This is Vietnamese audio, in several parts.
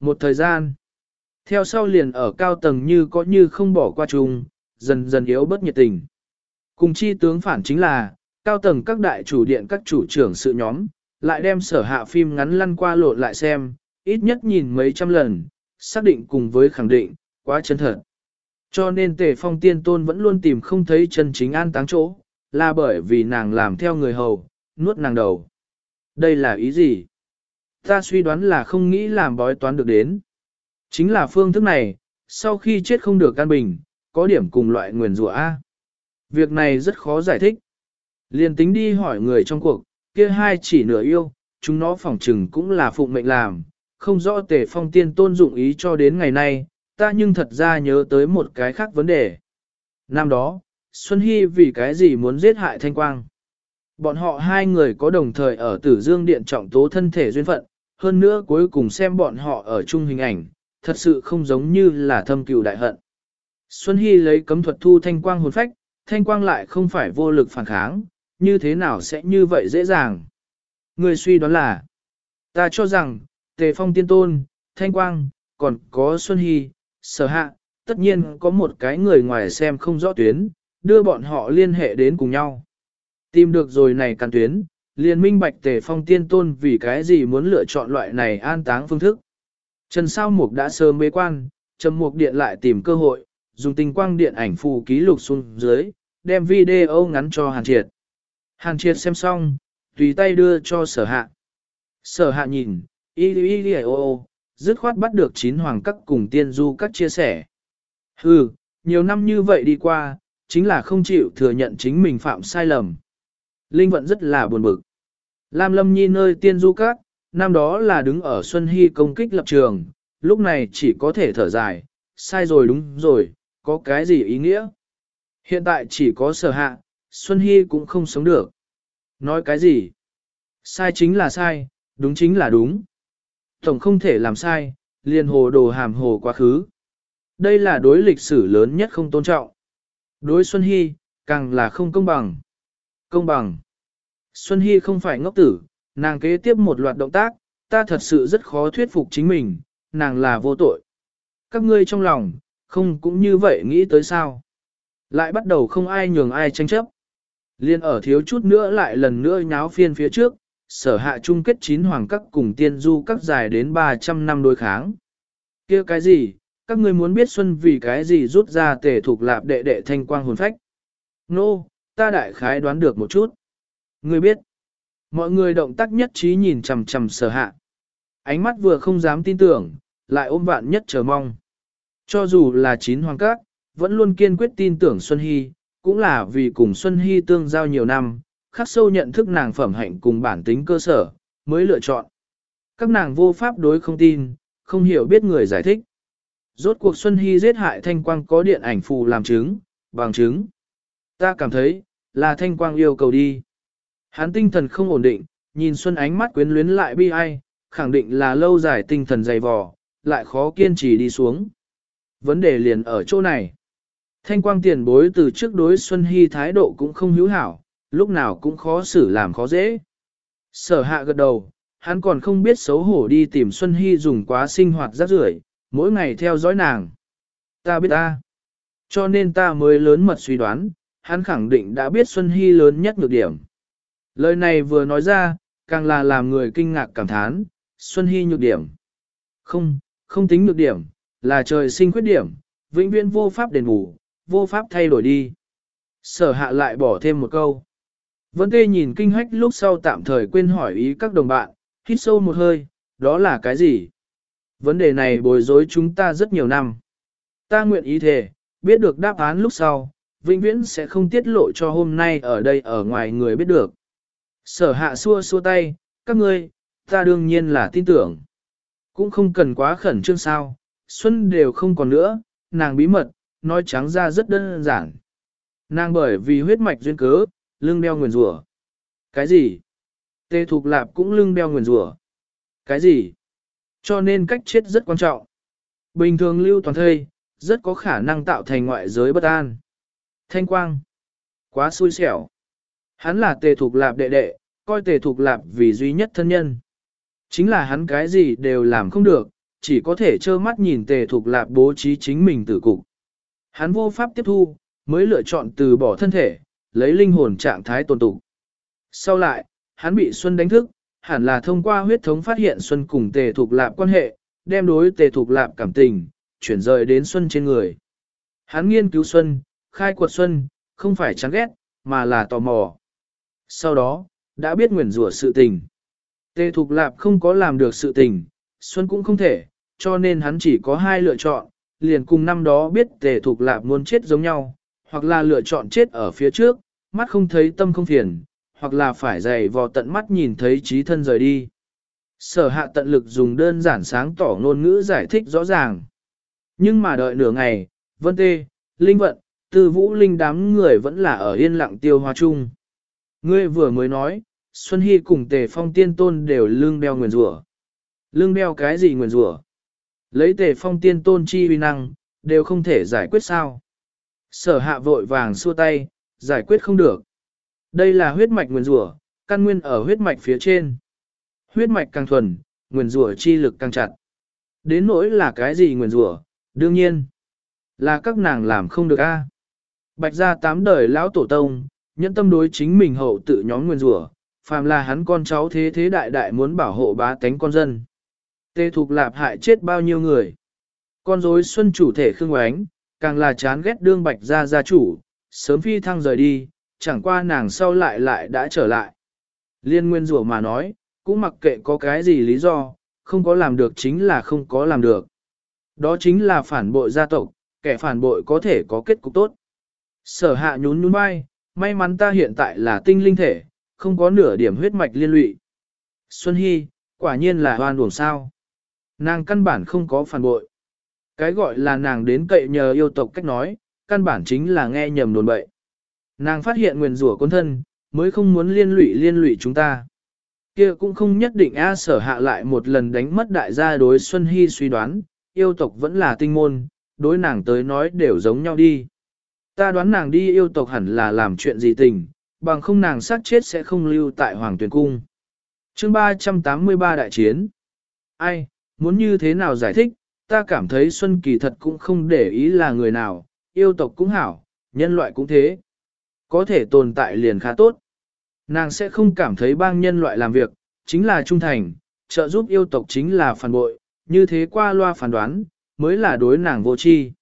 Một thời gian, theo sau liền ở cao tầng như có như không bỏ qua chung, dần dần yếu bớt nhiệt tình. Cùng chi tướng phản chính là, cao tầng các đại chủ điện các chủ trưởng sự nhóm, lại đem sở hạ phim ngắn lăn qua lộn lại xem, ít nhất nhìn mấy trăm lần, xác định cùng với khẳng định, quá chân thật. Cho nên tề phong tiên tôn vẫn luôn tìm không thấy chân chính an táng chỗ, là bởi vì nàng làm theo người hầu, nuốt nàng đầu. Đây là ý gì? Ta suy đoán là không nghĩ làm bói toán được đến. Chính là phương thức này, sau khi chết không được căn bình, có điểm cùng loại nguyền rủa A. Việc này rất khó giải thích. Liên tính đi hỏi người trong cuộc, kia hai chỉ nửa yêu, chúng nó phỏng trừng cũng là phụng mệnh làm, không rõ tề phong tiên tôn dụng ý cho đến ngày nay, ta nhưng thật ra nhớ tới một cái khác vấn đề. Năm đó, Xuân Hy vì cái gì muốn giết hại Thanh Quang? Bọn họ hai người có đồng thời ở Tử Dương Điện trọng tố thân thể duyên phận, hơn nữa cuối cùng xem bọn họ ở chung hình ảnh, thật sự không giống như là thâm cừu đại hận. Xuân Hy lấy cấm thuật thu Thanh Quang hồn phách, Thanh Quang lại không phải vô lực phản kháng, như thế nào sẽ như vậy dễ dàng? Người suy đoán là, ta cho rằng, Tề Phong Tiên Tôn, Thanh Quang, còn có Xuân Hy, Sở Hạ, tất nhiên có một cái người ngoài xem không rõ tuyến, đưa bọn họ liên hệ đến cùng nhau. Tìm được rồi này căn tuyến, liền minh bạch Tề Phong Tiên Tôn vì cái gì muốn lựa chọn loại này an táng phương thức. Trần Sao Mục đã sớm bế quan, Trầm Mục Điện lại tìm cơ hội, dùng tình quang điện ảnh phù ký lục xuống dưới, đem video ngắn cho Hàn Triệt. Hàn Triệt xem xong, tùy tay đưa cho sở hạ. Sở hạ nhìn, y y y ô ô, dứt khoát bắt được chín hoàng các cùng tiên du các chia sẻ. Hừ, nhiều năm như vậy đi qua, chính là không chịu thừa nhận chính mình phạm sai lầm. Linh vận rất là buồn bực. Lam Lâm Nhi nơi tiên du các, năm đó là đứng ở Xuân Hy công kích lập trường, lúc này chỉ có thể thở dài, sai rồi đúng rồi, có cái gì ý nghĩa? Hiện tại chỉ có sở hạ, Xuân Hy cũng không sống được. Nói cái gì? Sai chính là sai, đúng chính là đúng. Tổng không thể làm sai, liền hồ đồ hàm hồ quá khứ. Đây là đối lịch sử lớn nhất không tôn trọng. Đối Xuân Hy, càng là không công bằng. Công bằng. Xuân Hy không phải ngốc tử, nàng kế tiếp một loạt động tác, ta thật sự rất khó thuyết phục chính mình, nàng là vô tội. Các ngươi trong lòng, không cũng như vậy nghĩ tới sao. Lại bắt đầu không ai nhường ai tranh chấp. Liên ở thiếu chút nữa lại lần nữa nháo phiên phía trước, sở hạ chung kết chín hoàng các cùng tiên du các dài đến 300 năm đối kháng. kia cái gì, các ngươi muốn biết Xuân vì cái gì rút ra tề thuộc lạp đệ đệ thanh quang hồn phách. Nô, no, ta đại khái đoán được một chút. Ngươi biết, mọi người động tác nhất trí nhìn chằm chằm sở hạ. Ánh mắt vừa không dám tin tưởng, lại ôm vạn nhất chờ mong. Cho dù là chín hoàng các, vẫn luôn kiên quyết tin tưởng Xuân Hy, cũng là vì cùng Xuân Hy tương giao nhiều năm, khắc sâu nhận thức nàng phẩm hạnh cùng bản tính cơ sở, mới lựa chọn. Các nàng vô pháp đối không tin, không hiểu biết người giải thích. Rốt cuộc Xuân Hy giết hại Thanh Quang có điện ảnh phù làm chứng, bằng chứng. Ta cảm thấy, là Thanh Quang yêu cầu đi. Hắn tinh thần không ổn định, nhìn Xuân ánh mắt quyến luyến lại bi ai, khẳng định là lâu dài tinh thần dày vò, lại khó kiên trì đi xuống. Vấn đề liền ở chỗ này. Thanh quang tiền bối từ trước đối Xuân Hy thái độ cũng không hữu hảo, lúc nào cũng khó xử làm khó dễ. Sở hạ gật đầu, hắn còn không biết xấu hổ đi tìm Xuân Hy dùng quá sinh hoạt rác rưởi, mỗi ngày theo dõi nàng. Ta biết ta. Cho nên ta mới lớn mật suy đoán, hắn khẳng định đã biết Xuân Hy lớn nhất nhược điểm. Lời này vừa nói ra, càng là làm người kinh ngạc cảm thán, Xuân Hy nhược điểm. Không, không tính nhược điểm, là trời sinh khuyết điểm, vĩnh viễn vô pháp đền bù, vô pháp thay đổi đi. Sở hạ lại bỏ thêm một câu. Vấn tê nhìn kinh hách lúc sau tạm thời quên hỏi ý các đồng bạn, hít sâu một hơi, đó là cái gì? Vấn đề này bối rối chúng ta rất nhiều năm. Ta nguyện ý thề, biết được đáp án lúc sau, vĩnh viễn sẽ không tiết lộ cho hôm nay ở đây ở ngoài người biết được. Sở hạ xua xua tay, các ngươi, ta đương nhiên là tin tưởng. Cũng không cần quá khẩn trương sao, xuân đều không còn nữa, nàng bí mật, nói trắng ra rất đơn giản. Nàng bởi vì huyết mạch duyên cớ, lưng đeo nguyền rủa. Cái gì? Tê Thục Lạp cũng lưng đeo nguyền rủa. Cái gì? Cho nên cách chết rất quan trọng. Bình thường lưu toàn thây, rất có khả năng tạo thành ngoại giới bất an. Thanh quang. Quá xui xẻo. Hắn là tề thục lạp đệ đệ, coi tề thục lạp vì duy nhất thân nhân. Chính là hắn cái gì đều làm không được, chỉ có thể trơ mắt nhìn tề thục lạp bố trí chính mình tử cục. Hắn vô pháp tiếp thu, mới lựa chọn từ bỏ thân thể, lấy linh hồn trạng thái tồn tụ. Sau lại, hắn bị Xuân đánh thức, hẳn là thông qua huyết thống phát hiện Xuân cùng tề thục lạp quan hệ, đem đối tề thục lạp cảm tình, chuyển rời đến Xuân trên người. Hắn nghiên cứu Xuân, khai quật Xuân, không phải chán ghét, mà là tò mò. Sau đó, đã biết nguyền rủa sự tình. Tề Thục Lạp không có làm được sự tình, Xuân cũng không thể, cho nên hắn chỉ có hai lựa chọn, liền cùng năm đó biết Tề Thục Lạp muốn chết giống nhau, hoặc là lựa chọn chết ở phía trước, mắt không thấy tâm không phiền, hoặc là phải dày vò tận mắt nhìn thấy trí thân rời đi. Sở hạ tận lực dùng đơn giản sáng tỏ ngôn ngữ giải thích rõ ràng. Nhưng mà đợi nửa ngày, Vân Tê, Linh Vận, Tư Vũ Linh đám người vẫn là ở yên lặng tiêu hoa chung. Ngươi vừa mới nói, Xuân Hy cùng Tề Phong Tiên Tôn đều lương đeo nguyền rủa. Lương đeo cái gì nguyền rủa? Lấy Tề Phong Tiên Tôn chi uy năng, đều không thể giải quyết sao? Sở hạ vội vàng xua tay, giải quyết không được. Đây là huyết mạch nguyền rủa, căn nguyên ở huyết mạch phía trên. Huyết mạch càng thuần, nguyền rủa chi lực càng chặt. Đến nỗi là cái gì nguyền rủa? Đương nhiên, là các nàng làm không được a. Bạch gia tám đời lão tổ tông, nhẫn tâm đối chính mình hậu tự nhóm nguyên rủa, phàm là hắn con cháu thế thế đại đại muốn bảo hộ bá tánh con dân. Tê Thục Lạp hại chết bao nhiêu người. Con rối xuân chủ thể khương oánh, càng là chán ghét đương bạch gia gia chủ, sớm phi thăng rời đi, chẳng qua nàng sau lại lại đã trở lại. Liên nguyên rủa mà nói, cũng mặc kệ có cái gì lý do, không có làm được chính là không có làm được. Đó chính là phản bội gia tộc, kẻ phản bội có thể có kết cục tốt. Sở hạ nhún nhún vai, may mắn ta hiện tại là tinh linh thể, không có nửa điểm huyết mạch liên lụy. Xuân Hy, quả nhiên là hoan uổng sao. Nàng căn bản không có phản bội. Cái gọi là nàng đến cậy nhờ yêu tộc cách nói, căn bản chính là nghe nhầm đồn bậy. Nàng phát hiện nguyền rủa con thân, mới không muốn liên lụy liên lụy chúng ta. Kia cũng không nhất định A sở hạ lại một lần đánh mất đại gia đối Xuân Hy suy đoán, yêu tộc vẫn là tinh môn, đối nàng tới nói đều giống nhau đi. Ta đoán nàng đi yêu tộc hẳn là làm chuyện gì tình, bằng không nàng sát chết sẽ không lưu tại Hoàng Tuyền Cung. chương 383 đại chiến. Ai, muốn như thế nào giải thích, ta cảm thấy Xuân Kỳ thật cũng không để ý là người nào, yêu tộc cũng hảo, nhân loại cũng thế. Có thể tồn tại liền khá tốt. Nàng sẽ không cảm thấy bang nhân loại làm việc, chính là trung thành, trợ giúp yêu tộc chính là phản bội, như thế qua loa phản đoán, mới là đối nàng vô tri.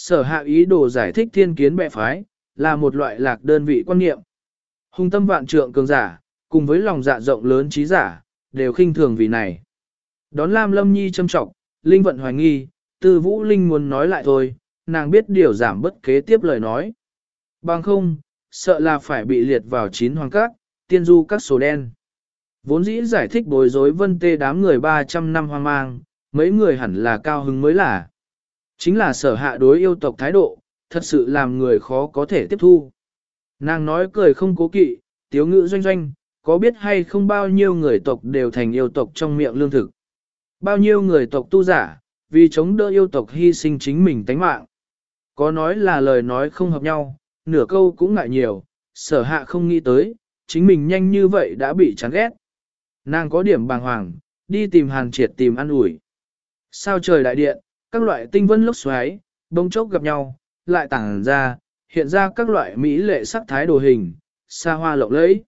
Sở hạ ý đồ giải thích thiên kiến bệ phái, là một loại lạc đơn vị quan niệm. Hùng tâm vạn trượng cường giả, cùng với lòng dạ rộng lớn trí giả, đều khinh thường vì này. Đón Lam Lâm Nhi châm trọng, Linh vận hoài nghi, tư vũ Linh muốn nói lại thôi, nàng biết điều giảm bất kế tiếp lời nói. Bằng không, sợ là phải bị liệt vào chín hoàng các, tiên du các số đen. Vốn dĩ giải thích bối rối vân tê đám người 300 năm hoang mang, mấy người hẳn là cao hứng mới là. Chính là sở hạ đối yêu tộc thái độ, thật sự làm người khó có thể tiếp thu. Nàng nói cười không cố kỵ, tiếu ngữ doanh doanh, có biết hay không bao nhiêu người tộc đều thành yêu tộc trong miệng lương thực. Bao nhiêu người tộc tu giả, vì chống đỡ yêu tộc hy sinh chính mình tánh mạng. Có nói là lời nói không hợp nhau, nửa câu cũng ngại nhiều, sở hạ không nghĩ tới, chính mình nhanh như vậy đã bị chán ghét. Nàng có điểm bàng hoàng, đi tìm hàn triệt tìm ăn ủi. Sao trời đại điện, các loại tinh vân lốc xoáy, bông chốc gặp nhau, lại tản ra, hiện ra các loại mỹ lệ sắc thái đồ hình, xa hoa lộng lẫy.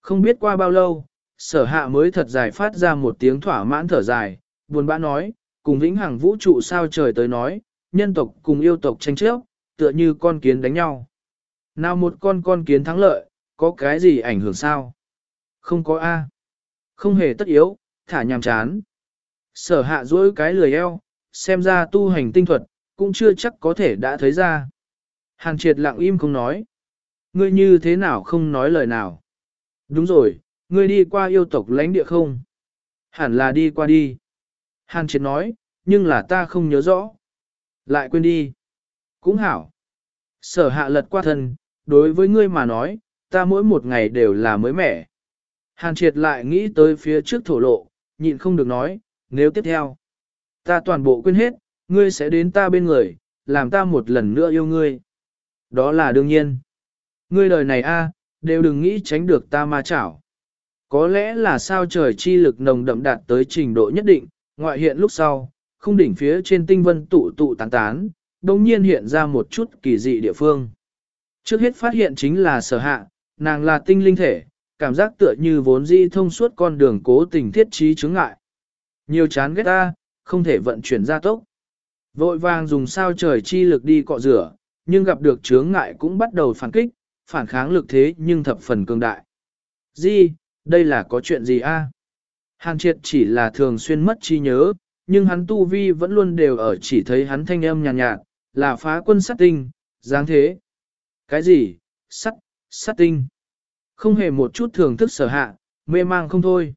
Không biết qua bao lâu, sở hạ mới thật dài phát ra một tiếng thỏa mãn thở dài, buồn bã nói, cùng vĩnh hằng vũ trụ sao trời tới nói, nhân tộc cùng yêu tộc tranh chấp, tựa như con kiến đánh nhau. Nào một con con kiến thắng lợi, có cái gì ảnh hưởng sao? Không có A. Không hề tất yếu, thả nhàm chán. Sở hạ dối cái lười eo, xem ra tu hành tinh thuật, cũng chưa chắc có thể đã thấy ra. Hàn triệt lặng im không nói. Ngươi như thế nào không nói lời nào? Đúng rồi, ngươi đi qua yêu tộc lãnh địa không? Hẳn là đi qua đi. Hàn triệt nói, nhưng là ta không nhớ rõ. Lại quên đi. Cũng hảo. Sở hạ lật qua thân, đối với ngươi mà nói, ta mỗi một ngày đều là mới mẻ. Hàn triệt lại nghĩ tới phía trước thổ lộ, nhịn không được nói, nếu tiếp theo, ta toàn bộ quên hết, ngươi sẽ đến ta bên người, làm ta một lần nữa yêu ngươi. Đó là đương nhiên. Ngươi đời này a, đều đừng nghĩ tránh được ta ma chảo. Có lẽ là sao trời chi lực nồng đậm đạt tới trình độ nhất định, ngoại hiện lúc sau, không đỉnh phía trên tinh vân tụ tụ tán tán, đồng nhiên hiện ra một chút kỳ dị địa phương. Trước hết phát hiện chính là sở hạ, nàng là tinh linh thể, cảm giác tựa như vốn dĩ thông suốt con đường cố tình thiết trí chứng ngại. Nhiều chán ghét ta, không thể vận chuyển ra tốc. Vội vàng dùng sao trời chi lực đi cọ rửa, nhưng gặp được chướng ngại cũng bắt đầu phản kích, phản kháng lực thế nhưng thập phần cường đại. Di, đây là có chuyện gì a? Hàn triệt chỉ là thường xuyên mất trí nhớ, nhưng hắn tu vi vẫn luôn đều ở chỉ thấy hắn thanh âm nhàn nhạt, nhạt, là phá quân sát tinh, dáng thế. Cái gì? Sắt, sát tinh. Không hề một chút thường thức sở hạ, mê mang không thôi.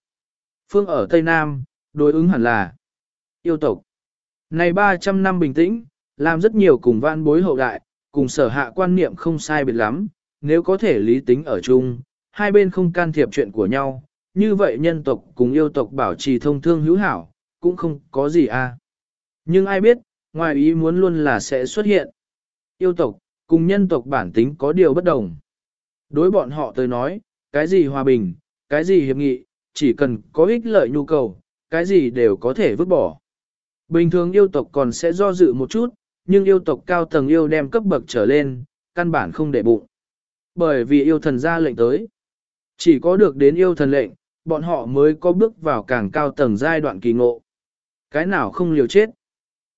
Phương ở Tây Nam, đối ứng hẳn là yêu tộc. Này 300 năm bình tĩnh, làm rất nhiều cùng vạn bối hậu đại, cùng sở hạ quan niệm không sai biệt lắm, nếu có thể lý tính ở chung, hai bên không can thiệp chuyện của nhau, như vậy nhân tộc cùng yêu tộc bảo trì thông thương hữu hảo, cũng không có gì à. Nhưng ai biết, ngoài ý muốn luôn là sẽ xuất hiện. Yêu tộc, cùng nhân tộc bản tính có điều bất đồng. Đối bọn họ tới nói, cái gì hòa bình, cái gì hiệp nghị, chỉ cần có ích lợi nhu cầu, cái gì đều có thể vứt bỏ. Bình thường yêu tộc còn sẽ do dự một chút, nhưng yêu tộc cao tầng yêu đem cấp bậc trở lên, căn bản không để bụng. Bởi vì yêu thần ra lệnh tới. Chỉ có được đến yêu thần lệnh, bọn họ mới có bước vào càng cao tầng giai đoạn kỳ ngộ. Cái nào không liều chết.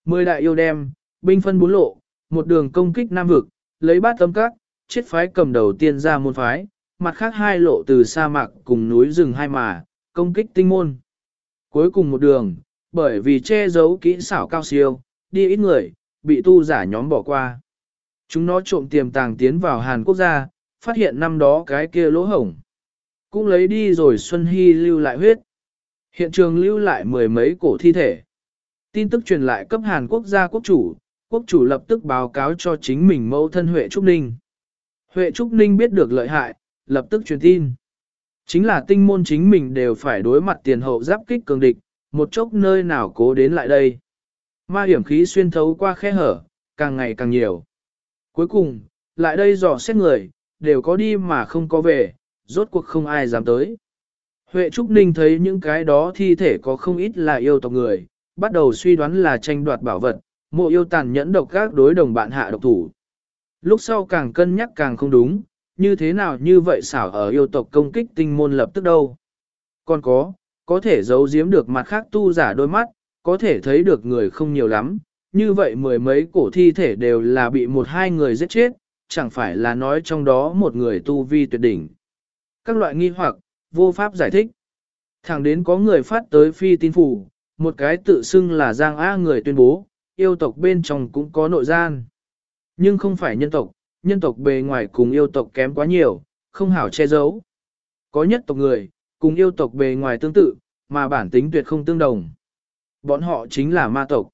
Mười đại yêu đem, binh phân bốn lộ, một đường công kích nam vực, lấy bát tâm các, chết phái cầm đầu tiên ra môn phái, mặt khác hai lộ từ sa mạc cùng núi rừng hai mà, công kích tinh môn. Cuối cùng một đường, bởi vì che giấu kỹ xảo cao siêu, đi ít người, bị tu giả nhóm bỏ qua. Chúng nó trộm tiềm tàng tiến vào Hàn Quốc gia, phát hiện năm đó cái kia lỗ hổng. Cũng lấy đi rồi Xuân Hy lưu lại huyết. Hiện trường lưu lại mười mấy cổ thi thể. Tin tức truyền lại cấp Hàn Quốc gia quốc chủ, quốc chủ lập tức báo cáo cho chính mình mẫu thân Huệ Trúc Ninh. Huệ Trúc Ninh biết được lợi hại, lập tức truyền tin. Chính là tinh môn chính mình đều phải đối mặt tiền hậu giáp kích cường địch, một chốc nơi nào cố đến lại đây. Ma hiểm khí xuyên thấu qua khe hở, càng ngày càng nhiều. Cuối cùng, lại đây dò xét người, đều có đi mà không có về, rốt cuộc không ai dám tới. Huệ Trúc Ninh thấy những cái đó thi thể có không ít là yêu tộc người, bắt đầu suy đoán là tranh đoạt bảo vật, mộ yêu tàn nhẫn độc các đối đồng bạn hạ độc thủ. Lúc sau càng cân nhắc càng không đúng, như thế nào như vậy xảo ở yêu tộc công kích tinh môn lập tức đâu. Còn có, có thể giấu giếm được mặt khác tu giả đôi mắt, có thể thấy được người không nhiều lắm, như vậy mười mấy cổ thi thể đều là bị một hai người giết chết, chẳng phải là nói trong đó một người tu vi tuyệt đỉnh. Các loại nghi hoặc, vô pháp giải thích. Thẳng đến có người phát tới phi tin phủ, một cái tự xưng là Giang A người tuyên bố, yêu tộc bên trong cũng có nội gian. Nhưng không phải nhân tộc, nhân tộc bề ngoài cùng yêu tộc kém quá nhiều, không hảo che giấu. Có nhất tộc người, cùng yêu tộc bề ngoài tương tự, mà bản tính tuyệt không tương đồng. Bọn họ chính là ma tộc.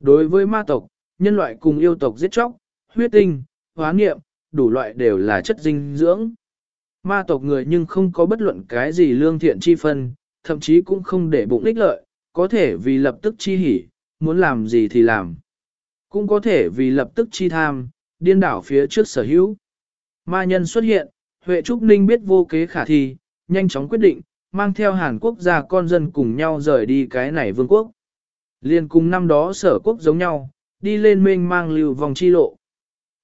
Đối với ma tộc, nhân loại cùng yêu tộc giết chóc, huyết tinh, hóa niệm, đủ loại đều là chất dinh dưỡng. Ma tộc người nhưng không có bất luận cái gì lương thiện chi phân, thậm chí cũng không để bụng ích lợi, có thể vì lập tức chi hỉ, muốn làm gì thì làm. Cũng có thể vì lập tức chi tham, điên đảo phía trước sở hữu. Ma nhân xuất hiện, Huệ Trúc Ninh biết vô kế khả thi, nhanh chóng quyết định, mang theo Hàn Quốc ra con dân cùng nhau rời đi cái này vương quốc. Liên cùng năm đó sở quốc giống nhau, đi lên mênh mang lưu vòng chi lộ.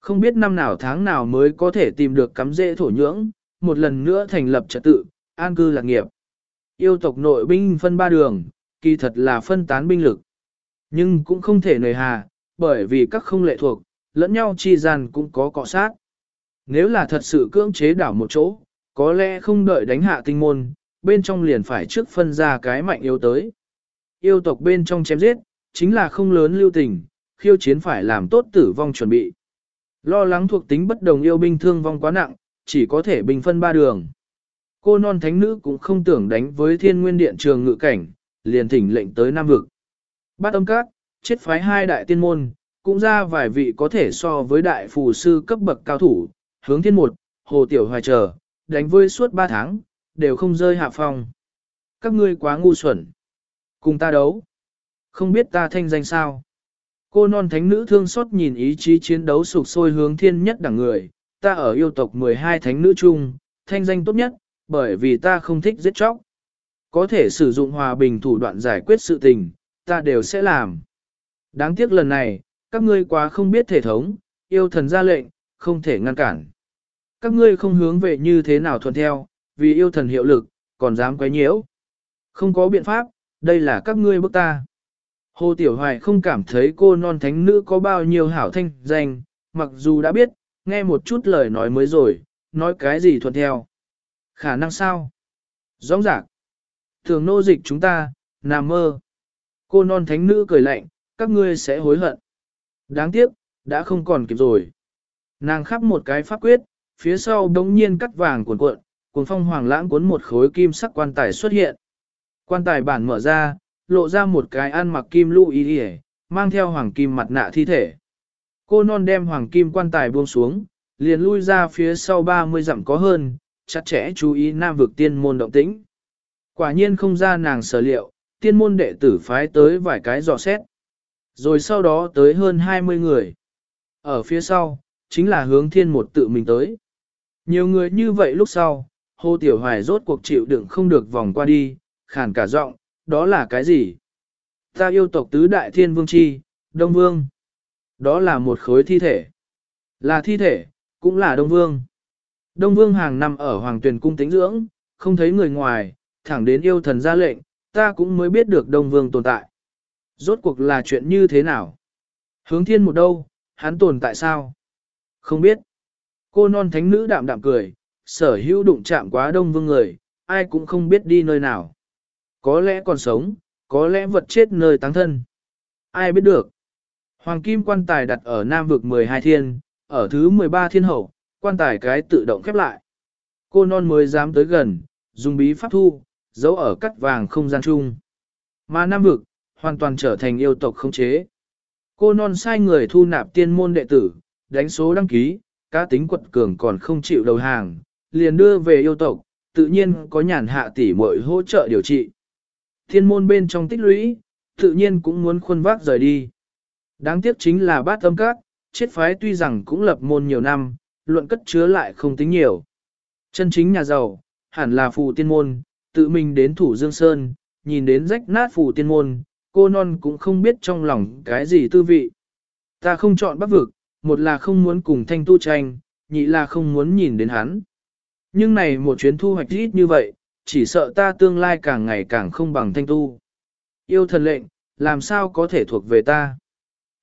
Không biết năm nào tháng nào mới có thể tìm được cắm rễ thổ nhưỡng, một lần nữa thành lập trật tự, an cư lạc nghiệp. Yêu tộc nội binh phân ba đường, kỳ thật là phân tán binh lực. Nhưng cũng không thể nời hà, bởi vì các không lệ thuộc, lẫn nhau chi gian cũng có cọ sát. Nếu là thật sự cưỡng chế đảo một chỗ, có lẽ không đợi đánh hạ tinh môn, bên trong liền phải trước phân ra cái mạnh yếu tới. Yêu tộc bên trong chém giết, chính là không lớn lưu tình, khiêu chiến phải làm tốt tử vong chuẩn bị. Lo lắng thuộc tính bất đồng yêu binh thương vong quá nặng, chỉ có thể bình phân ba đường. Cô non thánh nữ cũng không tưởng đánh với thiên nguyên điện trường ngự cảnh, liền thỉnh lệnh tới Nam Vực. Bát âm các, chết phái hai đại tiên môn, cũng ra vài vị có thể so với đại phù sư cấp bậc cao thủ, hướng thiên một, hồ tiểu hoài trở đánh vơi suốt ba tháng, đều không rơi hạ phong. Các ngươi quá ngu xuẩn. Cùng ta đấu. Không biết ta thanh danh sao. Cô non thánh nữ thương xót nhìn ý chí chiến đấu sục sôi hướng thiên nhất đẳng người, ta ở yêu tộc 12 thánh nữ chung, thanh danh tốt nhất, bởi vì ta không thích giết chóc. Có thể sử dụng hòa bình thủ đoạn giải quyết sự tình, ta đều sẽ làm. Đáng tiếc lần này, các ngươi quá không biết thể thống, yêu thần ra lệnh, không thể ngăn cản. Các ngươi không hướng về như thế nào thuận theo, vì yêu thần hiệu lực, còn dám quấy nhiễu. Không có biện pháp, đây là các ngươi bức ta. Hồ Tiểu Hoài không cảm thấy cô non thánh nữ có bao nhiêu hảo thanh danh, mặc dù đã biết, nghe một chút lời nói mới rồi, nói cái gì thuận theo. Khả năng sao? Rõ ràng. Thường nô dịch chúng ta, nằm mơ. Cô non thánh nữ cười lạnh, các ngươi sẽ hối hận. Đáng tiếc, đã không còn kịp rồi. Nàng khắp một cái pháp quyết, phía sau đống nhiên cắt vàng cuộn cuộn, cuốn phong hoàng lãng cuốn một khối kim sắc quan tài xuất hiện. Quan tài bản mở ra, lộ ra một cái ăn mặc kim lũ y y mang theo hoàng kim mặt nạ thi thể. Cô non đem hoàng kim quan tài buông xuống, liền lui ra phía sau 30 dặm có hơn, chặt chẽ chú ý nam vực tiên môn động tĩnh. Quả nhiên không ra nàng sở liệu, tiên môn đệ tử phái tới vài cái dò xét. Rồi sau đó tới hơn 20 người. Ở phía sau, chính là hướng thiên một tự mình tới. Nhiều người như vậy lúc sau, Hồ Tiểu Hoài rốt cuộc chịu đựng không được vòng qua đi, khàn cả giọng, đó là cái gì? Ta yêu tộc tứ đại thiên vương chi, Đông Vương. Đó là một khối thi thể. Là thi thể, cũng là Đông Vương. Đông Vương hàng năm ở Hoàng Tuyền Cung tính dưỡng, không thấy người ngoài, thẳng đến yêu thần ra lệnh, ta cũng mới biết được Đông Vương tồn tại. Rốt cuộc là chuyện như thế nào? Hướng thiên một đâu, hắn tồn tại sao? Không biết. Cô non thánh nữ đạm đạm cười, sở hữu đụng chạm quá Đông Vương người, ai cũng không biết đi nơi nào. Có lẽ còn sống, có lẽ vật chết nơi táng thân. Ai biết được. Hoàng kim quan tài đặt ở Nam vực 12 thiên, ở thứ 13 thiên hậu, quan tài cái tự động khép lại. Cô non mới dám tới gần, dùng bí pháp thu, giấu ở cắt vàng không gian chung. Mà Nam vực, hoàn toàn trở thành yêu tộc không chế. Cô non sai người thu nạp tiên môn đệ tử, đánh số đăng ký, cá tính quật cường còn không chịu đầu hàng, liền đưa về yêu tộc, tự nhiên có nhàn hạ tỷ muội hỗ trợ điều trị. Thiên môn bên trong tích lũy, tự nhiên cũng muốn khuôn vác rời đi. Đáng tiếc chính là bát âm các, chết phái tuy rằng cũng lập môn nhiều năm, luận cất chứa lại không tính nhiều. Chân chính nhà giàu, hẳn là phù tiên môn, tự mình đến thủ Dương Sơn, nhìn đến rách nát phù tiên môn, cô non cũng không biết trong lòng cái gì tư vị. Ta không chọn bắc vực, một là không muốn cùng thanh tu tranh, nhị là không muốn nhìn đến hắn. Nhưng này một chuyến thu hoạch ít như vậy, chỉ sợ ta tương lai càng ngày càng không bằng thanh tu. Yêu thần lệnh, làm sao có thể thuộc về ta?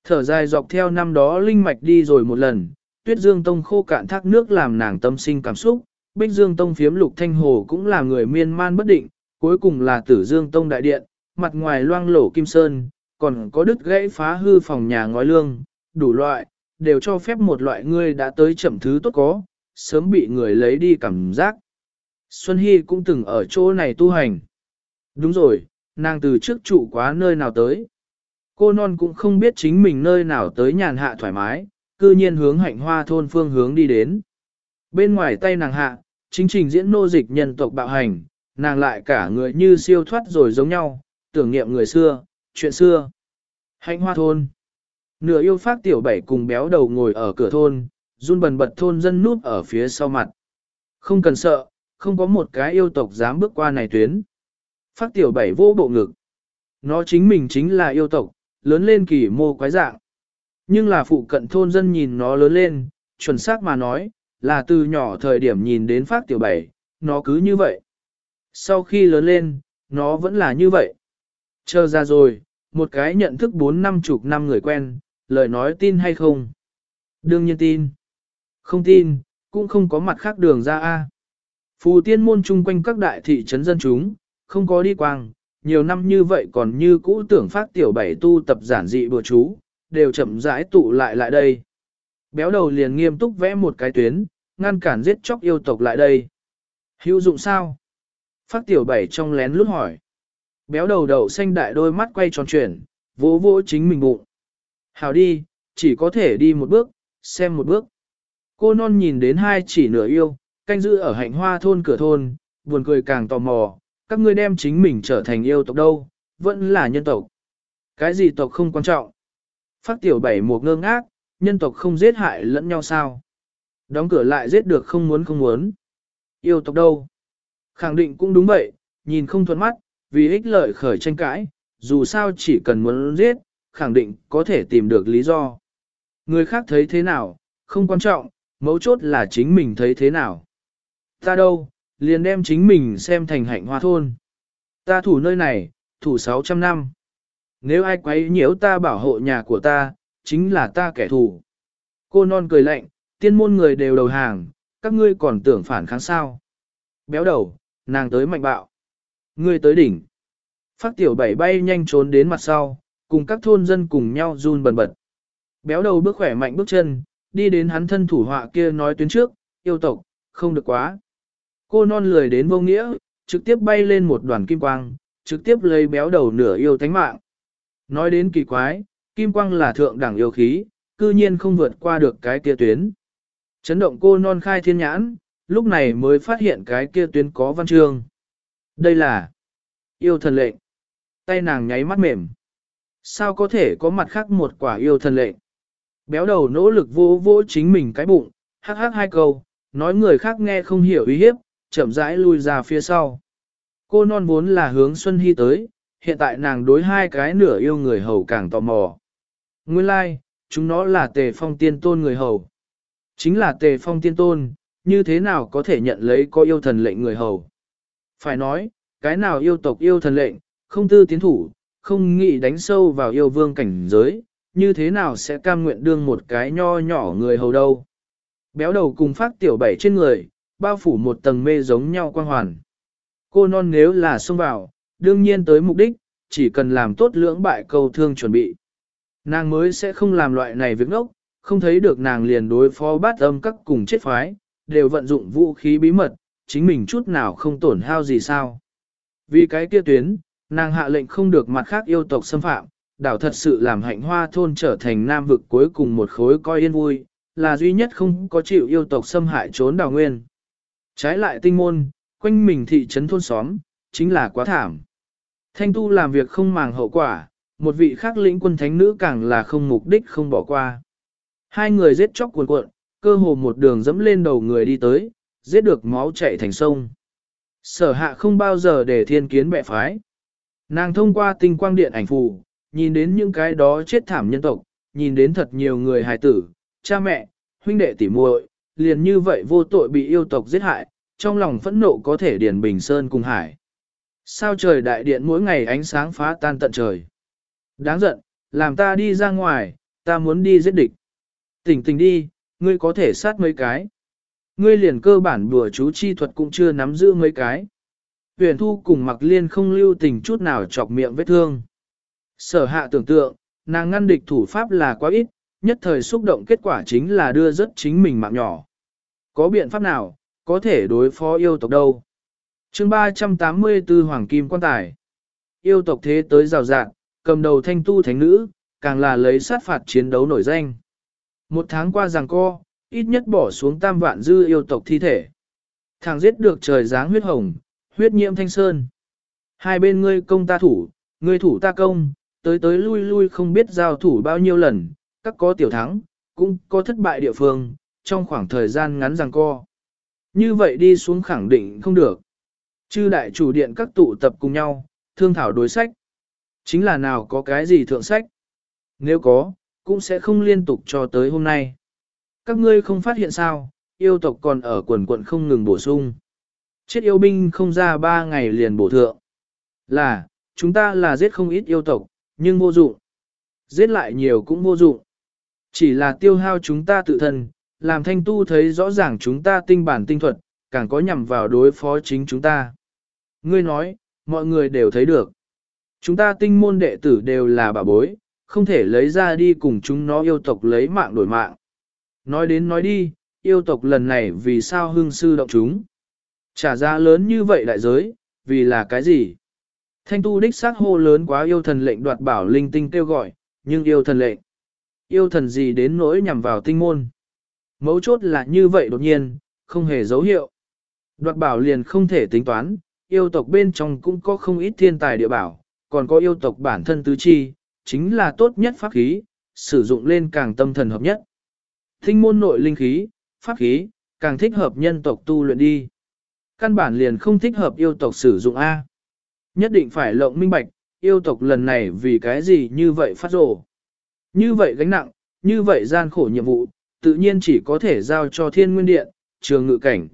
Thở dài dọc theo năm đó linh mạch đi rồi một lần, tuyết dương tông khô cạn thác nước làm nàng tâm sinh cảm xúc, bích dương tông phiếm lục thanh hồ cũng là người miên man bất định, cuối cùng là tử dương tông đại điện, mặt ngoài loang lổ kim sơn, còn có đứt gãy phá hư phòng nhà ngói lương, đủ loại, đều cho phép một loại người đã tới chậm thứ tốt có, sớm bị người lấy đi cảm giác. Xuân Hy cũng từng ở chỗ này tu hành. Đúng rồi, nàng từ trước trụ quá nơi nào tới. Cô non cũng không biết chính mình nơi nào tới nhàn hạ thoải mái, cư nhiên hướng hạnh hoa thôn phương hướng đi đến. Bên ngoài tay nàng hạ, chính trình diễn nô dịch nhân tộc bạo hành, nàng lại cả người như siêu thoát rồi giống nhau, tưởng niệm người xưa, chuyện xưa. Hạnh hoa thôn. Nửa yêu phát tiểu bảy cùng béo đầu ngồi ở cửa thôn, run bần bật thôn dân núp ở phía sau mặt. Không cần sợ, không có một cái yêu tộc dám bước qua này tuyến. Phát tiểu bảy vô bộ ngực. Nó chính mình chính là yêu tộc, lớn lên kỳ mô quái dạng. Nhưng là phụ cận thôn dân nhìn nó lớn lên, chuẩn xác mà nói, là từ nhỏ thời điểm nhìn đến phát tiểu bảy, nó cứ như vậy. Sau khi lớn lên, nó vẫn là như vậy. Chờ ra rồi, một cái nhận thức bốn năm chục năm người quen, lời nói tin hay không? Đương nhiên tin. Không tin, cũng không có mặt khác đường ra A. Phù tiên môn chung quanh các đại thị trấn dân chúng, không có đi quang, nhiều năm như vậy còn như cũ tưởng phát tiểu bảy tu tập giản dị bừa chú, đều chậm rãi tụ lại lại đây. Béo đầu liền nghiêm túc vẽ một cái tuyến, ngăn cản giết chóc yêu tộc lại đây. Hữu dụng sao? Phát tiểu bảy trong lén lút hỏi. Béo đầu đầu xanh đại đôi mắt quay tròn chuyển, vỗ vỗ chính mình bụng. Hào đi, chỉ có thể đi một bước, xem một bước. Cô non nhìn đến hai chỉ nửa yêu, canh giữ ở hạnh hoa thôn cửa thôn, buồn cười càng tò mò, các ngươi đem chính mình trở thành yêu tộc đâu, vẫn là nhân tộc. Cái gì tộc không quan trọng. Phát tiểu bảy một ngơ ngác, nhân tộc không giết hại lẫn nhau sao. Đóng cửa lại giết được không muốn không muốn. Yêu tộc đâu? Khẳng định cũng đúng vậy, nhìn không thuận mắt, vì ích lợi khởi tranh cãi, dù sao chỉ cần muốn giết, khẳng định có thể tìm được lý do. Người khác thấy thế nào, không quan trọng, mấu chốt là chính mình thấy thế nào. Ta đâu, liền đem chính mình xem thành hạnh hoa thôn. Ta thủ nơi này, thủ 600 năm. Nếu ai quấy nhiễu ta bảo hộ nhà của ta, chính là ta kẻ thù. Cô non cười lạnh, tiên môn người đều đầu hàng, các ngươi còn tưởng phản kháng sao. Béo đầu, nàng tới mạnh bạo. Ngươi tới đỉnh. Phát tiểu bảy bay nhanh trốn đến mặt sau, cùng các thôn dân cùng nhau run bần bật. Béo đầu bước khỏe mạnh bước chân, đi đến hắn thân thủ họa kia nói tuyến trước, yêu tộc, không được quá. Cô non lười đến vô nghĩa, trực tiếp bay lên một đoàn kim quang, trực tiếp lấy béo đầu nửa yêu thánh mạng. Nói đến kỳ quái, kim quang là thượng đẳng yêu khí, cư nhiên không vượt qua được cái kia tuyến. Chấn động cô non khai thiên nhãn, lúc này mới phát hiện cái kia tuyến có văn chương. Đây là yêu thần lệnh. Tay nàng nháy mắt mềm. Sao có thể có mặt khác một quả yêu thần lệnh? Béo đầu nỗ lực vô vô chính mình cái bụng, hắc hắc hai câu, nói người khác nghe không hiểu ý hiếp, chậm rãi lui ra phía sau. Cô non vốn là hướng Xuân Hy tới, hiện tại nàng đối hai cái nửa yêu người hầu càng tò mò. Nguyên lai, like, chúng nó là tề phong tiên tôn người hầu. Chính là tề phong tiên tôn, như thế nào có thể nhận lấy có yêu thần lệnh người hầu. Phải nói, cái nào yêu tộc yêu thần lệnh, không tư tiến thủ, không nghĩ đánh sâu vào yêu vương cảnh giới, như thế nào sẽ cam nguyện đương một cái nho nhỏ người hầu đâu. Béo đầu cùng phát tiểu bảy trên người, bao phủ một tầng mê giống nhau quan hoàn. Cô non nếu là xông vào, đương nhiên tới mục đích, chỉ cần làm tốt lưỡng bại cầu thương chuẩn bị. Nàng mới sẽ không làm loại này việc ngốc, không thấy được nàng liền đối phó bát âm các cùng chết phái, đều vận dụng vũ khí bí mật, chính mình chút nào không tổn hao gì sao. Vì cái kia tuyến, nàng hạ lệnh không được mặt khác yêu tộc xâm phạm, đảo thật sự làm hạnh hoa thôn trở thành nam vực cuối cùng một khối coi yên vui, là duy nhất không có chịu yêu tộc xâm hại trốn đảo nguyên. Trái lại tinh môn, quanh mình thị trấn thôn xóm, chính là quá thảm. Thanh tu làm việc không màng hậu quả, một vị khác lĩnh quân thánh nữ càng là không mục đích không bỏ qua. Hai người giết chóc cuồn cuộn, cơ hồ một đường dẫm lên đầu người đi tới, giết được máu chảy thành sông. Sở hạ không bao giờ để thiên kiến bệ phái. Nàng thông qua tinh quang điện ảnh phù, nhìn đến những cái đó chết thảm nhân tộc, nhìn đến thật nhiều người hài tử, cha mẹ, huynh đệ tỉ muội, liền như vậy vô tội bị yêu tộc giết hại, trong lòng phẫn nộ có thể điền bình sơn cùng hải. Sao trời đại điện mỗi ngày ánh sáng phá tan tận trời. Đáng giận, làm ta đi ra ngoài, ta muốn đi giết địch. Tỉnh tỉnh đi, ngươi có thể sát mấy cái. Ngươi liền cơ bản bùa chú chi thuật cũng chưa nắm giữ mấy cái. Huyền thu cùng mặc liên không lưu tình chút nào chọc miệng vết thương. Sở hạ tưởng tượng, nàng ngăn địch thủ pháp là quá ít, nhất thời xúc động kết quả chính là đưa rất chính mình mạng nhỏ. Có biện pháp nào, có thể đối phó yêu tộc đâu? chương 384 Hoàng Kim Quan Tài Yêu tộc thế tới rào rạng, cầm đầu thanh tu thánh nữ, càng là lấy sát phạt chiến đấu nổi danh. Một tháng qua rằng co, ít nhất bỏ xuống tam vạn dư yêu tộc thi thể. Thằng giết được trời dáng huyết hồng, huyết nhiễm thanh sơn. Hai bên ngươi công ta thủ, ngươi thủ ta công, tới tới lui lui không biết giao thủ bao nhiêu lần, các có tiểu thắng, cũng có thất bại địa phương, trong khoảng thời gian ngắn rằng co. Như vậy đi xuống khẳng định không được. Chư đại chủ điện các tụ tập cùng nhau, thương thảo đối sách. Chính là nào có cái gì thượng sách. Nếu có, cũng sẽ không liên tục cho tới hôm nay. Các ngươi không phát hiện sao, yêu tộc còn ở quần quận không ngừng bổ sung. Chết yêu binh không ra ba ngày liền bổ thượng. Là, chúng ta là giết không ít yêu tộc, nhưng vô dụng. Giết lại nhiều cũng vô dụng. Chỉ là tiêu hao chúng ta tự thân, làm thanh tu thấy rõ ràng chúng ta tinh bản tinh thuật, càng có nhằm vào đối phó chính chúng ta. Ngươi nói, mọi người đều thấy được. Chúng ta tinh môn đệ tử đều là bà bối, không thể lấy ra đi cùng chúng nó yêu tộc lấy mạng đổi mạng. Nói đến nói đi, yêu tộc lần này vì sao hương sư động chúng? Trả giá lớn như vậy đại giới, vì là cái gì? Thanh tu đích xác hô lớn quá yêu thần lệnh đoạt bảo linh tinh kêu gọi, nhưng yêu thần lệnh. Yêu thần gì đến nỗi nhằm vào tinh môn? Mấu chốt là như vậy đột nhiên, không hề dấu hiệu. Đoạt bảo liền không thể tính toán, yêu tộc bên trong cũng có không ít thiên tài địa bảo, còn có yêu tộc bản thân tứ chi, chính là tốt nhất pháp khí, sử dụng lên càng tâm thần hợp nhất. Tinh môn nội linh khí, pháp khí, càng thích hợp nhân tộc tu luyện đi. Căn bản liền không thích hợp yêu tộc sử dụng A. Nhất định phải lộng minh bạch, yêu tộc lần này vì cái gì như vậy phát rồ. Như vậy gánh nặng, như vậy gian khổ nhiệm vụ, tự nhiên chỉ có thể giao cho thiên nguyên điện, trường ngự cảnh.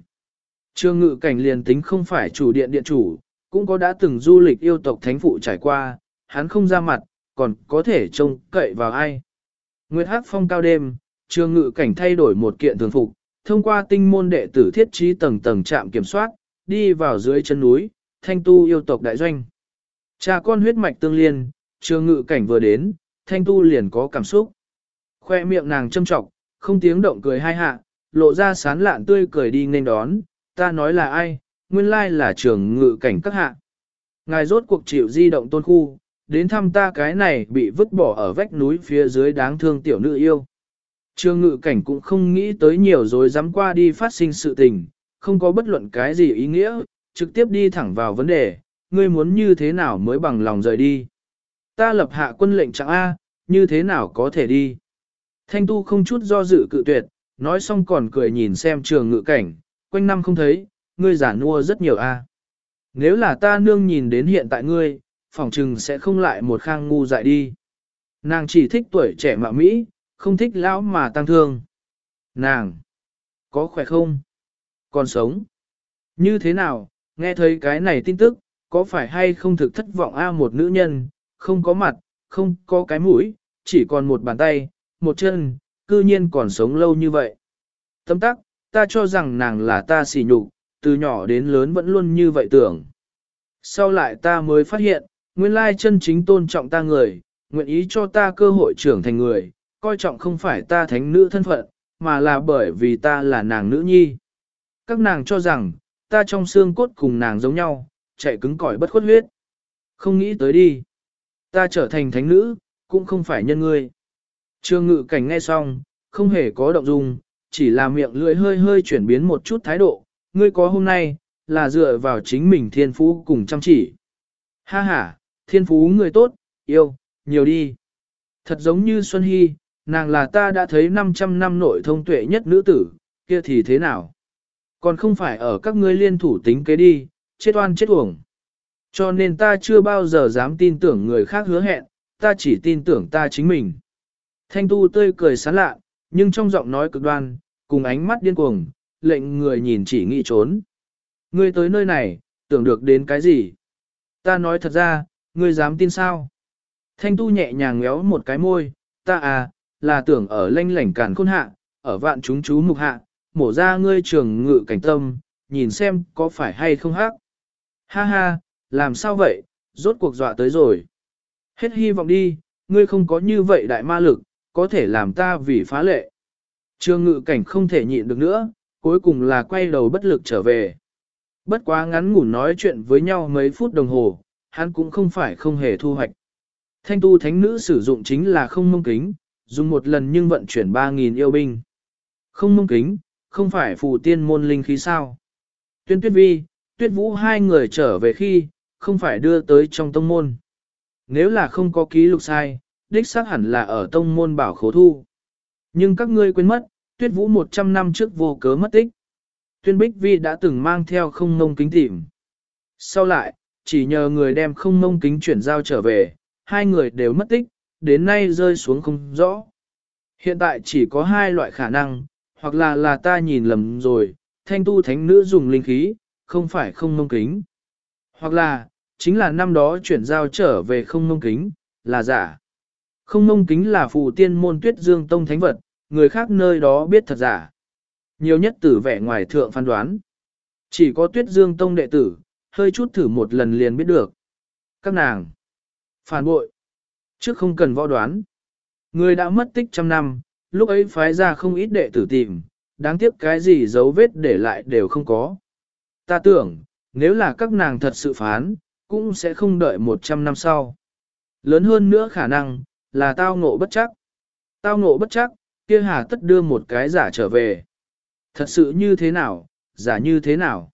Trường ngự cảnh liền tính không phải chủ điện điện chủ, cũng có đã từng du lịch yêu tộc thánh phụ trải qua, hắn không ra mặt, còn có thể trông cậy vào ai. Nguyệt Hắc phong cao đêm, trường ngự cảnh thay đổi một kiện thường phục, thông qua tinh môn đệ tử thiết trí tầng tầng trạm kiểm soát, đi vào dưới chân núi, thanh tu yêu tộc đại doanh. Cha con huyết mạch tương liên, trường ngự cảnh vừa đến, thanh tu liền có cảm xúc. Khoe miệng nàng châm trọng, không tiếng động cười hai hạ, lộ ra sán lạn tươi cười đi nên đón, ta nói là ai, nguyên lai là trường ngự cảnh các hạ. Ngài rốt cuộc chịu di động tôn khu, đến thăm ta cái này bị vứt bỏ ở vách núi phía dưới đáng thương tiểu nữ yêu. Trường ngự cảnh cũng không nghĩ tới nhiều rồi dám qua đi phát sinh sự tình, không có bất luận cái gì ý nghĩa, trực tiếp đi thẳng vào vấn đề, ngươi muốn như thế nào mới bằng lòng rời đi. Ta lập hạ quân lệnh chẳng A, như thế nào có thể đi. Thanh tu không chút do dự cự tuyệt, nói xong còn cười nhìn xem trường ngự cảnh, quanh năm không thấy, ngươi giả nua rất nhiều A. Nếu là ta nương nhìn đến hiện tại ngươi, phỏng trừng sẽ không lại một khang ngu dại đi. Nàng chỉ thích tuổi trẻ mạ Mỹ, không thích lão mà tăng thương. Nàng, có khỏe không? Còn sống? Như thế nào, nghe thấy cái này tin tức, có phải hay không thực thất vọng a một nữ nhân, không có mặt, không có cái mũi, chỉ còn một bàn tay, một chân, cư nhiên còn sống lâu như vậy. Tâm tắc, ta cho rằng nàng là ta xỉ nhục, từ nhỏ đến lớn vẫn luôn như vậy tưởng. Sau lại ta mới phát hiện, nguyên lai chân chính tôn trọng ta người, nguyện ý cho ta cơ hội trưởng thành người, coi trọng không phải ta thánh nữ thân phận, mà là bởi vì ta là nàng nữ nhi. Các nàng cho rằng, ta trong xương cốt cùng nàng giống nhau, chạy cứng cỏi bất khuất huyết. Không nghĩ tới đi. Ta trở thành thánh nữ, cũng không phải nhân ngươi. Trương ngự cảnh nghe xong, không hề có động dung, chỉ là miệng lưỡi hơi hơi chuyển biến một chút thái độ. Ngươi có hôm nay, là dựa vào chính mình thiên phú cùng chăm chỉ. Ha ha, thiên phú người tốt, yêu, nhiều đi. Thật giống như Xuân Hy, nàng là ta đã thấy 500 năm nội thông tuệ nhất nữ tử, kia thì thế nào? Còn không phải ở các ngươi liên thủ tính kế đi, chết oan chết uổng. Cho nên ta chưa bao giờ dám tin tưởng người khác hứa hẹn, ta chỉ tin tưởng ta chính mình. Thanh tu tươi cười sán lạ, nhưng trong giọng nói cực đoan, cùng ánh mắt điên cuồng, lệnh người nhìn chỉ nghĩ trốn. Ngươi tới nơi này, tưởng được đến cái gì? Ta nói thật ra, ngươi dám tin sao? Thanh tu nhẹ nhàng ngéo một cái môi, ta à, là tưởng ở lanh lảnh cản khôn hạ, ở vạn chúng chú mục hạ, mổ ra ngươi trường ngự cảnh tâm, nhìn xem có phải hay không hắc. Ha ha, làm sao vậy, rốt cuộc dọa tới rồi. Hết hy vọng đi, ngươi không có như vậy đại ma lực, có thể làm ta vì phá lệ. Trường ngự cảnh không thể nhịn được nữa, cuối cùng là quay đầu bất lực trở về. Bất quá ngắn ngủ nói chuyện với nhau mấy phút đồng hồ, hắn cũng không phải không hề thu hoạch. Thanh tu thánh nữ sử dụng chính là không mông kính, dùng một lần nhưng vận chuyển 3.000 yêu binh. Không mông kính, không phải phù tiên môn linh khí sao. Tuyên tuyết vi, tuyết vũ hai người trở về khi, không phải đưa tới trong tông môn. Nếu là không có ký lục sai, đích xác hẳn là ở tông môn bảo khố thu. Nhưng các ngươi quên mất, tuyết vũ 100 năm trước vô cớ mất tích. Tuyên bích vi đã từng mang theo không mông kính tìm. Sau lại, chỉ nhờ người đem không mông kính chuyển giao trở về, hai người đều mất tích, đến nay rơi xuống không rõ. Hiện tại chỉ có hai loại khả năng, hoặc là là ta nhìn lầm rồi, thanh tu thánh nữ dùng linh khí, không phải không mông kính. Hoặc là, chính là năm đó chuyển giao trở về không mông kính, là giả. Không mông kính là phù tiên môn tuyết dương tông thánh vật, người khác nơi đó biết thật giả. Nhiều nhất tử vẻ ngoài thượng phán đoán. Chỉ có tuyết dương tông đệ tử, hơi chút thử một lần liền biết được. Các nàng, phản bội, trước không cần võ đoán. Người đã mất tích trăm năm, lúc ấy phái ra không ít đệ tử tìm, đáng tiếc cái gì dấu vết để lại đều không có. Ta tưởng, nếu là các nàng thật sự phán, cũng sẽ không đợi 100 năm sau. Lớn hơn nữa khả năng, là tao ngộ bất chắc. Tao ngộ bất chắc, kia hà tất đưa một cái giả trở về. Thật sự như thế nào, giả như thế nào.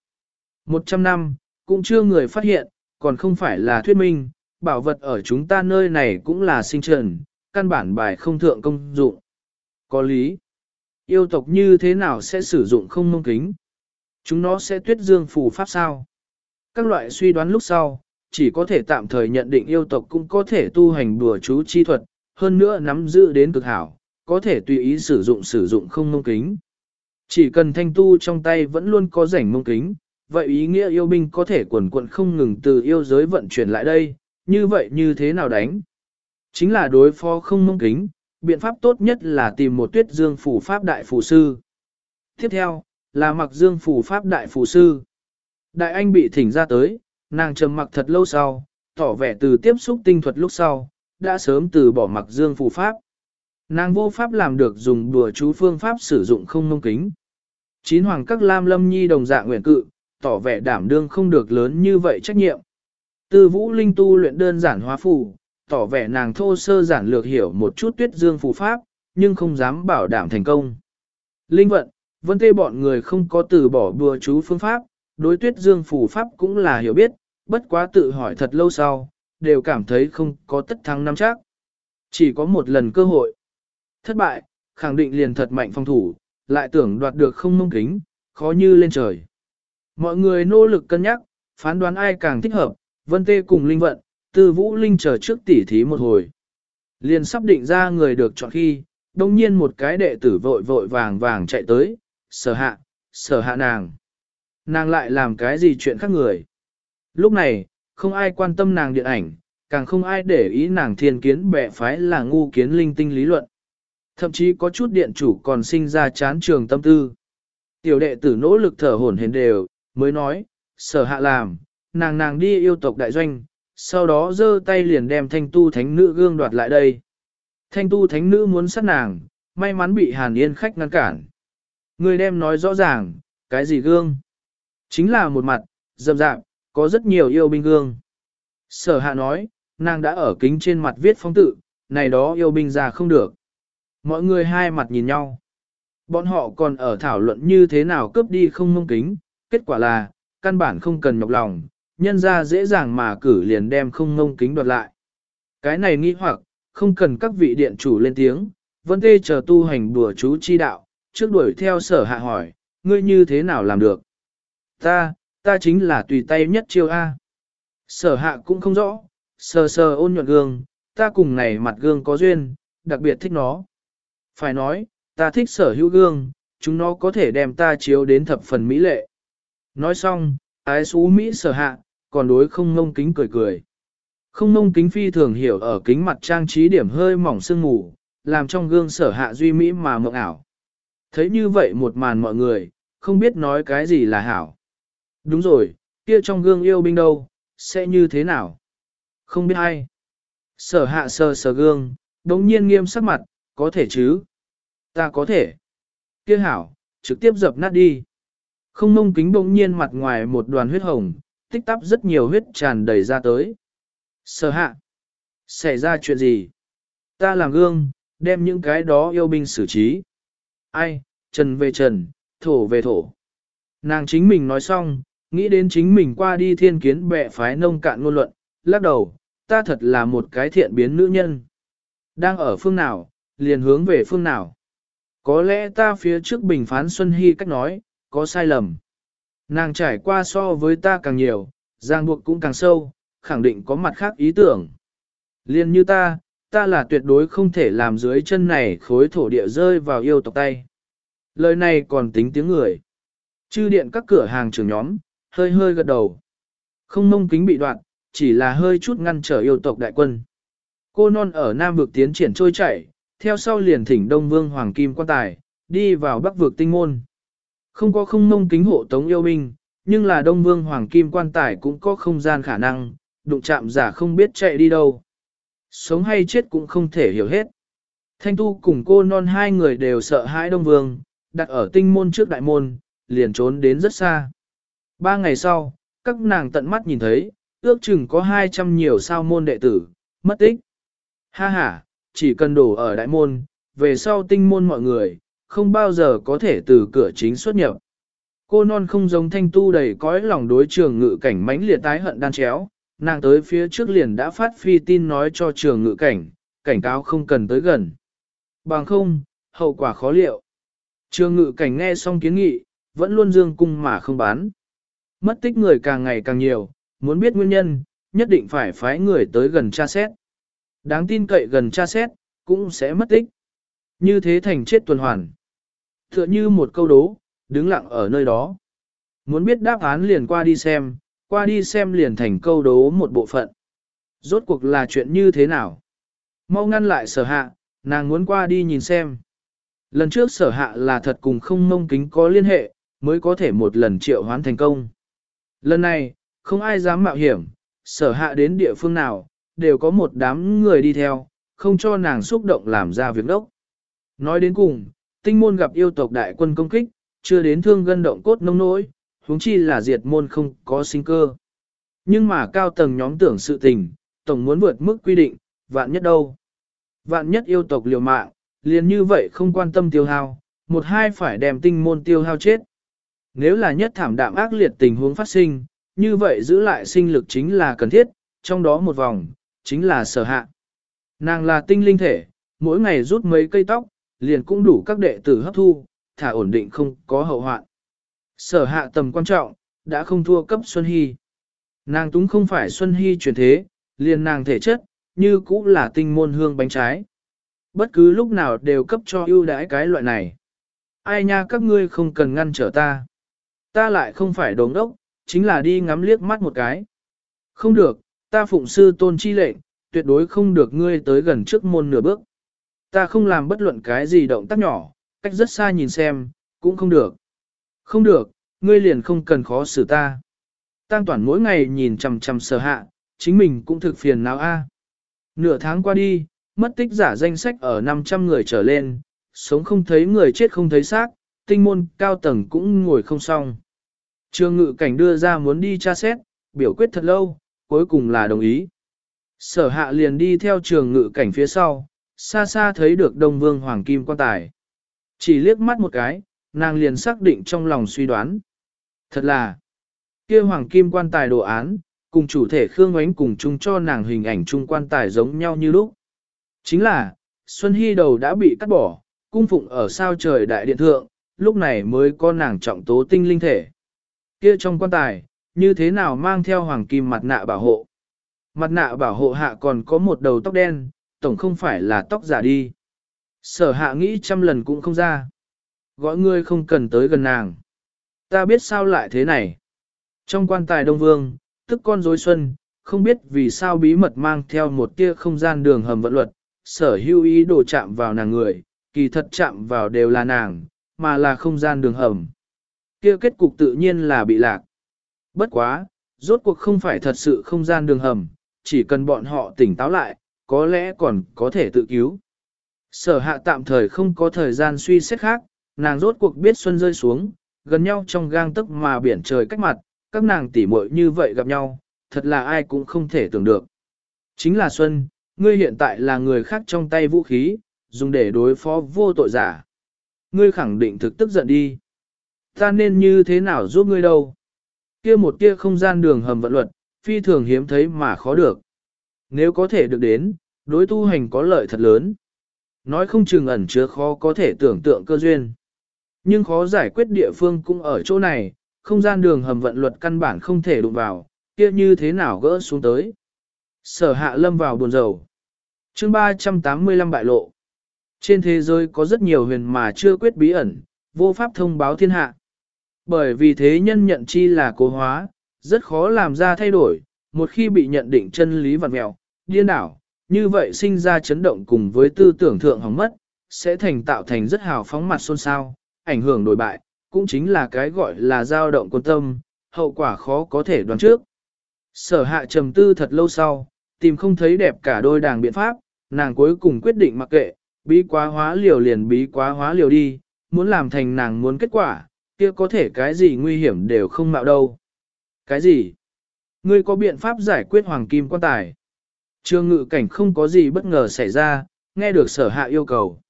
100 năm, cũng chưa người phát hiện, còn không phải là thuyết minh, bảo vật ở chúng ta nơi này cũng là sinh trần, căn bản bài không thượng công dụng. Có lý. Yêu tộc như thế nào sẽ sử dụng không mông kính? Chúng nó sẽ tuyết dương phù pháp sao? Các loại suy đoán lúc sau, chỉ có thể tạm thời nhận định yêu tộc cũng có thể tu hành đùa chú chi thuật, hơn nữa nắm giữ đến cực hảo, có thể tùy ý sử dụng sử dụng không mông kính. Chỉ cần thanh tu trong tay vẫn luôn có rảnh mông kính, vậy ý nghĩa yêu binh có thể quần quận không ngừng từ yêu giới vận chuyển lại đây, như vậy như thế nào đánh? Chính là đối phó không mông kính, biện pháp tốt nhất là tìm một tuyết dương phủ pháp đại phủ sư. Tiếp theo, là mặc dương phủ pháp đại phủ sư. Đại anh bị thỉnh ra tới, nàng trầm mặc thật lâu sau, tỏ vẻ từ tiếp xúc tinh thuật lúc sau, đã sớm từ bỏ mặc dương phủ pháp. Nàng vô pháp làm được dùng đùa chú phương pháp sử dụng không mông kính. Chín hoàng các lam lâm nhi đồng dạng nguyện cự, tỏ vẻ đảm đương không được lớn như vậy trách nhiệm. Tư vũ linh tu luyện đơn giản hóa phù, tỏ vẻ nàng thô sơ giản lược hiểu một chút tuyết dương phù pháp, nhưng không dám bảo đảm thành công. Linh vận, vân tê bọn người không có từ bỏ bừa chú phương pháp, đối tuyết dương phù pháp cũng là hiểu biết, bất quá tự hỏi thật lâu sau, đều cảm thấy không có tất thắng năm chắc. Chỉ có một lần cơ hội. Thất bại, khẳng định liền thật mạnh phòng thủ, lại tưởng đoạt được không mông kính, khó như lên trời. Mọi người nỗ lực cân nhắc, phán đoán ai càng thích hợp, vân tê cùng linh vận, tư vũ linh chờ trước tỉ thí một hồi. Liền sắp định ra người được chọn khi, đồng nhiên một cái đệ tử vội vội vàng vàng chạy tới, sở hạ, sở hạ nàng. Nàng lại làm cái gì chuyện khác người. Lúc này, không ai quan tâm nàng điện ảnh, càng không ai để ý nàng thiên kiến bẻ phái là ngu kiến linh tinh lý luận. Thậm chí có chút điện chủ còn sinh ra chán trường tâm tư. Tiểu đệ tử nỗ lực thở hổn hển đều, mới nói, sở hạ làm, nàng nàng đi yêu tộc đại doanh, sau đó giơ tay liền đem thanh tu thánh nữ gương đoạt lại đây. Thanh tu thánh nữ muốn sát nàng, may mắn bị hàn yên khách ngăn cản. Người đem nói rõ ràng, cái gì gương? Chính là một mặt, dầm dạp, có rất nhiều yêu binh gương. Sở hạ nói, nàng đã ở kính trên mặt viết phong tự, này đó yêu binh ra không được. Mọi người hai mặt nhìn nhau. Bọn họ còn ở thảo luận như thế nào cướp đi không mông kính, kết quả là, căn bản không cần nhọc lòng, nhân ra dễ dàng mà cử liền đem không ngông kính đoạt lại. Cái này nghi hoặc, không cần các vị điện chủ lên tiếng, vẫn tê chờ tu hành đùa chú chi đạo, trước đuổi theo sở hạ hỏi, ngươi như thế nào làm được? Ta, ta chính là tùy tay nhất chiêu A. Sở hạ cũng không rõ, sờ sờ ôn nhuận gương, ta cùng này mặt gương có duyên, đặc biệt thích nó. Phải nói, ta thích sở hữu gương, chúng nó có thể đem ta chiếu đến thập phần mỹ lệ. Nói xong, ái xú Mỹ sở hạ, còn đối không ngông kính cười cười. Không ngông kính phi thường hiểu ở kính mặt trang trí điểm hơi mỏng sương mù, làm trong gương sở hạ duy Mỹ mà mộng ảo. Thấy như vậy một màn mọi người, không biết nói cái gì là hảo. Đúng rồi, kia trong gương yêu binh đâu, sẽ như thế nào? Không biết ai. Sở hạ sờ sờ gương, đống nhiên nghiêm sắc mặt, có thể chứ? Ta có thể. Kia hảo, trực tiếp dập nát đi. Không mông kính bỗng nhiên mặt ngoài một đoàn huyết hồng, tích tắp rất nhiều huyết tràn đầy ra tới. Sở hạ. Xảy ra chuyện gì? Ta làm gương, đem những cái đó yêu binh xử trí. Ai, trần về trần, thổ về thổ. Nàng chính mình nói xong, nghĩ đến chính mình qua đi thiên kiến bệ phái nông cạn ngôn luận, lắc đầu, ta thật là một cái thiện biến nữ nhân. Đang ở phương nào, liền hướng về phương nào. Có lẽ ta phía trước bình phán Xuân Hy cách nói, có sai lầm. Nàng trải qua so với ta càng nhiều, giang buộc cũng càng sâu, khẳng định có mặt khác ý tưởng. Liên như ta, ta là tuyệt đối không thể làm dưới chân này khối thổ địa rơi vào yêu tộc tay. Lời này còn tính tiếng người. Chư điện các cửa hàng trưởng nhóm, hơi hơi gật đầu. Không mông kính bị đoạn, chỉ là hơi chút ngăn trở yêu tộc đại quân. Cô non ở Nam vực tiến triển trôi chảy, theo sau liền thỉnh Đông Vương Hoàng Kim quan tài, đi vào Bắc vực tinh môn. Không có không mông kính hộ tống yêu binh, nhưng là Đông Vương Hoàng Kim quan tài cũng có không gian khả năng, đụng chạm giả không biết chạy đi đâu. Sống hay chết cũng không thể hiểu hết. Thanh tu cùng cô non hai người đều sợ hãi Đông Vương, đặt ở tinh môn trước đại môn, liền trốn đến rất xa. Ba ngày sau, các nàng tận mắt nhìn thấy, ước chừng có 200 nhiều sao môn đệ tử, mất tích. Ha ha, chỉ cần đổ ở đại môn, về sau tinh môn mọi người, không bao giờ có thể từ cửa chính xuất nhập. Cô non không giống thanh tu đầy cõi lòng đối trường ngự cảnh mãnh liệt tái hận đan chéo, nàng tới phía trước liền đã phát phi tin nói cho trường ngự cảnh, cảnh cáo không cần tới gần. Bằng không, hậu quả khó liệu. Trường ngự cảnh nghe xong kiến nghị, vẫn luôn dương cung mà không bán. Mất tích người càng ngày càng nhiều, muốn biết nguyên nhân, nhất định phải phái người tới gần tra xét. Đáng tin cậy gần tra xét, cũng sẽ mất tích. Như thế thành chết tuần hoàn. Tựa như một câu đố, đứng lặng ở nơi đó. Muốn biết đáp án liền qua đi xem, qua đi xem liền thành câu đố một bộ phận. Rốt cuộc là chuyện như thế nào? Mau ngăn lại sở hạ, nàng muốn qua đi nhìn xem. Lần trước sở hạ là thật cùng không mông kính có liên hệ, mới có thể một lần triệu hoán thành công. Lần này, không ai dám mạo hiểm, sở hạ đến địa phương nào, đều có một đám người đi theo, không cho nàng xúc động làm ra việc đốc. Nói đến cùng, tinh môn gặp yêu tộc đại quân công kích, chưa đến thương gân động cốt nông nỗi, huống chi là diệt môn không có sinh cơ. Nhưng mà cao tầng nhóm tưởng sự tình, tổng muốn vượt mức quy định, vạn nhất đâu. Vạn nhất yêu tộc liều mạng, liền như vậy không quan tâm tiêu hao, một hai phải đem tinh môn tiêu hao chết. Nếu là nhất thảm đạm ác liệt tình huống phát sinh, như vậy giữ lại sinh lực chính là cần thiết, trong đó một vòng, chính là sở hạ. Nàng là tinh linh thể, mỗi ngày rút mấy cây tóc, liền cũng đủ các đệ tử hấp thu, thả ổn định không có hậu hoạn. Sở hạ tầm quan trọng, đã không thua cấp Xuân Hy. Nàng túng không phải Xuân Hy chuyển thế, liền nàng thể chất, như cũng là tinh môn hương bánh trái. Bất cứ lúc nào đều cấp cho ưu đãi cái loại này. Ai nha các ngươi không cần ngăn trở ta. Ta lại không phải đống đốc, chính là đi ngắm liếc mắt một cái. Không được, ta phụng sư tôn chi lệnh, tuyệt đối không được ngươi tới gần trước môn nửa bước. Ta không làm bất luận cái gì động tác nhỏ, cách rất xa nhìn xem, cũng không được. Không được, ngươi liền không cần khó xử ta. Tăng toàn mỗi ngày nhìn chằm chằm sở hạ, chính mình cũng thực phiền não a. Nửa tháng qua đi, mất tích giả danh sách ở 500 người trở lên, sống không thấy người chết không thấy xác, tinh môn cao tầng cũng ngồi không xong. Trương ngự cảnh đưa ra muốn đi tra xét, biểu quyết thật lâu, cuối cùng là đồng ý. Sở hạ liền đi theo trường ngự cảnh phía sau, xa xa thấy được Đông Vương Hoàng Kim quan tài. Chỉ liếc mắt một cái, nàng liền xác định trong lòng suy đoán. Thật là, kia Hoàng Kim quan tài đồ án, cùng chủ thể Khương Ngoánh cùng chung cho nàng hình ảnh chung quan tài giống nhau như lúc. Chính là, Xuân Hy đầu đã bị cắt bỏ, cung phụng ở sao trời đại điện thượng, lúc này mới có nàng trọng tố tinh linh thể. Kia trong quan tài, như thế nào mang theo hoàng kim mặt nạ bảo hộ. Mặt nạ bảo hộ hạ còn có một đầu tóc đen, tổng không phải là tóc giả đi. Sở hạ nghĩ trăm lần cũng không ra. Gọi ngươi không cần tới gần nàng. Ta biết sao lại thế này. Trong quan tài Đông Vương, tức con rối xuân, không biết vì sao bí mật mang theo một tia không gian đường hầm vận luật, sở hưu ý đồ chạm vào nàng người, kỳ thật chạm vào đều là nàng, mà là không gian đường hầm. Kia kết cục tự nhiên là bị lạc. Bất quá, rốt cuộc không phải thật sự không gian đường hầm, chỉ cần bọn họ tỉnh táo lại, có lẽ còn có thể tự cứu. Sở hạ tạm thời không có thời gian suy xét khác, nàng rốt cuộc biết xuân rơi xuống, gần nhau trong gang tức mà biển trời cách mặt, các nàng tỉ muội như vậy gặp nhau, thật là ai cũng không thể tưởng được. Chính là Xuân, ngươi hiện tại là người khác trong tay vũ khí, dùng để đối phó vô tội giả. Ngươi khẳng định thực tức giận đi. Ta nên như thế nào giúp ngươi đâu? Kia một kia không gian đường hầm vận luật, phi thường hiếm thấy mà khó được. Nếu có thể được đến, đối tu hành có lợi thật lớn. Nói không chừng ẩn chứa khó có thể tưởng tượng cơ duyên. Nhưng khó giải quyết địa phương cũng ở chỗ này, không gian đường hầm vận luật căn bản không thể đụng vào, kia như thế nào gỡ xuống tới. Sở hạ lâm vào buồn rầu. chương 385 bại lộ. Trên thế giới có rất nhiều huyền mà chưa quyết bí ẩn, vô pháp thông báo thiên hạ. Bởi vì thế nhân nhận chi là cố hóa, rất khó làm ra thay đổi, một khi bị nhận định chân lý vật mẹo, điên đảo, như vậy sinh ra chấn động cùng với tư tưởng thượng hỏng mất, sẽ thành tạo thành rất hào phóng mặt xôn xao, ảnh hưởng đổi bại, cũng chính là cái gọi là dao động quân tâm, hậu quả khó có thể đoán trước. Sở hạ trầm tư thật lâu sau, tìm không thấy đẹp cả đôi đảng biện pháp, nàng cuối cùng quyết định mặc kệ, bí quá hóa liều liền bí quá hóa liều đi, muốn làm thành nàng muốn kết quả, kia có thể cái gì nguy hiểm đều không mạo đâu. Cái gì? Ngươi có biện pháp giải quyết hoàng kim quan tài? Trương ngự cảnh không có gì bất ngờ xảy ra, nghe được sở hạ yêu cầu.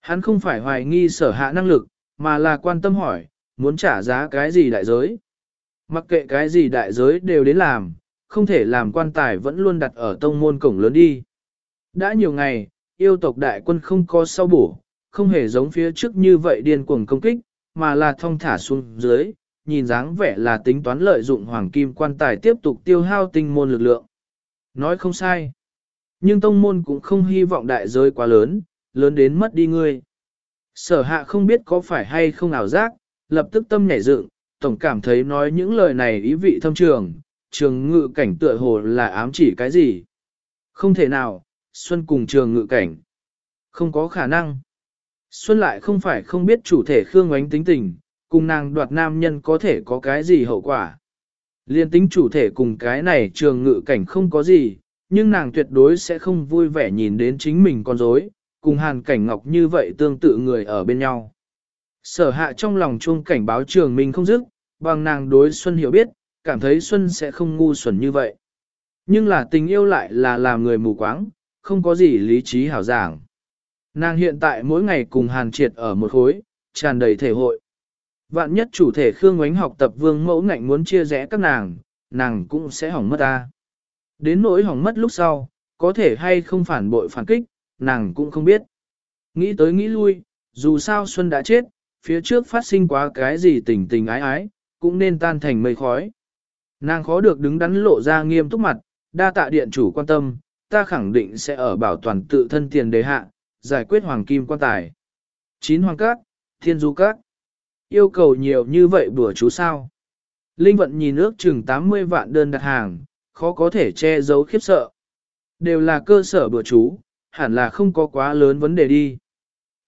Hắn không phải hoài nghi sở hạ năng lực, mà là quan tâm hỏi, muốn trả giá cái gì đại giới. Mặc kệ cái gì đại giới đều đến làm, không thể làm quan tài vẫn luôn đặt ở tông môn cổng lớn đi. Đã nhiều ngày, yêu tộc đại quân không có sau bổ, không hề giống phía trước như vậy điên cuồng công kích, mà là thong thả xuống dưới, nhìn dáng vẻ là tính toán lợi dụng hoàng kim quan tài tiếp tục tiêu hao tinh môn lực lượng. Nói không sai. Nhưng tông môn cũng không hy vọng đại giới quá lớn, lớn đến mất đi ngươi. Sở hạ không biết có phải hay không ảo giác, lập tức tâm nhảy dựng, tổng cảm thấy nói những lời này ý vị thâm trường, trường ngự cảnh tựa hồ là ám chỉ cái gì. Không thể nào, Xuân cùng trường ngự cảnh. Không có khả năng. Xuân lại không phải không biết chủ thể Khương Ngoánh tính tình, cùng nàng đoạt nam nhân có thể có cái gì hậu quả. Liên tính chủ thể cùng cái này trường ngự cảnh không có gì, nhưng nàng tuyệt đối sẽ không vui vẻ nhìn đến chính mình con dối, cùng hàn cảnh ngọc như vậy tương tự người ở bên nhau. Sở hạ trong lòng chuông cảnh báo trường mình không dứt, bằng nàng đối Xuân hiểu biết, cảm thấy Xuân sẽ không ngu xuẩn như vậy. Nhưng là tình yêu lại là làm người mù quáng, không có gì lý trí hảo giảng. Nàng hiện tại mỗi ngày cùng hàn triệt ở một khối, tràn đầy thể hội. Vạn nhất chủ thể Khương Ngoánh học tập vương mẫu ngạnh muốn chia rẽ các nàng, nàng cũng sẽ hỏng mất ta. Đến nỗi hỏng mất lúc sau, có thể hay không phản bội phản kích, nàng cũng không biết. Nghĩ tới nghĩ lui, dù sao Xuân đã chết, phía trước phát sinh quá cái gì tình tình ái ái, cũng nên tan thành mây khói. Nàng khó được đứng đắn lộ ra nghiêm túc mặt, đa tạ điện chủ quan tâm, ta khẳng định sẽ ở bảo toàn tự thân tiền đề hạ, giải quyết hoàng kim quan tài. Chín hoàng cát, thiên du cát. Yêu cầu nhiều như vậy bữa chú sao. Linh vận nhìn ước chừng 80 vạn đơn đặt hàng, khó có thể che giấu khiếp sợ. Đều là cơ sở bữa chú, hẳn là không có quá lớn vấn đề đi.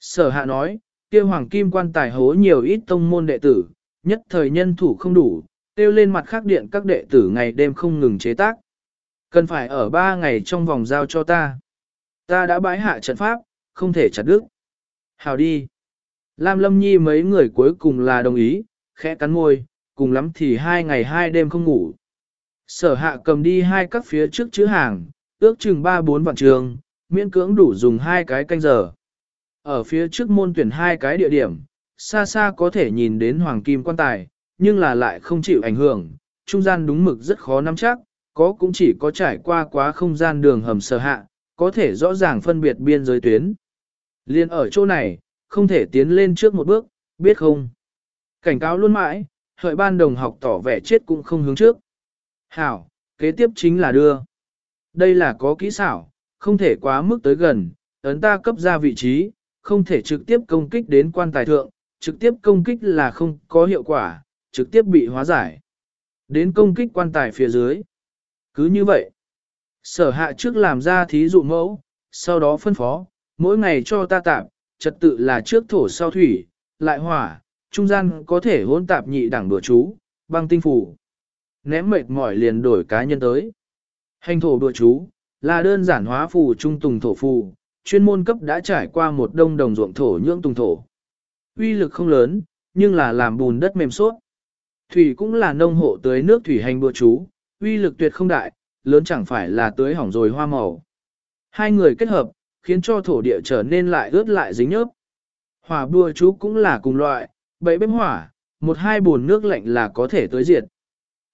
Sở hạ nói, kia hoàng kim quan tài hố nhiều ít tông môn đệ tử, nhất thời nhân thủ không đủ, tiêu lên mặt khác điện các đệ tử ngày đêm không ngừng chế tác. Cần phải ở ba ngày trong vòng giao cho ta. Ta đã bái hạ trận pháp, không thể chặt đứt. Hào đi. Lam Lâm Nhi mấy người cuối cùng là đồng ý, khẽ cắn môi, cùng lắm thì hai ngày hai đêm không ngủ. Sở hạ cầm đi hai các phía trước chữ hàng, ước chừng ba bốn vạn trường, miễn cưỡng đủ dùng hai cái canh giờ. Ở phía trước môn tuyển hai cái địa điểm, xa xa có thể nhìn đến hoàng kim quan tài, nhưng là lại không chịu ảnh hưởng, trung gian đúng mực rất khó nắm chắc, có cũng chỉ có trải qua quá không gian đường hầm sở hạ, có thể rõ ràng phân biệt biên giới tuyến. Liên ở chỗ này, không thể tiến lên trước một bước, biết không? Cảnh cáo luôn mãi, hợi ban đồng học tỏ vẻ chết cũng không hướng trước. Hảo, kế tiếp chính là đưa. Đây là có kỹ xảo, không thể quá mức tới gần, ấn ta cấp ra vị trí, không thể trực tiếp công kích đến quan tài thượng, trực tiếp công kích là không có hiệu quả, trực tiếp bị hóa giải. Đến công kích quan tài phía dưới. Cứ như vậy, sở hạ trước làm ra thí dụ mẫu, sau đó phân phó, mỗi ngày cho ta tạm, trật tự là trước thổ sau thủy, lại hỏa, trung gian có thể hỗn tạp nhị đẳng đùa chú, băng tinh phủ. Ném mệt mỏi liền đổi cá nhân tới. Hành thổ đùa chú, là đơn giản hóa phù trung tùng thổ phù, chuyên môn cấp đã trải qua một đông đồng ruộng thổ nhưỡng tùng thổ. Uy lực không lớn, nhưng là làm bùn đất mềm suốt. Thủy cũng là nông hộ tới nước thủy hành đùa chú, uy lực tuyệt không đại, lớn chẳng phải là tưới hỏng rồi hoa màu. Hai người kết hợp, khiến cho thổ địa trở nên lại ướt lại dính nhớp. Hỏa bùa chú cũng là cùng loại, bẫy bếp hỏa, một hai bồn nước lạnh là có thể tới diệt.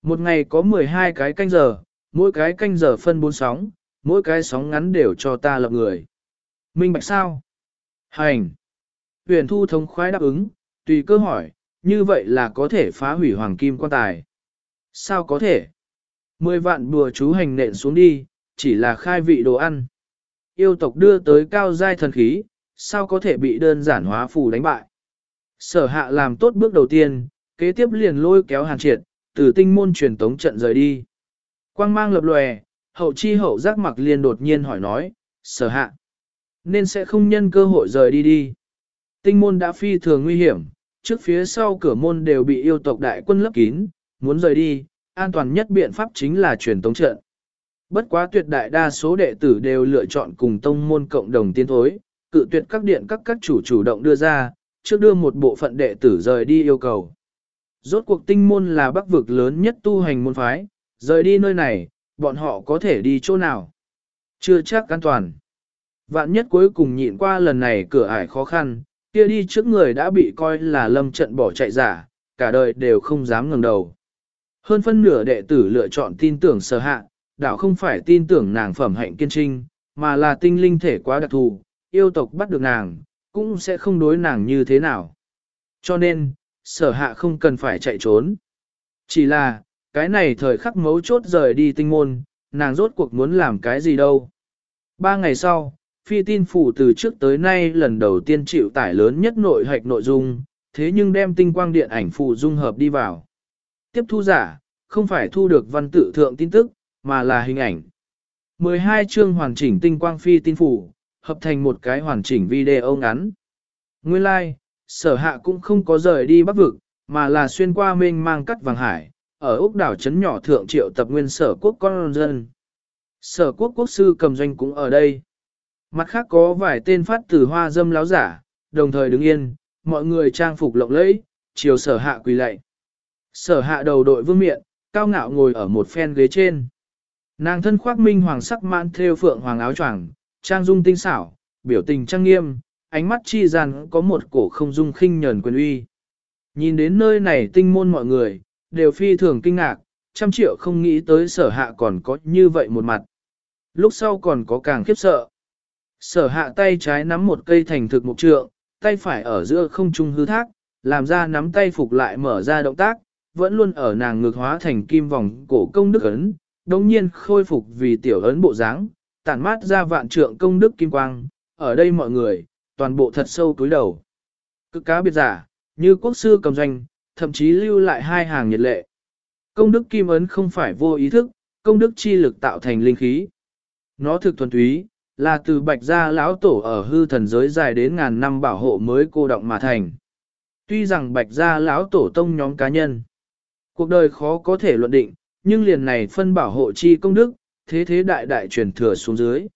Một ngày có 12 cái canh giờ, mỗi cái canh giờ phân bốn sóng, mỗi cái sóng ngắn đều cho ta lập người. Minh bạch sao? Hành. Huyền thu thống khoái đáp ứng, tùy cơ hỏi, như vậy là có thể phá hủy hoàng kim quan tài. Sao có thể? Mười vạn bùa chú hành nện xuống đi, chỉ là khai vị đồ ăn. Yêu tộc đưa tới cao giai thần khí, sao có thể bị đơn giản hóa phù đánh bại. Sở hạ làm tốt bước đầu tiên, kế tiếp liền lôi kéo hàn triệt, từ tinh môn truyền tống trận rời đi. Quang mang lập lòe, hậu chi hậu giác mặc liền đột nhiên hỏi nói, sở hạ. Nên sẽ không nhân cơ hội rời đi đi. Tinh môn đã phi thường nguy hiểm, trước phía sau cửa môn đều bị yêu tộc đại quân lấp kín, muốn rời đi, an toàn nhất biện pháp chính là truyền tống trận. Bất quá tuyệt đại đa số đệ tử đều lựa chọn cùng tông môn cộng đồng tiến thối, cự tuyệt các điện các các chủ chủ động đưa ra, trước đưa một bộ phận đệ tử rời đi yêu cầu. Rốt cuộc tinh môn là bắc vực lớn nhất tu hành môn phái, rời đi nơi này, bọn họ có thể đi chỗ nào? Chưa chắc an toàn. Vạn nhất cuối cùng nhịn qua lần này cửa ải khó khăn, kia đi trước người đã bị coi là lâm trận bỏ chạy giả, cả đời đều không dám ngẩng đầu. Hơn phân nửa đệ tử lựa chọn tin tưởng sở hạ, đảo không phải tin tưởng nàng phẩm hạnh kiên trinh, mà là tinh linh thể quá đặc thù, yêu tộc bắt được nàng, cũng sẽ không đối nàng như thế nào. Cho nên, sở hạ không cần phải chạy trốn. Chỉ là, cái này thời khắc mấu chốt rời đi tinh môn, nàng rốt cuộc muốn làm cái gì đâu. Ba ngày sau, phi tin phủ từ trước tới nay lần đầu tiên chịu tải lớn nhất nội hạch nội dung, thế nhưng đem tinh quang điện ảnh phụ dung hợp đi vào. Tiếp thu giả, không phải thu được văn tự thượng tin tức, mà là hình ảnh. 12 chương hoàn chỉnh tinh quang phi tin phủ, hợp thành một cái hoàn chỉnh video ngắn. Nguyên lai, like, sở hạ cũng không có rời đi bắc vực, mà là xuyên qua mênh mang cắt vàng hải, ở úc đảo trấn nhỏ thượng triệu tập nguyên sở quốc con dân. Sở quốc quốc sư cầm doanh cũng ở đây. Mặt khác có vài tên phát từ hoa dâm láo giả, đồng thời đứng yên, mọi người trang phục lộng lẫy, chiều sở hạ quỳ lạy. Sở hạ đầu đội vương miện, cao ngạo ngồi ở một phen ghế trên. Nàng thân khoác minh hoàng sắc mãn theo phượng hoàng áo choàng, trang dung tinh xảo, biểu tình trang nghiêm, ánh mắt chi rằng có một cổ không dung khinh nhờn quyền uy. Nhìn đến nơi này tinh môn mọi người, đều phi thường kinh ngạc, trăm triệu không nghĩ tới sở hạ còn có như vậy một mặt. Lúc sau còn có càng khiếp sợ. Sở hạ tay trái nắm một cây thành thực mục trượng, tay phải ở giữa không trung hư thác, làm ra nắm tay phục lại mở ra động tác, vẫn luôn ở nàng ngược hóa thành kim vòng cổ công đức ấn, đồng nhiên khôi phục vì tiểu ấn bộ dáng, tản mát ra vạn trượng công đức kim quang, ở đây mọi người, toàn bộ thật sâu túi đầu. Cực cá biệt giả, như quốc sư cầm doanh, thậm chí lưu lại hai hàng nhiệt lệ. Công đức kim ấn không phải vô ý thức, công đức chi lực tạo thành linh khí. Nó thực thuần túy, là từ bạch gia lão tổ ở hư thần giới dài đến ngàn năm bảo hộ mới cô động mà thành. Tuy rằng bạch gia lão tổ tông nhóm cá nhân, cuộc đời khó có thể luận định, nhưng liền này phân bảo hộ chi công đức, thế thế đại đại truyền thừa xuống dưới.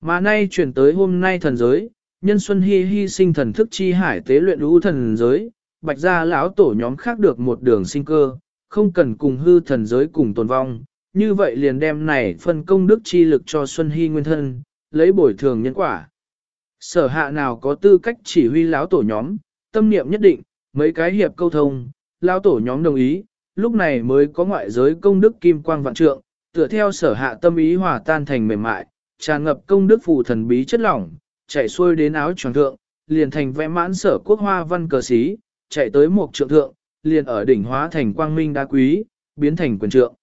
Mà nay truyền tới hôm nay thần giới, nhân xuân hy hy sinh thần thức chi hải tế luyện lũ thần giới, bạch gia lão tổ nhóm khác được một đường sinh cơ, không cần cùng hư thần giới cùng tồn vong, như vậy liền đem này phân công đức chi lực cho Xuân Hy nguyên thân, lấy bồi thường nhân quả. Sở hạ nào có tư cách chỉ huy lão tổ nhóm, tâm niệm nhất định, mấy cái hiệp câu thông, lão tổ nhóm đồng ý, lúc này mới có ngoại giới công đức kim quang vạn trượng, tựa theo sở hạ tâm ý hòa tan thành mềm mại, tràn ngập công đức phù thần bí chất lỏng, chạy xuôi đến áo tròn thượng, liền thành vẽ mãn sở quốc hoa văn cờ xí, chạy tới một trượng thượng, liền ở đỉnh hóa thành quang minh đá quý, biến thành quyền trượng.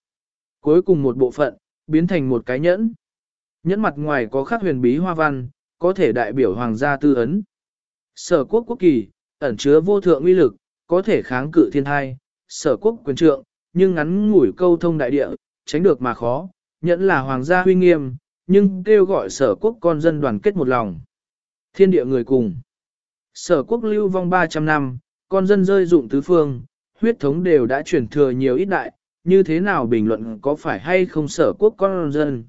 Cuối cùng một bộ phận, biến thành một cái nhẫn. Nhẫn mặt ngoài có khắc huyền bí hoa văn, có thể đại biểu hoàng gia tư ấn. Sở quốc quốc kỳ, ẩn chứa vô thượng uy lực, có thể kháng cự thiên thai, sở quốc quyền trượng, nhưng ngắn ngủi câu thông đại địa, tránh được mà khó, nhẫn là hoàng gia huy nghiêm, nhưng kêu gọi sở quốc con dân đoàn kết một lòng. Thiên địa người cùng. Sở quốc lưu vong 300 năm, con dân rơi dụng tứ phương, huyết thống đều đã chuyển thừa nhiều ít đại, như thế nào bình luận có phải hay không sở quốc con dân.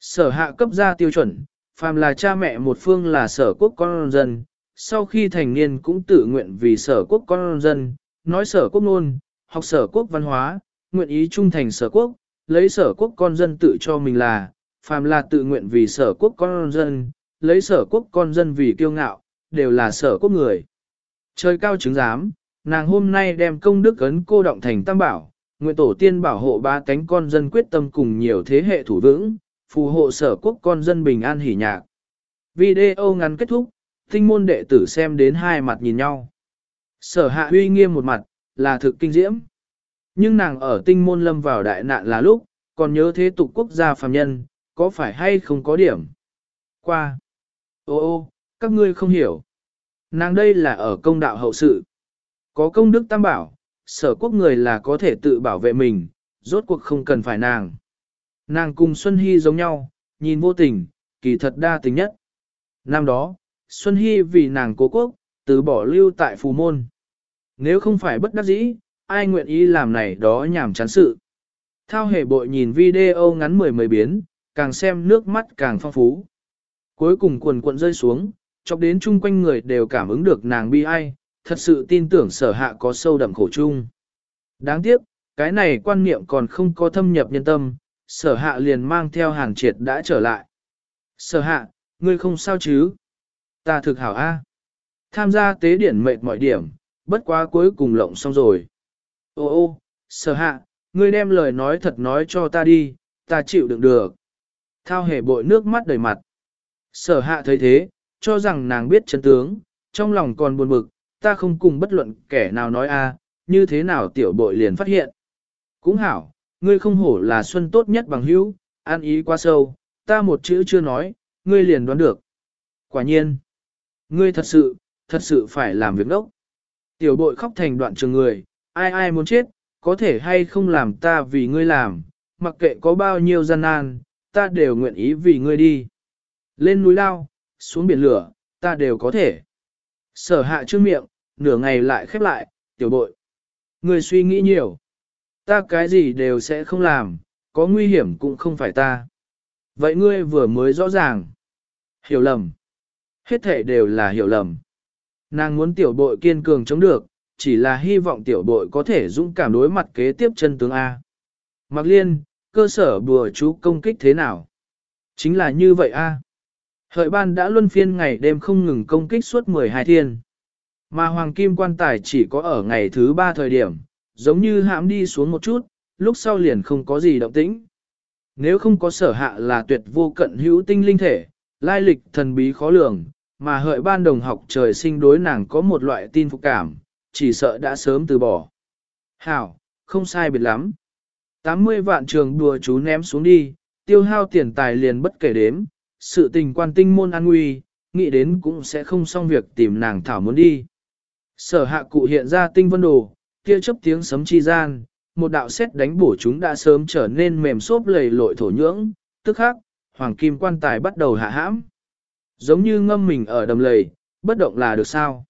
Sở hạ cấp ra tiêu chuẩn, phàm là cha mẹ một phương là sở quốc con dân, sau khi thành niên cũng tự nguyện vì sở quốc con dân, nói sở quốc ngôn học sở quốc văn hóa, nguyện ý trung thành sở quốc, lấy sở quốc con dân tự cho mình là, phàm là tự nguyện vì sở quốc con dân, lấy sở quốc con dân vì kiêu ngạo, đều là sở quốc người. Trời cao chứng giám, nàng hôm nay đem công đức ấn cô động thành tam bảo, nguyện tổ tiên bảo hộ ba cánh con dân quyết tâm cùng nhiều thế hệ thủ vững, phù hộ sở quốc con dân bình an hỉ nhạc. Video ngắn kết thúc, tinh môn đệ tử xem đến hai mặt nhìn nhau. Sở hạ huy nghiêm một mặt, là thực kinh diễm. Nhưng nàng ở tinh môn lâm vào đại nạn là lúc, còn nhớ thế tục quốc gia phàm nhân, có phải hay không có điểm. Qua. Ô ô, các ngươi không hiểu. Nàng đây là ở công đạo hậu sự. Có công đức tam bảo, sở quốc người là có thể tự bảo vệ mình, rốt cuộc không cần phải nàng. Nàng cùng Xuân Hy giống nhau, nhìn vô tình, kỳ thật đa tình nhất. Năm đó, Xuân Hy vì nàng cố quốc, từ bỏ lưu tại phù môn. Nếu không phải bất đắc dĩ, ai nguyện ý làm này đó nhảm chán sự. Thao hề bội nhìn video ngắn mười mười biến, càng xem nước mắt càng phong phú. Cuối cùng quần cuộn rơi xuống, chọc đến chung quanh người đều cảm ứng được nàng bi ai, thật sự tin tưởng sở hạ có sâu đậm khổ chung. Đáng tiếc, cái này quan niệm còn không có thâm nhập nhân tâm, sở hạ liền mang theo hàng triệt đã trở lại. Sở hạ, ngươi không sao chứ? Ta thực hảo A. Tham gia tế điển mệt mọi điểm, bất quá cuối cùng lộng xong rồi. Ô ô, sở hạ, ngươi đem lời nói thật nói cho ta đi, ta chịu đựng được. Thao hề bội nước mắt đầy mặt. Sở hạ thấy thế, cho rằng nàng biết chân tướng, trong lòng còn buồn bực, ta không cùng bất luận kẻ nào nói a, như thế nào tiểu bội liền phát hiện. Cũng hảo, ngươi không hổ là xuân tốt nhất bằng hữu, an ý quá sâu, ta một chữ chưa nói, ngươi liền đoán được. Quả nhiên, ngươi thật sự, thật sự phải làm việc đốc. Tiểu bội khóc thành đoạn trường người, ai ai muốn chết, có thể hay không làm ta vì ngươi làm, mặc kệ có bao nhiêu gian nan, ta đều nguyện ý vì ngươi đi. Lên núi lao, xuống biển lửa, ta đều có thể. Sở hạ trước miệng, nửa ngày lại khép lại, tiểu bội. Ngươi suy nghĩ nhiều. Ta cái gì đều sẽ không làm, có nguy hiểm cũng không phải ta. Vậy ngươi vừa mới rõ ràng. Hiểu lầm. Hết thể đều là hiểu lầm. Nàng muốn tiểu bội kiên cường chống được, chỉ là hy vọng tiểu bội có thể dũng cảm đối mặt kế tiếp chân tướng A. Mạc Liên, cơ sở bùa chú công kích thế nào? Chính là như vậy A. Hợi ban đã luân phiên ngày đêm không ngừng công kích suốt 12 thiên. Mà Hoàng Kim quan tài chỉ có ở ngày thứ 3 thời điểm, giống như hãm đi xuống một chút, lúc sau liền không có gì động tĩnh. Nếu không có sở hạ là tuyệt vô cận hữu tinh linh thể, lai lịch thần bí khó lường, mà hợi ban đồng học trời sinh đối nàng có một loại tin phục cảm, chỉ sợ đã sớm từ bỏ. Hảo, không sai biệt lắm. 80 vạn trường đùa chú ném xuống đi, tiêu hao tiền tài liền bất kể đếm, sự tình quan tinh môn an nguy, nghĩ đến cũng sẽ không xong việc tìm nàng thảo muốn đi. Sở hạ cụ hiện ra tinh vân đồ, kia chấp tiếng sấm chi gian, một đạo xét đánh bổ chúng đã sớm trở nên mềm xốp lầy lội thổ nhưỡng, tức khắc, hoàng kim quan tài bắt đầu hạ hãm. Giống như ngâm mình ở đầm lầy, bất động là được sao?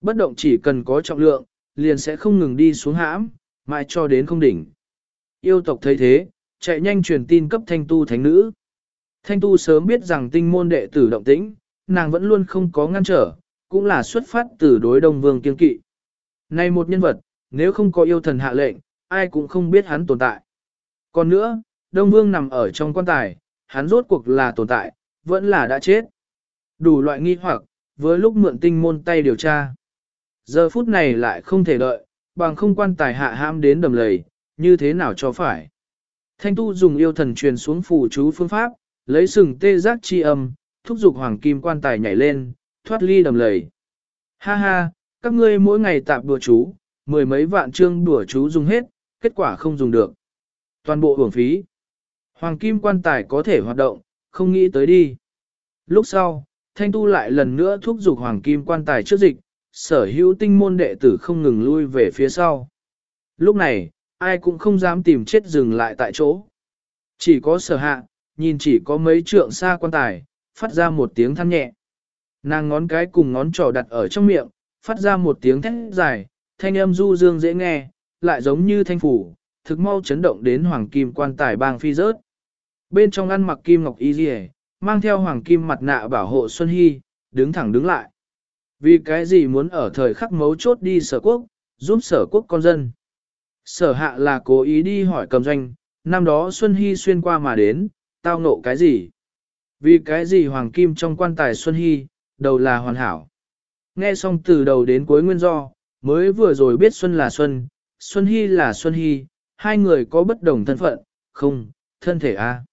Bất động chỉ cần có trọng lượng, liền sẽ không ngừng đi xuống hãm, mãi cho đến không đỉnh. Yêu tộc thấy thế, chạy nhanh truyền tin cấp thanh tu thánh nữ. Thanh tu sớm biết rằng tinh môn đệ tử động tĩnh, nàng vẫn luôn không có ngăn trở, cũng là xuất phát từ đối đông vương kiên kỵ. Này một nhân vật, nếu không có yêu thần hạ lệnh, ai cũng không biết hắn tồn tại. Còn nữa, đông vương nằm ở trong quan tài, hắn rốt cuộc là tồn tại, vẫn là đã chết. Đủ loại nghi hoặc, với lúc mượn tinh môn tay điều tra. Giờ phút này lại không thể đợi, bằng không quan tài hạ ham đến đầm lầy, như thế nào cho phải. Thanh tu dùng yêu thần truyền xuống phù chú phương pháp, lấy sừng tê giác chi âm, thúc giục hoàng kim quan tài nhảy lên, thoát ly đầm lầy. Ha ha, các ngươi mỗi ngày tạp đùa chú, mười mấy vạn chương đùa chú dùng hết, kết quả không dùng được. Toàn bộ hưởng phí. Hoàng kim quan tài có thể hoạt động, không nghĩ tới đi. Lúc sau, thanh tu lại lần nữa thúc giục hoàng kim quan tài trước dịch, sở hữu tinh môn đệ tử không ngừng lui về phía sau. Lúc này, ai cũng không dám tìm chết dừng lại tại chỗ. Chỉ có sở hạ, nhìn chỉ có mấy trượng xa quan tài, phát ra một tiếng than nhẹ. Nàng ngón cái cùng ngón trỏ đặt ở trong miệng, phát ra một tiếng thét dài, thanh âm du dương dễ nghe, lại giống như thanh phủ, thực mau chấn động đến hoàng kim quan tài bang phi rớt. Bên trong ăn mặc kim ngọc y dì mang theo hoàng kim mặt nạ bảo hộ Xuân Hy, đứng thẳng đứng lại. Vì cái gì muốn ở thời khắc mấu chốt đi sở quốc, giúp sở quốc con dân. Sở hạ là cố ý đi hỏi cầm doanh, năm đó Xuân Hy xuyên qua mà đến, tao nộ cái gì? Vì cái gì hoàng kim trong quan tài Xuân Hy, đầu là hoàn hảo. Nghe xong từ đầu đến cuối nguyên do, mới vừa rồi biết Xuân là Xuân, Xuân Hy là Xuân Hy, hai người có bất đồng thân phận, không, thân thể a.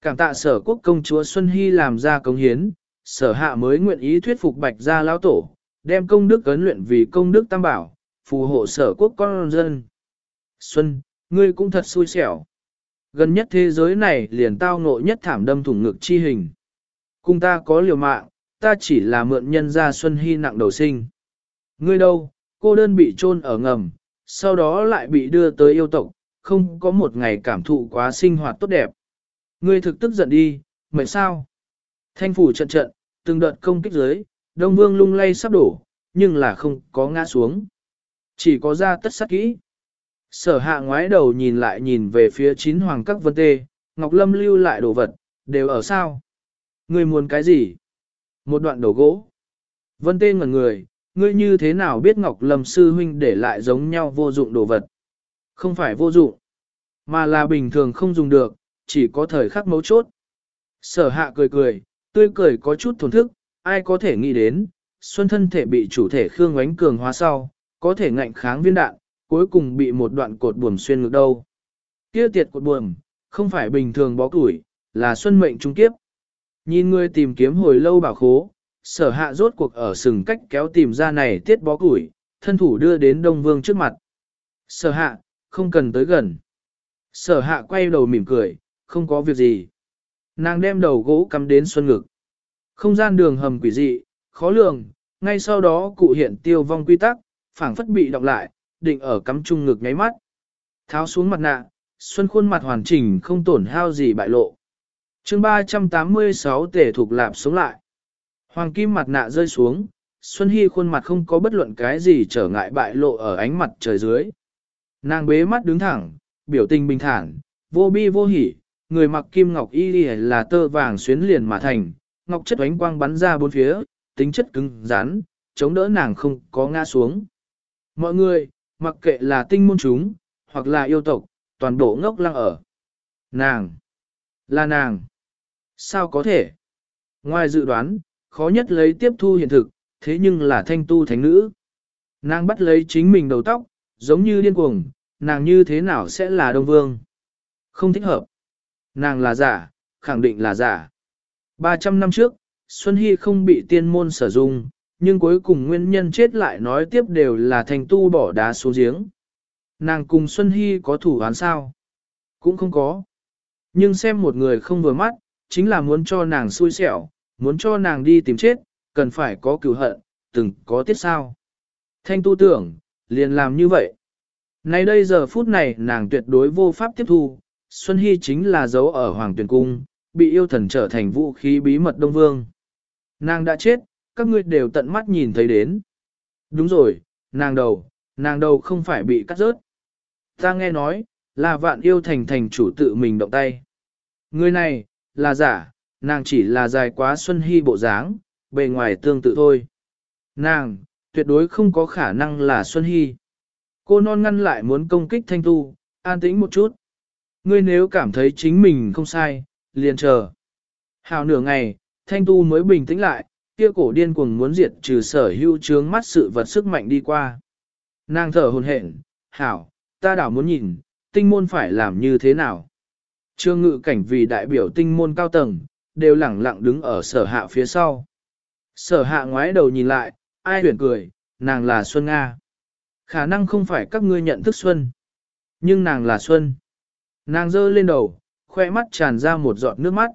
Cảm tạ sở quốc công chúa Xuân Hy làm ra công hiến, sở hạ mới nguyện ý thuyết phục bạch gia lão tổ, đem công đức cấn luyện vì công đức tam bảo, phù hộ sở quốc con dân. Xuân, ngươi cũng thật xui xẻo. Gần nhất thế giới này liền tao ngộ nhất thảm đâm thủng ngực chi hình. Cùng ta có liều mạng, ta chỉ là mượn nhân gia Xuân Hy nặng đầu sinh. Ngươi đâu, cô đơn bị chôn ở ngầm, sau đó lại bị đưa tới yêu tộc, không có một ngày cảm thụ quá sinh hoạt tốt đẹp. Ngươi thực tức giận đi, mệt sao? Thanh phủ trận trận, từng đợt công kích dưới, Đông Vương lung lay sắp đổ, nhưng là không có ngã xuống. Chỉ có ra tất sát kỹ. Sở hạ ngoái đầu nhìn lại nhìn về phía chín hoàng các vân tê, Ngọc Lâm lưu lại đồ vật, đều ở sao? Ngươi muốn cái gì? Một đoạn đầu gỗ. Vân tê ngẩn người, ngươi như thế nào biết Ngọc Lâm sư huynh để lại giống nhau vô dụng đồ vật? Không phải vô dụng, mà là bình thường không dùng được, chỉ có thời khắc mấu chốt. Sở hạ cười cười, tươi cười có chút thổn thức, ai có thể nghĩ đến, xuân thân thể bị chủ thể khương ánh cường hóa sau, có thể ngạnh kháng viên đạn, cuối cùng bị một đoạn cột buồm xuyên ngược đâu. Kia tiệt cột buồm, không phải bình thường bó củi, là xuân mệnh trung kiếp. Nhìn người tìm kiếm hồi lâu bảo khố, sở hạ rốt cuộc ở sừng cách kéo tìm ra này tiết bó củi, thân thủ đưa đến Đông Vương trước mặt. Sở hạ, không cần tới gần. Sở hạ quay đầu mỉm cười, không có việc gì. Nàng đem đầu gỗ cắm đến xuân ngực. Không gian đường hầm quỷ dị, khó lường, ngay sau đó cụ hiện tiêu vong quy tắc, phảng phất bị đọc lại, định ở cắm trung ngực nháy mắt. Tháo xuống mặt nạ, xuân khuôn mặt hoàn chỉnh không tổn hao gì bại lộ. chương 386 tể thuộc lạp sống lại. Hoàng kim mặt nạ rơi xuống, Xuân Hy khuôn mặt không có bất luận cái gì trở ngại bại lộ ở ánh mặt trời dưới. Nàng bế mắt đứng thẳng, biểu tình bình thản, vô bi vô hỉ, người mặc kim ngọc y là tơ vàng xuyến liền mà thành, ngọc chất ánh quang bắn ra bốn phía, tính chất cứng rắn, chống đỡ nàng không có ngã xuống. Mọi người, mặc kệ là tinh môn chúng, hoặc là yêu tộc, toàn bộ ngốc lăng ở. Nàng, là nàng. Sao có thể? Ngoài dự đoán, khó nhất lấy tiếp thu hiện thực, thế nhưng là thanh tu thánh nữ. Nàng bắt lấy chính mình đầu tóc, giống như điên cuồng, nàng như thế nào sẽ là Đông Vương? Không thích hợp. Nàng là giả, khẳng định là giả. 300 năm trước, Xuân Hy không bị tiên môn sử dụng, nhưng cuối cùng nguyên nhân chết lại nói tiếp đều là thành tu bỏ đá xuống giếng. Nàng cùng Xuân Hy có thủ án sao? Cũng không có. Nhưng xem một người không vừa mắt, chính là muốn cho nàng xui xẻo, muốn cho nàng đi tìm chết, cần phải có cửu hận, từng có tiết sao. Thanh tu tưởng, liền làm như vậy. Nay đây giờ phút này nàng tuyệt đối vô pháp tiếp thu, Xuân Hy chính là dấu ở Hoàng Tuyền Cung, bị yêu thần trở thành vũ khí bí mật Đông Vương. Nàng đã chết, các ngươi đều tận mắt nhìn thấy đến. Đúng rồi, nàng đầu, nàng đầu không phải bị cắt rớt. Ta nghe nói, là vạn yêu thành thành chủ tự mình động tay. Người này, là giả, nàng chỉ là dài quá Xuân Hy bộ dáng, bề ngoài tương tự thôi. Nàng, tuyệt đối không có khả năng là Xuân Hy. Cô non ngăn lại muốn công kích thanh tu, an tĩnh một chút. Ngươi nếu cảm thấy chính mình không sai, liền chờ. Hào nửa ngày, thanh tu mới bình tĩnh lại, kia cổ điên cuồng muốn diệt trừ sở hữu trướng mắt sự vật sức mạnh đi qua. Nàng thở hồn hển, hảo, ta đảo muốn nhìn, tinh môn phải làm như thế nào. Trương ngự cảnh vì đại biểu tinh môn cao tầng, đều lẳng lặng đứng ở sở hạ phía sau. Sở hạ ngoái đầu nhìn lại, ai huyền cười, nàng là Xuân Nga. Khả năng không phải các ngươi nhận thức Xuân, nhưng nàng là Xuân. Nàng giơ lên đầu, khoe mắt tràn ra một giọt nước mắt.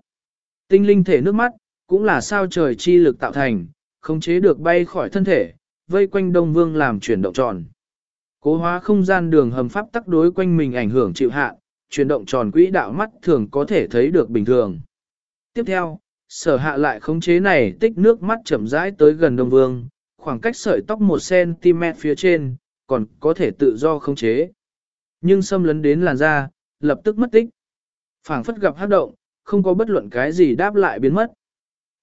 Tinh linh thể nước mắt, cũng là sao trời chi lực tạo thành, khống chế được bay khỏi thân thể, vây quanh Đông Vương làm chuyển động tròn. Cố hóa không gian đường hầm pháp tắc đối quanh mình ảnh hưởng chịu hạn, chuyển động tròn quỹ đạo mắt thường có thể thấy được bình thường. Tiếp theo, sở hạ lại khống chế này tích nước mắt chậm rãi tới gần Đông Vương, khoảng cách sợi tóc 1cm phía trên, còn có thể tự do khống chế. Nhưng xâm lấn đến làn da, lập tức mất tích. phảng phất gặp hát động, không có bất luận cái gì đáp lại biến mất.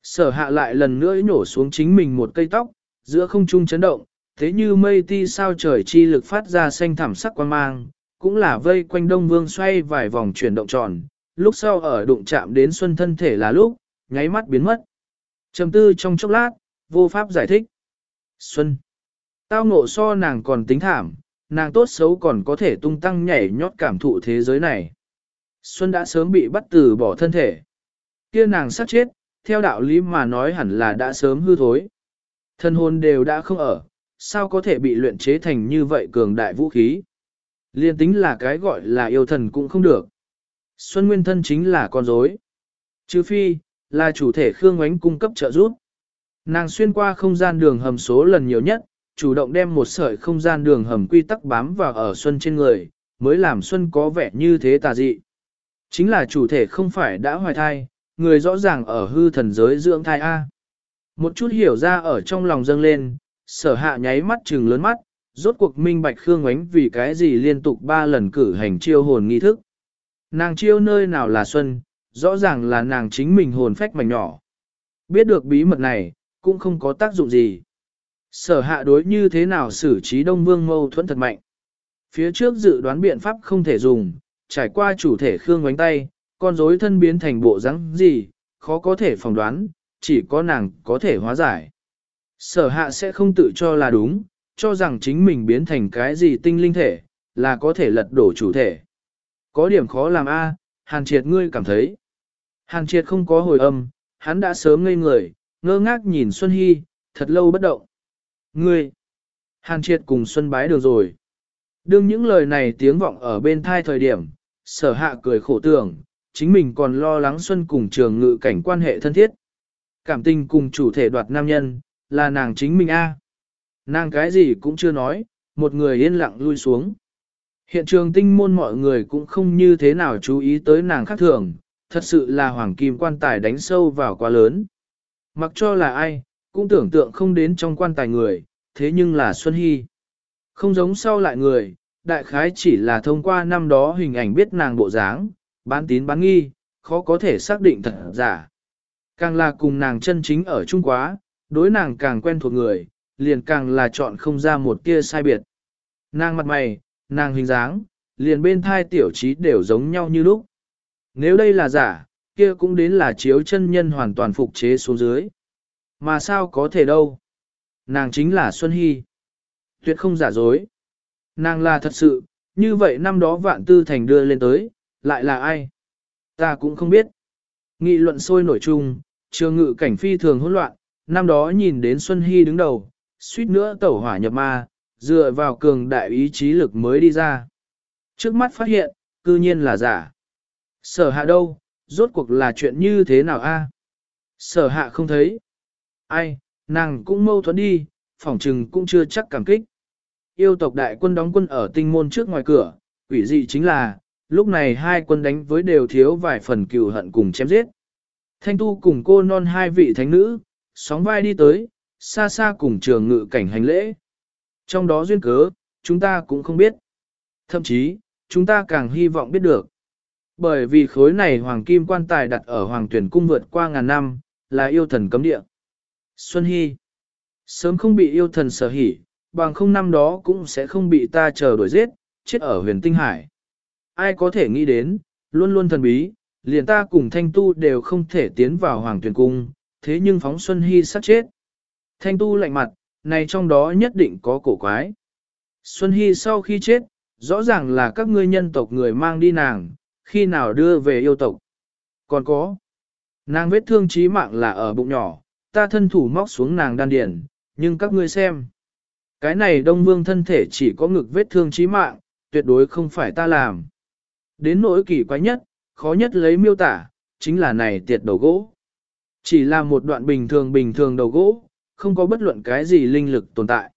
Sở hạ lại lần nữa nhổ xuống chính mình một cây tóc, giữa không trung chấn động, thế như mây ti sao trời chi lực phát ra xanh thảm sắc quan mang, cũng là vây quanh Đông Vương xoay vài vòng chuyển động tròn, lúc sau ở đụng chạm đến xuân thân thể là lúc, nháy mắt biến mất. Trầm tư trong chốc lát, vô pháp giải thích. Xuân. Tao ngộ so nàng còn tính thảm, nàng tốt xấu còn có thể tung tăng nhảy nhót cảm thụ thế giới này. Xuân đã sớm bị bắt từ bỏ thân thể. kia nàng sát chết, theo đạo lý mà nói hẳn là đã sớm hư thối. Thân hồn đều đã không ở, sao có thể bị luyện chế thành như vậy cường đại vũ khí. Liên tính là cái gọi là yêu thần cũng không được. Xuân Nguyên thân chính là con rối. Chứ phi, là chủ thể Khương Ngoánh cung cấp trợ giúp. Nàng xuyên qua không gian đường hầm số lần nhiều nhất, chủ động đem một sợi không gian đường hầm quy tắc bám vào ở Xuân trên người, mới làm Xuân có vẻ như thế tà dị. Chính là chủ thể không phải đã hoài thai, người rõ ràng ở hư thần giới dưỡng thai A. Một chút hiểu ra ở trong lòng dâng lên, sở hạ nháy mắt trừng lớn mắt, rốt cuộc minh bạch Khương Ngoánh vì cái gì liên tục ba lần cử hành chiêu hồn nghi thức. Nàng chiêu nơi nào là Xuân, rõ ràng là nàng chính mình hồn phách mảnh nhỏ. Biết được bí mật này, cũng không có tác dụng gì. Sở hạ đối như thế nào xử trí Đông Vương mâu thuẫn thật mạnh. Phía trước dự đoán biện pháp không thể dùng, trải qua chủ thể Khương bánh tay, con rối thân biến thành bộ rắn gì, khó có thể phỏng đoán, chỉ có nàng có thể hóa giải. Sở hạ sẽ không tự cho là đúng, cho rằng chính mình biến thành cái gì tinh linh thể, là có thể lật đổ chủ thể. Có điểm khó làm A, Hàn Triệt ngươi cảm thấy. Hàn Triệt không có hồi âm, hắn đã sớm ngây người, ngơ ngác nhìn Xuân Hy, thật lâu bất động. Ngươi! Hàn Triệt cùng Xuân bái được rồi. Đương những lời này tiếng vọng ở bên thai thời điểm, sở hạ cười khổ tưởng, chính mình còn lo lắng Xuân cùng trường ngự cảnh quan hệ thân thiết. Cảm tình cùng chủ thể đoạt nam nhân, là nàng chính mình a. Nàng cái gì cũng chưa nói, một người yên lặng lui xuống. Hiện trường tinh môn mọi người cũng không như thế nào chú ý tới nàng khác thường, thật sự là hoàng kim quan tài đánh sâu vào quá lớn. Mặc cho là ai, cũng tưởng tượng không đến trong quan tài người, thế nhưng là Xuân Hy. Không giống sau lại người, đại khái chỉ là thông qua năm đó hình ảnh biết nàng bộ dáng, bán tín bán nghi, khó có thể xác định thật giả. Càng là cùng nàng chân chính ở chung quá, đối nàng càng quen thuộc người, liền càng là chọn không ra một tia sai biệt. Nàng mặt mày, nàng hình dáng, liền bên thai tiểu trí đều giống nhau như lúc. Nếu đây là giả, kia cũng đến là chiếu chân nhân hoàn toàn phục chế xuống dưới. Mà sao có thể đâu? Nàng chính là Xuân Hy. Tuyệt không giả dối. Nàng là thật sự, như vậy năm đó vạn tư thành đưa lên tới, lại là ai? Ta cũng không biết. Nghị luận sôi nổi chung, trường ngự cảnh phi thường hỗn loạn, năm đó nhìn đến Xuân Hy đứng đầu, suýt nữa tẩu hỏa nhập ma, dựa vào cường đại ý chí lực mới đi ra. Trước mắt phát hiện, cư nhiên là giả. Sở hạ đâu, rốt cuộc là chuyện như thế nào a? Sở hạ không thấy. Ai, nàng cũng mâu thuẫn đi, phỏng trừng cũng chưa chắc cảm kích. Yêu tộc đại quân đóng quân ở tinh môn trước ngoài cửa, quỷ dị chính là, lúc này hai quân đánh với đều thiếu vài phần cừu hận cùng chém giết. Thanh tu cùng cô non hai vị thánh nữ, sóng vai đi tới, xa xa cùng trường ngự cảnh hành lễ. Trong đó duyên cớ, chúng ta cũng không biết. Thậm chí, chúng ta càng hy vọng biết được. Bởi vì khối này hoàng kim quan tài đặt ở hoàng tuyển cung vượt qua ngàn năm, là yêu thần cấm địa. Xuân Hy Sớm không bị yêu thần sở hỉ, bằng không năm đó cũng sẽ không bị ta chờ đuổi giết, chết ở huyền tinh hải. Ai có thể nghĩ đến, luôn luôn thần bí, liền ta cùng thanh tu đều không thể tiến vào hoàng tuyển cung, thế nhưng phóng Xuân Hy sát chết. Thanh tu lạnh mặt, này trong đó nhất định có cổ quái. Xuân Hy sau khi chết, rõ ràng là các ngươi nhân tộc người mang đi nàng, khi nào đưa về yêu tộc. Còn có, nàng vết thương chí mạng là ở bụng nhỏ, ta thân thủ móc xuống nàng đan điển, nhưng các ngươi xem. Cái này đông vương thân thể chỉ có ngực vết thương chí mạng, tuyệt đối không phải ta làm. Đến nỗi kỳ quái nhất, khó nhất lấy miêu tả, chính là này tiệt đầu gỗ. Chỉ là một đoạn bình thường bình thường đầu gỗ, không có bất luận cái gì linh lực tồn tại.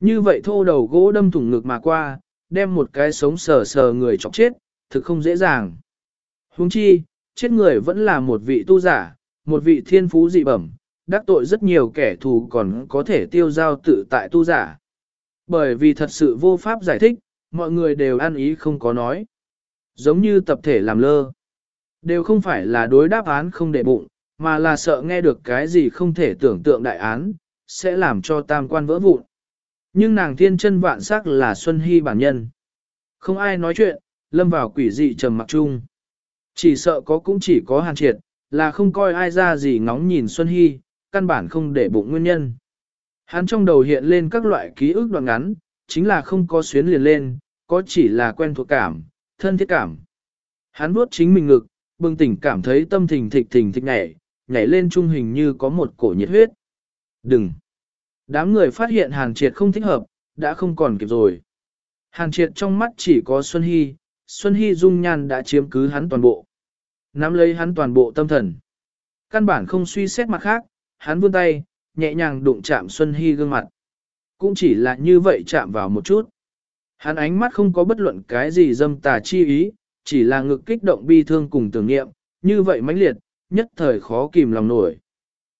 Như vậy thô đầu gỗ đâm thủng ngực mà qua, đem một cái sống sờ sờ người chọc chết, thực không dễ dàng. Huống chi, chết người vẫn là một vị tu giả, một vị thiên phú dị bẩm, đắc tội rất nhiều kẻ thù còn có thể tiêu giao tự tại tu giả. Bởi vì thật sự vô pháp giải thích, mọi người đều ăn ý không có nói. Giống như tập thể làm lơ. Đều không phải là đối đáp án không để bụng, mà là sợ nghe được cái gì không thể tưởng tượng đại án, sẽ làm cho tam quan vỡ vụn. Nhưng nàng thiên chân vạn sắc là Xuân Hy bản nhân. Không ai nói chuyện, lâm vào quỷ dị trầm mặc chung. Chỉ sợ có cũng chỉ có hàn triệt, là không coi ai ra gì ngóng nhìn Xuân Hy, căn bản không để bụng nguyên nhân. Hắn trong đầu hiện lên các loại ký ức đoạn ngắn, chính là không có xuyến liền lên, có chỉ là quen thuộc cảm, thân thiết cảm. Hắn vuốt chính mình ngực, bừng tỉnh cảm thấy tâm thình thịch thình thịch nhảy, nhảy lên trung hình như có một cổ nhiệt huyết. Đừng! Đám người phát hiện Hàn Triệt không thích hợp, đã không còn kịp rồi. Hàn Triệt trong mắt chỉ có Xuân Hy, Xuân Hy dung nhan đã chiếm cứ hắn toàn bộ. Nắm lấy hắn toàn bộ tâm thần. Căn bản không suy xét mặt khác, hắn vươn tay, nhẹ nhàng đụng chạm Xuân Hy gương mặt. Cũng chỉ là như vậy chạm vào một chút. Hắn ánh mắt không có bất luận cái gì dâm tà chi ý, chỉ là ngực kích động bi thương cùng tưởng niệm, như vậy mãnh liệt, nhất thời khó kìm lòng nổi.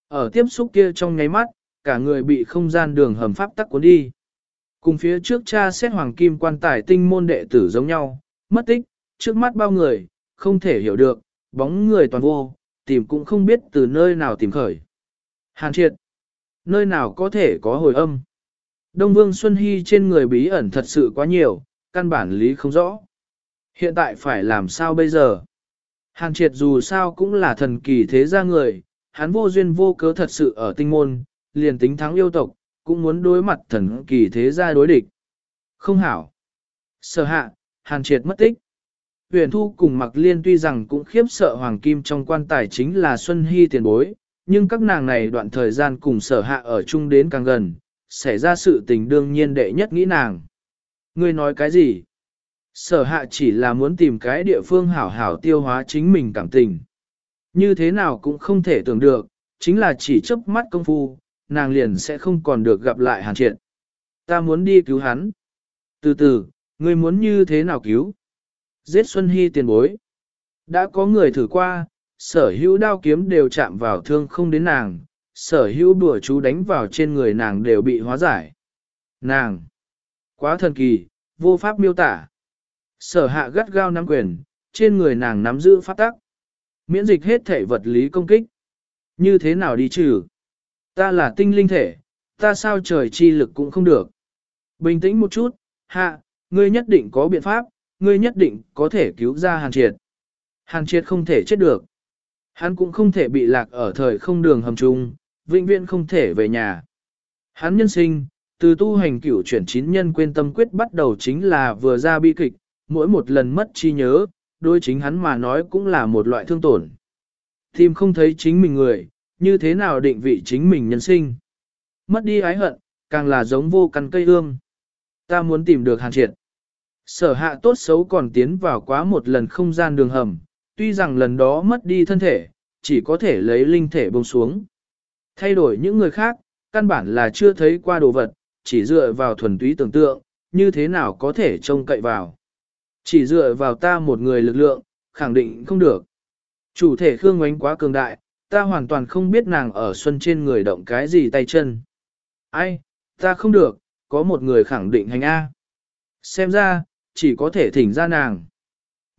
Ở tiếp xúc kia trong nháy mắt, cả người bị không gian đường hầm pháp tắc cuốn đi. Cùng phía trước cha xét hoàng kim quan tài tinh môn đệ tử giống nhau, mất tích, trước mắt bao người, không thể hiểu được, bóng người toàn vô, tìm cũng không biết từ nơi nào tìm khởi. Hàn triệt, nơi nào có thể có hồi âm. Đông Vương Xuân Hy trên người bí ẩn thật sự quá nhiều, căn bản lý không rõ. Hiện tại phải làm sao bây giờ? Hàn triệt dù sao cũng là thần kỳ thế gia người, hắn vô duyên vô cớ thật sự ở tinh môn, liền tính thắng yêu tộc, cũng muốn đối mặt thần kỳ thế gia đối địch. Không hảo. Sở hạ, hàn triệt mất tích. Huyền thu cùng mặc liên tuy rằng cũng khiếp sợ hoàng kim trong quan tài chính là Xuân Hy tiền bối, nhưng các nàng này đoạn thời gian cùng sở hạ ở chung đến càng gần, xảy ra sự tình đương nhiên đệ nhất nghĩ nàng. Ngươi nói cái gì? Sở hạ chỉ là muốn tìm cái địa phương hảo hảo tiêu hóa chính mình cảm tình. Như thế nào cũng không thể tưởng được, chính là chỉ chớp mắt công phu, nàng liền sẽ không còn được gặp lại hàn triện. Ta muốn đi cứu hắn. Từ từ, ngươi muốn như thế nào cứu? Giết Xuân Hy tiền bối. Đã có người thử qua, sở hữu đao kiếm đều chạm vào thương không đến nàng, sở hữu đùa chú đánh vào trên người nàng đều bị hóa giải. Nàng! Quá thần kỳ, vô pháp miêu tả. Sở hạ gắt gao nắm quyền, trên người nàng nắm giữ pháp tắc. Miễn dịch hết thể vật lý công kích. Như thế nào đi trừ? Ta là tinh linh thể, ta sao trời chi lực cũng không được. Bình tĩnh một chút, hạ, ngươi nhất định có biện pháp, ngươi nhất định có thể cứu ra hàn triệt. Hàn triệt không thể chết được. Hắn cũng không thể bị lạc ở thời không đường hầm trung, vĩnh viễn không thể về nhà. Hắn nhân sinh, từ tu hành cửu chuyển chín nhân quên tâm quyết bắt đầu chính là vừa ra bi kịch, mỗi một lần mất chi nhớ, đôi chính hắn mà nói cũng là một loại thương tổn. Tìm không thấy chính mình người, như thế nào định vị chính mình nhân sinh. Mất đi ái hận, càng là giống vô căn cây ương. Ta muốn tìm được hàn triệt. Sở hạ tốt xấu còn tiến vào quá một lần không gian đường hầm, tuy rằng lần đó mất đi thân thể, chỉ có thể lấy linh thể bông xuống. Thay đổi những người khác, căn bản là chưa thấy qua đồ vật, chỉ dựa vào thuần túy tưởng tượng, như thế nào có thể trông cậy vào. Chỉ dựa vào ta một người lực lượng, khẳng định không được. Chủ thể Khương Ngoánh quá cường đại, ta hoàn toàn không biết nàng ở xuân trên người động cái gì tay chân. Ai, ta không được, có một người khẳng định hành A. Xem ra, chỉ có thể thỉnh ra nàng.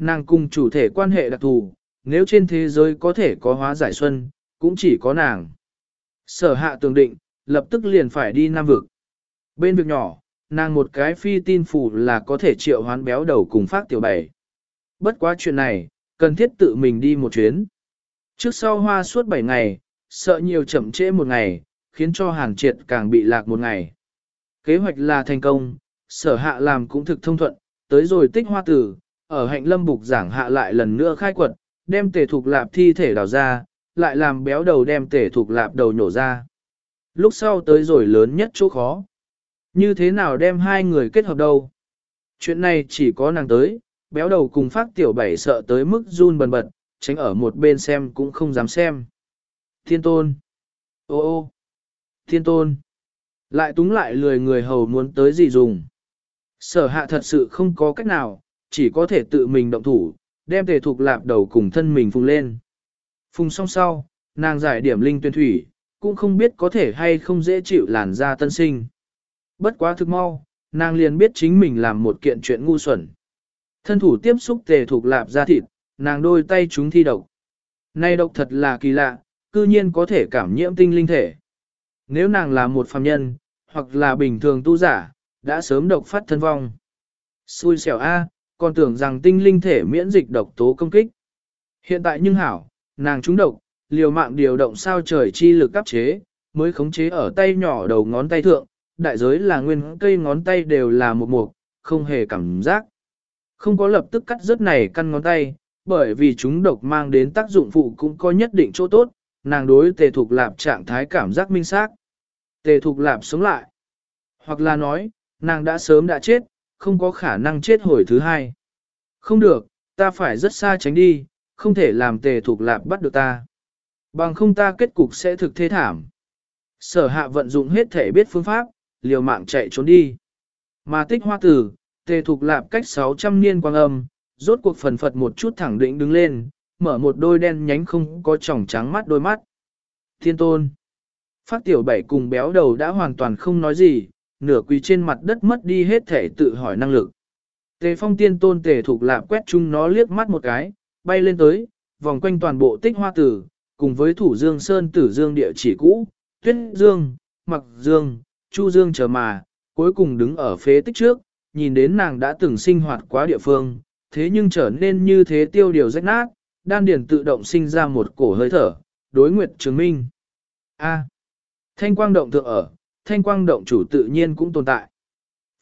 Nàng cùng chủ thể quan hệ đặc thù, nếu trên thế giới có thể có hóa giải xuân, cũng chỉ có nàng. Sở hạ tường định, lập tức liền phải đi Nam Vực. Bên việc nhỏ, nàng một cái phi tin phủ là có thể triệu hoán béo đầu cùng phát tiểu bảy. Bất quá chuyện này, cần thiết tự mình đi một chuyến. Trước sau hoa suốt 7 ngày, sợ nhiều chậm trễ một ngày, khiến cho hàng triệt càng bị lạc một ngày. Kế hoạch là thành công, sở hạ làm cũng thực thông thuận, tới rồi tích hoa tử, ở hạnh lâm bục giảng hạ lại lần nữa khai quật, đem tể thuộc lạp thi thể đào ra, lại làm béo đầu đem tể thuộc lạp đầu nhổ ra. Lúc sau tới rồi lớn nhất chỗ khó. Như thế nào đem hai người kết hợp đâu? Chuyện này chỉ có nàng tới, béo đầu cùng phát tiểu bảy sợ tới mức run bần bật, tránh ở một bên xem cũng không dám xem. Thiên tôn! Ô ô! Thiên tôn! Lại túng lại lười người hầu muốn tới gì dùng. Sở hạ thật sự không có cách nào, chỉ có thể tự mình động thủ, đem tề thuộc lạp đầu cùng thân mình phùng lên. Phùng xong sau, nàng giải điểm linh tuyên thủy, cũng không biết có thể hay không dễ chịu làn da tân sinh. Bất quá thực mau, nàng liền biết chính mình làm một kiện chuyện ngu xuẩn. Thân thủ tiếp xúc tề thuộc lạp da thịt, nàng đôi tay chúng thi độc. Nay độc thật là kỳ lạ, cư nhiên có thể cảm nhiễm tinh linh thể. Nếu nàng là một phàm nhân, hoặc là bình thường tu giả, đã sớm độc phát thân vong. Xui xẻo A, còn tưởng rằng tinh linh thể miễn dịch độc tố công kích. Hiện tại nhưng hảo, nàng trúng độc, liều mạng điều động sao trời chi lực cấp chế, mới khống chế ở tay nhỏ đầu ngón tay thượng, đại giới là nguyên cây ngón tay đều là một mục, không hề cảm giác. Không có lập tức cắt rớt này căn ngón tay, bởi vì chúng độc mang đến tác dụng phụ cũng có nhất định chỗ tốt, nàng đối tề thục lạp trạng thái cảm giác minh xác. Tề thục lạp sống lại. Hoặc là nói, nàng đã sớm đã chết, không có khả năng chết hồi thứ hai. Không được, ta phải rất xa tránh đi, không thể làm tề thục lạp bắt được ta. Bằng không ta kết cục sẽ thực thế thảm. Sở hạ vận dụng hết thể biết phương pháp, liều mạng chạy trốn đi. Mà tích hoa tử, tề thục lạp cách 600 niên quang âm, rốt cuộc phần phật một chút thẳng định đứng lên, mở một đôi đen nhánh không có tròng trắng mắt đôi mắt. Thiên tôn. Phát tiểu bảy cùng béo đầu đã hoàn toàn không nói gì, nửa quỳ trên mặt đất mất đi hết thể tự hỏi năng lực. Tề phong tiên tôn tề thục lạp quét chung nó liếc mắt một cái, bay lên tới, vòng quanh toàn bộ tích hoa tử, cùng với thủ dương sơn tử dương địa chỉ cũ, tuyết dương, mặc dương, chu dương chờ mà, cuối cùng đứng ở phế tích trước, nhìn đến nàng đã từng sinh hoạt quá địa phương, thế nhưng trở nên như thế tiêu điều rách nát, đan điền tự động sinh ra một cổ hơi thở, đối nguyệt chứng minh. A. thanh quang động thượng ở, thanh quang động chủ tự nhiên cũng tồn tại.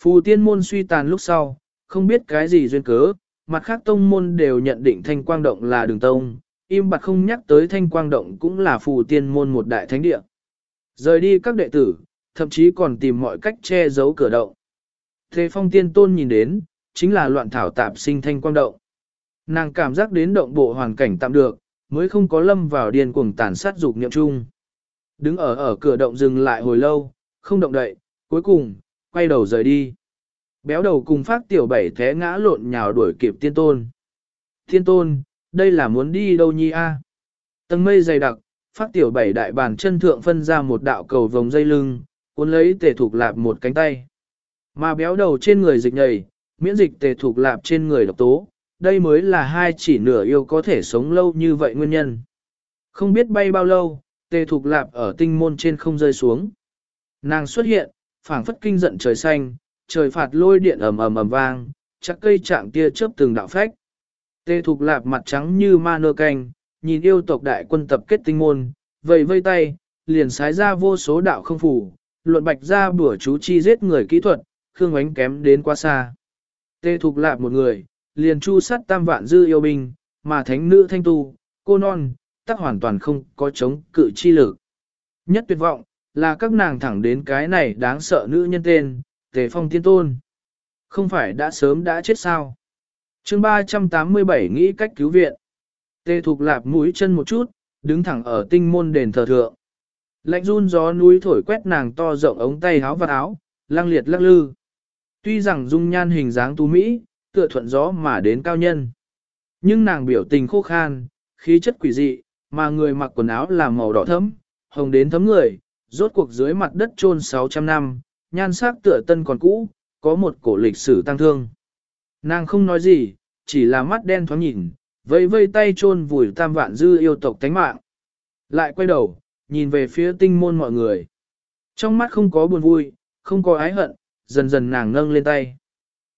Phù tiên môn suy tàn lúc sau, không biết cái gì duyên cớ, mặt khác tông môn đều nhận định thanh quang động là đường tông, im bặt không nhắc tới thanh quang động cũng là phù tiên môn một đại thánh địa. Rời đi các đệ tử, thậm chí còn tìm mọi cách che giấu cửa động. Thế phong tiên tôn nhìn đến, chính là loạn thảo tạp sinh thanh quang động. Nàng cảm giác đến động bộ hoàn cảnh tạm được, mới không có lâm vào điên cuồng tàn sát dục niệm chung. Đứng ở ở cửa động dừng lại hồi lâu, không động đậy, cuối cùng, quay đầu rời đi. Béo đầu cùng phát tiểu bảy thế ngã lộn nhào đuổi kịp tiên tôn. Tiên tôn, đây là muốn đi đâu nhi a? Tầng mây dày đặc, phát tiểu bảy đại bàn chân thượng phân ra một đạo cầu vòng dây lưng, cuốn lấy tề thục lạp một cánh tay. Mà béo đầu trên người dịch nhầy, miễn dịch tề thục lạp trên người độc tố, đây mới là hai chỉ nửa yêu có thể sống lâu như vậy nguyên nhân. Không biết bay bao lâu, tề thục lạp ở tinh môn trên không rơi xuống. Nàng xuất hiện, phảng phất kinh giận trời xanh, trời phạt lôi điện ầm ầm ầm vang, chắc cây chạm tia chớp từng đạo phách. Tề thục lạp mặt trắng như ma nơ canh, nhìn yêu tộc đại quân tập kết tinh môn, vầy vây tay, liền sái ra vô số đạo không phủ, luận bạch ra bữa chú chi giết người kỹ thuật, khương ánh kém đến quá xa. Tê thục lạp một người, liền chu sát tam vạn dư yêu binh, mà thánh nữ thanh tu, cô non, tắc hoàn toàn không có chống cự chi lực. Nhất tuyệt vọng, là các nàng thẳng đến cái này đáng sợ nữ nhân tên, tề phong tiên tôn. Không phải đã sớm đã chết sao? chương 387 nghĩ cách cứu viện. Tề thục lạp mũi chân một chút, đứng thẳng ở tinh môn đền thờ thượng. Lạnh run gió núi thổi quét nàng to rộng ống tay áo và áo, lang liệt lắc lư. Tuy rằng dung nhan hình dáng tú Mỹ, tựa thuận gió mà đến cao nhân. Nhưng nàng biểu tình khô khan, khí chất quỷ dị, mà người mặc quần áo là màu đỏ thấm, hồng đến thấm người, rốt cuộc dưới mặt đất chôn 600 năm, nhan sắc tựa tân còn cũ, có một cổ lịch sử tăng thương. Nàng không nói gì, chỉ là mắt đen thoáng nhìn, vây vây tay chôn vùi tam vạn dư yêu tộc tánh mạng. Lại quay đầu, nhìn về phía tinh môn mọi người. Trong mắt không có buồn vui, không có ái hận, dần dần nàng nâng lên tay.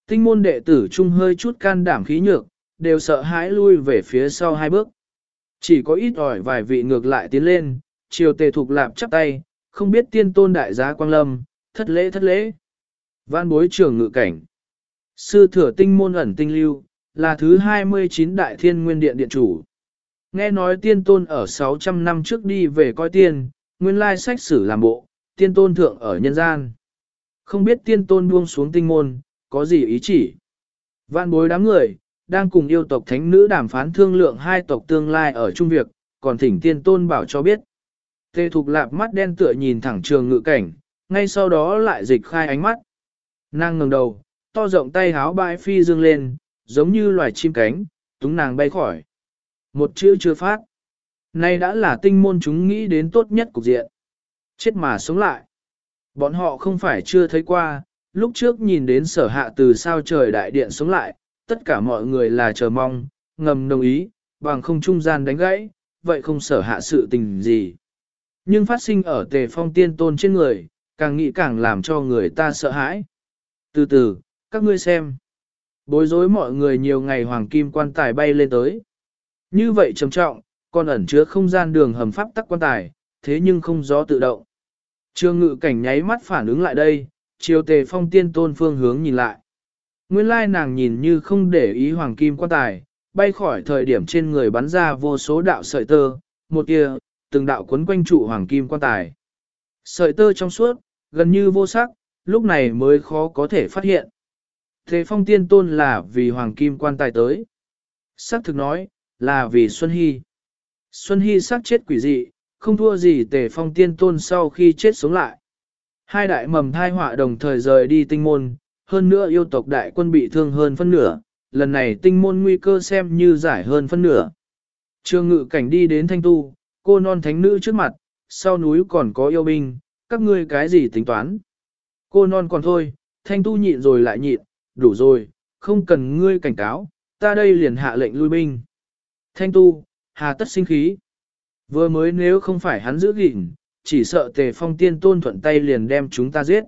Tinh môn đệ tử trung hơi chút can đảm khí nhược, đều sợ hãi lui về phía sau hai bước. Chỉ có ít ỏi vài vị ngược lại tiến lên, chiều tề thục lạp chắp tay, không biết tiên tôn đại giá quang lâm, thất lễ thất lễ. Văn bối trưởng ngự cảnh. Sư thừa tinh môn ẩn tinh lưu, là thứ 29 đại thiên nguyên điện điện chủ. Nghe nói tiên tôn ở 600 năm trước đi về coi tiên, nguyên lai sách sử làm bộ, tiên tôn thượng ở nhân gian. Không biết tiên tôn buông xuống tinh môn, có gì ý chỉ. Vạn bối đám người, đang cùng yêu tộc thánh nữ đàm phán thương lượng hai tộc tương lai ở chung việc, còn thỉnh tiên tôn bảo cho biết. Tê Thục Lạp mắt đen tựa nhìn thẳng trường ngự cảnh, ngay sau đó lại dịch khai ánh mắt. Nàng ngừng đầu, to rộng tay háo bãi phi dương lên, giống như loài chim cánh, túng nàng bay khỏi. Một chữ chưa phát. Nay đã là tinh môn chúng nghĩ đến tốt nhất cục diện. Chết mà sống lại. Bọn họ không phải chưa thấy qua, lúc trước nhìn đến sở hạ từ sao trời đại điện sống lại, tất cả mọi người là chờ mong, ngầm đồng ý, bằng không trung gian đánh gãy, vậy không sở hạ sự tình gì. Nhưng phát sinh ở tề phong tiên tôn trên người, càng nghĩ càng làm cho người ta sợ hãi. Từ từ, các ngươi xem. Bối rối mọi người nhiều ngày hoàng kim quan tài bay lên tới. Như vậy trầm trọng, còn ẩn chứa không gian đường hầm pháp tắc quan tài, thế nhưng không gió tự động. Trương ngự cảnh nháy mắt phản ứng lại đây, chiều tề phong tiên tôn phương hướng nhìn lại. Nguyên lai nàng nhìn như không để ý hoàng kim quan tài, bay khỏi thời điểm trên người bắn ra vô số đạo sợi tơ, một kia, từng đạo quấn quanh trụ hoàng kim quan tài. Sợi tơ trong suốt, gần như vô sắc, lúc này mới khó có thể phát hiện. Thế phong tiên tôn là vì hoàng kim quan tài tới. Sắc thực nói, là vì Xuân Hy. Xuân Hy sắc chết quỷ dị, không thua gì tề phong tiên tôn sau khi chết sống lại. Hai đại mầm thai họa đồng thời rời đi tinh môn, hơn nữa yêu tộc đại quân bị thương hơn phân nửa, lần này tinh môn nguy cơ xem như giải hơn phân nửa. Trương ngự cảnh đi đến thanh tu, cô non thánh nữ trước mặt, sau núi còn có yêu binh, các ngươi cái gì tính toán. Cô non còn thôi, thanh tu nhịn rồi lại nhịn, đủ rồi, không cần ngươi cảnh cáo, ta đây liền hạ lệnh lui binh. Thanh tu, hà tất sinh khí. Vừa mới nếu không phải hắn giữ gìn, chỉ sợ tề phong tiên tôn thuận tay liền đem chúng ta giết.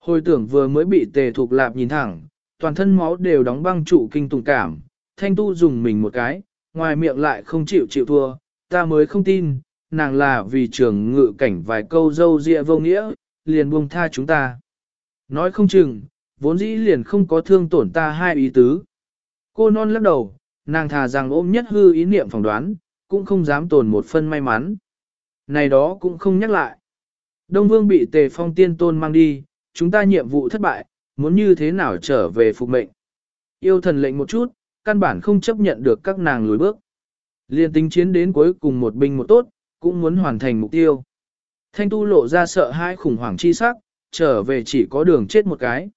Hồi tưởng vừa mới bị tề thục lạp nhìn thẳng, toàn thân máu đều đóng băng trụ kinh tùng cảm, thanh tu dùng mình một cái, ngoài miệng lại không chịu chịu thua, ta mới không tin, nàng là vì trường ngự cảnh vài câu dâu dịa vô nghĩa, liền buông tha chúng ta. Nói không chừng, vốn dĩ liền không có thương tổn ta hai ý tứ. Cô non lắc đầu, nàng thà rằng ôm nhất hư ý niệm phỏng đoán, cũng không dám tồn một phân may mắn. Này đó cũng không nhắc lại. Đông Vương bị tề phong tiên tôn mang đi, chúng ta nhiệm vụ thất bại, muốn như thế nào trở về phục mệnh. Yêu thần lệnh một chút, căn bản không chấp nhận được các nàng lùi bước. Liên tính chiến đến cuối cùng một binh một tốt, cũng muốn hoàn thành mục tiêu. Thanh tu lộ ra sợ hãi khủng hoảng chi sắc, trở về chỉ có đường chết một cái.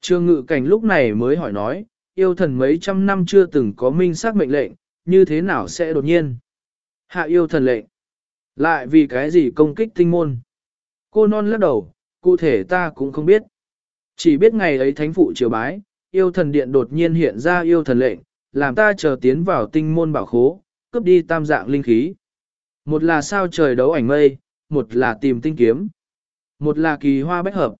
Trương ngự cảnh lúc này mới hỏi nói, yêu thần mấy trăm năm chưa từng có minh xác mệnh lệnh, như thế nào sẽ đột nhiên? Hạ yêu thần lệnh. Lại vì cái gì công kích tinh môn? Cô non lắc đầu, cụ thể ta cũng không biết. Chỉ biết ngày ấy thánh phụ triều bái, yêu thần điện đột nhiên hiện ra yêu thần lệnh, làm ta chờ tiến vào tinh môn bảo khố, cướp đi tam dạng linh khí. Một là sao trời đấu ảnh mây, một là tìm tinh kiếm, một là kỳ hoa bách hợp.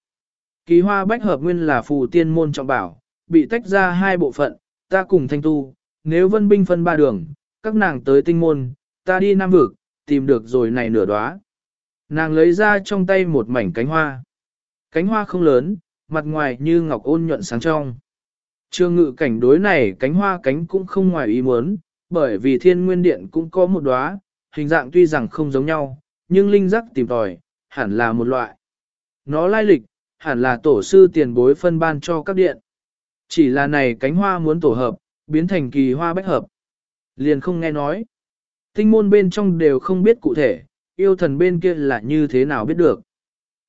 Kỳ hoa bách hợp nguyên là phù tiên môn trọng bảo, bị tách ra hai bộ phận, ta cùng thanh tu, nếu vân binh phân ba đường, các nàng tới tinh môn, ta đi nam vực, tìm được rồi này nửa đóa. Nàng lấy ra trong tay một mảnh cánh hoa. Cánh hoa không lớn, mặt ngoài như ngọc ôn nhuận sáng trong. Trương ngự cảnh đối này cánh hoa cánh cũng không ngoài ý muốn, bởi vì thiên nguyên điện cũng có một đóa, hình dạng tuy rằng không giống nhau, nhưng linh giác tìm tòi, hẳn là một loại. Nó lai lịch, hẳn là tổ sư tiền bối phân ban cho các điện. Chỉ là này cánh hoa muốn tổ hợp, biến thành kỳ hoa bách hợp. Liền không nghe nói. Tinh môn bên trong đều không biết cụ thể, yêu thần bên kia là như thế nào biết được.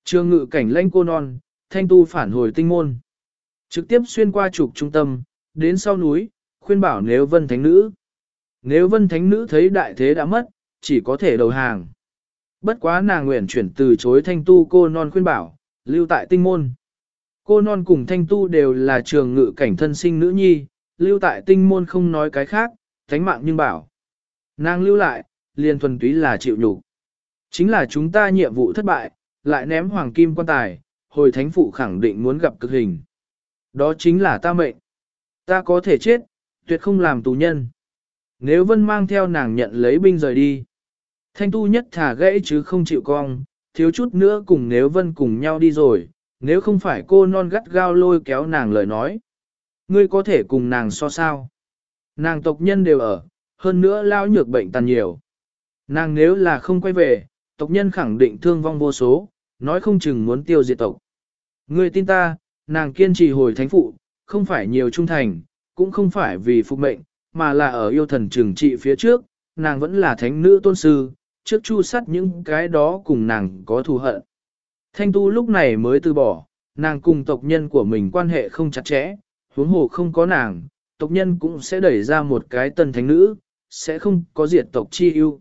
Trương ngự cảnh lãnh cô non, thanh tu phản hồi tinh môn. Trực tiếp xuyên qua trục trung tâm, đến sau núi, khuyên bảo nếu vân thánh nữ. Nếu vân thánh nữ thấy đại thế đã mất, chỉ có thể đầu hàng. Bất quá nàng nguyện chuyển từ chối thanh tu cô non khuyên bảo, lưu tại tinh môn. Cô non cùng thanh tu đều là trường ngự cảnh thân sinh nữ nhi, lưu tại tinh môn không nói cái khác, thánh mạng nhưng bảo. Nàng lưu lại, liền thuần túy là chịu nhục. Chính là chúng ta nhiệm vụ thất bại, lại ném hoàng kim quan tài, hồi thánh phụ khẳng định muốn gặp cực hình. Đó chính là ta mệnh. Ta có thể chết, tuyệt không làm tù nhân. Nếu vân mang theo nàng nhận lấy binh rời đi. Thanh tu nhất thả gãy chứ không chịu cong, thiếu chút nữa cùng nếu vân cùng nhau đi rồi, nếu không phải cô non gắt gao lôi kéo nàng lời nói. Ngươi có thể cùng nàng so sao. Nàng tộc nhân đều ở, hơn nữa lao nhược bệnh tàn nhiều. Nàng nếu là không quay về, tộc nhân khẳng định thương vong vô số, nói không chừng muốn tiêu diệt tộc. Ngươi tin ta, nàng kiên trì hồi thánh phụ, không phải nhiều trung thành, cũng không phải vì phục mệnh, mà là ở yêu thần trừng trị phía trước, nàng vẫn là thánh nữ tôn sư, trước chu sắt những cái đó cùng nàng có thù hận. Thanh tu lúc này mới từ bỏ, nàng cùng tộc nhân của mình quan hệ không chặt chẽ, huống hồ không có nàng, tộc nhân cũng sẽ đẩy ra một cái tân thánh nữ, sẽ không có diệt tộc chi ưu.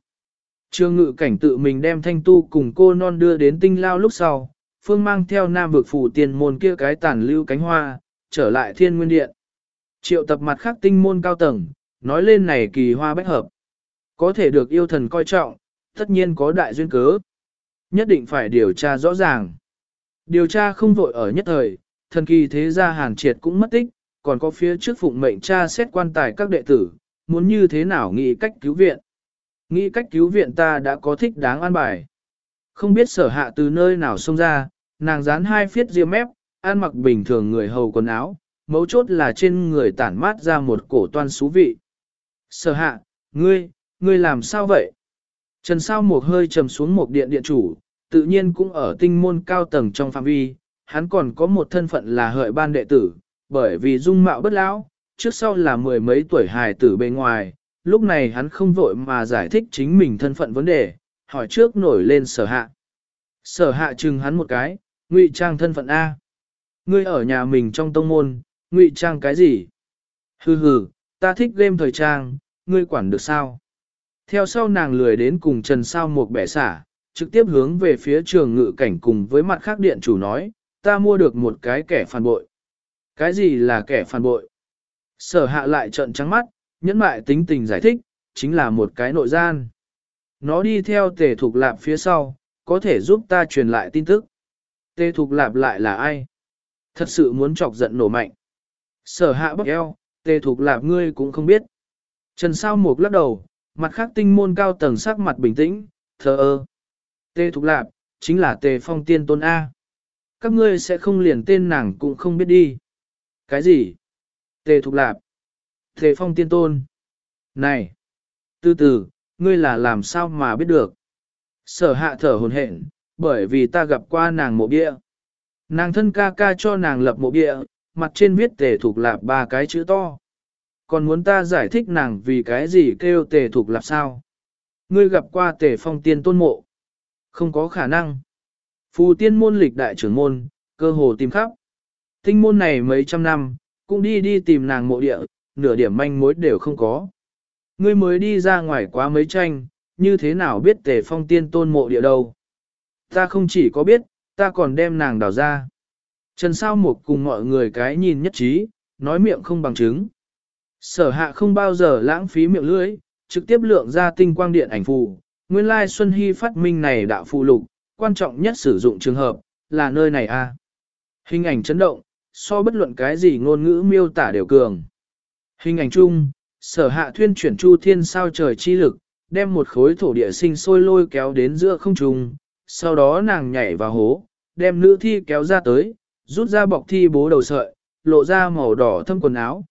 Trương ngự cảnh tự mình đem thanh tu cùng cô non đưa đến tinh lao lúc sau, phương mang theo nam vực phủ tiền môn kia cái tàn lưu cánh hoa, trở lại thiên nguyên điện. Triệu tập mặt khác tinh môn cao tầng, nói lên này kỳ hoa bách hợp. Có thể được yêu thần coi trọng, tất nhiên có đại duyên cớ. Nhất định phải điều tra rõ ràng. Điều tra không vội ở nhất thời, thần kỳ thế gia hàn triệt cũng mất tích, còn có phía trước phụng mệnh tra xét quan tài các đệ tử, muốn như thế nào nghĩ cách cứu viện. Nghĩ cách cứu viện ta đã có thích đáng an bài. Không biết sở hạ từ nơi nào xông ra, nàng dán hai phiết riêng mép, ăn mặc bình thường người hầu quần áo, mấu chốt là trên người tản mát ra một cổ toan xú vị. Sở hạ, ngươi, ngươi làm sao vậy? Trần sao một hơi trầm xuống một điện điện chủ, tự nhiên cũng ở tinh môn cao tầng trong phạm vi, hắn còn có một thân phận là hợi ban đệ tử, bởi vì dung mạo bất lão, trước sau là mười mấy tuổi hài tử bên ngoài, lúc này hắn không vội mà giải thích chính mình thân phận vấn đề, hỏi trước nổi lên sở hạ. Sở hạ chừng hắn một cái, ngụy trang thân phận A. Ngươi ở nhà mình trong tông môn, ngụy trang cái gì? Hừ hừ, ta thích game thời trang, ngươi quản được sao? Theo sau nàng lười đến cùng Trần Sao một bẻ xả, trực tiếp hướng về phía trường ngự cảnh cùng với mặt khác điện chủ nói, ta mua được một cái kẻ phản bội. Cái gì là kẻ phản bội? Sở hạ lại trận trắng mắt, nhẫn mại tính tình giải thích, chính là một cái nội gian. Nó đi theo tề thục lạp phía sau, có thể giúp ta truyền lại tin tức. Tề thục lạp lại là ai? Thật sự muốn chọc giận nổ mạnh. Sở hạ bóc eo, tề thục lạp ngươi cũng không biết. Trần sao mục lắc đầu, mặt khác tinh môn cao tầng sắc mặt bình tĩnh, thờ ơ. Tề thục lạp, chính là tề phong tiên tôn A. Các ngươi sẽ không liền tên nàng cũng không biết đi. Cái gì? Tề thục lạp. Tề phong tiên tôn. Này! Từ từ, ngươi là làm sao mà biết được? Sở hạ thở hồn hển, bởi vì ta gặp qua nàng mộ bia. Nàng thân ca ca cho nàng lập mộ bia, mặt trên viết tề thuộc lạp ba cái chữ to. Còn muốn ta giải thích nàng vì cái gì kêu tề thuộc lạp sao? Ngươi gặp qua tề phong tiên tôn mộ. Không có khả năng. Phù tiên môn lịch đại trưởng môn, cơ hồ tìm khắp. Tinh môn này mấy trăm năm, cũng đi đi tìm nàng mộ địa, nửa điểm manh mối đều không có. Ngươi mới đi ra ngoài quá mấy tranh, như thế nào biết tề phong tiên tôn mộ địa đâu. Ta không chỉ có biết, ta còn đem nàng đào ra. Trần sao một cùng mọi người cái nhìn nhất trí, nói miệng không bằng chứng. Sở hạ không bao giờ lãng phí miệng lưỡi, trực tiếp lượng ra tinh quang điện ảnh phù. Nguyên lai Xuân Hy phát minh này đạo phù lục, quan trọng nhất sử dụng trường hợp, là nơi này a. Hình ảnh chấn động, so bất luận cái gì ngôn ngữ miêu tả đều cường. Hình ảnh chung, sở hạ thuyên chuyển chu thiên sao trời chi lực, đem một khối thổ địa sinh sôi lôi kéo đến giữa không trung, sau đó nàng nhảy vào hố, đem nữ thi kéo ra tới, rút ra bọc thi bố đầu sợi, lộ ra màu đỏ thâm quần áo.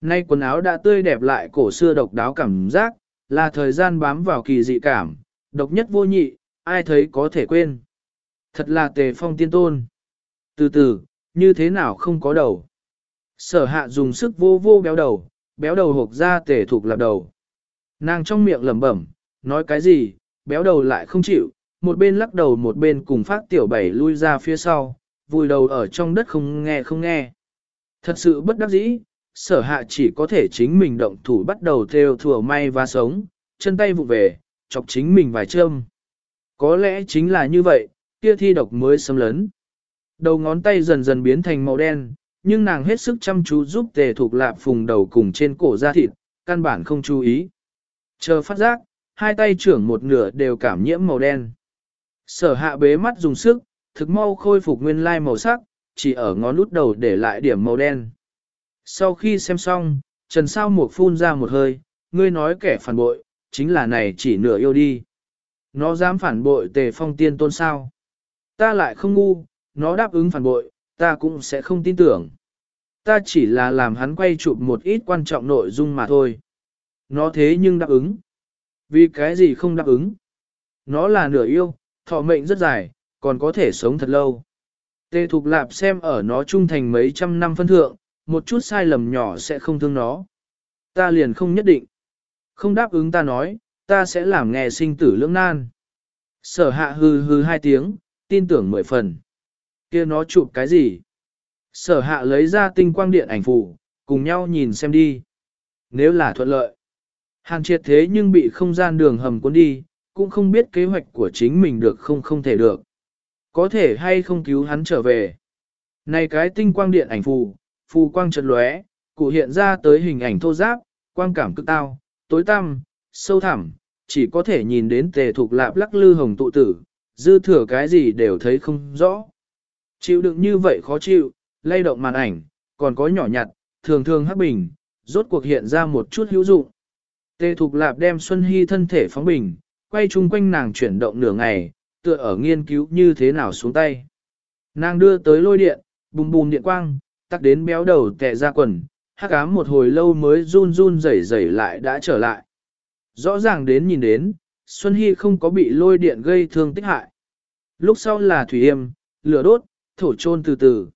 Nay quần áo đã tươi đẹp lại cổ xưa độc đáo cảm giác, là thời gian bám vào kỳ dị cảm, độc nhất vô nhị, ai thấy có thể quên. Thật là tề phong tiên tôn. Từ từ, như thế nào không có đầu. Sở hạ dùng sức vô vô béo đầu, béo đầu hộp ra tề thuộc lạp đầu. Nàng trong miệng lẩm bẩm, nói cái gì, béo đầu lại không chịu, một bên lắc đầu một bên cùng phát tiểu bảy lui ra phía sau, vùi đầu ở trong đất không nghe không nghe. Thật sự bất đắc dĩ, sở hạ chỉ có thể chính mình động thủ bắt đầu theo thừa may và sống, chân tay vụ về, chọc chính mình vài châm. Có lẽ chính là như vậy, kia thi độc mới xâm lấn. Đầu ngón tay dần dần biến thành màu đen, nhưng nàng hết sức chăm chú giúp tề thuộc lạp phùng đầu cùng trên cổ da thịt, căn bản không chú ý. Chờ phát giác, hai tay trưởng một nửa đều cảm nhiễm màu đen. Sở hạ bế mắt dùng sức, thực mau khôi phục nguyên lai màu sắc, chỉ ở ngón út đầu để lại điểm màu đen. Sau khi xem xong, Trần Sao Mục phun ra một hơi, ngươi nói kẻ phản bội, chính là này chỉ nửa yêu đi. Nó dám phản bội tề phong tiên tôn sao. Ta lại không ngu, nó đáp ứng phản bội, ta cũng sẽ không tin tưởng. Ta chỉ là làm hắn quay chụp một ít quan trọng nội dung mà thôi. Nó thế nhưng đáp ứng. Vì cái gì không đáp ứng? Nó là nửa yêu, thọ mệnh rất dài, còn có thể sống thật lâu. tê Thục Lạp xem ở nó trung thành mấy trăm năm phân thượng, một chút sai lầm nhỏ sẽ không thương nó. Ta liền không nhất định. Không đáp ứng ta nói, ta sẽ làm nghe sinh tử lưỡng nan. Sở hạ hư hư hai tiếng, tin tưởng mười phần. kia nó chụp cái gì? Sở hạ lấy ra tinh quang điện ảnh phụ, cùng nhau nhìn xem đi. Nếu là thuận lợi. Hàn triệt thế nhưng bị không gian đường hầm cuốn đi, cũng không biết kế hoạch của chính mình được không không thể được. Có thể hay không cứu hắn trở về. Này cái tinh quang điện ảnh phù, phù quang chợt lóe, cụ hiện ra tới hình ảnh thô giáp, quang cảm cực tao, tối tăm, sâu thẳm, chỉ có thể nhìn đến tề thuộc lạp lắc lư hồng tụ tử, dư thừa cái gì đều thấy không rõ. Chịu đựng như vậy khó chịu, lay động màn ảnh, còn có nhỏ nhặt, thường thường hắc bình, rốt cuộc hiện ra một chút hữu dụng. Tề Thục Lạp đem Xuân Hy thân thể phóng bình, quay chung quanh nàng chuyển động nửa ngày, tựa ở nghiên cứu như thế nào xuống tay. Nàng đưa tới lôi điện, bùm bùm điện quang, tắt đến béo đầu tè ra quần, hắc ám một hồi lâu mới run run rẩy rẩy lại đã trở lại. Rõ ràng đến nhìn đến, Xuân Hy không có bị lôi điện gây thương tích hại. Lúc sau là thủy yêm, lửa đốt, thổ trôn từ từ.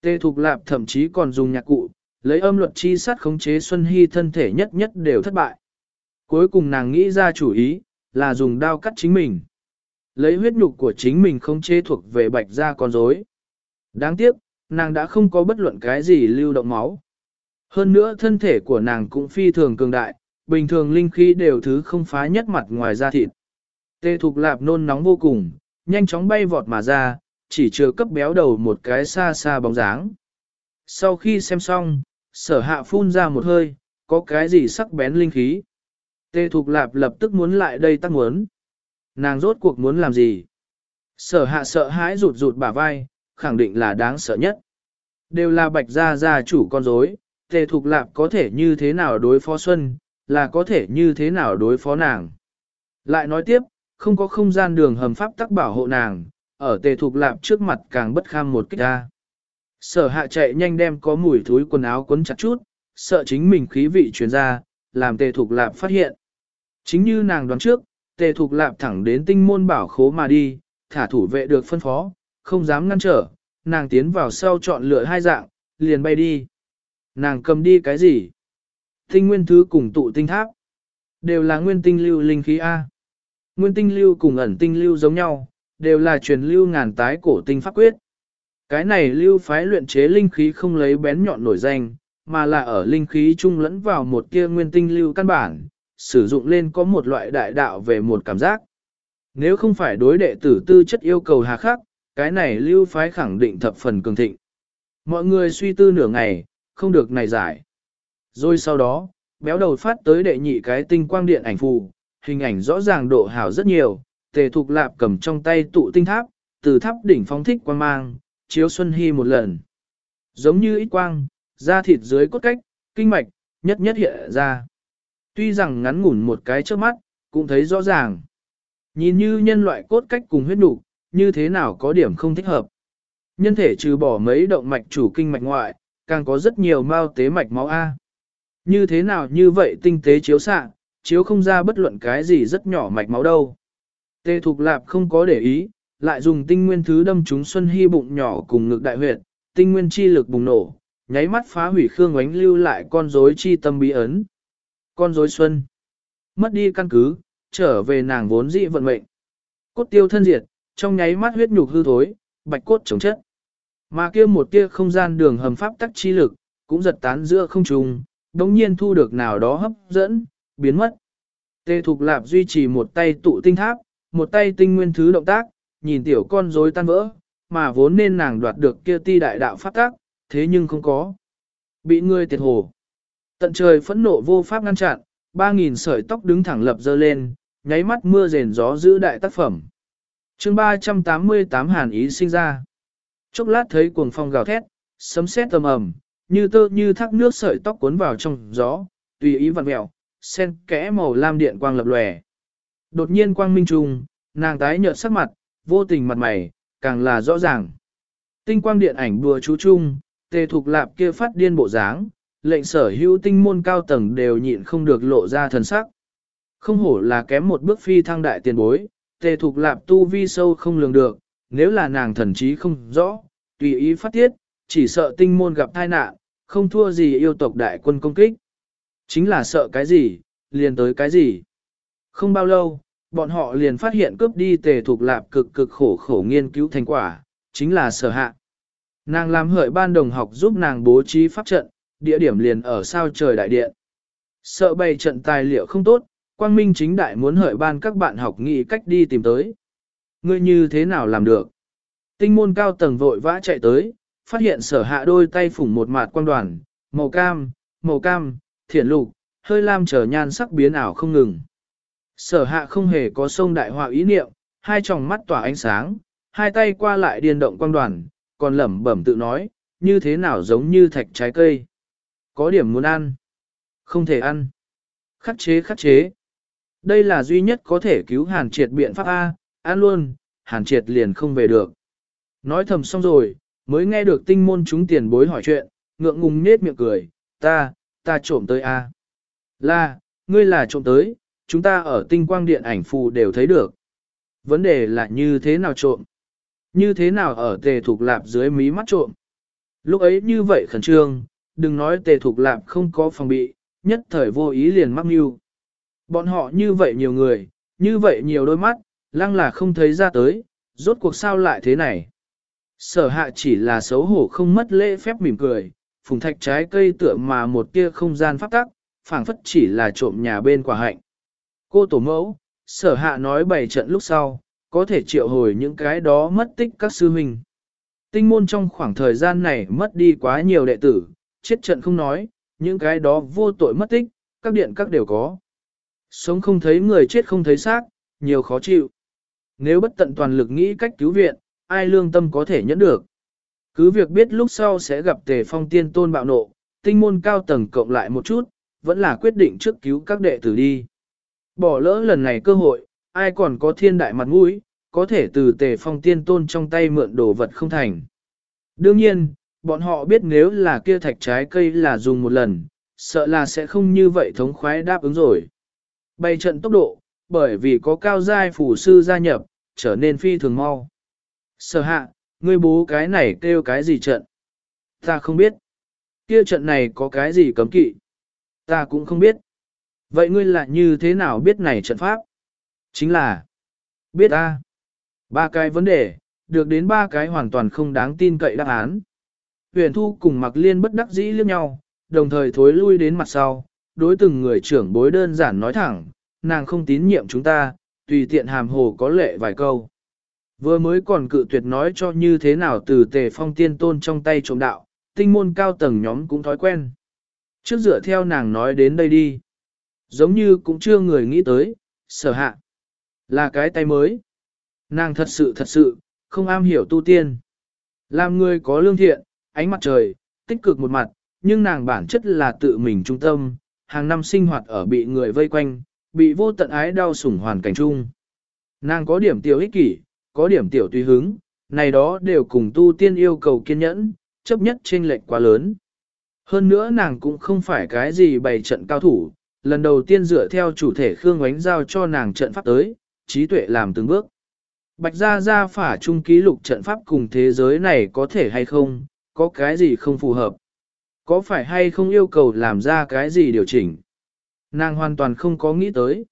Tê Thục Lạp thậm chí còn dùng nhạc cụ, lấy âm luật chi sát khống chế Xuân Hy thân thể nhất nhất đều thất bại. Cuối cùng nàng nghĩ ra chủ ý, là dùng đao cắt chính mình. Lấy huyết nhục của chính mình không chế thuộc về bạch gia con rối. Đáng tiếc, nàng đã không có bất luận cái gì lưu động máu. Hơn nữa thân thể của nàng cũng phi thường cường đại, bình thường linh khí đều thứ không phá nhất mặt ngoài da thịt. Tê Thục Lạp nôn nóng vô cùng, nhanh chóng bay vọt mà ra, chỉ chưa cấp béo đầu một cái xa xa bóng dáng. Sau khi xem xong, sở hạ phun ra một hơi, có cái gì sắc bén linh khí. Tê Thục Lạp lập tức muốn lại đây tăng muốn. Nàng rốt cuộc muốn làm gì? Sở hạ sợ hãi rụt rụt bả vai, khẳng định là đáng sợ nhất. Đều là bạch gia gia chủ con rối, Tề Thục Lạp có thể như thế nào đối phó Xuân, là có thể như thế nào đối phó nàng. Lại nói tiếp, không có không gian đường hầm pháp tắc bảo hộ nàng, ở Tề Thục Lạp trước mặt càng bất kham một kích ra. Sở hạ chạy nhanh đem có mùi thúi quần áo quấn chặt chút, sợ chính mình khí vị truyền ra, làm Tề Thục Lạp phát hiện. Chính như nàng đoán trước, tề thục lạp thẳng đến tinh môn bảo khố mà đi, thả thủ vệ được phân phó, không dám ngăn trở, nàng tiến vào sau chọn lựa hai dạng, liền bay đi. Nàng cầm đi cái gì? Tinh nguyên thứ cùng tụ tinh tháp. Đều là nguyên tinh lưu linh khí A. Nguyên tinh lưu cùng ẩn tinh lưu giống nhau, đều là truyền lưu ngàn tái cổ tinh pháp quyết. Cái này lưu phái luyện chế linh khí không lấy bén nhọn nổi danh, mà là ở linh khí chung lẫn vào một kia nguyên tinh lưu căn bản, sử dụng lên có một loại đại đạo về một cảm giác. Nếu không phải đối đệ tử tư chất yêu cầu hà khắc, cái này lưu phái khẳng định thập phần cường thịnh. Mọi người suy tư nửa ngày, không được này giải. Rồi sau đó, béo đầu phát tới đệ nhị cái tinh quang điện ảnh phù, hình ảnh rõ ràng độ hảo rất nhiều, tề thục lạp cầm trong tay tụ tinh tháp, từ tháp đỉnh phóng thích quang mang, chiếu Xuân Hy một lần. Giống như ít quang, da thịt dưới cốt cách, kinh mạch, nhất nhất hiện ra. Tuy rằng ngắn ngủn một cái trước mắt, cũng thấy rõ ràng. Nhìn như nhân loại cốt cách cùng huyết đủ, như thế nào có điểm không thích hợp. Nhân thể trừ bỏ mấy động mạch chủ kinh mạch ngoại, càng có rất nhiều mao tế mạch máu A. Như thế nào như vậy tinh tế chiếu xạ, chiếu không ra bất luận cái gì rất nhỏ mạch máu đâu. Tê Thục Lạp không có để ý, lại dùng tinh nguyên thứ đâm chúng Xuân Hy bụng nhỏ cùng ngực đại huyệt, tinh nguyên chi lực bùng nổ, nháy mắt phá hủy Khương Ngoánh lưu lại con rối chi tâm bí ấn. Con rối Xuân. Mất đi căn cứ, trở về nàng vốn dị vận mệnh. Cốt tiêu thân diệt, trong nháy mắt huyết nhục hư thối, bạch cốt chống chất. Mà kia một tia không gian đường hầm pháp tắc chi lực, cũng giật tán giữa không trung, đống nhiên thu được nào đó hấp dẫn, biến mất. Tê Thục Lạp duy trì một tay tụ tinh tháp, một tay tinh nguyên thứ động tác, nhìn tiểu con rối tan vỡ, mà vốn nên nàng đoạt được kia ti đại đạo pháp tác, thế nhưng không có. Bị ngươi tiệt hồ. Tận trời phẫn nộ vô pháp ngăn chặn, ba nghìn sợi tóc đứng thẳng lập dơ lên, nháy mắt mưa rền gió giữ đại tác phẩm. chương 388 hàn ý sinh ra. Chốc lát thấy cuồng phong gào thét, sấm sét tầm ầm, như tơ như thác nước sợi tóc cuốn vào trong gió, tùy ý vặn mẹo, sen kẽ màu lam điện quang lập lòe. Đột nhiên quang minh trùng, nàng tái nhợt sắc mặt, vô tình mặt mày, càng là rõ ràng. Tinh quang điện ảnh đùa chú chung, tề thục lạp kia phát điên bộ dáng, lệnh sở hữu tinh môn cao tầng đều nhịn không được lộ ra thần sắc. Không hổ là kém một bước phi thăng đại tiền bối, tề thục lạp tu vi sâu không lường được, nếu là nàng thần trí không rõ, tùy ý phát tiết, chỉ sợ tinh môn gặp tai nạn, không thua gì yêu tộc đại quân công kích. Chính là sợ cái gì, liền tới cái gì. Không bao lâu, bọn họ liền phát hiện cướp đi tề thuộc lạp cực cực khổ khổ nghiên cứu thành quả, chính là sở hạ. Nàng làm hợi ban đồng học giúp nàng bố trí pháp trận, địa điểm liền ở sao trời đại điện. Sợ bày trận tài liệu không tốt, quang minh chính đại muốn hợi ban các bạn học nghị cách đi tìm tới. Ngươi như thế nào làm được? Tinh môn cao tầng vội vã chạy tới, phát hiện sở hạ đôi tay phủng một mạt quang đoàn, màu cam, màu cam, thiển lục, hơi lam trở nhan sắc biến ảo không ngừng. Sở hạ không hề có sông đại họa ý niệm, hai tròng mắt tỏa ánh sáng, hai tay qua lại điên động quang đoàn, còn lẩm bẩm tự nói, như thế nào giống như thạch trái cây. Có điểm muốn ăn, không thể ăn. Khắc chế khắc chế. Đây là duy nhất có thể cứu hàn triệt biện pháp A, ăn luôn, hàn triệt liền không về được. Nói thầm xong rồi, mới nghe được tinh môn chúng tiền bối hỏi chuyện, ngượng ngùng nết miệng cười, ta, ta trộm tới A. Là, ngươi là trộm tới, chúng ta ở tinh quang điện ảnh phù đều thấy được. Vấn đề là như thế nào trộm? Như thế nào ở tề thục lạp dưới mí mắt trộm? Lúc ấy như vậy khẩn trương, đừng nói tề thục lạp không có phòng bị, nhất thời vô ý liền mắc mưu. Bọn họ như vậy nhiều người, như vậy nhiều đôi mắt, lăng là không thấy ra tới, rốt cuộc sao lại thế này. Sở hạ chỉ là xấu hổ không mất lễ phép mỉm cười, phùng thạch trái cây tựa mà một kia không gian pháp tắc, phảng phất chỉ là trộm nhà bên quả hạnh. Cô tổ mẫu, sở hạ nói bảy trận lúc sau, có thể triệu hồi những cái đó mất tích các sư huynh. Tinh môn trong khoảng thời gian này mất đi quá nhiều đệ tử, chết trận không nói, những cái đó vô tội mất tích, các điện các đều có. Sống không thấy người chết không thấy xác, nhiều khó chịu. Nếu bất tận toàn lực nghĩ cách cứu viện, ai lương tâm có thể nhẫn được. Cứ việc biết lúc sau sẽ gặp tề phong tiên tôn bạo nộ, tinh môn cao tầng cộng lại một chút, vẫn là quyết định trước cứu các đệ tử đi. Bỏ lỡ lần này cơ hội, ai còn có thiên đại mặt mũi, có thể từ tề phong tiên tôn trong tay mượn đồ vật không thành. Đương nhiên, bọn họ biết nếu là kia thạch trái cây là dùng một lần, sợ là sẽ không như vậy thống khoái đáp ứng rồi. Bày trận tốc độ, bởi vì có cao giai phủ sư gia nhập, trở nên phi thường mau. Sở hạ, ngươi bố cái này kêu cái gì trận? Ta không biết. Kia trận này có cái gì cấm kỵ? Ta cũng không biết. Vậy ngươi lại như thế nào biết này trận pháp? Chính là, biết ta. Ba cái vấn đề, được đến ba cái hoàn toàn không đáng tin cậy đáp án. Huyền Thu cùng Mặc Liên bất đắc dĩ liếc nhau, đồng thời thối lui đến mặt sau, đối từng người trưởng bối đơn giản nói thẳng, nàng không tín nhiệm chúng ta, tùy tiện hàm hồ có lệ vài câu. Vừa mới còn cự tuyệt nói cho như thế nào từ tề phong tiên tôn trong tay trộm đạo, tinh môn cao tầng nhóm cũng thói quen. Trước dựa theo nàng nói đến đây đi. Giống như cũng chưa người nghĩ tới, sở hạ. Là cái tay mới. Nàng thật sự thật sự, không am hiểu tu tiên. Làm người có lương thiện, ánh mặt trời, tích cực một mặt, nhưng nàng bản chất là tự mình trung tâm, hàng năm sinh hoạt ở bị người vây quanh, bị vô tận ái đau sủng hoàn cảnh chung. Nàng có điểm tiểu ích kỷ, có điểm tiểu tùy hứng, này đó đều cùng tu tiên yêu cầu kiên nhẫn, chấp nhất trên lệch quá lớn. Hơn nữa nàng cũng không phải cái gì bày trận cao thủ, lần đầu tiên dựa theo chủ thể Khương Ngoánh giao cho nàng trận pháp tới, trí tuệ làm từng bước. Bạch Gia Gia phả trung ký lục trận pháp cùng thế giới này có thể hay không, có cái gì không phù hợp. Có phải hay không yêu cầu làm ra cái gì điều chỉnh? Nàng hoàn toàn không có nghĩ tới.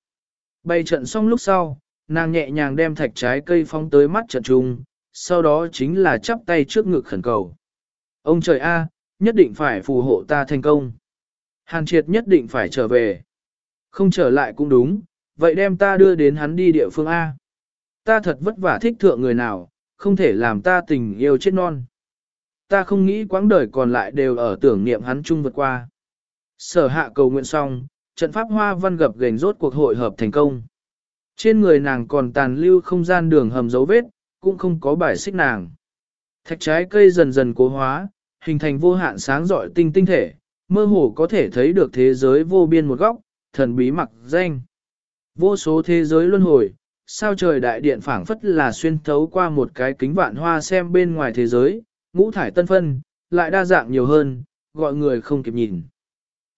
Bày trận xong lúc sau, nàng nhẹ nhàng đem thạch trái cây phóng tới mắt trận trung, sau đó chính là chắp tay trước ngực khẩn cầu. Ông trời A, nhất định phải phù hộ ta thành công. Hàn triệt nhất định phải trở về. Không trở lại cũng đúng, vậy đem ta đưa đến hắn đi địa phương A. Ta thật vất vả thích thượng người nào, không thể làm ta tình yêu chết non. Ta không nghĩ quãng đời còn lại đều ở tưởng niệm hắn chung vượt qua. Sở hạ cầu nguyện xong, trận pháp hoa văn gập gành rốt cuộc hội hợp thành công. Trên người nàng còn tàn lưu không gian đường hầm dấu vết, cũng không có bài xích nàng. Thạch trái cây dần dần cố hóa, hình thành vô hạn sáng rọi tinh tinh thể, mơ hồ có thể thấy được thế giới vô biên một góc, thần bí mặc danh. Vô số thế giới luân hồi, sao trời đại điện phảng phất là xuyên thấu qua một cái kính vạn hoa xem bên ngoài thế giới, ngũ thải tân phân, lại đa dạng nhiều hơn, gọi người không kịp nhìn.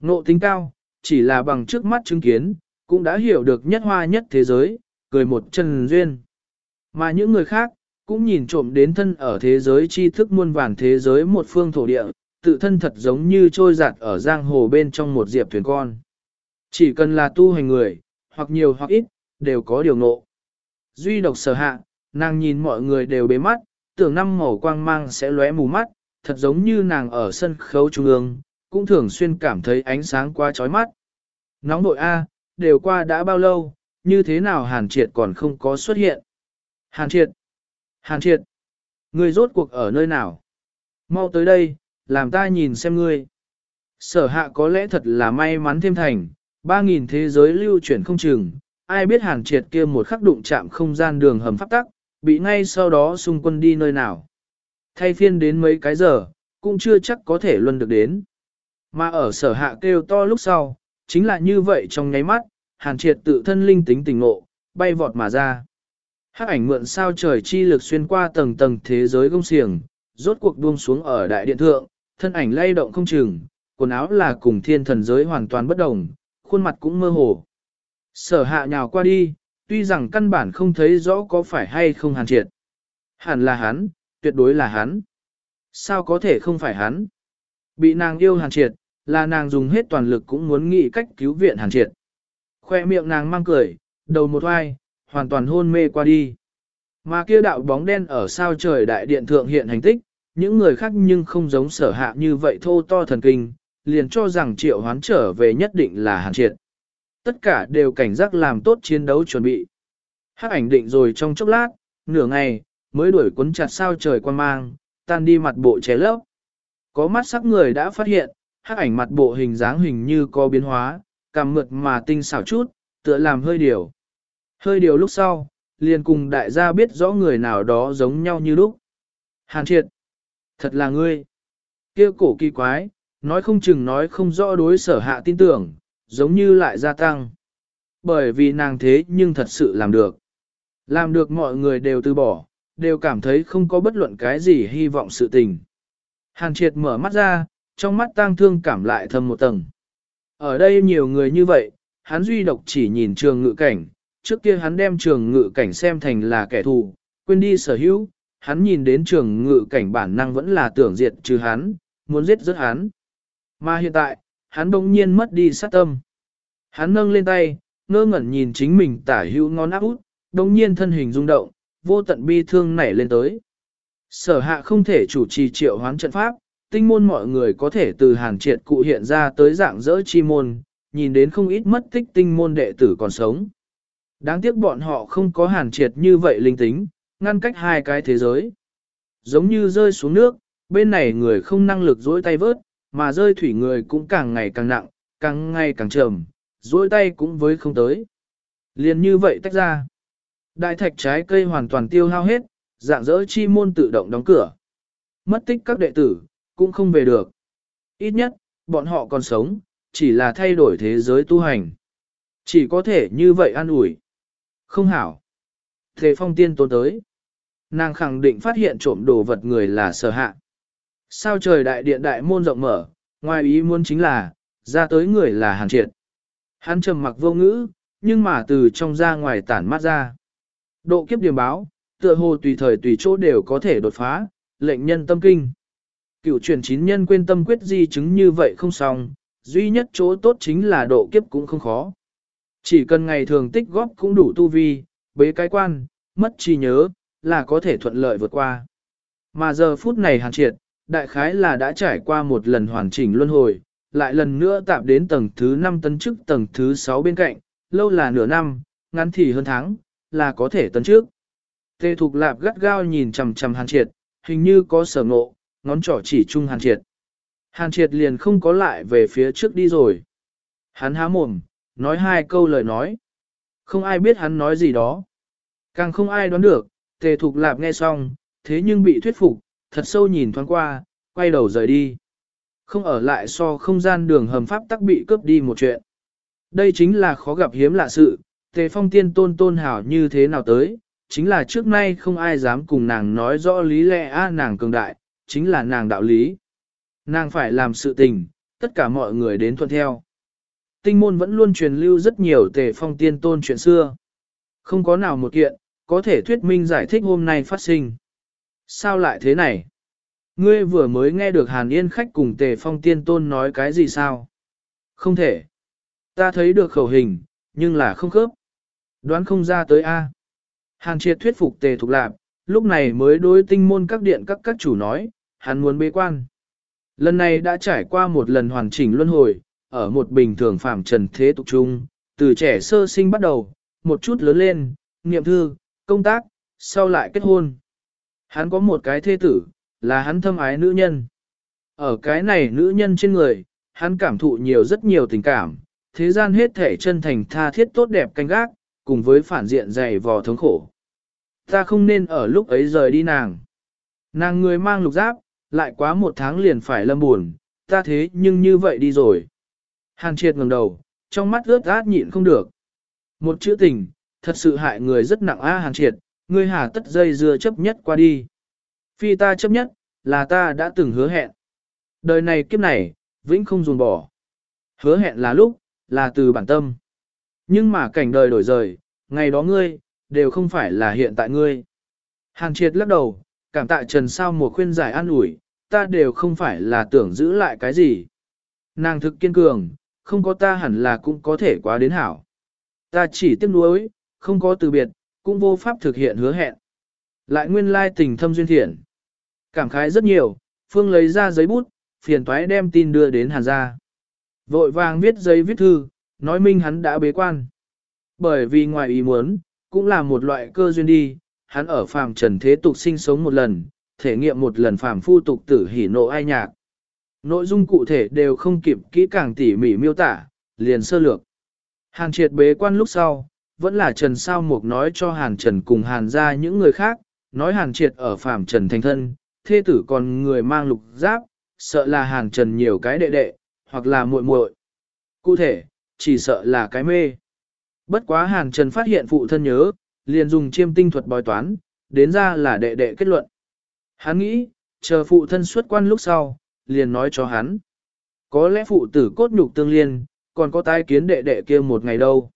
Nộ tính cao, chỉ là bằng trước mắt chứng kiến, cũng đã hiểu được nhất hoa nhất thế giới, cười một chân duyên. Mà những người khác, cũng nhìn trộm đến thân ở thế giới tri thức muôn vàn thế giới một phương thổ địa, tự thân thật giống như trôi giạt ở giang hồ bên trong một diệp thuyền con. Chỉ cần là tu hành người, hoặc nhiều hoặc ít, đều có điều nộ. Duy độc sở hạ, nàng nhìn mọi người đều bế mắt, tưởng năm màu quang mang sẽ lóe mù mắt, thật giống như nàng ở sân khấu trung ương, cũng thường xuyên cảm thấy ánh sáng quá chói mắt. Nóng nội A, đều qua đã bao lâu, như thế nào Hàn Triệt còn không có xuất hiện. Hàn Triệt! Hàn Triệt! Người rốt cuộc ở nơi nào? Mau tới đây, làm ta nhìn xem ngươi. Sở hạ có lẽ thật là may mắn thêm thành, ba nghìn thế giới lưu chuyển không chừng, ai biết Hàn Triệt kia một khắc đụng chạm không gian đường hầm pháp tắc, bị ngay sau đó xung quân đi nơi nào. Thay phiên đến mấy cái giờ, cũng chưa chắc có thể luân được đến. Mà ở sở hạ kêu to lúc sau, chính là như vậy trong nháy mắt, hàn triệt tự thân linh tính tình ngộ, bay vọt mà ra. Hắc ảnh mượn sao trời chi lực xuyên qua tầng tầng thế giới gông xiềng, rốt cuộc buông xuống ở đại điện thượng, thân ảnh lay động không chừng, quần áo là cùng thiên thần giới hoàn toàn bất đồng, khuôn mặt cũng mơ hồ. Sở hạ nhào qua đi, tuy rằng căn bản không thấy rõ có phải hay không hàn triệt. Hẳn là hắn, tuyệt đối là hắn. Sao có thể không phải hắn? Bị nàng yêu hàn triệt, là nàng dùng hết toàn lực cũng muốn nghĩ cách cứu viện hàn triệt. Khoe miệng nàng mang cười, đầu một oai, hoàn toàn hôn mê qua đi. Mà kia đạo bóng đen ở sao trời đại điện thượng hiện hành tích, những người khác nhưng không giống sở hạ như vậy thô to thần kinh, liền cho rằng triệu hoán trở về nhất định là hàn triệt. Tất cả đều cảnh giác làm tốt chiến đấu chuẩn bị. Hắc ảnh định rồi trong chốc lát, nửa ngày, mới đuổi cuốn chặt sao trời quan mang, tan đi mặt bộ ché lấp. Có mắt sắc người đã phát hiện, hắc ảnh mặt bộ hình dáng hình như có biến hóa, cằm mượt mà tinh xảo chút, tựa làm hơi điều. Hơi điều lúc sau, liền cùng đại gia biết rõ người nào đó giống nhau như lúc. Hàn triệt, thật là ngươi. kia cổ kỳ quái, nói không chừng nói không rõ đối sở hạ tin tưởng, giống như lại gia tăng. Bởi vì nàng thế nhưng thật sự làm được. Làm được mọi người đều từ bỏ, đều cảm thấy không có bất luận cái gì hy vọng sự tình. Hàn triệt mở mắt ra, trong mắt tang thương cảm lại thâm một tầng. Ở đây nhiều người như vậy, hắn duy độc chỉ nhìn trường ngự cảnh, trước kia hắn đem trường ngự cảnh xem thành là kẻ thù, quên đi sở hữu, hắn nhìn đến trường ngự cảnh bản năng vẫn là tưởng diệt trừ hắn, muốn giết rất hắn. Mà hiện tại, hắn bỗng nhiên mất đi sát tâm. Hắn nâng lên tay, ngơ ngẩn nhìn chính mình tả hữu ngón áp út, bỗng nhiên thân hình rung động, vô tận bi thương nảy lên tới. Sở hạ không thể chủ trì triệu hoán trận pháp, tinh môn mọi người có thể từ hàn triệt cụ hiện ra tới dạng dỡ chi môn, nhìn đến không ít mất tích tinh môn đệ tử còn sống. Đáng tiếc bọn họ không có hàn triệt như vậy linh tính, ngăn cách hai cái thế giới. Giống như rơi xuống nước, bên này người không năng lực dối tay vớt, mà rơi thủy người cũng càng ngày càng nặng, càng ngày càng trầm, duỗi tay cũng với không tới. Liền như vậy tách ra. Đại thạch trái cây hoàn toàn tiêu hao hết, dạng dỡ chi môn tự động đóng cửa. Mất tích các đệ tử, cũng không về được. Ít nhất, bọn họ còn sống, chỉ là thay đổi thế giới tu hành. Chỉ có thể như vậy an ủi. Không hảo. Thế phong tiên tôn tới. Nàng khẳng định phát hiện trộm đồ vật người là sở hạ. Sao trời đại điện đại môn rộng mở, ngoài ý muốn chính là, ra tới người là hàn triệt. Hắn trầm mặc vô ngữ, nhưng mà từ trong ra ngoài tản mát ra. Độ kiếp điểm báo, tựa hồ tùy thời tùy chỗ đều có thể đột phá, lệnh nhân tâm kinh. Cựu truyền chín nhân quên tâm quyết di chứng như vậy không xong, duy nhất chỗ tốt chính là độ kiếp cũng không khó. Chỉ cần ngày thường tích góp cũng đủ tu vi, bế cái quan, mất trí nhớ, là có thể thuận lợi vượt qua. Mà giờ phút này hàn triệt, đại khái là đã trải qua một lần hoàn chỉnh luân hồi, lại lần nữa tạm đến tầng thứ 5 tấn chức tầng thứ 6 bên cạnh, lâu là nửa năm, ngắn thì hơn tháng, là có thể tấn trước. Tê Thục Lạp gắt gao nhìn chằm chằm Hàn Triệt, hình như có sở ngộ, ngón trỏ chỉ chung Hàn Triệt. Hàn Triệt liền không có lại về phía trước đi rồi. Hắn há mồm, nói hai câu lời nói. Không ai biết hắn nói gì đó. Càng không ai đoán được, Tề Thục Lạp nghe xong, thế nhưng bị thuyết phục, thật sâu nhìn thoáng qua, quay đầu rời đi. Không ở lại so không gian đường hầm pháp tắc bị cướp đi một chuyện. Đây chính là khó gặp hiếm lạ sự, Tề Phong Tiên tôn tôn hảo như thế nào tới, chính là trước nay không ai dám cùng nàng nói rõ lý lẽ a nàng cường đại, chính là nàng đạo lý. Nàng phải làm sự tình, tất cả mọi người đến thuận theo. Tinh môn vẫn luôn truyền lưu rất nhiều tề phong tiên tôn chuyện xưa. Không có nào một kiện, có thể thuyết minh giải thích hôm nay phát sinh. Sao lại thế này? Ngươi vừa mới nghe được Hàn Yên khách cùng tề phong tiên tôn nói cái gì sao? Không thể. Ta thấy được khẩu hình, nhưng là không khớp. Đoán không ra tới A. Hàn triệt thuyết phục tề thục lạp, lúc này mới đối tinh môn các điện các các chủ nói, hắn muốn bế quan. Lần này đã trải qua một lần hoàn chỉnh luân hồi, ở một bình thường phạm trần thế tục trung, từ trẻ sơ sinh bắt đầu, một chút lớn lên, niệm thư, công tác, sau lại kết hôn. Hắn có một cái thê tử, là hắn thâm ái nữ nhân. Ở cái này nữ nhân trên người, hắn cảm thụ nhiều rất nhiều tình cảm, thế gian hết thể chân thành tha thiết tốt đẹp canh gác, cùng với phản diện dày vò thống khổ. Ta không nên ở lúc ấy rời đi nàng. Nàng người mang lục giáp, lại quá một tháng liền phải lâm buồn, ta thế nhưng như vậy đi rồi. Hàn triệt ngẩng đầu, trong mắt ướt át nhịn không được. Một chữ tình, thật sự hại người rất nặng a hàn triệt, ngươi hà tất dây dưa chấp nhất qua đi. Phi ta chấp nhất, là ta đã từng hứa hẹn. Đời này kiếp này, vĩnh không dùn bỏ. Hứa hẹn là lúc, là từ bản tâm. Nhưng mà cảnh đời đổi rời, ngày đó ngươi, đều không phải là hiện tại ngươi. Hàn triệt lắc đầu, cảm tạ trần sao một khuyên giải an ủi, ta đều không phải là tưởng giữ lại cái gì. Nàng thực kiên cường, không có ta hẳn là cũng có thể quá đến hảo. Ta chỉ tiếc nuối, không có từ biệt, cũng vô pháp thực hiện hứa hẹn. Lại nguyên lai tình thâm duyên thiện. Cảm khái rất nhiều, Phương lấy ra giấy bút, phiền toái đem tin đưa đến Hàn gia. Vội vàng viết giấy viết thư, nói minh hắn đã bế quan. Bởi vì ngoài ý muốn, cũng là một loại cơ duyên đi, hắn ở phàm trần thế tục sinh sống một lần, thể nghiệm một lần phàm phu tục tử hỉ nộ ai nhạc. Nội dung cụ thể đều không kịp kỹ càng tỉ mỉ miêu tả, liền sơ lược. Hàn triệt bế quan lúc sau, vẫn là Trần Sao Mục nói cho Hàn Trần cùng Hàn ra những người khác, nói Hàn triệt ở phàm Trần thành thân, thê tử còn người mang lục giáp, sợ là Hàn Trần nhiều cái đệ đệ, hoặc là muội muội. Cụ thể, chỉ sợ là cái mê. Bất quá Hàn Trần phát hiện phụ thân nhớ, liền dùng chiêm tinh thuật bói toán, đến ra là đệ đệ kết luận. Hắn nghĩ, chờ phụ thân xuất quan lúc sau, liền nói cho hắn. Có lẽ phụ tử cốt nhục tương liên, còn có tai kiến đệ đệ kia một ngày đâu.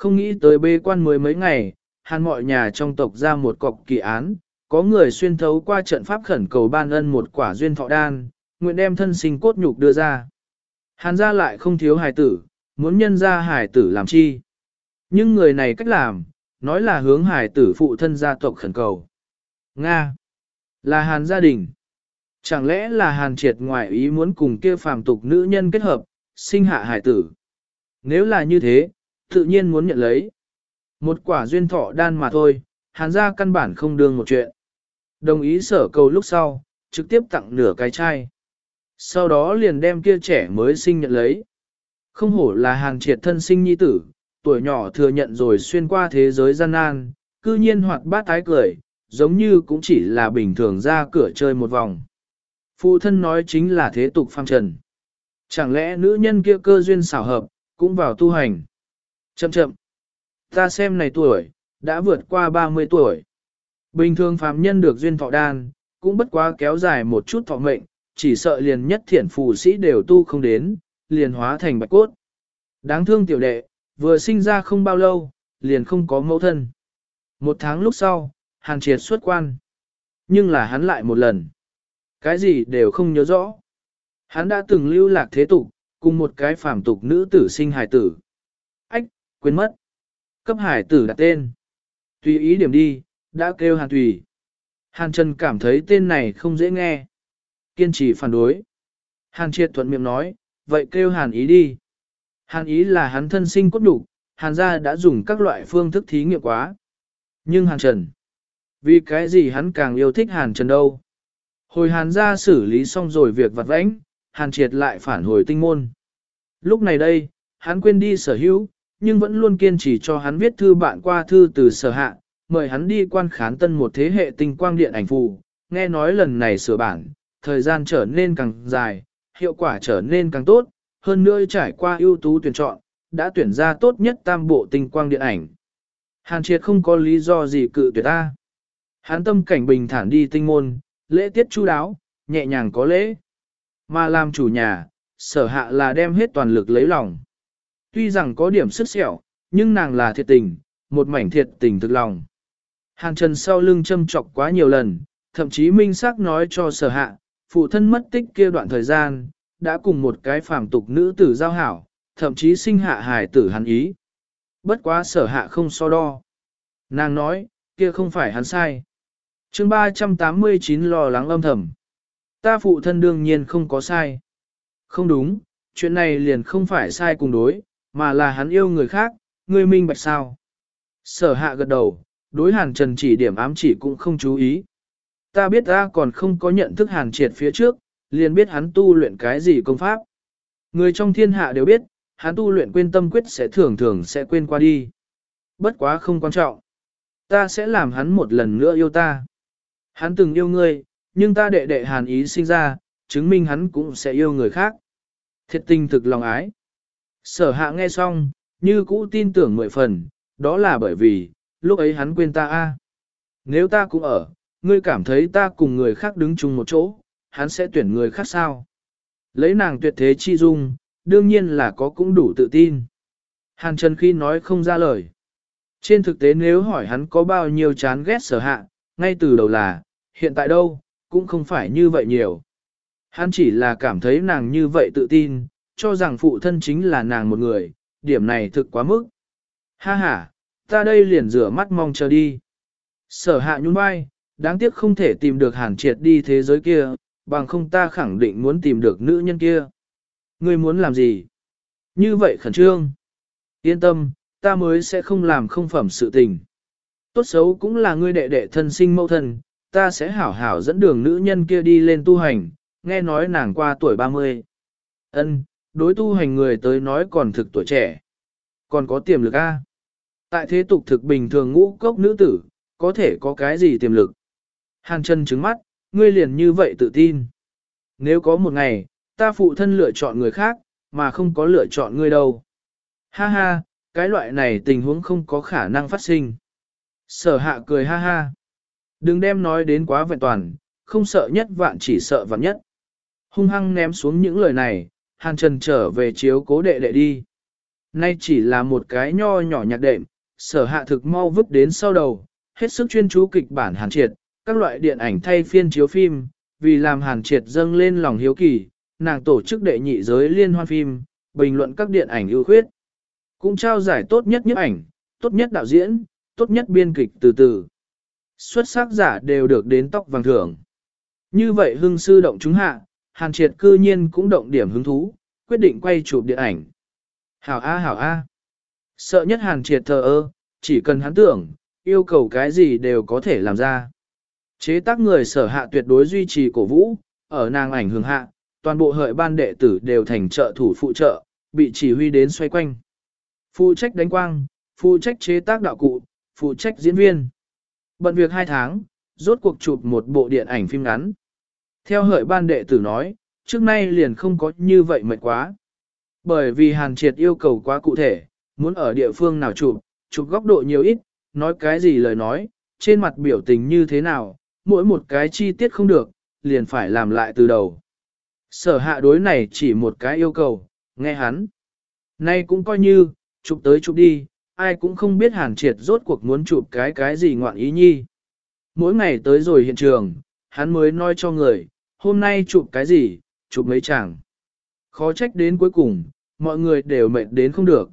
Không nghĩ tới bê quan mới mấy ngày, hàn mọi nhà trong tộc ra một cọc kỳ án, có người xuyên thấu qua trận pháp khẩn cầu ban ân một quả duyên thọ đan, nguyện đem thân sinh cốt nhục đưa ra. Hàn gia lại không thiếu hài tử, muốn nhân ra hài tử làm chi. Nhưng người này cách làm, nói là hướng hài tử phụ thân gia tộc khẩn cầu. Nga. Là hàn gia đình. Chẳng lẽ là hàn triệt ngoại ý muốn cùng kia phàm tục nữ nhân kết hợp, sinh hạ hài tử. Nếu là như thế, tự nhiên muốn nhận lấy. Một quả duyên thọ đan mà thôi, hàn gia căn bản không đương một chuyện. Đồng ý sở cầu lúc sau, trực tiếp tặng nửa cái chai. Sau đó liền đem kia trẻ mới sinh nhận lấy. Không hổ là hàn triệt thân sinh nhi tử, tuổi nhỏ thừa nhận rồi xuyên qua thế giới gian nan, cư nhiên hoạt bát tái cười, giống như cũng chỉ là bình thường ra cửa chơi một vòng. Phụ thân nói chính là thế tục phang trần. Chẳng lẽ nữ nhân kia cơ duyên xảo hợp, cũng vào tu hành. Chậm chậm. Ta xem này tuổi, đã vượt qua 30 tuổi. Bình thường phàm nhân được duyên thọ đan, cũng bất quá kéo dài một chút thọ mệnh, chỉ sợ liền nhất thiện phù sĩ đều tu không đến, liền hóa thành bạch cốt. Đáng thương tiểu đệ, vừa sinh ra không bao lâu, liền không có mẫu thân. Một tháng lúc sau, hàn triệt xuất quan. Nhưng là hắn lại một lần. Cái gì đều không nhớ rõ. Hắn đã từng lưu lạc thế tục, cùng một cái phàm tục nữ tử sinh hài tử. Quên mất. Cấp hải tử đặt tên. Tùy ý điểm đi, đã kêu hàn tùy. Hàn Trần cảm thấy tên này không dễ nghe. Kiên trì phản đối. Hàn triệt thuận miệng nói, vậy kêu hàn ý đi. Hàn ý là hắn thân sinh cốt đủ, hàn gia đã dùng các loại phương thức thí nghiệm quá. Nhưng hàn trần, vì cái gì hắn càng yêu thích hàn trần đâu. Hồi hàn gia xử lý xong rồi việc vặt vãnh, hàn triệt lại phản hồi tinh môn. Lúc này đây, hắn quên đi sở hữu, nhưng vẫn luôn kiên trì cho hắn viết thư bạn qua thư từ sở hạ, mời hắn đi quan khán tân một thế hệ tinh quang điện ảnh phù, nghe nói lần này sửa bản, thời gian trở nên càng dài, hiệu quả trở nên càng tốt, hơn nữa trải qua ưu tú tuyển chọn, đã tuyển ra tốt nhất tam bộ tinh quang điện ảnh. Hàn triệt không có lý do gì cự tuyệt ta. Hắn tâm cảnh bình thản đi tinh môn, lễ tiết chu đáo, nhẹ nhàng có lễ. Mà làm chủ nhà, sở hạ là đem hết toàn lực lấy lòng. Tuy rằng có điểm sức sẹo, nhưng nàng là thiệt tình, một mảnh thiệt tình thực lòng. Hàn Trần sau lưng châm chọc quá nhiều lần, thậm chí minh xác nói cho sở hạ, phụ thân mất tích kia đoạn thời gian, đã cùng một cái phàm tục nữ tử giao hảo, thậm chí sinh hạ hài tử hắn ý. Bất quá sở hạ không so đo. Nàng nói, kia không phải hắn sai. chương 389 lo lắng âm thầm. Ta phụ thân đương nhiên không có sai. Không đúng, chuyện này liền không phải sai cùng đối, mà là hắn yêu người khác, người minh bạch sao. Sở hạ gật đầu, đối hàn trần chỉ điểm ám chỉ cũng không chú ý. Ta biết ta còn không có nhận thức hàn triệt phía trước, liền biết hắn tu luyện cái gì công pháp. Người trong thiên hạ đều biết, hắn tu luyện quên tâm quyết sẽ thường thường sẽ quên qua đi. Bất quá không quan trọng. Ta sẽ làm hắn một lần nữa yêu ta. Hắn từng yêu ngươi, nhưng ta đệ đệ hàn ý sinh ra, chứng minh hắn cũng sẽ yêu người khác. Thiệt tình thực lòng ái. Sở hạ nghe xong, như cũ tin tưởng mười phần, đó là bởi vì, lúc ấy hắn quên ta a. Nếu ta cũng ở, ngươi cảm thấy ta cùng người khác đứng chung một chỗ, hắn sẽ tuyển người khác sao? Lấy nàng tuyệt thế chi dung, đương nhiên là có cũng đủ tự tin. Hàn Trần khi nói không ra lời. Trên thực tế nếu hỏi hắn có bao nhiêu chán ghét sở hạ, ngay từ đầu là, hiện tại đâu, cũng không phải như vậy nhiều. Hắn chỉ là cảm thấy nàng như vậy tự tin, cho rằng phụ thân chính là nàng một người, điểm này thực quá mức. Ha ha, ta đây liền rửa mắt mong chờ đi. Sở hạ nhún vai, đáng tiếc không thể tìm được hàn triệt đi thế giới kia, bằng không ta khẳng định muốn tìm được nữ nhân kia. Ngươi muốn làm gì? Như vậy khẩn trương. Yên tâm, ta mới sẽ không làm không phẩm sự tình. Tốt xấu cũng là ngươi đệ đệ thân sinh mẫu thân, ta sẽ hảo hảo dẫn đường nữ nhân kia đi lên tu hành, nghe nói nàng qua tuổi 30. Ân, đối tu hành người tới nói còn thực tuổi trẻ. Còn có tiềm lực A. Tại thế tục thực bình thường ngũ cốc nữ tử, có thể có cái gì tiềm lực. Hàn chân trứng mắt, ngươi liền như vậy tự tin. Nếu có một ngày, ta phụ thân lựa chọn người khác, mà không có lựa chọn ngươi đâu. Ha ha, cái loại này tình huống không có khả năng phát sinh. Sở hạ cười ha ha. Đừng đem nói đến quá vẹn toàn, không sợ nhất vạn chỉ sợ vạn nhất. Hung hăng ném xuống những lời này, Hàn Trần trở về chiếu cố đệ đệ đi. Nay chỉ là một cái nho nhỏ nhạc đệm, sở hạ thực mau vứt đến sau đầu, hết sức chuyên chú kịch bản Hàn Triệt, các loại điện ảnh thay phiên chiếu phim, vì làm Hàn Triệt dâng lên lòng hiếu kỳ, nàng tổ chức đệ nhị giới liên hoan phim, bình luận các điện ảnh ưu khuyết. Cũng trao giải tốt nhất nhiếp ảnh, tốt nhất đạo diễn, tốt nhất biên kịch từ từ. Xuất sắc giả đều được đến tóc vàng thưởng. Như vậy hưng sư động chúng hạ, hàn triệt cư nhiên cũng động điểm hứng thú, quyết định quay chụp điện ảnh. Hảo A hảo A. Sợ nhất hàn triệt thờ ơ, chỉ cần hắn tưởng, yêu cầu cái gì đều có thể làm ra. Chế tác người sở hạ tuyệt đối duy trì cổ vũ, ở nàng ảnh hưởng hạ, toàn bộ hợi ban đệ tử đều thành trợ thủ phụ trợ, bị chỉ huy đến xoay quanh. Phụ trách đánh quang, phụ trách chế tác đạo cụ, phụ trách diễn viên. Bận việc 2 tháng, rốt cuộc chụp một bộ điện ảnh phim ngắn. Theo hợi ban đệ tử nói, trước nay liền không có như vậy mệt quá. Bởi vì Hàn Triệt yêu cầu quá cụ thể, muốn ở địa phương nào chụp, chụp góc độ nhiều ít, nói cái gì lời nói, trên mặt biểu tình như thế nào, mỗi một cái chi tiết không được, liền phải làm lại từ đầu. Sở hạ đối này chỉ một cái yêu cầu, nghe hắn. Nay cũng coi như, chụp tới chụp đi, ai cũng không biết hàn triệt rốt cuộc muốn chụp cái cái gì ngoạn ý nhi. Mỗi ngày tới rồi hiện trường, hắn mới nói cho người, hôm nay chụp cái gì, chụp mấy chàng. Khó trách đến cuối cùng, mọi người đều mệt đến không được.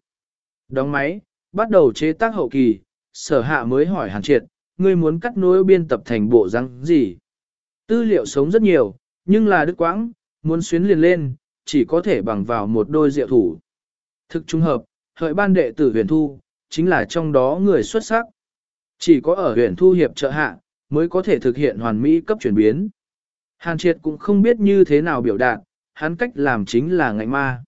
Đóng máy, bắt đầu chế tác hậu kỳ, sở hạ mới hỏi hàn triệt, ngươi muốn cắt nối biên tập thành bộ răng gì. Tư liệu sống rất nhiều, nhưng là đứt quãng, muốn xuyến liền lên, chỉ có thể bằng vào một đôi diệu thủ. Thực trung hợp, hợi ban đệ tử huyền thu, chính là trong đó người xuất sắc. Chỉ có ở huyền thu hiệp trợ hạ, mới có thể thực hiện hoàn mỹ cấp chuyển biến. Hàn triệt cũng không biết như thế nào biểu đạt, hắn cách làm chính là ngạnh ma.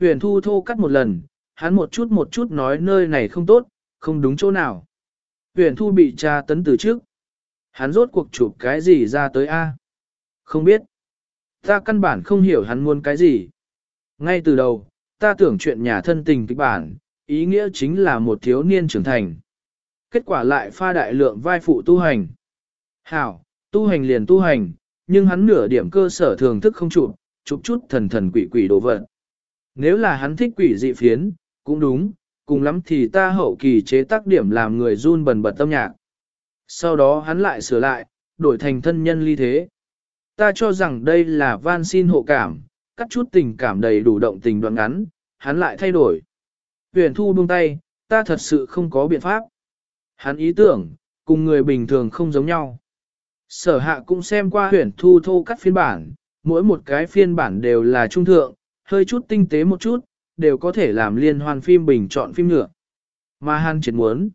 Huyền thu thô cắt một lần, hắn một chút một chút nói nơi này không tốt, không đúng chỗ nào. Huyền thu bị tra tấn từ trước. Hắn rốt cuộc chụp cái gì ra tới A? Không biết. Ta căn bản không hiểu hắn muốn cái gì. Ngay từ đầu, ta tưởng chuyện nhà thân tình kịch bản, ý nghĩa chính là một thiếu niên trưởng thành. Kết quả lại pha đại lượng vai phụ tu hành. Hảo, tu hành liền tu hành, nhưng hắn nửa điểm cơ sở thường thức không chụp, chụp chút thần thần quỷ quỷ đồ vật. Nếu là hắn thích quỷ dị phiến, cũng đúng, cùng lắm thì ta hậu kỳ chế tác điểm làm người run bần bật tâm nhạc. Sau đó hắn lại sửa lại, đổi thành thân nhân ly thế. Ta cho rằng đây là van xin hộ cảm, cắt chút tình cảm đầy đủ động tình đoạn ngắn, hắn lại thay đổi. Huyền thu buông tay, ta thật sự không có biện pháp. Hắn ý tưởng, cùng người bình thường không giống nhau. Sở hạ cũng xem qua huyển thu thô cắt phiên bản, mỗi một cái phiên bản đều là trung thượng, hơi chút tinh tế một chút, đều có thể làm liên hoan phim bình chọn phim nữa. Mà hắn triệt muốn.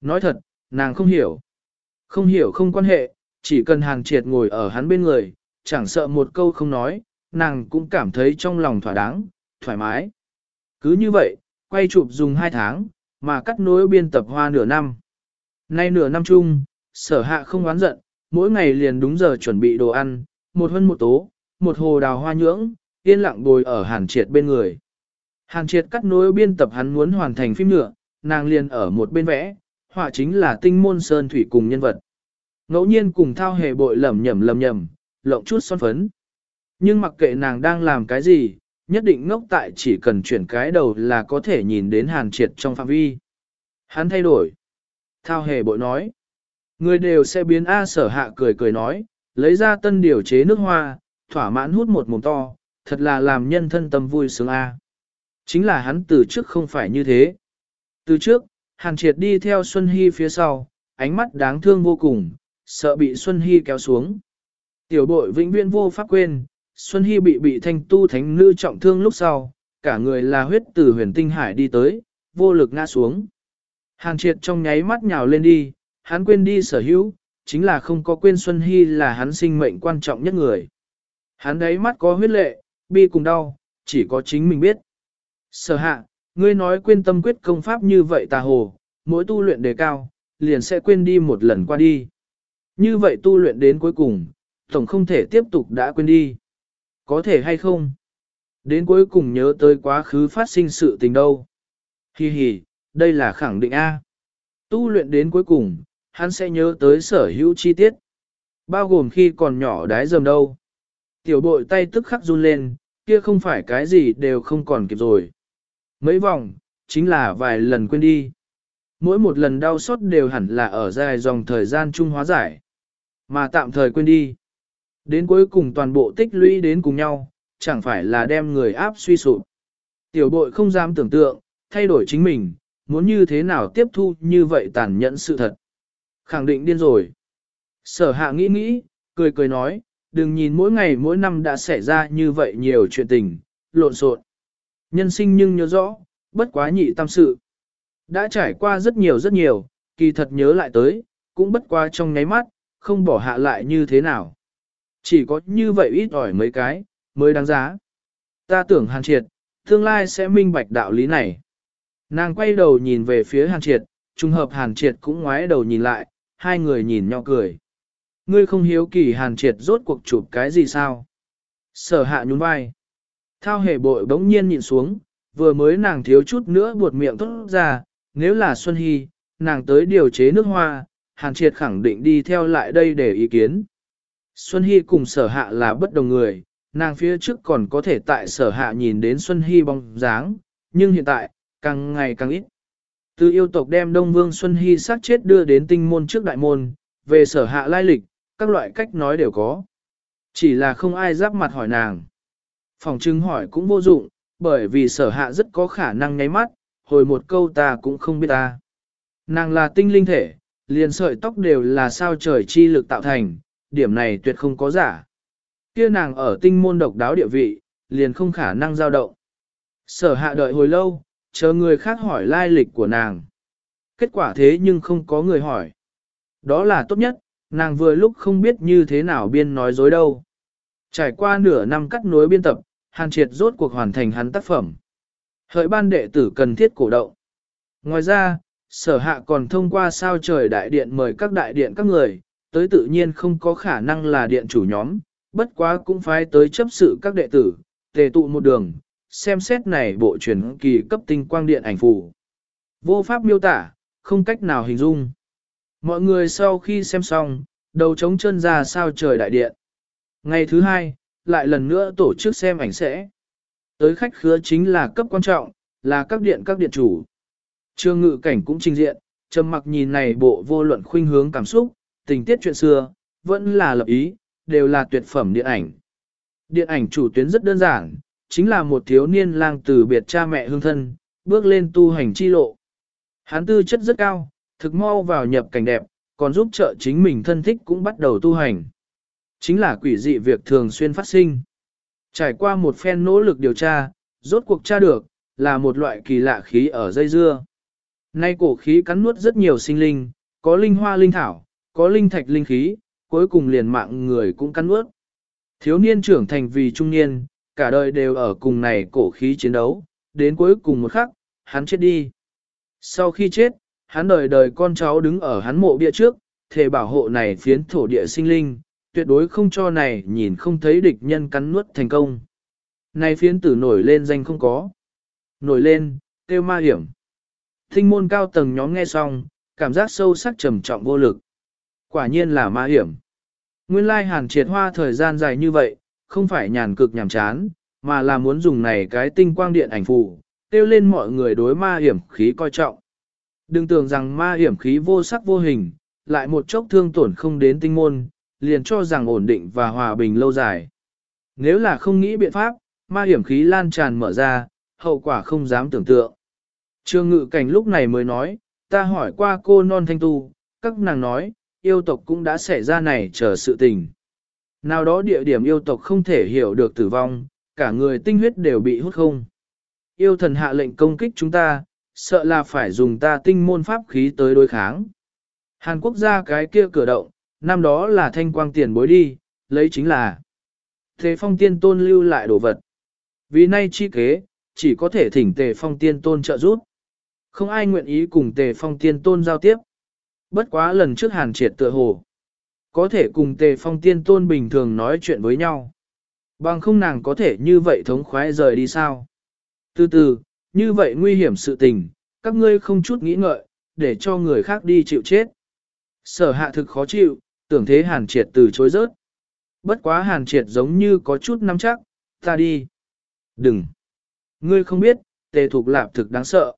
Nói thật, nàng không hiểu. Không hiểu không quan hệ, chỉ cần hàng triệt ngồi ở hắn bên người, chẳng sợ một câu không nói, nàng cũng cảm thấy trong lòng thỏa đáng, thoải mái. Cứ như vậy, quay chụp dùng hai tháng, mà cắt nối biên tập hoa nửa năm. Nay nửa năm chung, sở hạ không oán giận, mỗi ngày liền đúng giờ chuẩn bị đồ ăn, một hơn một tố, một hồ đào hoa nhưỡng, yên lặng bồi ở hàn triệt bên người. Hàn triệt cắt nối biên tập hắn muốn hoàn thành phim nữa, nàng liền ở một bên vẽ, họa chính là tinh môn sơn thủy cùng nhân vật. Ngẫu nhiên cùng thao hề bội lầm nhầm lầm nhầm, lộng chút son phấn. Nhưng mặc kệ nàng đang làm cái gì, nhất định ngốc tại chỉ cần chuyển cái đầu là có thể nhìn đến hàn triệt trong phạm vi. Hắn thay đổi. Thao hề bội nói. Người đều sẽ biến A sở hạ cười cười nói, lấy ra tân điều chế nước hoa, thỏa mãn hút một mồm to, thật là làm nhân thân tâm vui sướng A. Chính là hắn từ trước không phải như thế. Từ trước, Hàn Triệt đi theo Xuân Hy phía sau, ánh mắt đáng thương vô cùng, sợ bị Xuân Hy kéo xuống. Tiểu bội vĩnh viễn vô pháp quên, Xuân Hy bị bị thanh tu thánh nữ trọng thương lúc sau, cả người là huyết từ huyền tinh hải đi tới, vô lực ngã xuống. Hàn triệt trong nháy mắt nhào lên đi, hắn quên đi sở hữu, chính là không có quên Xuân Hy là hắn sinh mệnh quan trọng nhất người. Hắn đấy mắt có huyết lệ, bi cùng đau, chỉ có chính mình biết. Sở hạ, ngươi nói quên tâm quyết công pháp như vậy tà hồ, mỗi tu luyện đề cao, liền sẽ quên đi một lần qua đi. Như vậy tu luyện đến cuối cùng, tổng không thể tiếp tục đã quên đi. Có thể hay không? Đến cuối cùng nhớ tới quá khứ phát sinh sự tình đâu. Hi hi, đây là khẳng định A. Tu luyện đến cuối cùng, hắn sẽ nhớ tới sở hữu chi tiết. Bao gồm khi còn nhỏ đái dầm đâu. Tiểu bội tay tức khắc run lên, kia không phải cái gì đều không còn kịp rồi. Mấy vòng, chính là vài lần quên đi. Mỗi một lần đau xót đều hẳn là ở dài dòng thời gian trung hóa giải. Mà tạm thời quên đi. Đến cuối cùng toàn bộ tích lũy đến cùng nhau, chẳng phải là đem người áp suy sụp. Tiểu bội không dám tưởng tượng, thay đổi chính mình, muốn như thế nào tiếp thu như vậy tàn nhẫn sự thật. Khẳng định điên rồi. Sở hạ nghĩ nghĩ, cười cười nói, đừng nhìn mỗi ngày mỗi năm đã xảy ra như vậy nhiều chuyện tình, lộn xộn. Nhân sinh nhưng nhớ rõ, bất quá nhị tâm sự. Đã trải qua rất nhiều rất nhiều, kỳ thật nhớ lại tới, cũng bất quá trong nháy mắt, không bỏ hạ lại như thế nào. Chỉ có như vậy ít ỏi mấy cái, mới đáng giá. Ta tưởng hàn triệt, tương lai sẽ minh bạch đạo lý này. Nàng quay đầu nhìn về phía hàn triệt, trùng hợp hàn triệt cũng ngoái đầu nhìn lại, hai người nhìn nhau cười. Ngươi không hiếu kỳ hàn triệt rốt cuộc chụp cái gì sao? Sở hạ nhún vai. Thao hề bội bỗng nhiên nhìn xuống, vừa mới nàng thiếu chút nữa buột miệng tốt ra, nếu là Xuân Hy, nàng tới điều chế nước hoa, hàn triệt khẳng định đi theo lại đây để ý kiến. Xuân Hy cùng sở hạ là bất đồng người, nàng phía trước còn có thể tại sở hạ nhìn đến Xuân Hy bóng dáng, nhưng hiện tại, càng ngày càng ít. Từ yêu tộc đem Đông Vương Xuân Hy sát chết đưa đến tinh môn trước đại môn, về sở hạ lai lịch, các loại cách nói đều có. Chỉ là không ai giáp mặt hỏi nàng. Phòng chứng hỏi cũng vô dụng, bởi vì sở hạ rất có khả năng nháy mắt, hồi một câu ta cũng không biết ta. Nàng là tinh linh thể, liền sợi tóc đều là sao trời chi lực tạo thành, điểm này tuyệt không có giả. Kia nàng ở tinh môn độc đáo địa vị, liền không khả năng dao động. Sở hạ đợi hồi lâu, chờ người khác hỏi lai lịch của nàng. Kết quả thế nhưng không có người hỏi. Đó là tốt nhất, nàng vừa lúc không biết như thế nào biên nói dối đâu. Trải qua nửa năm cắt nối biên tập, Hàn Triệt rốt cuộc hoàn thành hắn tác phẩm. Hợi ban đệ tử cần thiết cổ động. Ngoài ra, sở hạ còn thông qua sao trời đại điện mời các đại điện các người, tới tự nhiên không có khả năng là điện chủ nhóm, bất quá cũng phải tới chấp sự các đệ tử, tề tụ một đường, xem xét này bộ truyền kỳ cấp tinh quang điện ảnh phủ Vô pháp miêu tả, không cách nào hình dung. Mọi người sau khi xem xong, đầu trống chân ra sao trời đại điện. Ngày thứ hai, lại lần nữa tổ chức xem ảnh sẽ. Tới khách khứa chính là cấp quan trọng, là các điện các điện chủ. Trương ngự cảnh cũng trình diện, trầm mặc nhìn này bộ vô luận khuynh hướng cảm xúc, tình tiết chuyện xưa, vẫn là lập ý, đều là tuyệt phẩm điện ảnh. Điện ảnh chủ tuyến rất đơn giản, chính là một thiếu niên lang từ biệt cha mẹ hương thân, bước lên tu hành chi lộ. Hán tư chất rất cao, thực mau vào nhập cảnh đẹp, còn giúp trợ chính mình thân thích cũng bắt đầu tu hành. Chính là quỷ dị việc thường xuyên phát sinh. Trải qua một phen nỗ lực điều tra, rốt cuộc tra được, là một loại kỳ lạ khí ở dây dưa. Nay cổ khí cắn nuốt rất nhiều sinh linh, có linh hoa linh thảo, có linh thạch linh khí, cuối cùng liền mạng người cũng cắn nuốt. Thiếu niên trưởng thành vì trung niên, cả đời đều ở cùng này cổ khí chiến đấu, đến cuối cùng một khắc, hắn chết đi. Sau khi chết, hắn đời đời con cháu đứng ở hắn mộ bia trước, thề bảo hộ này phiến thổ địa sinh linh, tuyệt đối không cho này nhìn không thấy địch nhân cắn nuốt thành công. Này phiến tử nổi lên danh không có. Nổi lên, tiêu ma hiểm. Thinh môn cao tầng nhóm nghe xong, cảm giác sâu sắc trầm trọng vô lực. Quả nhiên là ma hiểm. Nguyên lai hàn triệt hoa thời gian dài như vậy, không phải nhàn cực nhàm chán, mà là muốn dùng này cái tinh quang điện ảnh phụ, tiêu lên mọi người đối ma hiểm khí coi trọng. Đừng tưởng rằng ma hiểm khí vô sắc vô hình, lại một chốc thương tổn không đến tinh môn, liền cho rằng ổn định và hòa bình lâu dài. Nếu là không nghĩ biện pháp, ma hiểm khí lan tràn mở ra, hậu quả không dám tưởng tượng. Trương ngự cảnh lúc này mới nói, ta hỏi qua cô non thanh tu, các nàng nói, yêu tộc cũng đã xảy ra này chờ sự tình. Nào đó địa điểm yêu tộc không thể hiểu được tử vong, cả người tinh huyết đều bị hút không. Yêu thần hạ lệnh công kích chúng ta, sợ là phải dùng ta tinh môn pháp khí tới đối kháng. Hàn Quốc ra cái kia cửa động, năm đó là thanh quang tiền bối đi, lấy chính là thế phong tiên tôn lưu lại đồ vật. Vì nay chi kế, chỉ có thể thỉnh tề phong tiên tôn trợ giúp. Không ai nguyện ý cùng tề phong tiên tôn giao tiếp. Bất quá lần trước hàn triệt tựa hồ. Có thể cùng tề phong tiên tôn bình thường nói chuyện với nhau. Bằng không nàng có thể như vậy thống khoái rời đi sao. Từ từ, như vậy nguy hiểm sự tình, các ngươi không chút nghĩ ngợi, để cho người khác đi chịu chết. Sở hạ thực khó chịu, tưởng thế hàn triệt từ chối rớt. Bất quá hàn triệt giống như có chút nắm chắc, ta đi. Đừng. Ngươi không biết, tề thục lạp thực đáng sợ.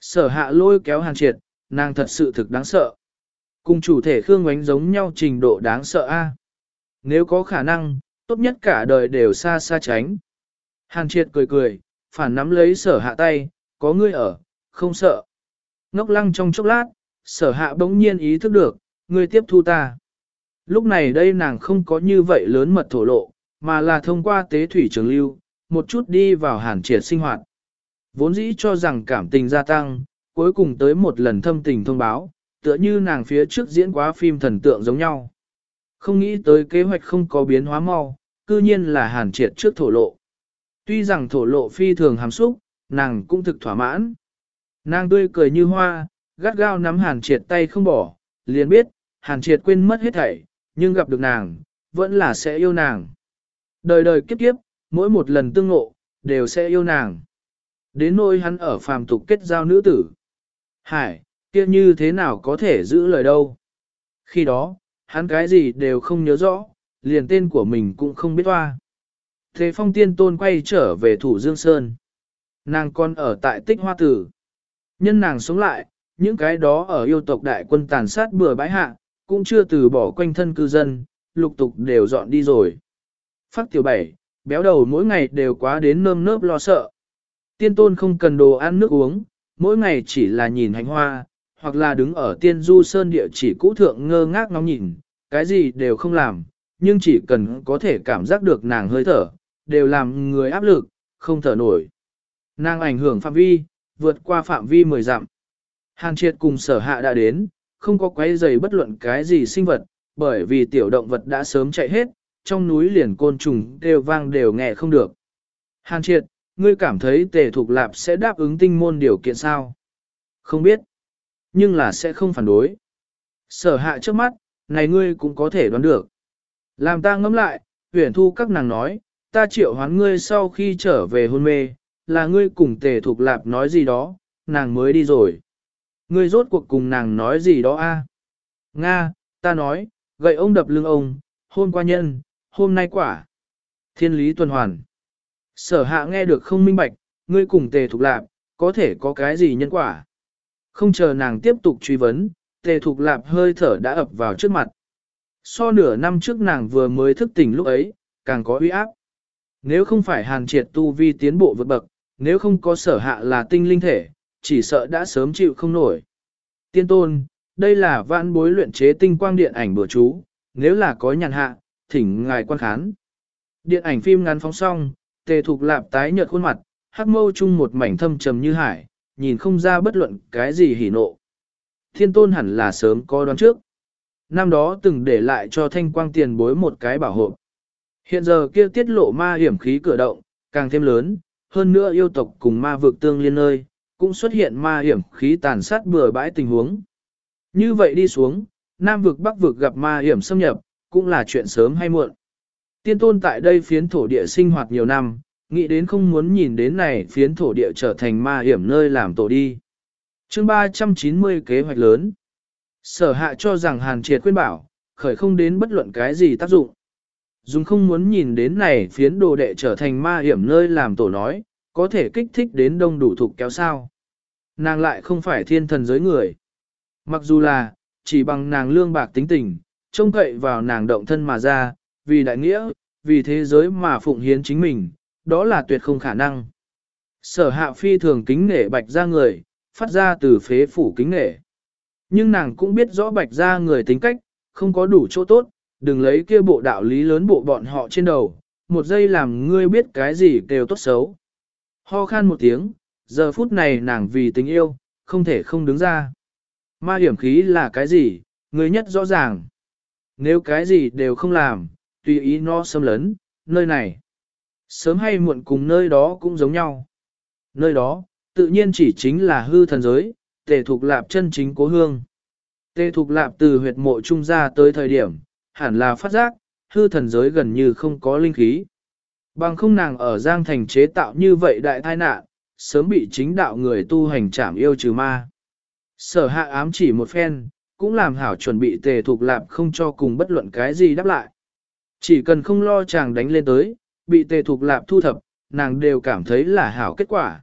Sở hạ lôi kéo hàn triệt, nàng thật sự thực đáng sợ. Cùng chủ thể Khương Ngoánh giống nhau trình độ đáng sợ a. Nếu có khả năng, tốt nhất cả đời đều xa xa tránh. Hàn triệt cười cười, phản nắm lấy sở hạ tay, có ngươi ở, không sợ. Ngốc lăng trong chốc lát, sở hạ bỗng nhiên ý thức được, ngươi tiếp thu ta. Lúc này đây nàng không có như vậy lớn mật thổ lộ, mà là thông qua tế thủy trường lưu, một chút đi vào hàn triệt sinh hoạt. Vốn dĩ cho rằng cảm tình gia tăng, cuối cùng tới một lần thâm tình thông báo, tựa như nàng phía trước diễn quá phim thần tượng giống nhau. Không nghĩ tới kế hoạch không có biến hóa mau, cư nhiên là hàn triệt trước thổ lộ. Tuy rằng thổ lộ phi thường hàm xúc, nàng cũng thực thỏa mãn. Nàng tươi cười như hoa, gắt gao nắm hàn triệt tay không bỏ, liền biết, hàn triệt quên mất hết thảy, nhưng gặp được nàng, vẫn là sẽ yêu nàng. Đời đời kiếp kiếp, mỗi một lần tương ngộ, đều sẽ yêu nàng. Đến nỗi hắn ở phàm tục kết giao nữ tử. Hải, kia như thế nào có thể giữ lời đâu. Khi đó, hắn cái gì đều không nhớ rõ, liền tên của mình cũng không biết toa. Thế phong tiên tôn quay trở về thủ Dương Sơn. Nàng còn ở tại tích hoa tử. Nhân nàng sống lại, những cái đó ở yêu tộc đại quân tàn sát bừa bãi hạ, cũng chưa từ bỏ quanh thân cư dân, lục tục đều dọn đi rồi. Phát tiểu bảy, béo đầu mỗi ngày đều quá đến nơm nớp lo sợ. Tiên tôn không cần đồ ăn nước uống, mỗi ngày chỉ là nhìn hành hoa, hoặc là đứng ở tiên du sơn địa chỉ cũ thượng ngơ ngác ngóng nhìn, cái gì đều không làm, nhưng chỉ cần có thể cảm giác được nàng hơi thở, đều làm người áp lực, không thở nổi. Nàng ảnh hưởng phạm vi, vượt qua phạm vi mười dặm. Hàn triệt cùng sở hạ đã đến, không có quấy giày bất luận cái gì sinh vật, bởi vì tiểu động vật đã sớm chạy hết, trong núi liền côn trùng đều vang đều nghe không được. Hàn triệt, ngươi cảm thấy tề thục lạp sẽ đáp ứng tinh môn điều kiện sao? Không biết, nhưng là sẽ không phản đối. Sở hạ trước mắt, này ngươi cũng có thể đoán được. Làm ta ngẫm lại, huyền thu các nàng nói, ta triệu hoán ngươi sau khi trở về hôn mê, là ngươi cùng tề thục lạp nói gì đó, nàng mới đi rồi. Ngươi rốt cuộc cùng nàng nói gì đó a? Nga, ta nói, gậy ông đập lưng ông, hôm qua nhân, hôm nay quả. Thiên lý tuần hoàn. Sở hạ nghe được không minh bạch, ngươi cùng tề thục lạp, có thể có cái gì nhân quả. Không chờ nàng tiếp tục truy vấn, tề thục lạp hơi thở đã ập vào trước mặt. So nửa năm trước nàng vừa mới thức tỉnh lúc ấy, càng có uy áp. Nếu không phải hàn triệt tu vi tiến bộ vượt bậc, nếu không có sở hạ là tinh linh thể, chỉ sợ đã sớm chịu không nổi. Tiên tôn, đây là vãn bối luyện chế tinh quang điện ảnh bữa chú, nếu là có nhàn hạ, thỉnh ngài quan khán. Điện ảnh phim ngắn phóng xong, tề thục lạp tái nhợt khuôn mặt, hắc mâu chung một mảnh thâm trầm như hải, nhìn không ra bất luận cái gì hỉ nộ. Thiên tôn hẳn là sớm có đoán trước. Năm đó từng để lại cho thanh quang tiền bối một cái bảo hộ. Hiện giờ kia tiết lộ ma hiểm khí cửa động, càng thêm lớn, hơn nữa yêu tộc cùng ma vực tương liên nơi, cũng xuất hiện ma hiểm khí tàn sát bừa bãi tình huống. Như vậy đi xuống, Nam vực Bắc vực gặp ma hiểm xâm nhập, cũng là chuyện sớm hay muộn. Tiên tôn tại đây phiến thổ địa sinh hoạt nhiều năm, nghĩ đến không muốn nhìn đến này phiến thổ địa trở thành ma hiểm nơi làm tổ đi. chương 390 kế hoạch lớn. Sở hạ cho rằng hàn triệt khuyên bảo, khởi không đến bất luận cái gì tác dụng. Dùng không muốn nhìn đến này phiến đồ đệ trở thành ma hiểm nơi làm tổ nói, có thể kích thích đến đông đủ thục kéo sao. Nàng lại không phải thiên thần giới người. Mặc dù là, chỉ bằng nàng lương bạc tính tình, trông cậy vào nàng động thân mà ra, vì đại nghĩa, vì thế giới mà phụng hiến chính mình, đó là tuyệt không khả năng. Sở hạ phi thường kính nể bạch ra người, phát ra từ phế phủ kính nể. Nhưng nàng cũng biết rõ bạch ra người tính cách, không có đủ chỗ tốt, đừng lấy kia bộ đạo lý lớn bộ bọn họ trên đầu, một giây làm ngươi biết cái gì đều tốt xấu. Ho khan một tiếng, giờ phút này nàng vì tình yêu, không thể không đứng ra. Ma hiểm khí là cái gì, ngươi nhất rõ ràng. Nếu cái gì đều không làm, tùy ý nó xâm lấn, nơi này. Sớm hay muộn cùng nơi đó cũng giống nhau. Nơi đó, tự nhiên chỉ chính là hư thần giới, tề thục lạp chân chính cố hương. Tề thục lạp từ huyệt mộ trung ra tới thời điểm, hẳn là phát giác, hư thần giới gần như không có linh khí. Bằng không nàng ở Giang Thành chế tạo như vậy đại tai nạn, sớm bị chính đạo người tu hành trảm yêu trừ ma. Sở hạ ám chỉ một phen, cũng làm hảo chuẩn bị tề thuộc lạp không cho cùng bất luận cái gì đáp lại. Chỉ cần không lo chàng đánh lên tới, bị tề thuộc lạp thu thập, nàng đều cảm thấy là hảo kết quả.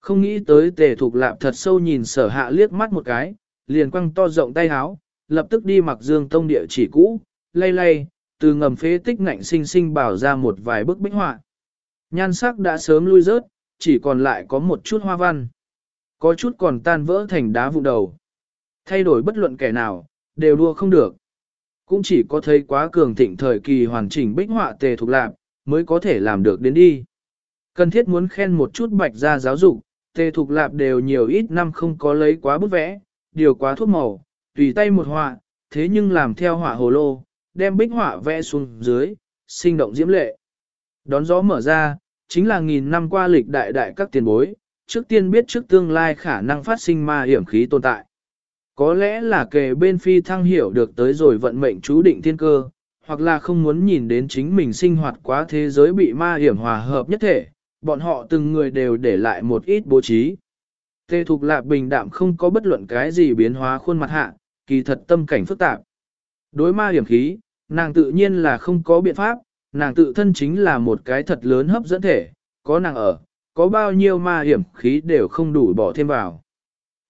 Không nghĩ tới tề thuộc lạp thật sâu nhìn sở hạ liếc mắt một cái, liền quăng to rộng tay háo, lập tức đi mặc dương tông địa chỉ cũ, lay lay, từ ngầm phế tích ngạnh sinh sinh bảo ra một vài bức bích họa. Nhan sắc đã sớm lui rớt, chỉ còn lại có một chút hoa văn. Có chút còn tan vỡ thành đá vụ đầu. Thay đổi bất luận kẻ nào, đều đua không được. Cũng chỉ có thấy quá cường thịnh thời kỳ hoàn chỉnh bích họa tề thuộc lạp, mới có thể làm được đến đi. Cần thiết muốn khen một chút bạch gia giáo dục, tề thuộc lạp đều nhiều ít năm không có lấy quá bút vẽ, điều quá thuốc màu, tùy tay một họa, thế nhưng làm theo họa hồ lô, đem bích họa vẽ xuống dưới, sinh động diễm lệ. Đón gió mở ra, chính là nghìn năm qua lịch đại đại các tiền bối, trước tiên biết trước tương lai khả năng phát sinh ma hiểm khí tồn tại. Có lẽ là kề bên phi thăng hiểu được tới rồi vận mệnh chú định thiên cơ, hoặc là không muốn nhìn đến chính mình sinh hoạt quá thế giới bị ma hiểm hòa hợp nhất thể, bọn họ từng người đều để lại một ít bố trí. Tê Thục Lạp bình đạm không có bất luận cái gì biến hóa khuôn mặt hạ, kỳ thật tâm cảnh phức tạp. Đối ma hiểm khí, nàng tự nhiên là không có biện pháp, nàng tự thân chính là một cái thật lớn hấp dẫn thể, có nàng ở, có bao nhiêu ma hiểm khí đều không đủ bỏ thêm vào.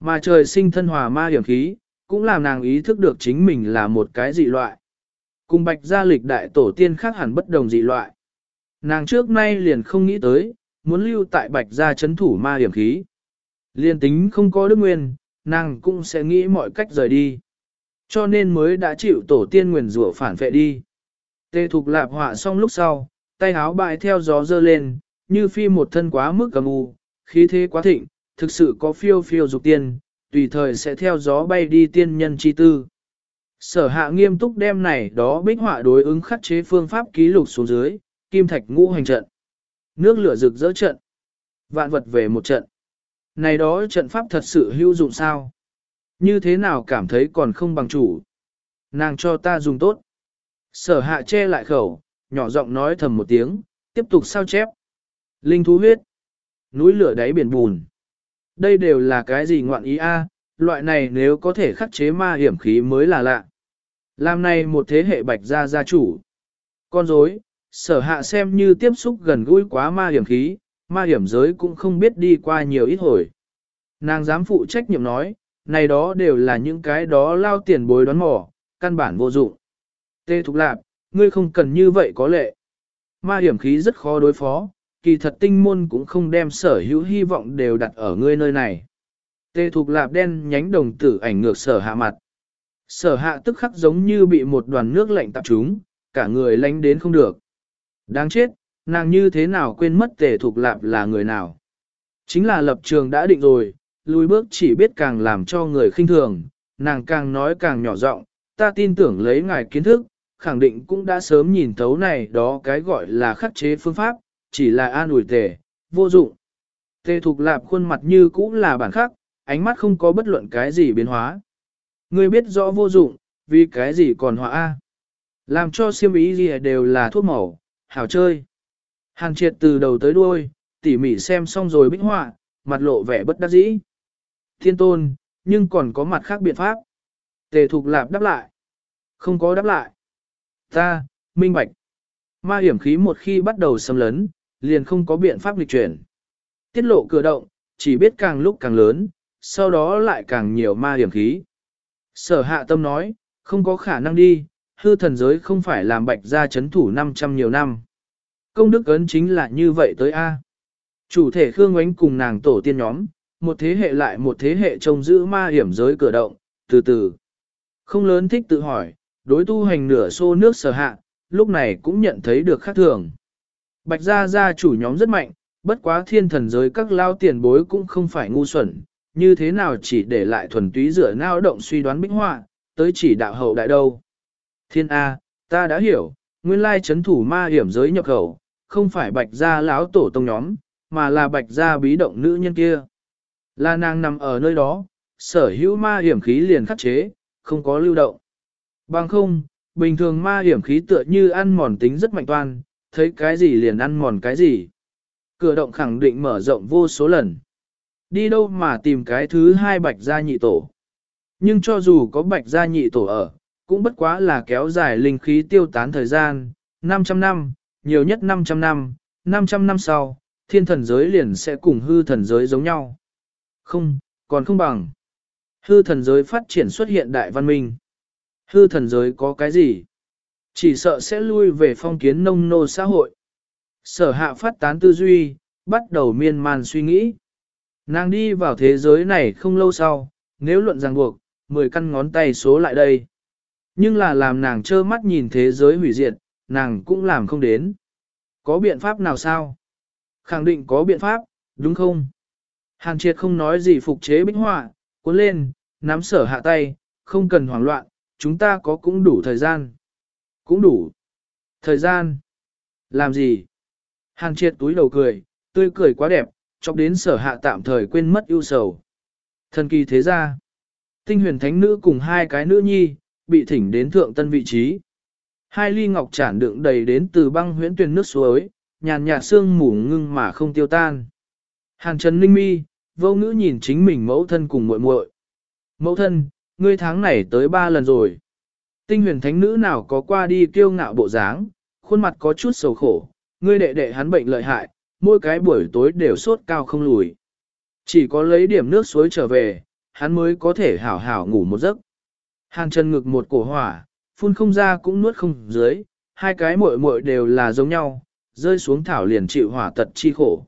Mà trời sinh thân hòa ma hiểm khí, cũng làm nàng ý thức được chính mình là một cái dị loại. Cùng bạch gia lịch đại tổ tiên khác hẳn bất đồng dị loại. Nàng trước nay liền không nghĩ tới, muốn lưu tại bạch gia chấn thủ ma hiểm khí. Liên tính không có đức nguyên, nàng cũng sẽ nghĩ mọi cách rời đi. Cho nên mới đã chịu tổ tiên nguyền rủa phản vệ đi. Tê thục lạp họa xong lúc sau, tay áo bại theo gió dơ lên, như phi một thân quá mức cầm u, khí thế quá thịnh, thực sự có phiêu phiêu dục tiên, tùy thời sẽ theo gió bay đi tiên nhân chi tư. Sở hạ nghiêm túc đem này đó bích họa đối ứng khắc chế phương pháp ký lục xuống dưới, kim thạch ngũ hành trận. Nước lửa rực rỡ trận. Vạn vật về một trận. Này đó trận pháp thật sự hữu dụng sao? Như thế nào cảm thấy còn không bằng chủ? Nàng cho ta dùng tốt. Sở hạ che lại khẩu, nhỏ giọng nói thầm một tiếng, tiếp tục sao chép. Linh thú huyết. Núi lửa đáy biển bùn. Đây đều là cái gì ngoạn ý a? Loại này nếu có thể khắc chế ma hiểm khí mới là lạ. Làm này một thế hệ bạch gia gia chủ. Con dối, sở hạ xem như tiếp xúc gần gũi quá ma hiểm khí, ma hiểm giới cũng không biết đi qua nhiều ít hồi. Nàng dám phụ trách nhiệm nói, này đó đều là những cái đó lao tiền bối đoán mỏ, căn bản vô dụng. Tê Thục Lạp, ngươi không cần như vậy có lệ. Ma hiểm khí rất khó đối phó, kỳ thật tinh môn cũng không đem sở hữu hy vọng đều đặt ở ngươi nơi này. Tê Thục Lạp đen nhánh đồng tử ảnh ngược sở hạ mặt. Sở hạ tức khắc giống như bị một đoàn nước lạnh tạp trúng, cả người lánh đến không được. Đáng chết, nàng như thế nào quên mất Tề Thục Lạp là người nào. Chính là lập trường đã định rồi, lùi bước chỉ biết càng làm cho người khinh thường, nàng càng nói càng nhỏ giọng, ta tin tưởng lấy ngài kiến thức, khẳng định cũng đã sớm nhìn thấu này đó cái gọi là khắc chế phương pháp, chỉ là an ủi tề, vô dụng. Tề thục lạp khuôn mặt như cũ là bản khắc, ánh mắt không có bất luận cái gì biến hóa. Ngươi biết rõ vô dụng, vì cái gì còn hóa A. Làm cho siêm ý gì đều là thuốc màu, hảo chơi. Hàn triệt từ đầu tới đuôi, tỉ mỉ xem xong rồi bích họa, mặt lộ vẻ bất đắc dĩ. Thiên tôn, nhưng còn có mặt khác biện pháp. Tề thục lạp đáp lại. Không có đáp lại. Ta, minh bạch. Ma hiểm khí một khi bắt đầu xâm lấn, liền không có biện pháp lịch chuyển. Tiết lộ cửa động, chỉ biết càng lúc càng lớn, sau đó lại càng nhiều ma hiểm khí. Sở hạ tâm nói, không có khả năng đi, hư thần giới không phải làm bạch gia chấn thủ 500 nhiều năm. Công đức ấn chính là như vậy tới A. Chủ thể Khương Ngoánh cùng nàng tổ tiên nhóm, một thế hệ lại một thế hệ trông giữ ma hiểm giới cửa động, từ từ. Không lớn thích tự hỏi, đối tu hành nửa xô nước sở hạ, lúc này cũng nhận thấy được khác thường. Bạch gia gia chủ nhóm rất mạnh, bất quá thiên thần giới các lao tiền bối cũng không phải ngu xuẩn, như thế nào chỉ để lại thuần túy rửa nao động suy đoán bích họa, tới chỉ đạo hậu đại đâu. Thiên A, ta đã hiểu, nguyên lai chấn thủ ma hiểm giới nhập khẩu, không phải bạch gia lão tổ tông nhóm, mà là bạch gia bí động nữ nhân kia. Là nàng nằm ở nơi đó, sở hữu ma hiểm khí liền khắc chế, không có lưu động. Bằng không, bình thường ma hiểm khí tựa như ăn mòn tính rất mạnh toan, thấy cái gì liền ăn mòn cái gì. Cửa động khẳng định mở rộng vô số lần. Đi đâu mà tìm cái thứ hai bạch gia nhị tổ. Nhưng cho dù có bạch gia nhị tổ ở, cũng bất quá là kéo dài linh khí tiêu tán thời gian, 500 năm, nhiều nhất 500 năm, 500 năm sau, thiên thần giới liền sẽ cùng hư thần giới giống nhau. Không, còn không bằng. Hư thần giới phát triển xuất hiện đại văn minh. Hư thần giới có cái gì? Chỉ sợ sẽ lui về phong kiến nông nô xã hội. Sở hạ phát tán tư duy, bắt đầu miên man suy nghĩ. Nàng đi vào thế giới này không lâu sau, nếu luận ràng buộc, 10 căn ngón tay số lại đây. Nhưng là làm nàng trơ mắt nhìn thế giới hủy diệt, nàng cũng làm không đến. Có biện pháp nào sao? Khẳng định có biện pháp, đúng không? Hàn triệt không nói gì phục chế bích họa, cuốn lên, nắm sở hạ tay, không cần hoảng loạn, chúng ta có cũng đủ thời gian. Cũng đủ. Thời gian. Làm gì? Hàn triệt túi đầu cười, tươi cười quá đẹp, chọc đến sở hạ tạm thời quên mất ưu sầu. Thần kỳ thế ra. Tinh huyền thánh nữ cùng hai cái nữ nhi, bị thỉnh đến thượng tân vị trí. Hai ly ngọc chản đựng đầy đến từ băng huyễn tuyền nước suối, nhàn nhạt sương mù ngưng mà không tiêu tan. Hàn Trần Ninh Mi, vô ngữ nhìn chính mình mẫu thân cùng muội muội. Mẫu thân, ngươi tháng này tới ba lần rồi. Tinh huyền thánh nữ nào có qua đi kiêu ngạo bộ dáng, khuôn mặt có chút sầu khổ, ngươi đệ đệ hắn bệnh lợi hại, mỗi cái buổi tối đều sốt cao không lùi. Chỉ có lấy điểm nước suối trở về, hắn mới có thể hảo hảo ngủ một giấc. Hàn chân ngực một cổ hỏa, phun không ra cũng nuốt không dưới, hai cái muội muội đều là giống nhau, rơi xuống thảo liền chịu hỏa tật chi khổ.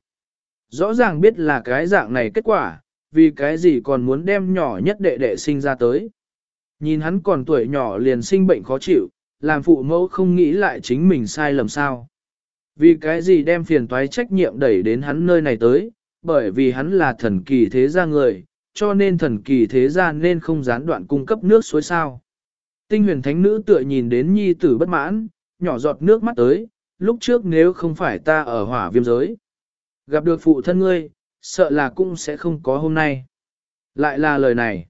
Rõ ràng biết là cái dạng này kết quả, vì cái gì còn muốn đem nhỏ nhất đệ đệ sinh ra tới. Nhìn hắn còn tuổi nhỏ liền sinh bệnh khó chịu, làm phụ mẫu không nghĩ lại chính mình sai lầm sao. Vì cái gì đem phiền toái trách nhiệm đẩy đến hắn nơi này tới, bởi vì hắn là thần kỳ thế gia người, cho nên thần kỳ thế gia nên không gián đoạn cung cấp nước suối sao. Tinh huyền thánh nữ tựa nhìn đến nhi tử bất mãn, nhỏ giọt nước mắt tới, lúc trước nếu không phải ta ở hỏa viêm giới. Gặp được phụ thân ngươi, sợ là cũng sẽ không có hôm nay. Lại là lời này.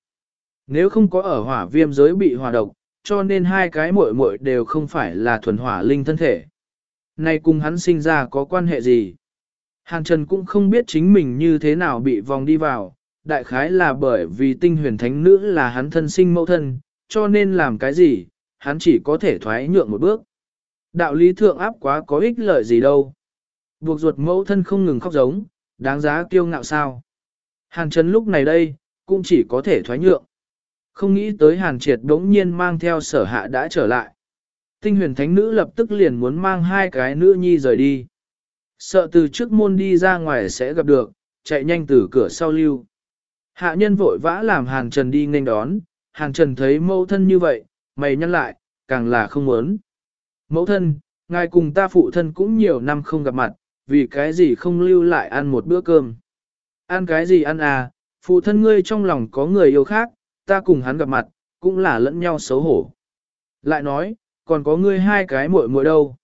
Nếu không có ở hỏa viêm giới bị hỏa độc, cho nên hai cái muội muội đều không phải là thuần hỏa linh thân thể. Này cùng hắn sinh ra có quan hệ gì? Hàn Trần cũng không biết chính mình như thế nào bị vòng đi vào, đại khái là bởi vì tinh huyền thánh nữ là hắn thân sinh mẫu thân, cho nên làm cái gì, hắn chỉ có thể thoái nhượng một bước. Đạo lý thượng áp quá có ích lợi gì đâu. Buộc ruột mẫu thân không ngừng khóc giống, đáng giá kiêu ngạo sao. Hàn Trần lúc này đây, cũng chỉ có thể thoái nhượng. Không nghĩ tới Hàn Triệt đống nhiên mang theo sở hạ đã trở lại. Tinh huyền thánh nữ lập tức liền muốn mang hai cái nữ nhi rời đi. Sợ từ trước môn đi ra ngoài sẽ gặp được, chạy nhanh từ cửa sau lưu. Hạ nhân vội vã làm Hàn Trần đi nghênh đón, Hàn Trần thấy mẫu thân như vậy, mày nhăn lại, càng là không muốn. Mẫu thân, ngài cùng ta phụ thân cũng nhiều năm không gặp mặt, vì cái gì không lưu lại ăn một bữa cơm. Ăn cái gì ăn à, phụ thân ngươi trong lòng có người yêu khác, ta cùng hắn gặp mặt, cũng là lẫn nhau xấu hổ. Lại nói, còn có ngươi hai cái muội muội đâu.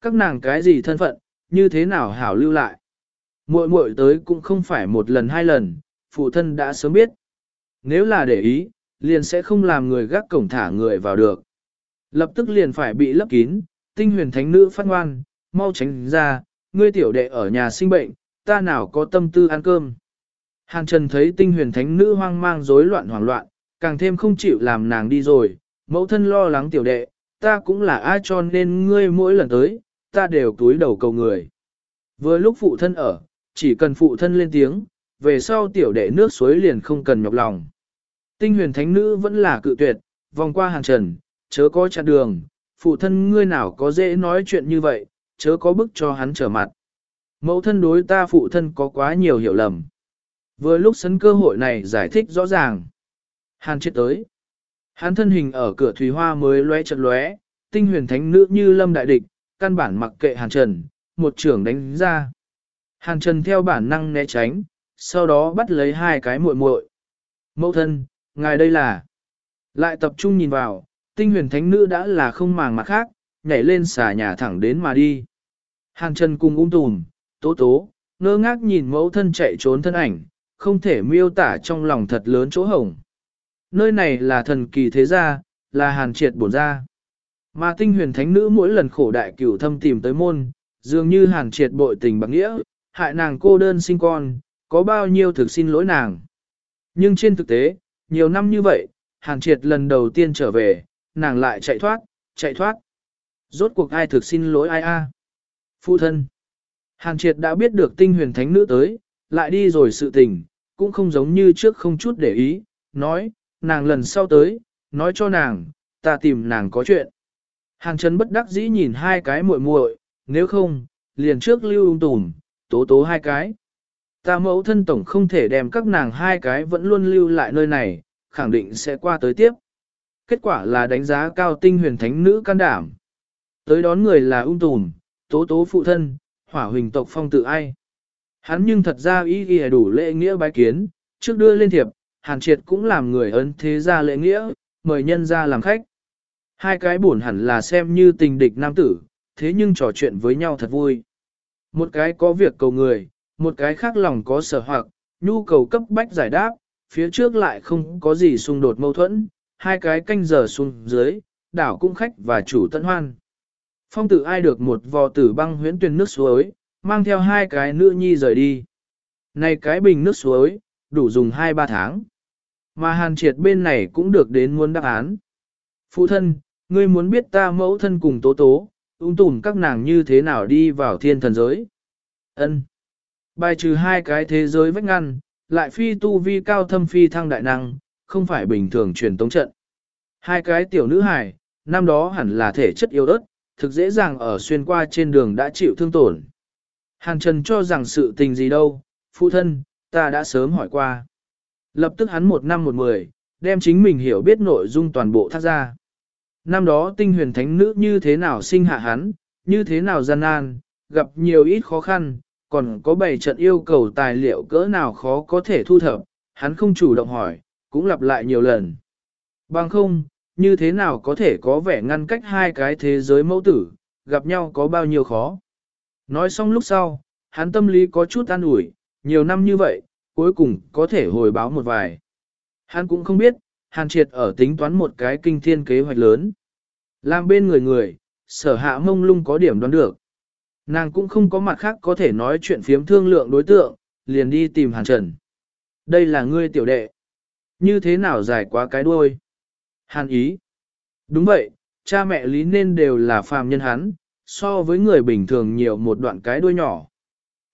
Các nàng cái gì thân phận, như thế nào hảo lưu lại. Muội muội tới cũng không phải một lần hai lần, phụ thân đã sớm biết. Nếu là để ý, liền sẽ không làm người gác cổng thả người vào được. Lập tức liền phải bị lấp kín, tinh huyền thánh nữ phát ngoan, mau tránh ra, ngươi tiểu đệ ở nhà sinh bệnh, ta nào có tâm tư ăn cơm. hàng Trần thấy tinh huyền thánh nữ hoang mang rối loạn hoảng loạn, càng thêm không chịu làm nàng đi rồi, mẫu thân lo lắng tiểu đệ, ta cũng là ai cho nên ngươi mỗi lần tới, ta đều túi đầu cầu người. Vừa lúc phụ thân ở, chỉ cần phụ thân lên tiếng, về sau tiểu đệ nước suối liền không cần nhọc lòng. Tinh huyền thánh nữ vẫn là cự tuyệt, vòng qua hàng trần, chớ có chặn đường, phụ thân ngươi nào có dễ nói chuyện như vậy, chớ có bức cho hắn trở mặt. Mẫu thân đối ta phụ thân có quá nhiều hiểu lầm. Vừa lúc sấn cơ hội này giải thích rõ ràng. Hàn chết tới. Hắn thân hình ở cửa thủy hoa mới lóe chật lóe, tinh huyền thánh nữ như lâm đại địch, căn bản mặc kệ hàn trần, một trưởng đánh ra. Hàn trần theo bản năng né tránh, sau đó bắt lấy hai cái muội muội. Mẫu thân, ngài đây là... Lại tập trung nhìn vào, tinh huyền thánh nữ đã là không màng mặt khác, nhảy lên xà nhà thẳng đến mà đi. Hàn Trần cùng ung tùm, tố tố, ngơ ngác nhìn mẫu thân chạy trốn thân ảnh, không thể miêu tả trong lòng thật lớn chỗ hồng. Nơi này là thần kỳ thế gia, là hàn triệt bổn gia. Mà tinh huyền thánh nữ mỗi lần khổ đại cửu thâm tìm tới môn, dường như hàn triệt bội tình bằng nghĩa, hại nàng cô đơn sinh con, có bao nhiêu thực xin lỗi nàng. Nhưng trên thực tế, nhiều năm như vậy, hàn triệt lần đầu tiên trở về, nàng lại chạy thoát, chạy thoát. Rốt cuộc ai thực xin lỗi ai a? Phụ thân. Hàn triệt đã biết được tinh huyền thánh nữ tới, lại đi rồi sự tình, cũng không giống như trước không chút để ý, nói, nàng lần sau tới, nói cho nàng, ta tìm nàng có chuyện. hàng Trần bất đắc dĩ nhìn hai cái muội muội, nếu không, liền trước lưu ung tùm, tố tố hai cái. Ta mẫu thân tổng không thể đem các nàng hai cái vẫn luôn lưu lại nơi này, khẳng định sẽ qua tới tiếp. Kết quả là đánh giá cao tinh huyền thánh nữ can đảm. Tới đón người là ung tùm, tố tố phụ thân, hỏa huỳnh tộc phong tự ai. Hắn nhưng thật ra ý ghi đủ lễ nghĩa bái kiến, trước đưa lên thiệp, hàn triệt cũng làm người ấn thế ra lễ nghĩa, mời nhân ra làm khách. Hai cái buồn hẳn là xem như tình địch nam tử, thế nhưng trò chuyện với nhau thật vui. Một cái có việc cầu người, một cái khác lòng có sở hoặc, nhu cầu cấp bách giải đáp, phía trước lại không có gì xung đột mâu thuẫn, hai cái canh giờ xuống dưới, đảo cung khách và chủ tận hoan. Phong tử ai được một vò tử băng huyễn tuyên nước suối, mang theo hai cái nữ nhi rời đi. Này cái bình nước suối, đủ dùng 2-3 tháng. Mà hàn triệt bên này cũng được đến muốn đáp án. Phụ thân, ngươi muốn biết ta mẫu thân cùng tố tố, ung tùm các nàng như thế nào đi vào thiên thần giới. ân Bài trừ hai cái thế giới vách ngăn, lại phi tu vi cao thâm phi thăng đại năng, không phải bình thường truyền tống trận. Hai cái tiểu nữ hài, năm đó hẳn là thể chất yếu ớt, thực dễ dàng ở xuyên qua trên đường đã chịu thương tổn. Hàn Trần cho rằng sự tình gì đâu, phụ thân, ta đã sớm hỏi qua. Lập tức hắn một năm một mười, đem chính mình hiểu biết nội dung toàn bộ thác ra. Năm đó tinh huyền thánh nữ như thế nào sinh hạ hắn, như thế nào gian nan, gặp nhiều ít khó khăn, còn có bảy trận yêu cầu tài liệu cỡ nào khó có thể thu thập, hắn không chủ động hỏi, cũng lặp lại nhiều lần. Bằng không, như thế nào có thể có vẻ ngăn cách hai cái thế giới mẫu tử, gặp nhau có bao nhiêu khó. Nói xong lúc sau, hắn tâm lý có chút an ủi, nhiều năm như vậy, cuối cùng có thể hồi báo một vài. Hắn cũng không biết, Hàn Triệt ở tính toán một cái kinh thiên kế hoạch lớn. Làm bên người người, sở hạ mông lung có điểm đoán được. Nàng cũng không có mặt khác có thể nói chuyện phiếm thương lượng đối tượng, liền đi tìm Hàn Trần. Đây là ngươi tiểu đệ. Như thế nào dài quá cái đuôi? Hàn ý. Đúng vậy, cha mẹ lý nên đều là phàm nhân hắn, so với người bình thường nhiều một đoạn cái đuôi nhỏ.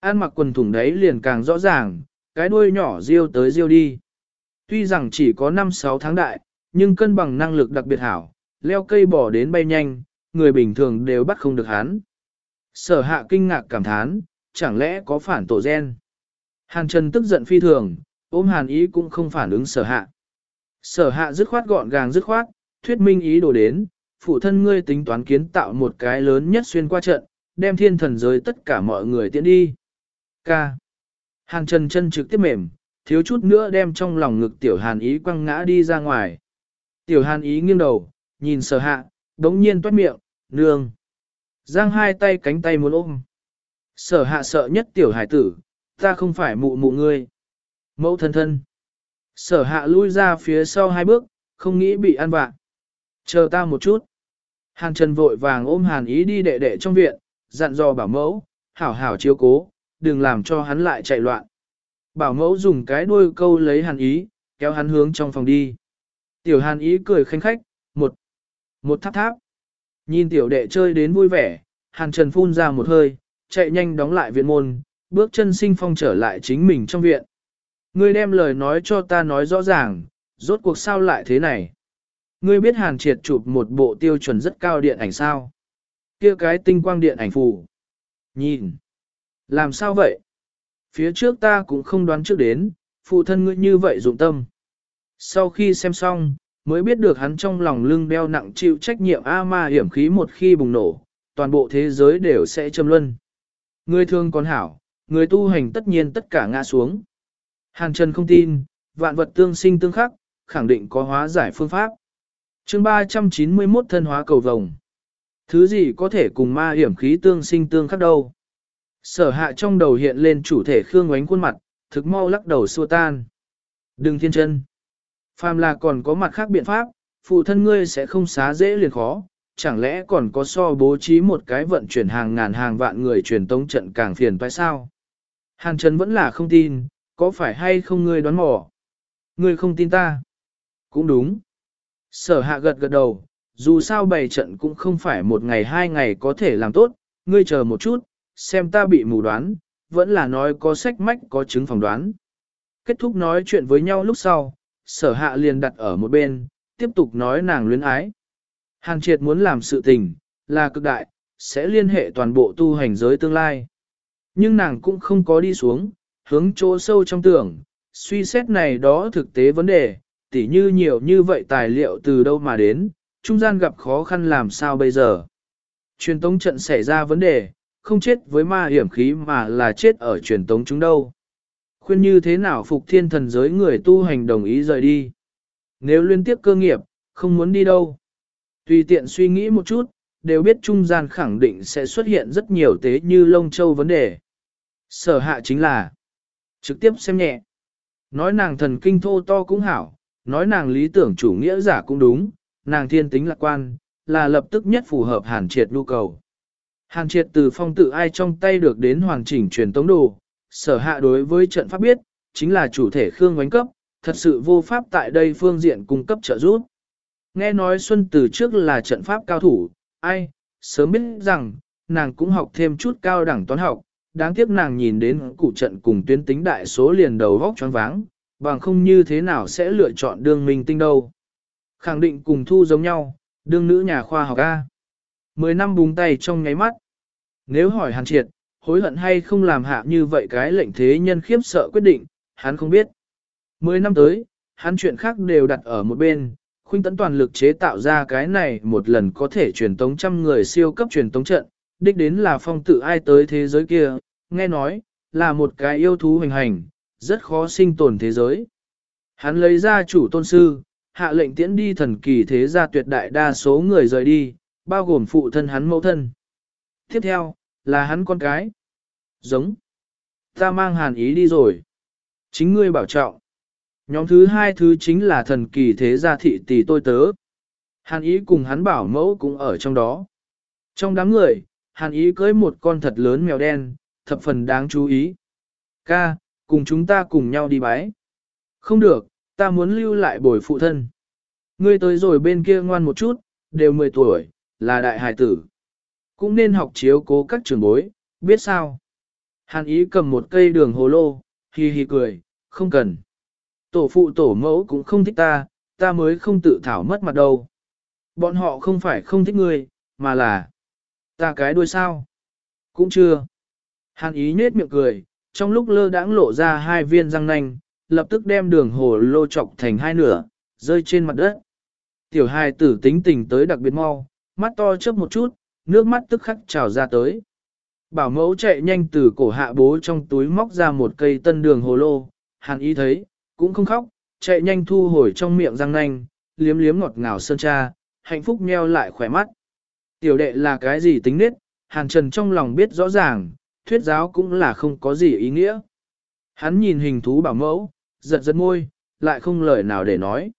An mặc quần thủng đấy liền càng rõ ràng, cái đuôi nhỏ riêu tới riêu đi. Tuy rằng chỉ có 5-6 tháng đại, nhưng cân bằng năng lực đặc biệt hảo, leo cây bỏ đến bay nhanh, người bình thường đều bắt không được hắn. Sở hạ kinh ngạc cảm thán, chẳng lẽ có phản tổ gen. Hàn Trần tức giận phi thường, ôm hàn ý cũng không phản ứng sở hạ. Sở hạ dứt khoát gọn gàng dứt khoát, thuyết minh ý đồ đến, phụ thân ngươi tính toán kiến tạo một cái lớn nhất xuyên qua trận, đem thiên thần giới tất cả mọi người tiễn đi. Ca. Hàn Trần chân trực tiếp mềm, thiếu chút nữa đem trong lòng ngực tiểu hàn ý quăng ngã đi ra ngoài. Tiểu hàn ý nghiêng đầu, nhìn sở hạ, đống nhiên toát miệng, nương. Giang hai tay cánh tay muốn ôm. Sở hạ sợ nhất tiểu hải tử, ta không phải mụ mụ ngươi. Mẫu thân thân. Sở hạ lui ra phía sau hai bước, không nghĩ bị ăn vạ. Chờ ta một chút. Hàn Trần vội vàng ôm Hàn Ý đi đệ đệ trong viện, dặn dò bảo mẫu, hảo hảo chiếu cố, đừng làm cho hắn lại chạy loạn. Bảo mẫu dùng cái đuôi câu lấy Hàn Ý, kéo hắn hướng trong phòng đi. Tiểu Hàn Ý cười khanh khách, một, một tháp tháp. Nhìn tiểu đệ chơi đến vui vẻ, Hàn Trần phun ra một hơi, chạy nhanh đóng lại viện môn, bước chân sinh phong trở lại chính mình trong viện. Ngươi đem lời nói cho ta nói rõ ràng, rốt cuộc sao lại thế này. Ngươi biết Hàn Triệt chụp một bộ tiêu chuẩn rất cao điện ảnh sao? Kia cái tinh quang điện ảnh phù. Nhìn. Làm sao vậy? Phía trước ta cũng không đoán trước đến, phụ thân ngươi như vậy dụng tâm. Sau khi xem xong, mới biết được hắn trong lòng lưng đeo nặng chịu trách nhiệm A ma hiểm khí một khi bùng nổ, toàn bộ thế giới đều sẽ châm luân. Người thương còn hảo, người tu hành tất nhiên tất cả ngã xuống. Hàn Trần không tin, vạn vật tương sinh tương khắc, khẳng định có hóa giải phương pháp. chương 391 thân hóa cầu vồng. Thứ gì có thể cùng ma hiểm khí tương sinh tương khắc đâu? Sở hạ trong đầu hiện lên chủ thể khương Ngoánh khuôn mặt, thực mau lắc đầu xua tan. Đừng thiên chân. Phàm là còn có mặt khác biện pháp, phụ thân ngươi sẽ không xá dễ liền khó, chẳng lẽ còn có so bố trí một cái vận chuyển hàng ngàn hàng vạn người truyền tống trận càng phiền phải sao? Hàn Trần vẫn là không tin, có phải hay không ngươi đoán mò? Ngươi không tin ta? Cũng đúng. Sở hạ gật gật đầu, dù sao bày trận cũng không phải một ngày hai ngày có thể làm tốt, ngươi chờ một chút, xem ta bị mù đoán, vẫn là nói có sách mách có chứng phỏng đoán. Kết thúc nói chuyện với nhau lúc sau, sở hạ liền đặt ở một bên, tiếp tục nói nàng luyến ái. Hàn triệt muốn làm sự tình, là cực đại, sẽ liên hệ toàn bộ tu hành giới tương lai. Nhưng nàng cũng không có đi xuống, hướng chỗ sâu trong tưởng, suy xét này đó thực tế vấn đề, tỉ như nhiều như vậy tài liệu từ đâu mà đến, trung gian gặp khó khăn làm sao bây giờ. Truyền tống trận xảy ra vấn đề, không chết với ma hiểm khí mà là chết ở truyền tống chúng đâu. Khuyên như thế nào phục thiên thần giới người tu hành đồng ý rời đi. Nếu liên tiếp cơ nghiệp, không muốn đi đâu. Tùy tiện suy nghĩ một chút, đều biết trung gian khẳng định sẽ xuất hiện rất nhiều tế như lông châu vấn đề. Sở hạ chính là trực tiếp xem nhẹ. Nói nàng thần kinh thô to cũng hảo, nói nàng lý tưởng chủ nghĩa giả cũng đúng, nàng thiên tính lạc quan, là lập tức nhất phù hợp hàn triệt nhu cầu. Hàn triệt từ phong tự ai trong tay được đến hoàn chỉnh truyền tống đồ, sở hạ đối với trận pháp biết, chính là chủ thể Khương Ngoánh cấp, thật sự vô pháp tại đây phương diện cung cấp trợ giúp. Nghe nói Xuân từ trước là trận pháp cao thủ, ai, sớm biết rằng, nàng cũng học thêm chút cao đẳng toán học, đáng tiếc nàng nhìn đến cụ trận cùng tuyến tính đại số liền đầu vóc choáng váng, bằng không như thế nào sẽ lựa chọn đương minh tinh đâu. Khẳng định cùng thu giống nhau, đương nữ nhà khoa học A. Mười năm búng tay trong nháy mắt. Nếu hỏi hàn triệt, hối hận hay không làm hạ như vậy cái lệnh thế nhân khiếp sợ quyết định, hắn không biết. Mười năm tới, hắn chuyện khác đều đặt ở một bên, khuynh tấn toàn lực chế tạo ra cái này một lần có thể truyền tống trăm người siêu cấp truyền tống trận, đích đến là phong tự ai tới thế giới kia, nghe nói, là một cái yêu thú hành hành, rất khó sinh tồn thế giới. Hắn lấy ra chủ tôn sư, hạ lệnh tiễn đi thần kỳ thế gia tuyệt đại đa số người rời đi, bao gồm phụ thân hắn mẫu thân. Tiếp theo, là hắn con cái. Giống. Ta mang hàn ý đi rồi. Chính ngươi bảo trọng. Nhóm thứ hai thứ chính là thần kỳ thế gia thị tỷ tôi tớ. Hàn ý cùng hắn bảo mẫu cũng ở trong đó. Trong đám người, hàn ý cưới một con thật lớn mèo đen, thập phần đáng chú ý. Ca, cùng chúng ta cùng nhau đi bái. Không được, ta muốn lưu lại bồi phụ thân. Ngươi tới rồi bên kia ngoan một chút, đều 10 tuổi, là đại hài tử. Cũng nên học chiếu cố các trường bối, biết sao. Hàn ý cầm một cây đường hồ lô, hi hi cười, không cần. Tổ phụ tổ mẫu cũng không thích ta, ta mới không tự thảo mất mặt đâu. Bọn họ không phải không thích ngươi, mà là ta cái đuôi sao. Cũng chưa. Hàn ý nết miệng cười, trong lúc lơ đãng lộ ra hai viên răng nanh, lập tức đem đường hồ lô chọc thành hai nửa, rơi trên mặt đất. Tiểu hài tử tính tình tới đặc biệt mau, mắt to chớp một chút, nước mắt tức khắc trào ra tới. Bảo mẫu chạy nhanh từ cổ hạ bố trong túi móc ra một cây tân đường hồ lô, hàn ý thấy, cũng không khóc, chạy nhanh thu hồi trong miệng răng nanh, liếm liếm ngọt ngào sơn cha, hạnh phúc nheo lại khỏe mắt. Tiểu đệ là cái gì tính nết, hàn trần trong lòng biết rõ ràng, thuyết giáo cũng là không có gì ý nghĩa. Hắn nhìn hình thú bảo mẫu, giật giật môi, lại không lời nào để nói.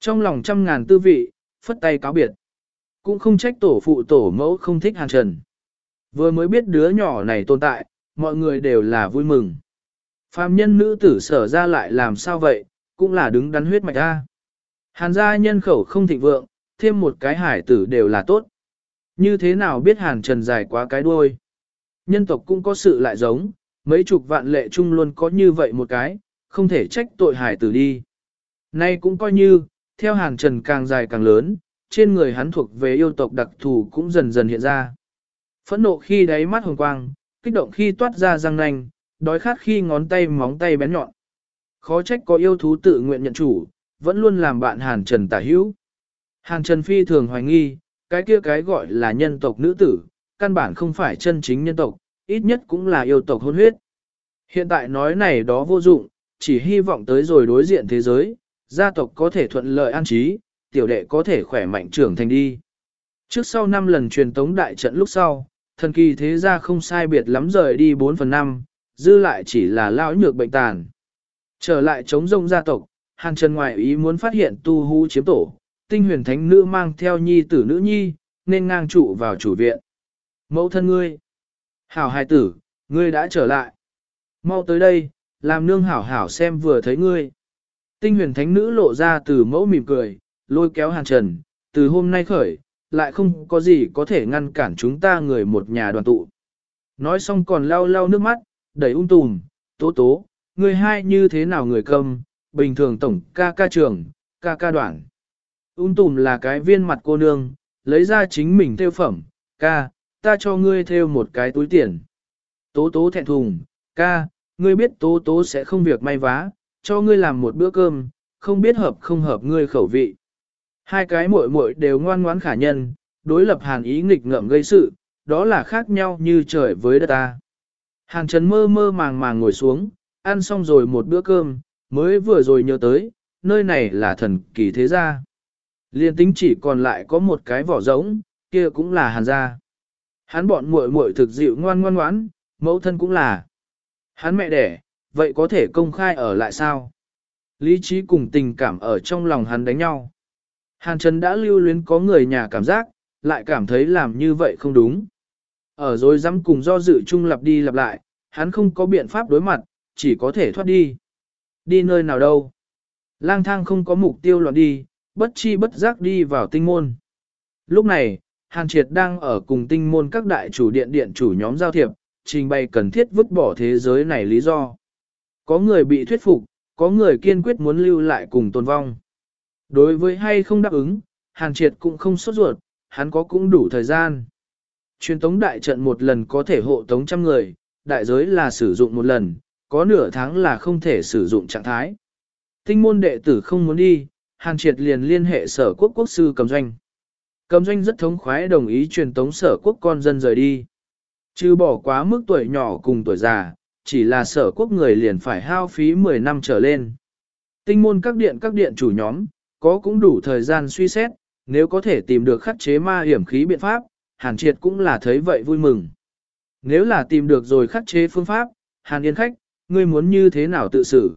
Trong lòng trăm ngàn tư vị, phất tay cáo biệt. Cũng không trách tổ phụ tổ mẫu không thích hàn trần. Vừa mới biết đứa nhỏ này tồn tại, mọi người đều là vui mừng. Phạm nhân nữ tử sở ra lại làm sao vậy, cũng là đứng đắn huyết mạch a. Hàn gia nhân khẩu không thịnh vượng, thêm một cái hải tử đều là tốt. Như thế nào biết hàn trần dài quá cái đuôi? Nhân tộc cũng có sự lại giống, mấy chục vạn lệ chung luôn có như vậy một cái, không thể trách tội hải tử đi. Nay cũng coi như, theo hàn trần càng dài càng lớn, trên người hắn thuộc về yêu tộc đặc thù cũng dần dần hiện ra. Phẫn nộ khi đáy mắt hồng quang, kích động khi toát ra răng nanh, đói khát khi ngón tay móng tay bén nhọn. Khó trách có yêu thú tự nguyện nhận chủ, vẫn luôn làm bạn Hàn Trần tả hữu. Hàn Trần phi thường hoài nghi, cái kia cái gọi là nhân tộc nữ tử, căn bản không phải chân chính nhân tộc, ít nhất cũng là yêu tộc hôn huyết. Hiện tại nói này đó vô dụng, chỉ hy vọng tới rồi đối diện thế giới, gia tộc có thể thuận lợi an trí, tiểu đệ có thể khỏe mạnh trưởng thành đi. Trước sau 5 lần truyền tống đại trận lúc sau, thần kỳ thế gia không sai biệt lắm rời đi 4 phần 5, dư lại chỉ là lão nhược bệnh tàn. Trở lại chống rông gia tộc, hàng trần ngoại ý muốn phát hiện tu hú chiếm tổ, tinh huyền thánh nữ mang theo nhi tử nữ nhi, nên ngang trụ vào chủ viện. Mẫu thân ngươi, hảo hài tử, ngươi đã trở lại. Mau tới đây, làm nương hảo hảo xem vừa thấy ngươi. Tinh huyền thánh nữ lộ ra từ mẫu mỉm cười, lôi kéo hàn trần, từ hôm nay khởi, lại không có gì có thể ngăn cản chúng ta người một nhà đoàn tụ. Nói xong còn lau lau nước mắt, đẩy ung tùm, tố tố, người hai như thế nào người cầm, bình thường tổng ca ca trường, ca ca đoạn. Ung um tùm là cái viên mặt cô nương, lấy ra chính mình tiêu phẩm, ca, ta cho ngươi theo một cái túi tiền. Tố tố thẹn thùng, ca, ngươi biết tố tố sẽ không việc may vá, cho ngươi làm một bữa cơm, không biết hợp không hợp ngươi khẩu vị. Hai cái muội muội đều ngoan ngoãn khả nhân, đối lập hàn ý nghịch ngợm gây sự, đó là khác nhau như trời với đất ta. Hàn Trần mơ mơ màng màng ngồi xuống, ăn xong rồi một bữa cơm, mới vừa rồi nhớ tới, nơi này là thần kỳ thế gia. Liên tính chỉ còn lại có một cái vỏ rỗng, kia cũng là hàn gia. Hắn bọn muội muội thực dịu ngoan ngoan ngoãn, mẫu thân cũng là. Hắn mẹ đẻ, vậy có thể công khai ở lại sao? Lý trí cùng tình cảm ở trong lòng hắn đánh nhau. Hàn Trần đã lưu luyến có người nhà cảm giác, lại cảm thấy làm như vậy không đúng. Ở rồi dám cùng do dự chung lặp đi lặp lại, hắn không có biện pháp đối mặt, chỉ có thể thoát đi. Đi nơi nào đâu? Lang thang không có mục tiêu loạn đi, bất chi bất giác đi vào tinh môn. Lúc này, Hàn Triệt đang ở cùng tinh môn các đại chủ điện điện chủ nhóm giao thiệp, trình bày cần thiết vứt bỏ thế giới này lý do. Có người bị thuyết phục, có người kiên quyết muốn lưu lại cùng tồn vong. Đối với hay không đáp ứng, Hàn Triệt cũng không sốt ruột, hắn có cũng đủ thời gian. Truyền tống đại trận một lần có thể hộ tống trăm người, đại giới là sử dụng một lần, có nửa tháng là không thể sử dụng trạng thái. Tinh môn đệ tử không muốn đi, Hàn Triệt liền liên hệ sở quốc quốc sư cầm doanh. Cầm doanh rất thống khoái đồng ý truyền tống sở quốc con dân rời đi. Chứ bỏ quá mức tuổi nhỏ cùng tuổi già, chỉ là sở quốc người liền phải hao phí 10 năm trở lên. Tinh môn các điện các điện chủ nhóm, có cũng đủ thời gian suy xét, nếu có thể tìm được khắc chế ma hiểm khí biện pháp, Hàn Triệt cũng là thấy vậy vui mừng. Nếu là tìm được rồi khắc chế phương pháp, Hàn Yên khách, ngươi muốn như thế nào tự xử?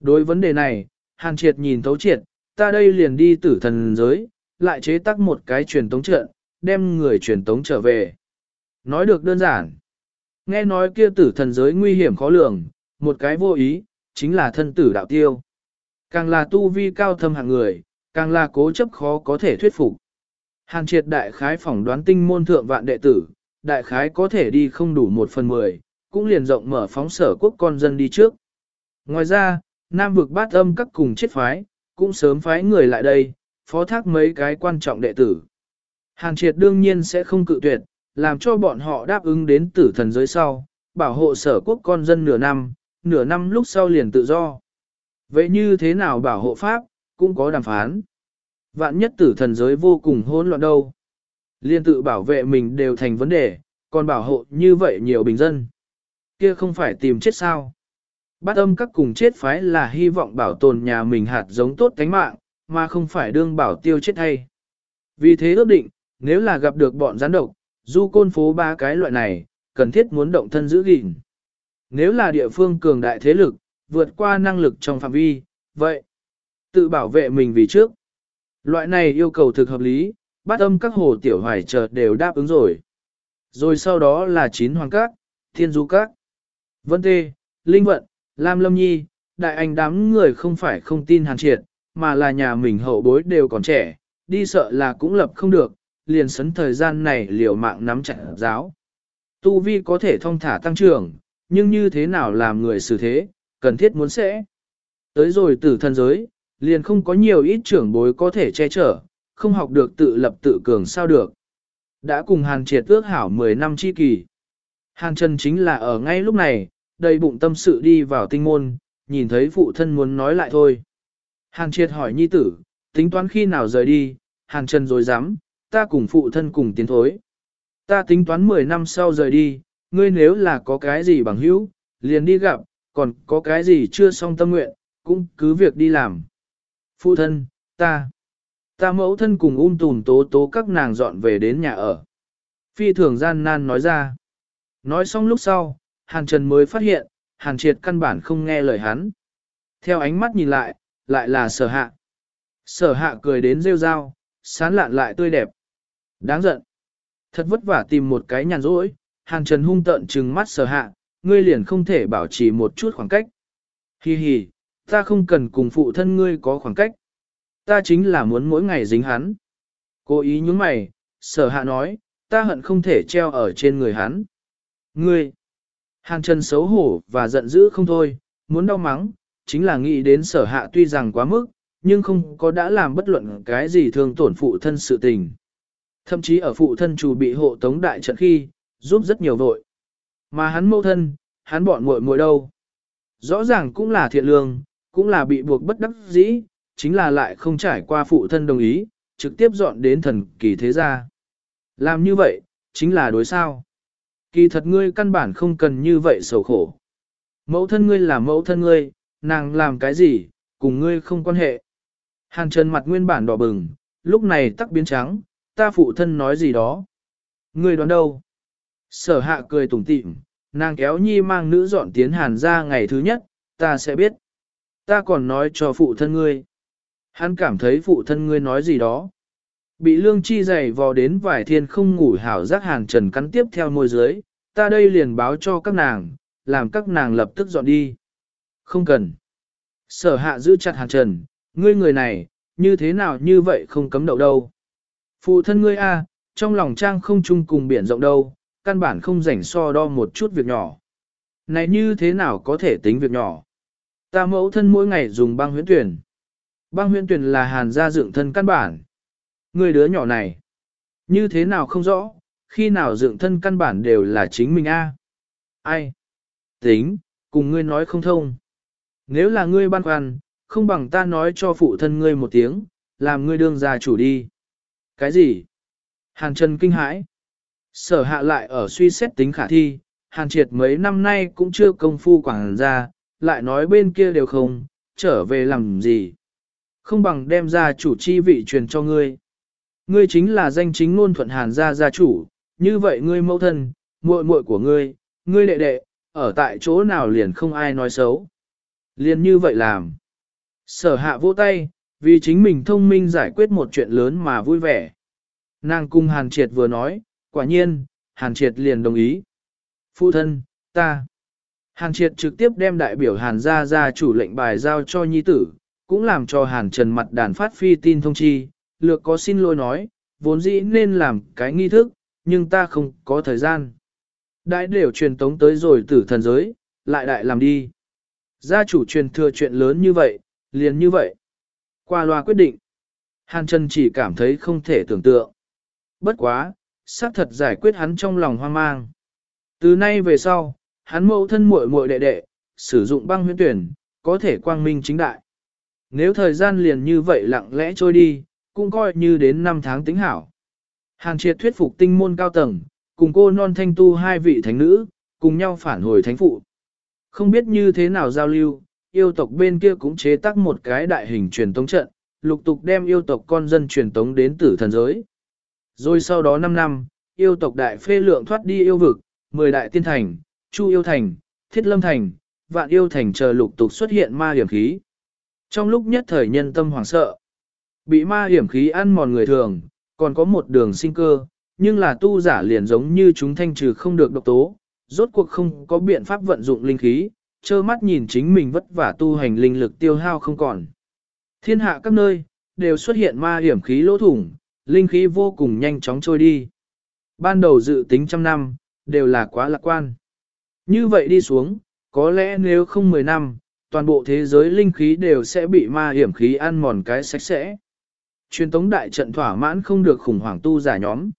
Đối vấn đề này, Hàn Triệt nhìn thấu triệt, ta đây liền đi tử thần giới, lại chế tác một cái truyền tống trận, đem người truyền tống trở về. Nói được đơn giản. Nghe nói kia tử thần giới nguy hiểm khó lường, một cái vô ý, chính là thân tử đạo tiêu. Càng là tu vi cao thâm hạng người, càng là cố chấp khó có thể thuyết phục. Hàn triệt đại khái phỏng đoán tinh môn thượng vạn đệ tử, đại khái có thể đi không đủ một phần mười, cũng liền rộng mở phóng sở quốc con dân đi trước. Ngoài ra, Nam vực bát âm các cùng chết phái, cũng sớm phái người lại đây, phó thác mấy cái quan trọng đệ tử. Hàn triệt đương nhiên sẽ không cự tuyệt, làm cho bọn họ đáp ứng đến tử thần giới sau, bảo hộ sở quốc con dân nửa năm, nửa năm lúc sau liền tự do. Vậy như thế nào bảo hộ Pháp, cũng có đàm phán. Vạn nhất tử thần giới vô cùng hỗn loạn đâu. Liên tự bảo vệ mình đều thành vấn đề, còn bảo hộ như vậy nhiều bình dân. Kia không phải tìm chết sao. Bát âm các cùng chết phái là hy vọng bảo tồn nhà mình hạt giống tốt cánh mạng, mà không phải đương bảo tiêu chết hay. Vì thế ước định, nếu là gặp được bọn gián độc, du côn phố ba cái loại này, cần thiết muốn động thân giữ gìn. Nếu là địa phương cường đại thế lực, vượt qua năng lực trong phạm vi, vậy, tự bảo vệ mình vì trước. Loại này yêu cầu thực hợp lý, bát âm các hồ tiểu hoài chợt đều đáp ứng rồi. Rồi sau đó là chín hoàng các, thiên du các, vân tê, linh vận, lam lâm nhi, đại anh đám người không phải không tin hàn triệt, mà là nhà mình hậu bối đều còn trẻ, đi sợ là cũng lập không được, liền sấn thời gian này liều mạng nắm chặt giáo. Tu vi có thể thông thả tăng trưởng, nhưng như thế nào làm người xử thế, cần thiết muốn sẽ. Tới rồi tử thân giới, liền không có nhiều ít trưởng bối có thể che chở, không học được tự lập tự cường sao được. Đã cùng Hàn Triệt ước hảo 10 năm chi kỳ. Hàn Trần chính là ở ngay lúc này, đầy bụng tâm sự đi vào tinh môn, nhìn thấy phụ thân muốn nói lại thôi. Hàn Triệt hỏi nhi tử, tính toán khi nào rời đi, Hàn Trần rồi dám, ta cùng phụ thân cùng tiến thối. Ta tính toán 10 năm sau rời đi, ngươi nếu là có cái gì bằng hữu, liền đi gặp, còn có cái gì chưa xong tâm nguyện, cũng cứ việc đi làm. Phụ thân, ta, ta mẫu thân cùng un tùn tố tố các nàng dọn về đến nhà ở. Phi thường gian nan nói ra. Nói xong lúc sau, Hàn Trần mới phát hiện, Hàn Triệt căn bản không nghe lời hắn. Theo ánh mắt nhìn lại, lại là sở hạ. Sở hạ cười đến rêu rao, sán lạn lại tươi đẹp. Đáng giận. Thật vất vả tìm một cái nhàn rỗi, Hàn Trần hung tợn trừng mắt sở hạ, ngươi liền không thể bảo trì một chút khoảng cách. Hi hi, ta không cần cùng phụ thân ngươi có khoảng cách. Ta chính là muốn mỗi ngày dính hắn. Cố ý nhúng mày, sở hạ nói, ta hận không thể treo ở trên người hắn. Ngươi, hàng chân xấu hổ và giận dữ không thôi, muốn đau mắng, chính là nghĩ đến sở hạ tuy rằng quá mức, nhưng không có đã làm bất luận cái gì thương tổn phụ thân sự tình. Thậm chí ở phụ thân chủ bị hộ tống đại trận khi, giúp rất nhiều vội. Mà hắn mâu thân, hắn bọn muội muội đâu. Rõ ràng cũng là thiện lương, cũng là bị buộc bất đắc dĩ, chính là lại không trải qua phụ thân đồng ý, trực tiếp dọn đến thần kỳ thế gia. Làm như vậy, chính là đối sao. Kỳ thật ngươi căn bản không cần như vậy sầu khổ. Mẫu thân ngươi là mẫu thân ngươi, nàng làm cái gì, cùng ngươi không quan hệ. Hàn Trần mặt nguyên bản đỏ bừng, lúc này tắc biến trắng, ta phụ thân nói gì đó. Ngươi đoán đâu? Sở hạ cười tủm tỉm, nàng kéo nhi mang nữ dọn tiến hàn ra ngày thứ nhất, ta sẽ biết. Ta còn nói cho phụ thân ngươi. Hắn cảm thấy phụ thân ngươi nói gì đó. Bị lương chi dày vò đến vài thiên không ngủ hảo giác hàn trần cắn tiếp theo môi dưới, ta đây liền báo cho các nàng, làm các nàng lập tức dọn đi. Không cần. Sở hạ giữ chặt hàn trần, ngươi người này, như thế nào như vậy không cấm đậu đâu. Phụ thân ngươi a, trong lòng trang không chung cùng biển rộng đâu, căn bản không rảnh so đo một chút việc nhỏ. Này như thế nào có thể tính việc nhỏ? Ta mẫu thân mỗi ngày dùng băng huyễn tuyển. Băng huyễn tuyển là hàn gia dựng thân căn bản. Người đứa nhỏ này, như thế nào không rõ, khi nào dựng thân căn bản đều là chính mình a. Ai? Tính, cùng ngươi nói không thông. Nếu là ngươi băn khoăn, không bằng ta nói cho phụ thân ngươi một tiếng, làm ngươi đương gia chủ đi. Cái gì? Hàn Trần kinh hãi. Sở hạ lại ở suy xét tính khả thi, Hàn Triệt mấy năm nay cũng chưa công phu quảng ra, lại nói bên kia đều không, trở về làm gì. Không bằng đem ra chủ chi vị truyền cho ngươi. Ngươi chính là danh chính ngôn thuận Hàn gia gia chủ, như vậy ngươi mẫu thân, muội muội của ngươi, ngươi đệ đệ, ở tại chỗ nào liền không ai nói xấu. Liền như vậy làm. Sở hạ vỗ tay, vì chính mình thông minh giải quyết một chuyện lớn mà vui vẻ. Nàng cung Hàn Triệt vừa nói, quả nhiên, Hàn Triệt liền đồng ý. Phụ thân, ta. Hàn Triệt trực tiếp đem đại biểu Hàn gia gia chủ lệnh bài giao cho nhi tử, cũng làm cho Hàn Trần mặt đàn phát phi tin thông chi, lược có xin lỗi nói, vốn dĩ nên làm cái nghi thức, nhưng ta không có thời gian. Đại đều truyền tống tới rồi tử thần giới, lại đại làm đi. Gia chủ truyền thừa chuyện lớn như vậy, liền như vậy. Qua loa quyết định. Hàn Trần chỉ cảm thấy không thể tưởng tượng. Bất quá, xác thật giải quyết hắn trong lòng hoang mang. Từ nay về sau, hắn mẫu thân muội muội đệ đệ, sử dụng băng huyễn tuyển, có thể quang minh chính đại. Nếu thời gian liền như vậy lặng lẽ trôi đi, cũng coi như đến năm tháng tính hảo. Hàng triệt thuyết phục tinh môn cao tầng, cùng cô non thanh tu hai vị thánh nữ, cùng nhau phản hồi thánh phụ. Không biết như thế nào giao lưu, yêu tộc bên kia cũng chế tác một cái đại hình truyền tống trận, lục tục đem yêu tộc con dân truyền tống đến tử thần giới. Rồi sau đó 5 năm, yêu tộc đại phê lượng thoát đi yêu vực, 10 đại tiên thành, chu yêu thành, thiết lâm thành, vạn yêu thành chờ lục tục xuất hiện ma hiểm khí. Trong lúc nhất thời nhân tâm hoảng sợ, bị ma hiểm khí ăn mòn người thường, còn có một đường sinh cơ, nhưng là tu giả liền giống như chúng thanh trừ không được độc tố, rốt cuộc không có biện pháp vận dụng linh khí, trơ mắt nhìn chính mình vất vả tu hành linh lực tiêu hao không còn. Thiên hạ các nơi, đều xuất hiện ma hiểm khí lỗ thủng, linh khí vô cùng nhanh chóng trôi đi. Ban đầu dự tính trăm năm, đều là quá lạc quan. Như vậy đi xuống, có lẽ nếu không 10 năm, toàn bộ thế giới linh khí đều sẽ bị ma hiểm khí ăn mòn cái sạch sẽ. Truyền tống đại trận thỏa mãn không được khủng hoảng tu giả nhóm.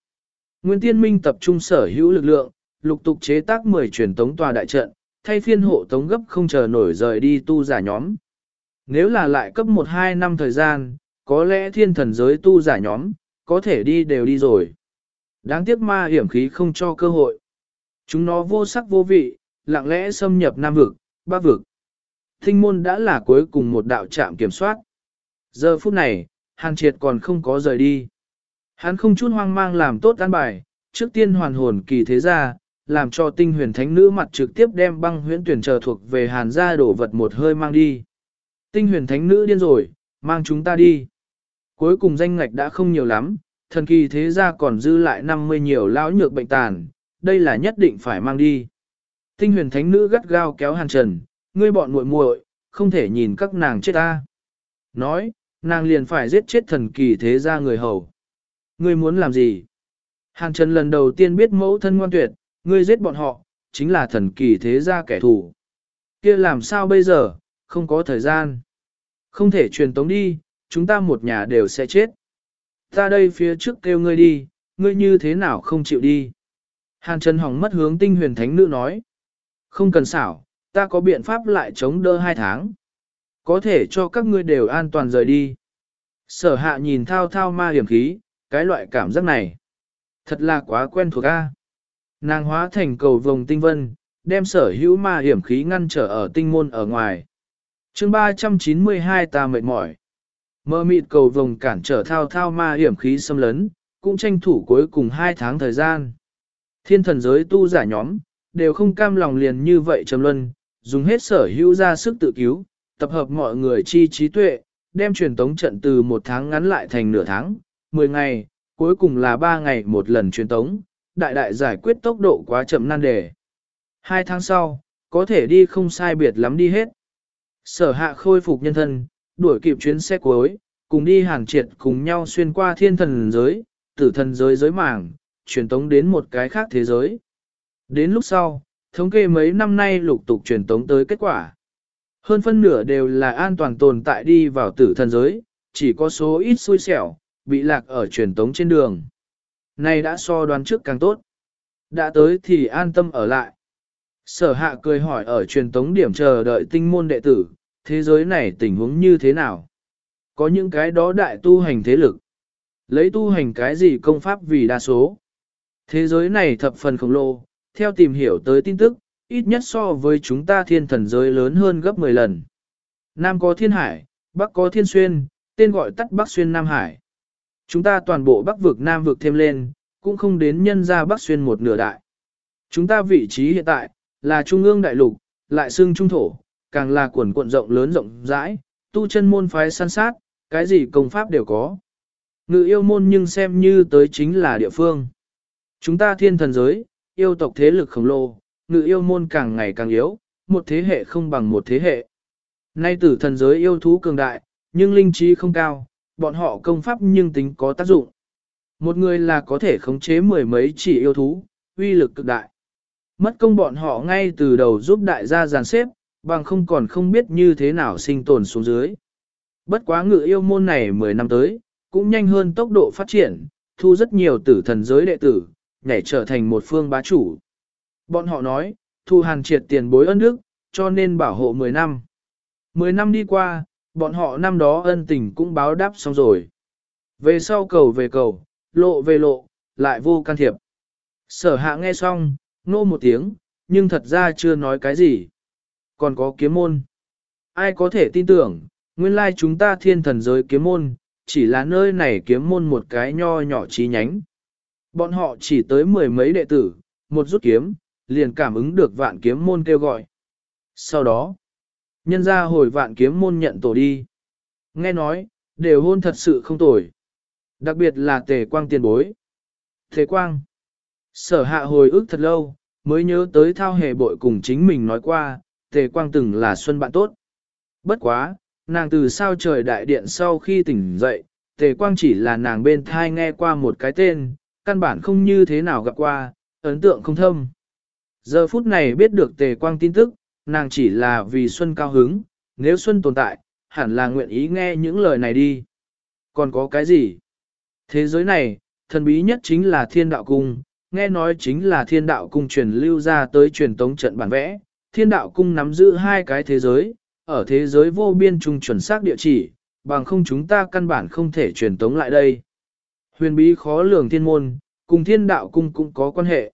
Nguyên tiên minh tập trung sở hữu lực lượng, lục tục chế tác 10 truyền tống tòa đại trận, thay phiên hộ tống gấp không chờ nổi rời đi tu giả nhóm. Nếu là lại cấp 1-2 năm thời gian, có lẽ thiên thần giới tu giả nhóm, có thể đi đều đi rồi. Đáng tiếc ma hiểm khí không cho cơ hội. Chúng nó vô sắc vô vị, lặng lẽ xâm nhập Nam vực, Bắc vực. Thinh môn đã là cuối cùng một đạo trạm kiểm soát. Giờ phút này, Hàn Triệt còn không có rời đi. Hắn không chút hoang mang làm tốt an bài, trước tiên hoàn hồn kỳ thế ra, làm cho tinh huyền thánh nữ mặt trực tiếp đem băng huyễn tuyển chờ thuộc về Hàn gia đổ vật một hơi mang đi. Tinh huyền thánh nữ điên rồi, mang chúng ta đi. Cuối cùng danh ngạch đã không nhiều lắm, thần kỳ thế gia còn dư lại 50 nhiều lão nhược bệnh tàn, đây là nhất định phải mang đi. Tinh huyền thánh nữ gắt gao kéo hàn trần, ngươi bọn muội muội không thể nhìn các nàng chết ta. Nói, nàng liền phải giết chết thần kỳ thế gia người hầu. Ngươi muốn làm gì? Hàn trần lần đầu tiên biết mẫu thân ngoan tuyệt, ngươi giết bọn họ, chính là thần kỳ thế gia kẻ thù. kia làm sao bây giờ, không có thời gian. Không thể truyền tống đi, chúng ta một nhà đều sẽ chết. Ta đây phía trước kêu ngươi đi, ngươi như thế nào không chịu đi. Hàn Trần Hỏng mất hướng tinh huyền thánh nữ nói. Không cần xảo, ta có biện pháp lại chống đỡ hai tháng. Có thể cho các ngươi đều an toàn rời đi. Sở hạ nhìn thao thao ma hiểm khí, cái loại cảm giác này. Thật là quá quen thuộc a. Nàng hóa thành cầu vồng tinh vân, đem sở hữu ma hiểm khí ngăn trở ở tinh môn ở ngoài. chương 392 ta mệt mỏi. Mơ mịt cầu vồng cản trở thao thao ma hiểm khí xâm lấn, cũng tranh thủ cuối cùng hai tháng thời gian. Thiên thần giới tu giả nhóm, đều không cam lòng liền như vậy trầm luân, dùng hết sở hữu ra sức tự cứu, tập hợp mọi người chi trí tuệ, đem truyền tống trận từ một tháng ngắn lại thành nửa tháng, 10 ngày, cuối cùng là 3 ngày một lần truyền tống, đại đại giải quyết tốc độ quá chậm nan đề. Hai tháng sau, có thể đi không sai biệt lắm đi hết. Sở hạ khôi phục nhân thân, đuổi kịp chuyến xe cuối, cùng đi hàng triệt cùng nhau xuyên qua thiên thần giới, tử thần giới giới mảng, truyền tống đến một cái khác thế giới. Đến lúc sau, thống kê mấy năm nay lục tục truyền tống tới kết quả. Hơn phân nửa đều là an toàn tồn tại đi vào tử thần giới, chỉ có số ít xui xẻo, bị lạc ở truyền tống trên đường. Này đã so đoán trước càng tốt. Đã tới thì an tâm ở lại. Sở hạ cười hỏi ở truyền tống điểm chờ đợi tinh môn đệ tử, thế giới này tình huống như thế nào? Có những cái đó đại tu hành thế lực. Lấy tu hành cái gì công pháp vì đa số. Thế giới này thập phần khổng lồ, theo tìm hiểu tới tin tức, ít nhất so với chúng ta thiên thần giới lớn hơn gấp 10 lần. Nam có thiên hải, Bắc có thiên xuyên, tên gọi tắt Bắc xuyên Nam Hải. Chúng ta toàn bộ Bắc vực Nam vực thêm lên, cũng không đến nhân ra Bắc xuyên một nửa đại. Chúng ta vị trí hiện tại, là trung ương đại lục, lại xưng trung thổ, càng là quần cuộn rộng lớn rộng rãi, tu chân môn phái săn sát, cái gì công pháp đều có. Ngự yêu môn nhưng xem như tới chính là địa phương. Chúng ta thiên thần giới, yêu tộc thế lực khổng lồ, ngự yêu môn càng ngày càng yếu, một thế hệ không bằng một thế hệ. Nay tử thần giới yêu thú cường đại, nhưng linh trí không cao, bọn họ công pháp nhưng tính có tác dụng. Một người là có thể khống chế mười mấy chỉ yêu thú, uy lực cực đại. Mất công bọn họ ngay từ đầu giúp đại gia giàn xếp, bằng không còn không biết như thế nào sinh tồn xuống dưới. Bất quá ngự yêu môn này 10 năm tới, cũng nhanh hơn tốc độ phát triển, thu rất nhiều tử thần giới đệ tử, nhảy trở thành một phương bá chủ. Bọn họ nói, thu hàn triệt tiền bối ân đức, cho nên bảo hộ 10 năm. 10 năm đi qua, bọn họ năm đó ân tình cũng báo đáp xong rồi. Về sau cầu về cầu, lộ về lộ, lại vô can thiệp. Sở hạ nghe xong, nô một tiếng, nhưng thật ra chưa nói cái gì. Còn có kiếm môn. Ai có thể tin tưởng, nguyên lai chúng ta thiên thần giới kiếm môn, chỉ là nơi này kiếm môn một cái nho nhỏ chi nhánh. Bọn họ chỉ tới mười mấy đệ tử, một rút kiếm, liền cảm ứng được vạn kiếm môn kêu gọi. Sau đó, nhân ra hồi vạn kiếm môn nhận tổ đi. Nghe nói, đều hôn thật sự không tồi. Đặc biệt là tề quang tiền bối. Thế quang, sở hạ hồi ức thật lâu, mới nhớ tới thao hề bội cùng chính mình nói qua, tề quang từng là xuân bạn tốt. Bất quá, nàng từ sao trời đại điện sau khi tỉnh dậy, tề quang chỉ là nàng bên thai nghe qua một cái tên, căn bản không như thế nào gặp qua, ấn tượng không thâm. Giờ phút này biết được tề quang tin tức, nàng chỉ là vì Xuân cao hứng, nếu Xuân tồn tại, hẳn là nguyện ý nghe những lời này đi. Còn có cái gì? Thế giới này, thần bí nhất chính là thiên đạo cung, nghe nói chính là thiên đạo cung truyền lưu ra tới truyền tống trận bản vẽ. Thiên đạo cung nắm giữ hai cái thế giới, ở thế giới vô biên trung chuẩn xác địa chỉ, bằng không chúng ta căn bản không thể truyền tống lại đây. Huyền bí khó lường thiên môn, cùng thiên đạo cung cũng có quan hệ.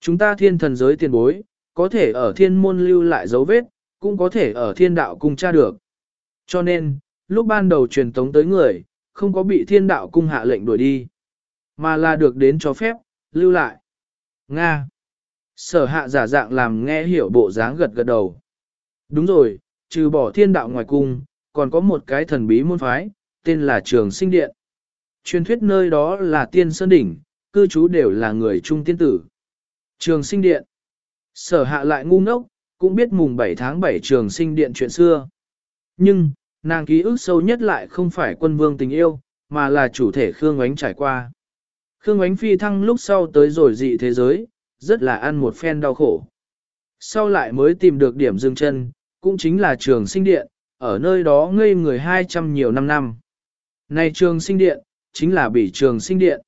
Chúng ta thiên thần giới tiền bối, có thể ở thiên môn lưu lại dấu vết, cũng có thể ở thiên đạo cung tra được. Cho nên, lúc ban đầu truyền tống tới người, không có bị thiên đạo cung hạ lệnh đuổi đi, mà là được đến cho phép, lưu lại. Nga. Sở hạ giả dạng làm nghe hiểu bộ dáng gật gật đầu. Đúng rồi, trừ bỏ thiên đạo ngoài cung, còn có một cái thần bí môn phái, tên là Trường Sinh Điện. Truyền thuyết nơi đó là tiên sơn đỉnh, cư trú đều là người trung tiên tử. Trường Sinh Điện. Sở hạ lại ngu ngốc, cũng biết mùng 7 tháng 7 Trường Sinh Điện chuyện xưa. Nhưng, nàng ký ức sâu nhất lại không phải quân vương tình yêu, mà là chủ thể Khương Ánh trải qua. Khương Ánh phi thăng lúc sau tới rồi dị thế giới, rất là ăn một phen đau khổ. Sau lại mới tìm được điểm dừng chân, cũng chính là trường sinh điện, ở nơi đó ngây người 200 nhiều năm năm. Này trường sinh điện, chính là bị trường sinh điện.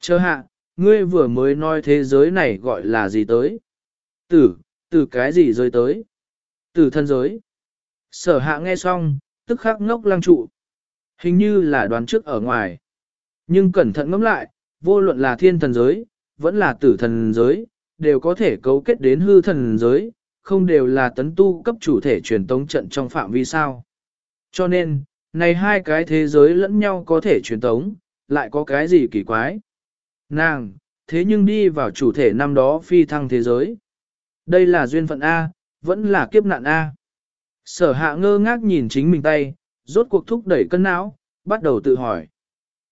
Chờ hạ, ngươi vừa mới nói thế giới này gọi là gì tới? Tử, từ cái gì rơi tới? Tử thân giới. Sở hạ nghe xong, tức khắc ngốc lăng trụ. Hình như là đoán trước ở ngoài. Nhưng cẩn thận ngẫm lại, vô luận là thiên thần giới, vẫn là tử thần giới, đều có thể cấu kết đến hư thần giới, không đều là tấn tu cấp chủ thể truyền tống trận trong phạm vi sao. Cho nên, này hai cái thế giới lẫn nhau có thể truyền tống, lại có cái gì kỳ quái. Nàng, thế nhưng đi vào chủ thể năm đó phi thăng thế giới. Đây là duyên phận A, vẫn là kiếp nạn A. Sở hạ ngơ ngác nhìn chính mình tay, rốt cuộc thúc đẩy cân não, bắt đầu tự hỏi.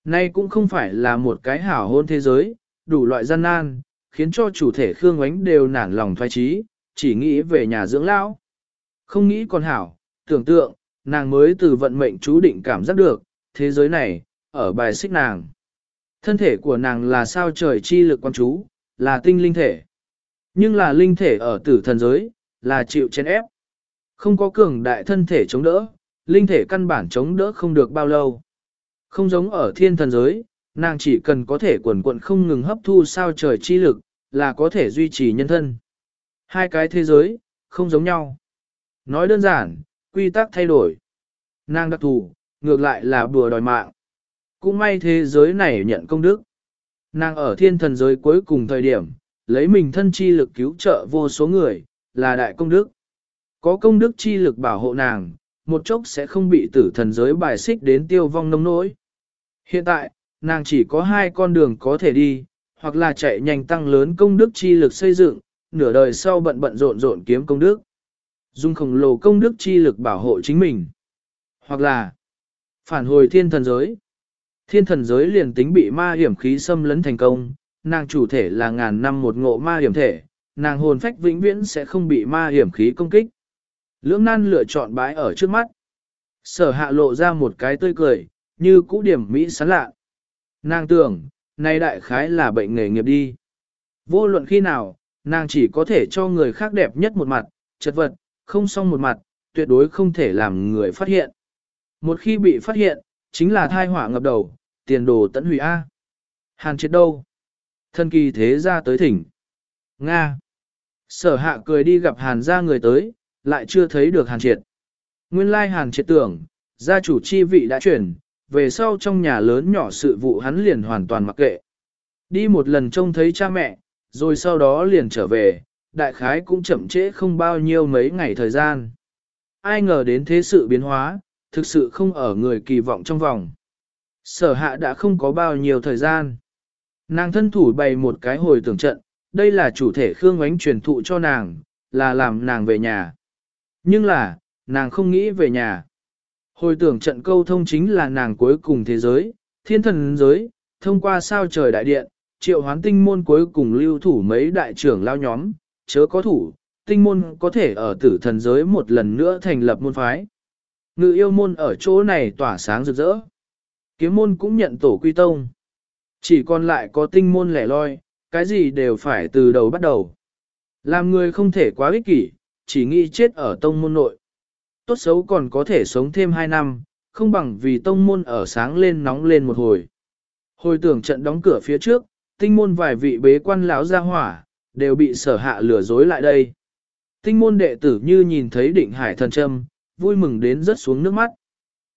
Nay cũng không phải là một cái hảo hôn thế giới, đủ loại gian nan, khiến cho chủ thể Khương Ánh đều nản lòng thoái trí, chỉ nghĩ về nhà dưỡng lão. Không nghĩ còn hảo, tưởng tượng, nàng mới từ vận mệnh chú định cảm giác được, thế giới này, ở bài xích nàng. Thân thể của nàng là sao trời chi lực quan chú, là tinh linh thể. Nhưng là linh thể ở tử thần giới, là chịu chén ép. Không có cường đại thân thể chống đỡ, linh thể căn bản chống đỡ không được bao lâu. Không giống ở thiên thần giới, nàng chỉ cần có thể quần quận không ngừng hấp thu sao trời chi lực, là có thể duy trì nhân thân. Hai cái thế giới, không giống nhau. Nói đơn giản, quy tắc thay đổi. Nàng đặc thù, ngược lại là bùa đòi mạng. Cũng may thế giới này nhận công đức. Nàng ở thiên thần giới cuối cùng thời điểm, lấy mình thân chi lực cứu trợ vô số người, là đại công đức. Có công đức chi lực bảo hộ nàng, một chốc sẽ không bị tử thần giới bài xích đến tiêu vong nông nỗi. Hiện tại, nàng chỉ có hai con đường có thể đi, hoặc là chạy nhanh tăng lớn công đức chi lực xây dựng, nửa đời sau bận bận rộn rộn kiếm công đức. Dùng khổng lồ công đức chi lực bảo hộ chính mình. Hoặc là phản hồi thiên thần giới. Thiên thần giới liền tính bị ma hiểm khí xâm lấn thành công, nàng chủ thể là ngàn năm một ngộ ma hiểm thể, nàng hồn phách vĩnh viễn sẽ không bị ma hiểm khí công kích. Lưỡng nan lựa chọn bái ở trước mắt. Sở hạ lộ ra một cái tươi cười, như cũ điểm Mỹ sán lạ. Nàng tưởng, này đại khái là bệnh nghề nghiệp đi. Vô luận khi nào, nàng chỉ có thể cho người khác đẹp nhất một mặt, chật vật, không xong một mặt, tuyệt đối không thể làm người phát hiện. Một khi bị phát hiện, chính là thai hỏa ngập đầu, tiền đồ tận hủy A. Hàn chết đâu? Thân kỳ thế ra tới thỉnh. Nga. Sở hạ cười đi gặp hàn ra người tới, lại chưa thấy được hàn triệt. Nguyên lai hàn triệt tưởng, gia chủ chi vị đã chuyển, về sau trong nhà lớn nhỏ sự vụ hắn liền hoàn toàn mặc kệ. Đi một lần trông thấy cha mẹ, rồi sau đó liền trở về, đại khái cũng chậm trễ không bao nhiêu mấy ngày thời gian. Ai ngờ đến thế sự biến hóa, thực sự không ở người kỳ vọng trong vòng. Sở hạ đã không có bao nhiêu thời gian. Nàng thân thủ bày một cái hồi tưởng trận, đây là chủ thể Khương Ngoánh truyền thụ cho nàng, là làm nàng về nhà. Nhưng là, nàng không nghĩ về nhà. Hồi tưởng trận câu thông chính là nàng cuối cùng thế giới, thiên thần giới, thông qua sao trời đại điện, triệu hoán tinh môn cuối cùng lưu thủ mấy đại trưởng lao nhóm, chớ có thủ, tinh môn có thể ở tử thần giới một lần nữa thành lập môn phái. Ngự yêu môn ở chỗ này tỏa sáng rực rỡ. Kiếm môn cũng nhận tổ quy tông. Chỉ còn lại có tinh môn lẻ loi, cái gì đều phải từ đầu bắt đầu. Làm người không thể quá ích kỷ, chỉ nghĩ chết ở tông môn nội. Tốt xấu còn có thể sống thêm 2 năm, không bằng vì tông môn ở sáng lên nóng lên một hồi. Hồi tưởng trận đóng cửa phía trước, tinh môn vài vị bế quan lão ra hỏa, đều bị sở hạ lừa dối lại đây. Tinh môn đệ tử như nhìn thấy định hải thần châm, vui mừng đến rớt xuống nước mắt.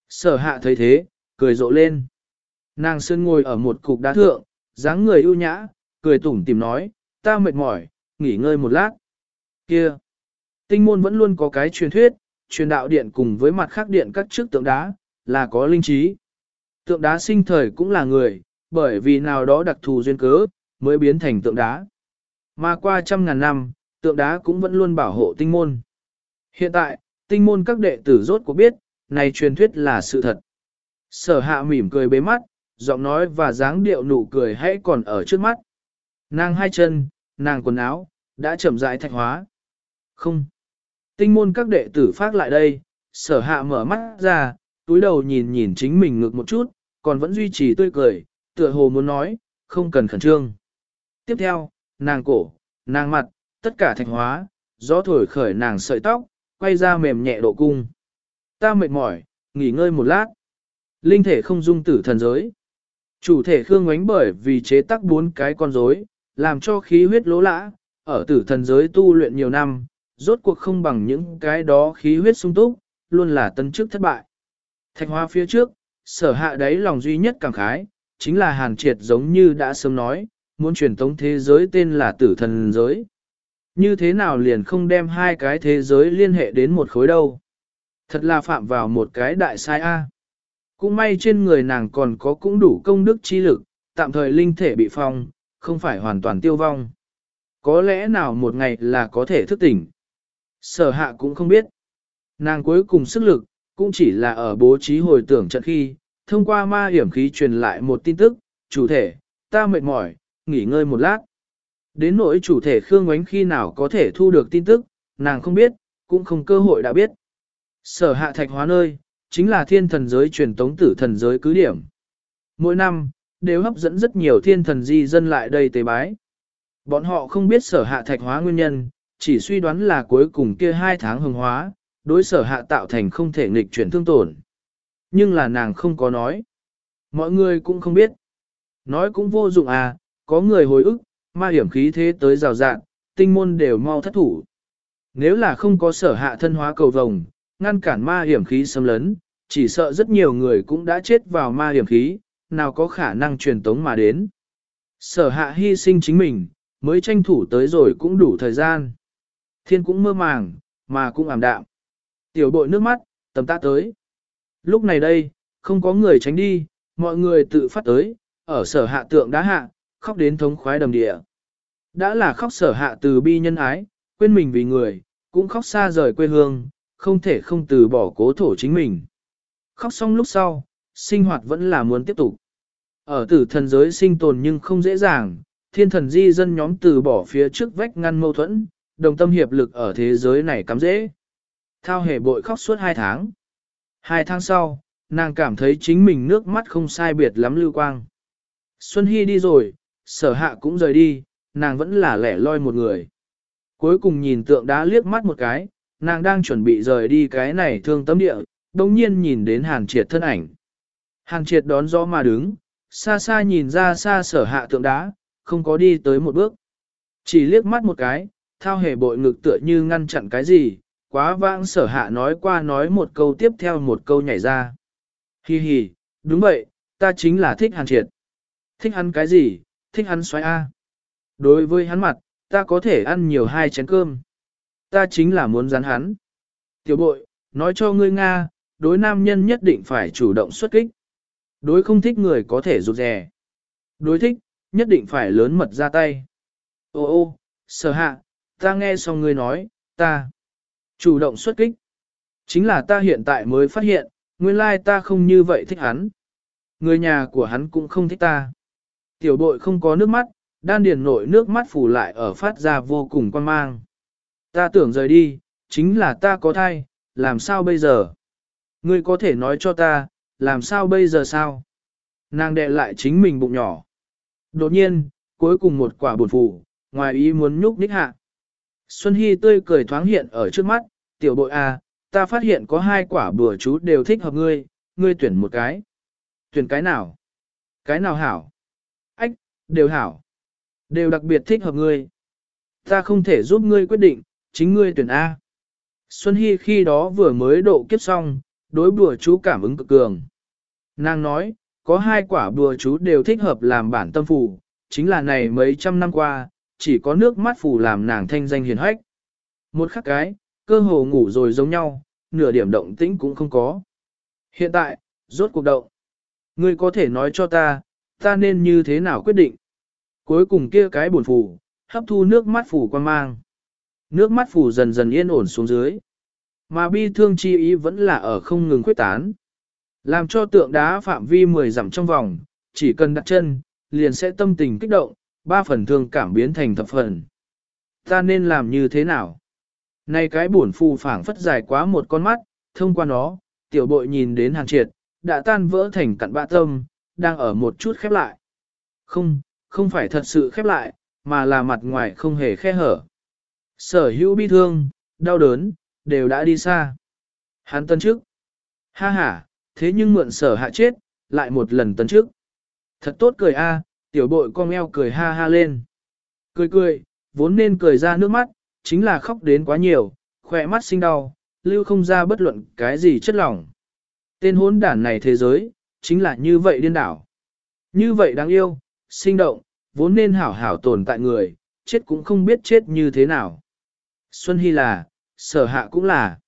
Sở hạ thấy thế, cười rộ lên. Nàng sơn ngồi ở một cục đá thượng, dáng người ưu nhã, cười tủm tìm nói, ta mệt mỏi, nghỉ ngơi một lát. Kia! Tinh môn vẫn luôn có cái truyền thuyết, truyền đạo điện cùng với mặt khác điện các trước tượng đá, là có linh trí. Tượng đá sinh thời cũng là người, bởi vì nào đó đặc thù duyên cớ, mới biến thành tượng đá. Mà qua trăm ngàn năm, tượng đá cũng vẫn luôn bảo hộ tinh môn. Hiện tại, tinh môn các đệ tử rốt cuộc biết, này truyền thuyết là sự thật. Sở hạ mỉm cười bế mắt, giọng nói và dáng điệu nụ cười hãy còn ở trước mắt. Nàng hai chân, nàng quần áo, đã chậm rãi thạch hóa. Không. Tinh môn các đệ tử phát lại đây, sở hạ mở mắt ra, túi đầu nhìn nhìn chính mình ngực một chút, còn vẫn duy trì tươi cười, tựa hồ muốn nói, không cần khẩn trương. Tiếp theo, nàng cổ, nàng mặt, tất cả thạch hóa, gió thổi khởi nàng sợi tóc, quay ra mềm nhẹ độ cung. Ta mệt mỏi, nghỉ ngơi một lát. Linh thể không dung tử thần giới. Chủ thể Khương Ngoánh bởi vì chế tác bốn cái con rối, làm cho khí huyết lỗ lã, ở tử thần giới tu luyện nhiều năm, rốt cuộc không bằng những cái đó khí huyết sung túc, luôn là tân chức thất bại. Thạch hoa phía trước, sở hạ đáy lòng duy nhất cảm khái, chính là hàn triệt giống như đã sớm nói, muốn truyền tống thế giới tên là tử thần giới. Như thế nào liền không đem hai cái thế giới liên hệ đến một khối đâu. Thật là phạm vào một cái đại sai A. Cũng may trên người nàng còn có cũng đủ công đức chi lực, tạm thời linh thể bị phong, không phải hoàn toàn tiêu vong. Có lẽ nào một ngày là có thể thức tỉnh. Sở hạ cũng không biết. Nàng cuối cùng sức lực, cũng chỉ là ở bố trí hồi tưởng trận khi, thông qua ma hiểm khí truyền lại một tin tức, chủ thể, ta mệt mỏi, nghỉ ngơi một lát. Đến nỗi chủ thể Khương Ngoánh khi nào có thể thu được tin tức, nàng không biết, cũng không cơ hội đã biết. Sở hạ thạch hóa nơi, chính là thiên thần giới truyền tống tử thần giới cứ điểm. Mỗi năm, đều hấp dẫn rất nhiều thiên thần di dân lại đây tế bái. Bọn họ không biết sở hạ thạch hóa nguyên nhân, chỉ suy đoán là cuối cùng kia hai tháng hưng hóa, đối sở hạ tạo thành không thể nghịch chuyển thương tổn. Nhưng là nàng không có nói. Mọi người cũng không biết. Nói cũng vô dụng à, có người hồi ức, ma hiểm khí thế tới rào rạn, tinh môn đều mau thất thủ. Nếu là không có sở hạ thân hóa cầu vồng, ngăn cản ma hiểm khí xâm lấn, chỉ sợ rất nhiều người cũng đã chết vào ma hiểm khí, nào có khả năng truyền tống mà đến. Sở hạ hy sinh chính mình, mới tranh thủ tới rồi cũng đủ thời gian. Thiên cũng mơ màng, mà cũng ảm đạm. Tiểu bội nước mắt, tầm ta tới. Lúc này đây, không có người tránh đi, mọi người tự phát tới, ở sở hạ tượng đá hạ, khóc đến thống khoái đầm địa. Đã là khóc sở hạ từ bi nhân ái, quên mình vì người, cũng khóc xa rời quê hương, không thể không từ bỏ cố thổ chính mình. Khóc xong lúc sau, sinh hoạt vẫn là muốn tiếp tục. Ở tử thần giới sinh tồn nhưng không dễ dàng, thiên thần di dân nhóm từ bỏ phía trước vách ngăn mâu thuẫn, đồng tâm hiệp lực ở thế giới này cắm dễ. Thao hề bội khóc suốt hai tháng. Hai tháng sau, nàng cảm thấy chính mình nước mắt không sai biệt lắm lưu quang. Xuân Hy đi rồi, sở hạ cũng rời đi, nàng vẫn là lẻ loi một người. Cuối cùng nhìn tượng đá liếc mắt một cái, nàng đang chuẩn bị rời đi cái này thương tâm địa, đồng nhiên nhìn đến hàn triệt thân ảnh. Hàn triệt đón gió mà đứng, xa xa nhìn ra xa sở hạ tượng đá, không có đi tới một bước. Chỉ liếc mắt một cái, thao hề bội ngực tựa như ngăn chặn cái gì, quá vãng sở hạ nói qua nói một câu tiếp theo một câu nhảy ra. Hi hi, đúng vậy, ta chính là thích hàn triệt. Thích hắn cái gì, thích hắn xoáy A. Đối với hắn mặt, ta có thể ăn nhiều hai chén cơm. Ta chính là muốn rắn hắn. Tiểu bội, nói cho ngươi Nga, đối nam nhân nhất định phải chủ động xuất kích. Đối không thích người có thể rụt rè. Đối thích, nhất định phải lớn mật ra tay. Ô ô, sở hạ, ta nghe xong ngươi nói, ta chủ động xuất kích. Chính là ta hiện tại mới phát hiện, nguyên lai ta không như vậy thích hắn. Người nhà của hắn cũng không thích ta. Tiểu bội không có nước mắt, đan điền nội nước mắt phủ lại ở phát ra vô cùng quan mang. Ta tưởng rời đi, chính là ta có thai, làm sao bây giờ? Ngươi có thể nói cho ta, làm sao bây giờ sao? Nàng đệ lại chính mình bụng nhỏ. Đột nhiên, cuối cùng một quả bột phủ, ngoài ý muốn nhúc nhích hạ. Xuân Hy tươi cười thoáng hiện ở trước mắt, tiểu bội à, ta phát hiện có hai quả bùa chú đều thích hợp ngươi, ngươi tuyển một cái. Tuyển cái nào? Cái nào hảo? Ách, đều hảo. Đều đặc biệt thích hợp ngươi. Ta không thể giúp ngươi quyết định, chính ngươi tuyển A. Xuân Hy khi đó vừa mới độ kiếp xong, đối bùa chú cảm ứng cực cường. Nàng nói, có hai quả bùa chú đều thích hợp làm bản tâm phù, chính là này mấy trăm năm qua, chỉ có nước mắt phù làm nàng thanh danh hiền hách. Một khắc cái, cơ hồ ngủ rồi giống nhau, nửa điểm động tĩnh cũng không có. Hiện tại, rốt cuộc động. Ngươi có thể nói cho ta, ta nên như thế nào quyết định. Cuối cùng kia cái buồn phù, hấp thu nước mắt phù quan mang. Nước mắt phù dần dần yên ổn xuống dưới. Mà bi thương chi ý vẫn là ở không ngừng khuyết tán. Làm cho tượng đá phạm vi 10 dặm trong vòng, chỉ cần đặt chân, liền sẽ tâm tình kích động, ba phần thương cảm biến thành thập phần. Ta nên làm như thế nào? Nay cái buồn phù phảng phất dài quá một con mắt, thông qua nó, tiểu bội nhìn đến hàng triệt, đã tan vỡ thành cặn bã tâm, đang ở một chút khép lại. Không, không phải thật sự khép lại, mà là mặt ngoài không hề khe hở. Sở hữu bi thương, đau đớn, đều đã đi xa. Hắn tân trước. Ha ha, thế nhưng mượn sở hạ chết, lại một lần tân trước. Thật tốt cười a, tiểu bội con eo cười ha ha lên. Cười cười, vốn nên cười ra nước mắt, chính là khóc đến quá nhiều, khỏe mắt sinh đau, lưu không ra bất luận cái gì chất lỏng. Tên hốn đản này thế giới, chính là như vậy điên đảo. Như vậy đáng yêu, sinh động, vốn nên hảo hảo tồn tại người, chết cũng không biết chết như thế nào. Xuân Hy là, sở hạ cũng là.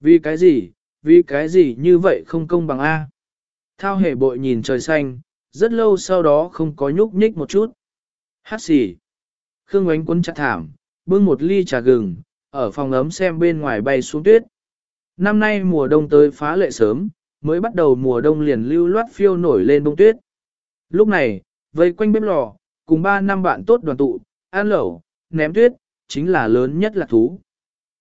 Vì cái gì, vì cái gì như vậy không công bằng A. Thao hề bội nhìn trời xanh, rất lâu sau đó không có nhúc nhích một chút. Hát xì. Khương ánh cuốn chặt thảm, bưng một ly trà gừng, ở phòng ấm xem bên ngoài bay xuống tuyết. Năm nay mùa đông tới phá lệ sớm, mới bắt đầu mùa đông liền lưu loát phiêu nổi lên bông tuyết. Lúc này, vây quanh bếp lò, cùng ba năm bạn tốt đoàn tụ, ăn lẩu, ném tuyết, chính là lớn nhất là thú.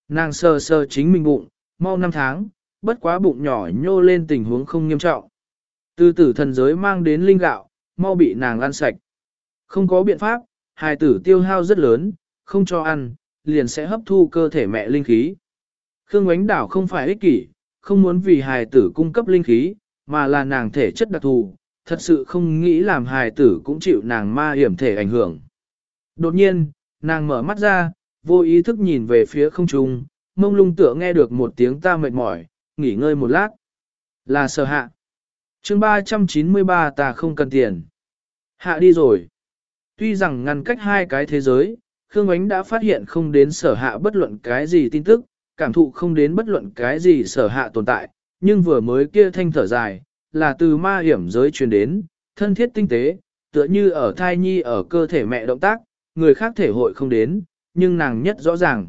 Nàng sờ sờ chính mình bụng, mau năm tháng, bất quá bụng nhỏ nhô lên tình huống không nghiêm trọng. Từ tử thần giới mang đến linh gạo, mau bị nàng ăn sạch. Không có biện pháp, hài tử tiêu hao rất lớn, không cho ăn, liền sẽ hấp thu cơ thể mẹ linh khí. Khương Ngoánh Đảo không phải ích kỷ, không muốn vì hài tử cung cấp linh khí, mà là nàng thể chất đặc thù, thật sự không nghĩ làm hài tử cũng chịu nàng ma hiểm thể ảnh hưởng. Đột nhiên, nàng mở mắt ra, vô ý thức nhìn về phía không trung, mông lung tựa nghe được một tiếng ta mệt mỏi, nghỉ ngơi một lát. Là sở hạ chương 393 ta không cần tiền. Hạ đi rồi. Tuy rằng ngăn cách hai cái thế giới, Khương Ánh đã phát hiện không đến sở hạ bất luận cái gì tin tức, cảm thụ không đến bất luận cái gì sở hạ tồn tại, nhưng vừa mới kia thanh thở dài, là từ ma hiểm giới truyền đến, thân thiết tinh tế, tựa như ở thai nhi ở cơ thể mẹ động tác, người khác thể hội không đến, nhưng nàng nhất rõ ràng.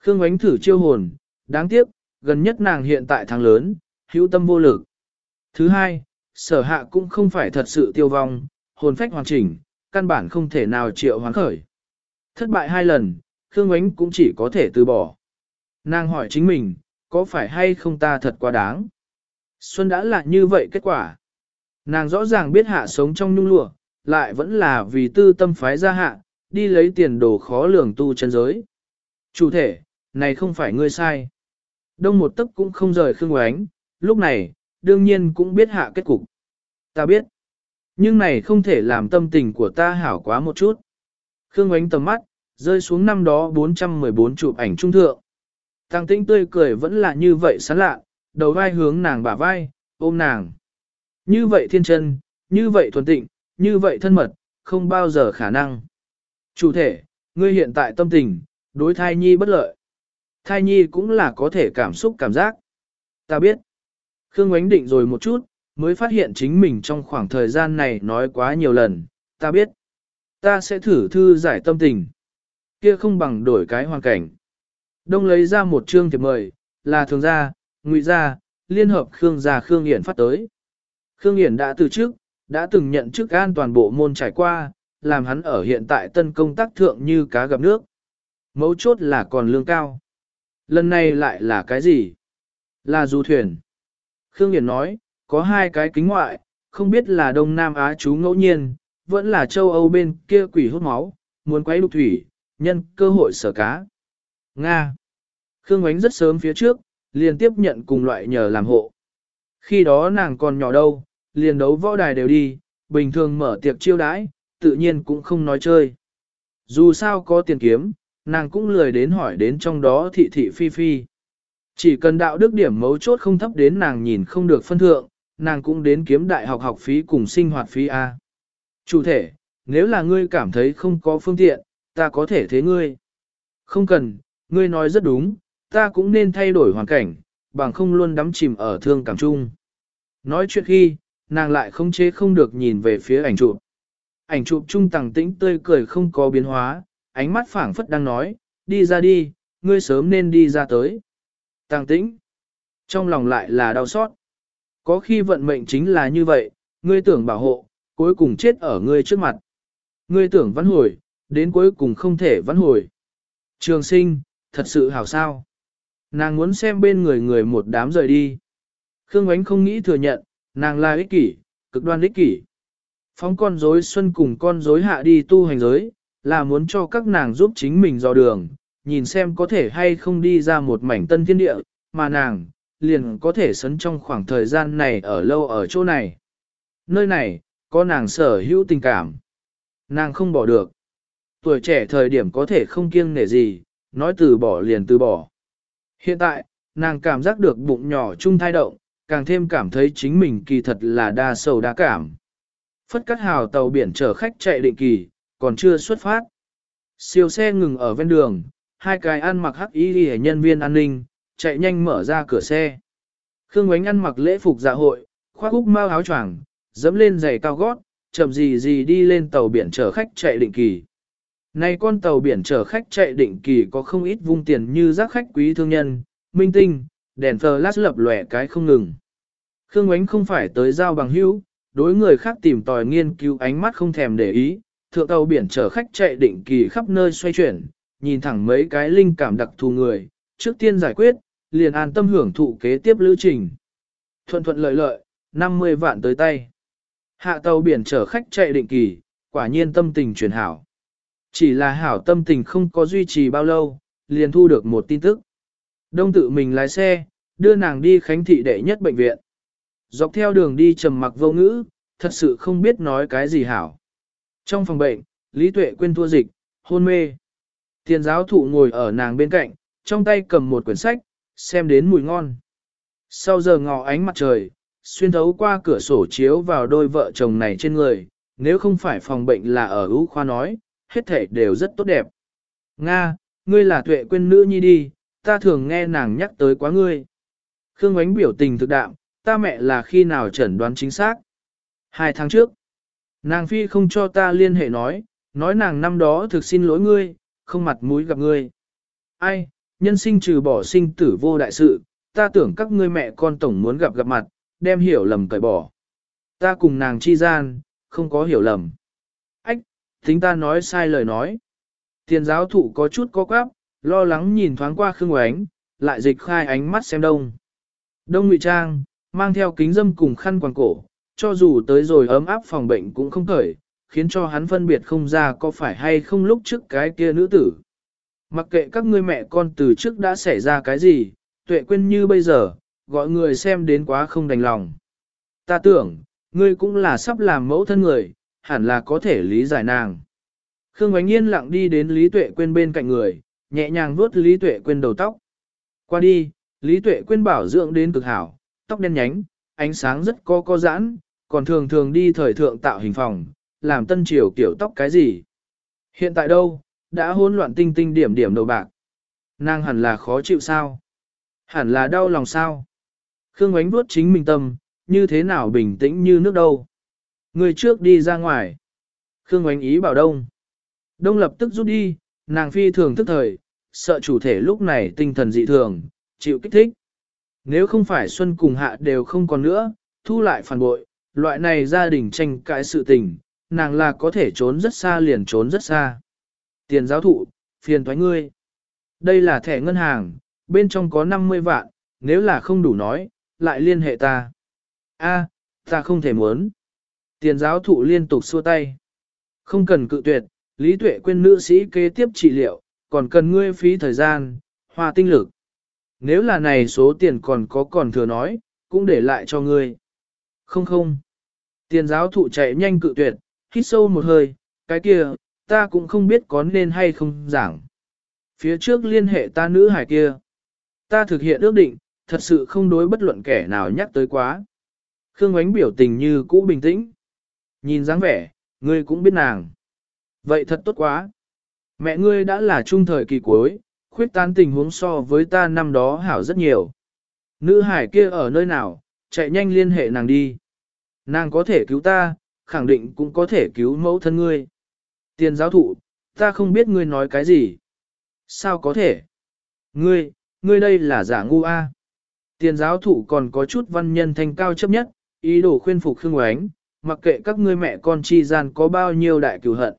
Khương Ánh thử chiêu hồn, đáng tiếc, gần nhất nàng hiện tại thắng lớn, hữu tâm vô lực. Thứ hai, sở hạ cũng không phải thật sự tiêu vong, hồn phách hoàn chỉnh, căn bản không thể nào triệu hoán khởi. Thất bại hai lần, Khương Ngoánh cũng chỉ có thể từ bỏ. Nàng hỏi chính mình, có phải hay không ta thật quá đáng? Xuân đã là như vậy kết quả. Nàng rõ ràng biết hạ sống trong nhung lụa, lại vẫn là vì tư tâm phái ra hạ, đi lấy tiền đồ khó lường tu chân giới. Chủ thể, này không phải ngươi sai. Đông một tấc cũng không rời Khương Ngoánh, lúc này, đương nhiên cũng biết hạ kết cục. Ta biết. Nhưng này không thể làm tâm tình của ta hảo quá một chút. Khương ánh tầm mắt, rơi xuống năm đó 414 chụp ảnh trung thượng. Tăng tĩnh tươi cười vẫn là như vậy sán lạ, đầu vai hướng nàng bả vai, ôm nàng. Như vậy thiên chân, như vậy thuần tịnh, như vậy thân mật, không bao giờ khả năng. Chủ thể, ngươi hiện tại tâm tình, đối thai nhi bất lợi. Thai nhi cũng là có thể cảm xúc cảm giác. Ta biết. Khương Ngoánh định rồi một chút, mới phát hiện chính mình trong khoảng thời gian này nói quá nhiều lần. Ta biết. Ta sẽ thử thư giải tâm tình. Kia không bằng đổi cái hoàn cảnh. Đông lấy ra một chương thiệp mời, là thường gia, ngụy gia, liên hợp Khương gia Khương Hiển phát tới. Khương Hiển đã từ trước, đã từng nhận chức an toàn bộ môn trải qua, làm hắn ở hiện tại tân công tác thượng như cá gặp nước. Mấu chốt là còn lương cao. Lần này lại là cái gì? Là du thuyền. Khương Hiển nói, có hai cái kính ngoại, không biết là Đông Nam Á chú ngẫu nhiên, vẫn là châu Âu bên kia quỷ hút máu, muốn quấy đục thủy, nhân cơ hội sở cá. Nga. Khương Ngoánh rất sớm phía trước, liền tiếp nhận cùng loại nhờ làm hộ. Khi đó nàng còn nhỏ đâu, liền đấu võ đài đều đi, bình thường mở tiệc chiêu đãi, tự nhiên cũng không nói chơi. Dù sao có tiền kiếm, nàng cũng lười đến hỏi đến trong đó thị thị phi phi. Chỉ cần đạo đức điểm mấu chốt không thấp đến nàng nhìn không được phân thượng, nàng cũng đến kiếm đại học học phí cùng sinh hoạt phí A. Chủ thể, nếu là ngươi cảm thấy không có phương tiện, ta có thể thế ngươi. Không cần, ngươi nói rất đúng, ta cũng nên thay đổi hoàn cảnh, bằng không luôn đắm chìm ở thương cảm chung. Nói chuyện khi, nàng lại không chế không được nhìn về phía ảnh chụp. Ảnh chụp trung tàng tĩnh tươi cười không có biến hóa, ánh mắt phảng phất đang nói, đi ra đi, ngươi sớm nên đi ra tới. Tàng tĩnh, trong lòng lại là đau xót. Có khi vận mệnh chính là như vậy, ngươi tưởng bảo hộ, cuối cùng chết ở ngươi trước mặt. Ngươi tưởng vãn hồi, đến cuối cùng không thể vãn hồi. Trường sinh, thật sự hảo sao. Nàng muốn xem bên người người một đám rời đi. Khương Ánh không nghĩ thừa nhận, nàng là ích kỷ, cực đoan ích kỷ. Phóng con rối xuân cùng con rối hạ đi tu hành giới, là muốn cho các nàng giúp chính mình dò đường, nhìn xem có thể hay không đi ra một mảnh tân thiên địa, mà nàng, liền có thể sấn trong khoảng thời gian này ở lâu ở chỗ này. Nơi này, có nàng sở hữu tình cảm. Nàng không bỏ được. Tuổi trẻ thời điểm có thể không kiêng nể gì, nói từ bỏ liền từ bỏ. Hiện tại, nàng cảm giác được bụng nhỏ chung thai động, càng thêm cảm thấy chính mình kỳ thật là đa sầu đa cảm. Phất cắt hào tàu biển chở khách chạy định kỳ, còn chưa xuất phát. Siêu xe ngừng ở ven đường, hai cái ăn mặc hắc y ghi nhân viên an ninh, chạy nhanh mở ra cửa xe. Khương Ngoánh ăn mặc lễ phục dạ hội, khoác úc mau áo choàng, dẫm lên giày cao gót, chậm gì gì đi lên tàu biển chở khách chạy định kỳ. Này con tàu biển chở khách chạy định kỳ có không ít vung tiền như rác khách quý thương nhân, minh tinh, đèn flash lập lòe cái không ngừng. Khương Ngoánh không phải tới giao bằng hữu, đối người khác tìm tòi nghiên cứu ánh mắt không thèm để ý, thượng tàu biển chở khách chạy định kỳ khắp nơi xoay chuyển, nhìn thẳng mấy cái linh cảm đặc thù người, trước tiên giải quyết, liền an tâm hưởng thụ kế tiếp lữ trình. Thuận thuận lợi lợi, 50 vạn tới tay. Hạ tàu biển chở khách chạy định kỳ, quả nhiên tâm tình chuyển hảo. Chỉ là hảo tâm tình không có duy trì bao lâu, liền thu được một tin tức. Đông tự mình lái xe, đưa nàng đi khánh thị đệ nhất bệnh viện. Dọc theo đường đi trầm mặc vô ngữ, thật sự không biết nói cái gì hảo. Trong phòng bệnh, Lý Tuệ quên thua dịch, hôn mê. Tiền giáo thụ ngồi ở nàng bên cạnh, trong tay cầm một quyển sách, xem đến mùi ngon. Sau giờ ngọ ánh mặt trời, xuyên thấu qua cửa sổ chiếu vào đôi vợ chồng này trên người, nếu không phải phòng bệnh là ở ưu khoa nói, hết thể đều rất tốt đẹp. Nga, ngươi là tuệ quên nữ nhi đi, ta thường nghe nàng nhắc tới quá ngươi. Khương ánh biểu tình thực đạm, ta mẹ là khi nào chẩn đoán chính xác. Hai tháng trước, nàng phi không cho ta liên hệ nói, nói nàng năm đó thực xin lỗi ngươi, không mặt mũi gặp ngươi. Ai, nhân sinh trừ bỏ sinh tử vô đại sự, ta tưởng các ngươi mẹ con tổng muốn gặp gặp mặt, đem hiểu lầm cởi bỏ. Ta cùng nàng chi gian, không có hiểu lầm. Ách, tính ta nói sai lời nói. Tiền giáo thụ có chút có quáp, lo lắng nhìn thoáng qua Khương ánh, lại dịch khai ánh mắt xem đông. Đông Ngụy Trang, mang theo kính dâm cùng khăn quàng cổ, cho dù tới rồi ấm áp phòng bệnh cũng không cởi, khiến cho hắn phân biệt không ra có phải hay không lúc trước cái kia nữ tử. Mặc kệ các ngươi mẹ con từ trước đã xảy ra cái gì, tuệ quên như bây giờ, gọi người xem đến quá không đành lòng. Ta tưởng, ngươi cũng là sắp làm mẫu thân người, hẳn là có thể lý giải nàng. Khương Ngoánh Yên lặng đi đến Lý Tuệ Quyên bên cạnh người, nhẹ nhàng vuốt Lý Tuệ Quyên đầu tóc. Qua đi, Lý Tuệ Quyên bảo dưỡng đến cực hảo, tóc đen nhánh, ánh sáng rất có có giãn, còn thường thường đi thời thượng tạo hình phòng, làm tân triều kiểu tóc cái gì. Hiện tại đâu, đã hỗn loạn tinh tinh điểm điểm đầu bạc. Nàng hẳn là khó chịu sao? Hẳn là đau lòng sao? Khương ánh vuốt chính mình tâm, như thế nào bình tĩnh như nước đâu. Người trước đi ra ngoài. Khương ánh ý bảo đông. Đông lập tức rút đi, nàng phi thường thức thời, sợ chủ thể lúc này tinh thần dị thường, chịu kích thích. Nếu không phải Xuân cùng Hạ đều không còn nữa, thu lại phản bội, loại này gia đình tranh cãi sự tình, nàng là có thể trốn rất xa liền trốn rất xa. Tiền giáo thụ, phiền thoái ngươi. Đây là thẻ ngân hàng, bên trong có 50 vạn, nếu là không đủ nói, lại liên hệ ta. A, ta không thể muốn. Tiền giáo thụ liên tục xua tay. Không cần cự tuyệt, Lý Tuệ quên nữ sĩ kế tiếp trị liệu, còn cần ngươi phí thời gian, hoa tinh lực. Nếu là này số tiền còn có còn thừa nói, cũng để lại cho ngươi. Không không. Tiền giáo thụ chạy nhanh cự tuyệt, hít sâu một hơi, cái kia, ta cũng không biết có nên hay không giảng. Phía trước liên hệ ta nữ hải kia. Ta thực hiện ước định, thật sự không đối bất luận kẻ nào nhắc tới quá. Khương ánh biểu tình như cũ bình tĩnh. Nhìn dáng vẻ, ngươi cũng biết nàng. Vậy thật tốt quá. Mẹ ngươi đã là trung thời kỳ cuối, khuyết tán tình huống so với ta năm đó hảo rất nhiều. Nữ hải kia ở nơi nào, chạy nhanh liên hệ nàng đi. Nàng có thể cứu ta, khẳng định cũng có thể cứu mẫu thân ngươi. Tiền giáo thụ, ta không biết ngươi nói cái gì. Sao có thể? Ngươi, ngươi đây là giả ngu a. Tiền giáo thụ còn có chút văn nhân thanh cao chấp nhất, ý đồ khuyên phục Khương Oánh, mặc kệ các ngươi mẹ con chi gian có bao nhiêu đại cửu hận.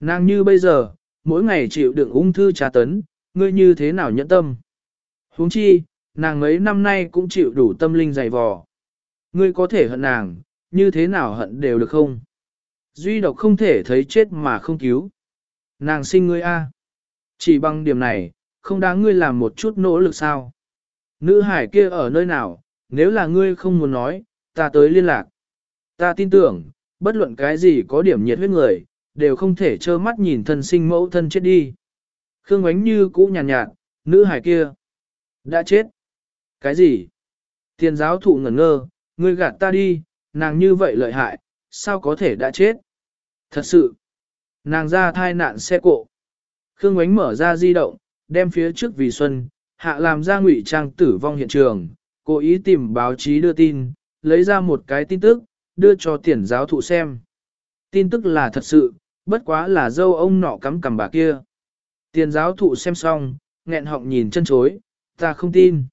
Nàng như bây giờ, mỗi ngày chịu đựng ung thư trà tấn, ngươi như thế nào nhẫn tâm? huống chi, nàng mấy năm nay cũng chịu đủ tâm linh dày vò. Ngươi có thể hận nàng, như thế nào hận đều được không? Duy độc không thể thấy chết mà không cứu. Nàng sinh ngươi a. Chỉ bằng điểm này, không đáng ngươi làm một chút nỗ lực sao? Nữ hải kia ở nơi nào, nếu là ngươi không muốn nói, ta tới liên lạc. Ta tin tưởng, Bất luận cái gì có điểm nhiệt huyết người, đều không thể trơ mắt nhìn thân sinh mẫu thân chết đi. Khương ánh như cũ nhàn nhạt, nhạt, nữ hải kia. Đã chết. Cái gì? Tiền giáo thụ ngẩn ngơ, ngươi gạt ta đi, nàng như vậy lợi hại, sao có thể đã chết? Thật sự, nàng ra thai nạn xe cộ. Khương Ngoánh mở ra di động, đem phía trước vì xuân, hạ làm ra ngụy trang tử vong hiện trường, cố ý tìm báo chí đưa tin, lấy ra một cái tin tức, đưa cho tiền giáo thụ xem. Tin tức là thật sự, bất quá là dâu ông nọ cắm cầm bà kia. Tiền giáo thụ xem xong, nghẹn họng nhìn chân chối, ta không tin.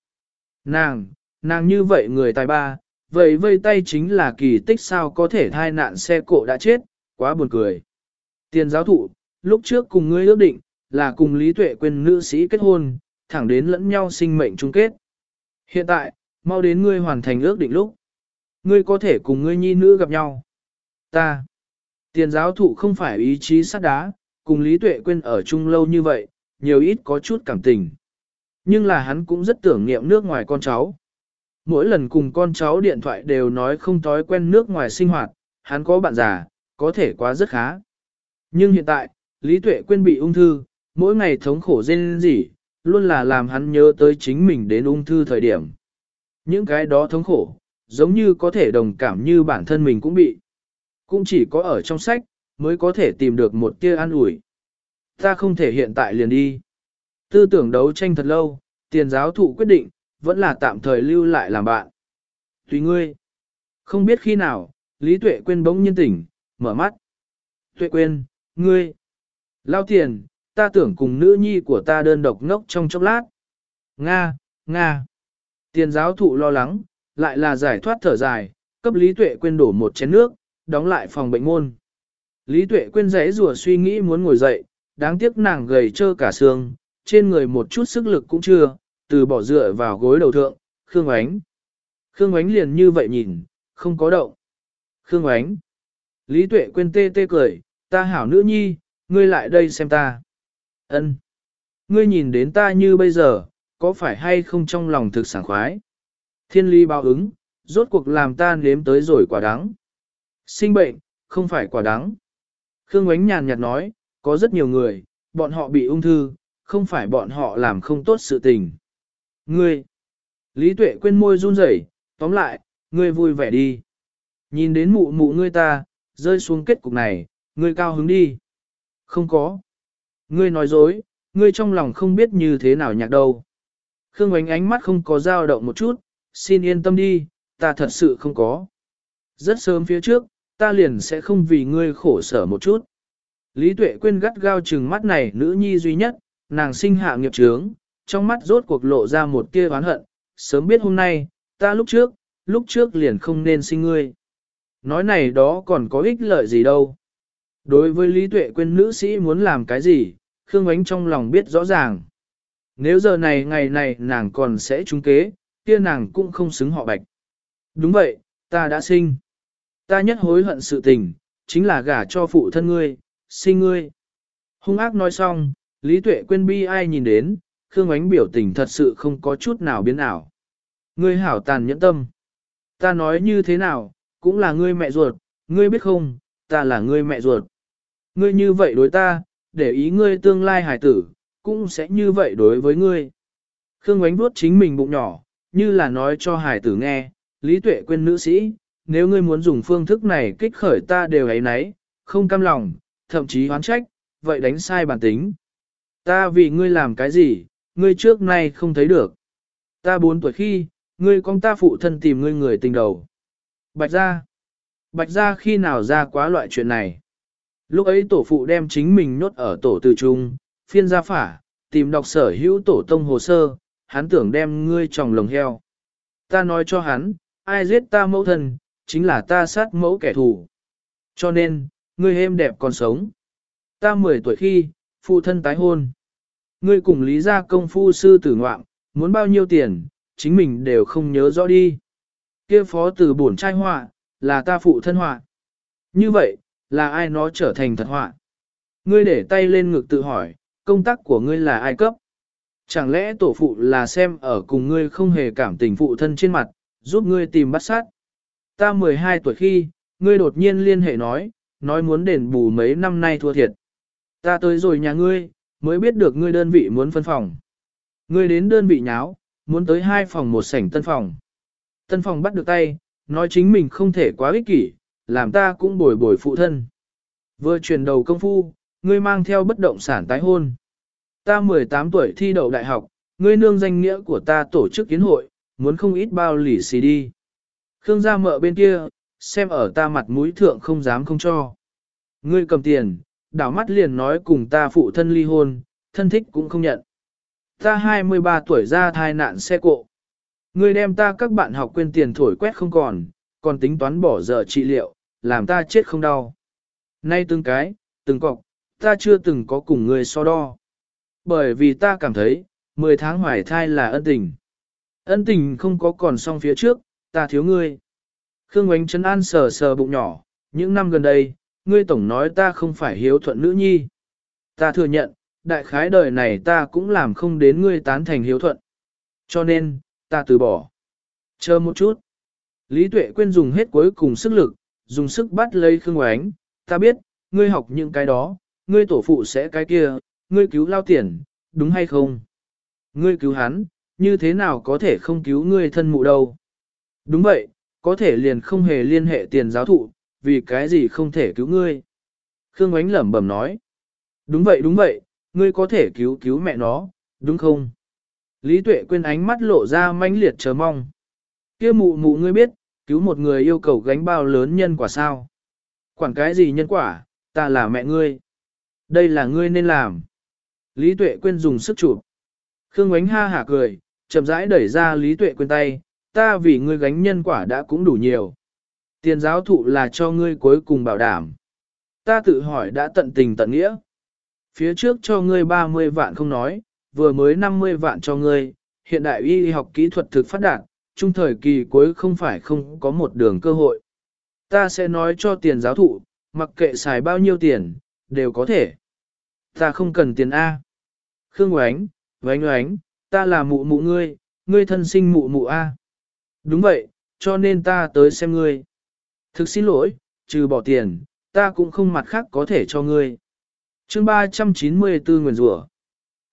Nàng, nàng như vậy người tài ba, vậy vây tay chính là kỳ tích sao có thể thai nạn xe cộ đã chết, quá buồn cười. Tiền giáo thụ, lúc trước cùng ngươi ước định, là cùng Lý Tuệ quên nữ sĩ kết hôn, thẳng đến lẫn nhau sinh mệnh chung kết. Hiện tại, mau đến ngươi hoàn thành ước định lúc. Ngươi có thể cùng ngươi nhi nữ gặp nhau. Ta, tiền giáo thụ không phải ý chí sắt đá, cùng Lý Tuệ quên ở chung lâu như vậy, nhiều ít có chút cảm tình. Nhưng là hắn cũng rất tưởng niệm nước ngoài con cháu. Mỗi lần cùng con cháu điện thoại đều nói không thói quen nước ngoài sinh hoạt, hắn có bạn già, có thể quá rất khá. Nhưng hiện tại, Lý Tuệ quên bị ung thư, mỗi ngày thống khổ rên rỉ, luôn là làm hắn nhớ tới chính mình đến ung thư thời điểm. Những cái đó thống khổ, giống như có thể đồng cảm như bản thân mình cũng bị. Cũng chỉ có ở trong sách, mới có thể tìm được một tia an ủi. Ta không thể hiện tại liền đi. Tư tưởng đấu tranh thật lâu, tiền giáo thụ quyết định, vẫn là tạm thời lưu lại làm bạn. Tùy ngươi. Không biết khi nào, Lý Tuệ Quyên bỗng nhiên tỉnh, mở mắt. Tuệ Quyên, ngươi. Lao tiền, ta tưởng cùng nữ nhi của ta đơn độc ngốc trong chốc lát. Nga, Nga. Tiền giáo thụ lo lắng, lại là giải thoát thở dài, cấp Lý Tuệ Quyên đổ một chén nước, đóng lại phòng bệnh môn. Lý Tuệ Quyên rẽ rùa suy nghĩ muốn ngồi dậy, đáng tiếc nàng gầy trơ cả xương, trên người một chút sức lực cũng chưa, từ bỏ dựa vào gối đầu thượng, Khương Ánh. Khương Ánh liền như vậy nhìn, không có động. Khương Ánh. Lý Tuệ quên tê tê cười, ta hảo nữ nhi, ngươi lại đây xem ta. Ân. Ngươi nhìn đến ta như bây giờ, có phải hay không trong lòng thực sảng khoái? Thiên ly báo ứng, rốt cuộc làm ta nếm tới rồi quả đắng. Sinh bệnh, không phải quả đắng. Khương Ánh nhàn nhạt nói, có rất nhiều người, bọn họ bị ung thư, không phải bọn họ làm không tốt sự tình. Ngươi, Lý Tuệ quên môi run rẩy, tóm lại, ngươi vui vẻ đi. Nhìn đến mụ mụ ngươi ta, rơi xuống kết cục này, ngươi cao hứng đi. Không có. Ngươi nói dối, ngươi trong lòng không biết như thế nào nhạc đâu. Khương Ánh ánh mắt không có dao động một chút, xin yên tâm đi, ta thật sự không có. Rất sớm phía trước, ta liền sẽ không vì ngươi khổ sở một chút. Lý Tuệ quên gắt gao trừng mắt này nữ nhi duy nhất, nàng sinh hạ nghiệp trướng, trong mắt rốt cuộc lộ ra một tia oán hận, sớm biết hôm nay, ta lúc trước, lúc trước liền không nên sinh ngươi. Nói này đó còn có ích lợi gì đâu. Đối với Lý Tuệ quên nữ sĩ muốn làm cái gì, Khương Ánh trong lòng biết rõ ràng. Nếu giờ này ngày này nàng còn sẽ trúng kế, kia nàng cũng không xứng họ bạch. Đúng vậy, ta đã sinh. Ta nhất hối hận sự tình, chính là gả cho phụ thân ngươi, sinh ngươi. Hung ác nói xong, Lý Tuệ quên bi ai nhìn đến, Khương Ánh biểu tình thật sự không có chút nào biến ảo. Ngươi hảo tàn nhẫn tâm. Ta nói như thế nào, cũng là ngươi mẹ ruột, ngươi biết không, ta là ngươi mẹ ruột. Ngươi như vậy đối ta, để ý ngươi tương lai hải tử, cũng sẽ như vậy đối với ngươi. Khương Ánh vuốt chính mình bụng nhỏ, như là nói cho hải tử nghe, Lý Tuệ quên nữ sĩ, nếu ngươi muốn dùng phương thức này kích khởi ta đều ấy nấy, không cam lòng, thậm chí hoán trách, vậy đánh sai bản tính. Ta vì ngươi làm cái gì, ngươi trước nay không thấy được. Ta bốn tuổi khi, ngươi con ta phụ thân tìm ngươi người tình đầu. Bạch ra. Bạch ra khi nào ra quá loại chuyện này. Lúc ấy tổ phụ đem chính mình nhốt ở tổ từ trung, phiên gia phả, tìm đọc sở hữu tổ tông hồ sơ, hắn tưởng đem ngươi tròng lồng heo. Ta nói cho hắn, ai giết ta mẫu thân, chính là ta sát mẫu kẻ thù. Cho nên, ngươi êm đẹp còn sống. Ta 10 tuổi khi, phụ thân tái hôn. Ngươi cùng lý gia công phu sư tử ngoạm, muốn bao nhiêu tiền, chính mình đều không nhớ rõ đi. kia phó từ bổn trai họa, là ta phụ thân họa. Như vậy, là ai nó trở thành thật họa? Ngươi để tay lên ngực tự hỏi, công tác của ngươi là ai cấp? Chẳng lẽ tổ phụ là xem ở cùng ngươi không hề cảm tình phụ thân trên mặt, giúp ngươi tìm bắt sát? Ta 12 tuổi khi, ngươi đột nhiên liên hệ nói, nói muốn đền bù mấy năm nay thua thiệt. Ta tới rồi nhà ngươi, mới biết được ngươi đơn vị muốn phân phòng. Ngươi đến đơn vị nháo, muốn tới hai phòng một sảnh tân phòng. Tân phòng bắt được tay, nói chính mình không thể quá ích kỷ, làm ta cũng bồi bồi phụ thân. Vừa chuyển đầu công phu, ngươi mang theo bất động sản tái hôn. Ta 18 tuổi thi đậu đại học, ngươi nương danh nghĩa của ta tổ chức kiến hội, muốn không ít bao lì xì đi. Khương gia mợ bên kia, xem ở ta mặt mũi thượng không dám không cho. Ngươi cầm tiền, đảo mắt liền nói cùng ta phụ thân ly hôn, thân thích cũng không nhận. Ta 23 tuổi ra thai nạn xe cộ. Ngươi đem ta các bạn học quên tiền thổi quét không còn, còn tính toán bỏ dở trị liệu, làm ta chết không đau. Nay từng cái, từng cọc, ta chưa từng có cùng ngươi so đo. Bởi vì ta cảm thấy, 10 tháng hoài thai là ân tình. Ân tình không có còn song phía trước, ta thiếu ngươi. Khương Ngoánh Trấn An sờ sờ bụng nhỏ, những năm gần đây, ngươi tổng nói ta không phải hiếu thuận nữ nhi. Ta thừa nhận, đại khái đời này ta cũng làm không đến ngươi tán thành hiếu thuận. Cho nên, ta từ bỏ. Chờ một chút. Lý Tuệ Quyên dùng hết cuối cùng sức lực, dùng sức bắt lấy Khương oánh. Ta biết, ngươi học những cái đó, ngươi tổ phụ sẽ cái kia, ngươi cứu lao tiền, đúng hay không? Ngươi cứu hắn, như thế nào có thể không cứu ngươi thân mụ đâu? Đúng vậy, có thể liền không hề liên hệ tiền giáo thụ, vì cái gì không thể cứu ngươi. Khương Ngoánh lẩm bẩm nói. Đúng vậy đúng vậy, ngươi có thể cứu cứu mẹ nó, đúng không? Lý Tuệ quên ánh mắt lộ ra mãnh liệt chờ mong. Kia mụ mụ ngươi biết, cứu một người yêu cầu gánh bao lớn nhân quả sao? Quản cái gì nhân quả, ta là mẹ ngươi. Đây là ngươi nên làm. Lý Tuệ quên dùng sức chụp. Khương Ngoánh ha hả cười, chậm rãi đẩy ra Lý Tuệ quên tay, ta vì ngươi gánh nhân quả đã cũng đủ nhiều. Tiền giáo thụ là cho ngươi cuối cùng bảo đảm. Ta tự hỏi đã tận tình tận nghĩa. Phía trước cho ngươi 30 vạn không nói, vừa mới 50 vạn cho ngươi, hiện đại y học kỹ thuật thực phát đạt, trung thời kỳ cuối không phải không có một đường cơ hội. Ta sẽ nói cho tiền giáo thụ, mặc kệ xài bao nhiêu tiền, đều có thể. Ta không cần tiền A. Khương oánh, oánh oánh, ta là mụ mụ ngươi, ngươi thân sinh mụ mụ A. Đúng vậy, cho nên ta tới xem ngươi. Thực xin lỗi, trừ bỏ tiền, ta cũng không mặt khác có thể cho ngươi. chương 394 nguyền Rủa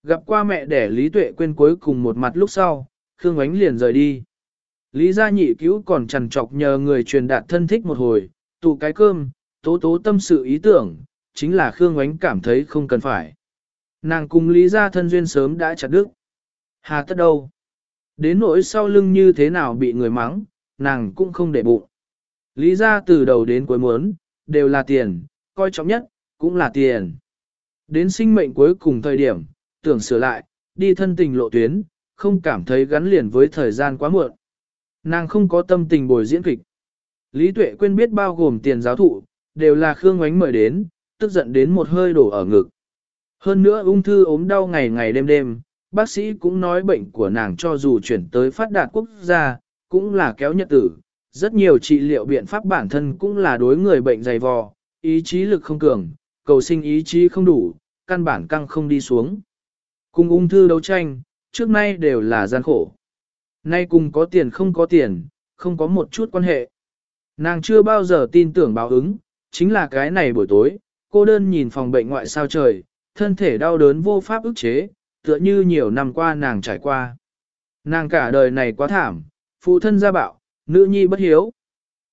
Gặp qua mẹ đẻ Lý Tuệ quên cuối cùng một mặt lúc sau, Khương Ánh liền rời đi. Lý gia nhị cứu còn trằn trọc nhờ người truyền đạt thân thích một hồi, tụ cái cơm, tố tố tâm sự ý tưởng, chính là Khương Ánh cảm thấy không cần phải. Nàng cùng Lý gia thân duyên sớm đã chặt đứt. Hà tất đâu? Đến nỗi sau lưng như thế nào bị người mắng, nàng cũng không để bụng. Lý ra từ đầu đến cuối muốn, đều là tiền, coi trọng nhất, cũng là tiền. Đến sinh mệnh cuối cùng thời điểm, tưởng sửa lại, đi thân tình lộ tuyến, không cảm thấy gắn liền với thời gian quá muộn. Nàng không có tâm tình bồi diễn kịch. Lý Tuệ quên biết bao gồm tiền giáo thụ, đều là Khương Ngoánh mời đến, tức giận đến một hơi đổ ở ngực. Hơn nữa ung thư ốm đau ngày ngày đêm đêm, bác sĩ cũng nói bệnh của nàng cho dù chuyển tới phát đạt quốc gia, cũng là kéo nhật tử. Rất nhiều trị liệu biện pháp bản thân cũng là đối người bệnh dày vò, ý chí lực không cường, cầu sinh ý chí không đủ, căn bản căng không đi xuống. Cùng ung thư đấu tranh, trước nay đều là gian khổ. Nay cùng có tiền không có tiền, không có một chút quan hệ. Nàng chưa bao giờ tin tưởng báo ứng, chính là cái này buổi tối, cô đơn nhìn phòng bệnh ngoại sao trời, thân thể đau đớn vô pháp ức chế, tựa như nhiều năm qua nàng trải qua. Nàng cả đời này quá thảm, phụ thân gia bạo, nữ nhi bất hiếu.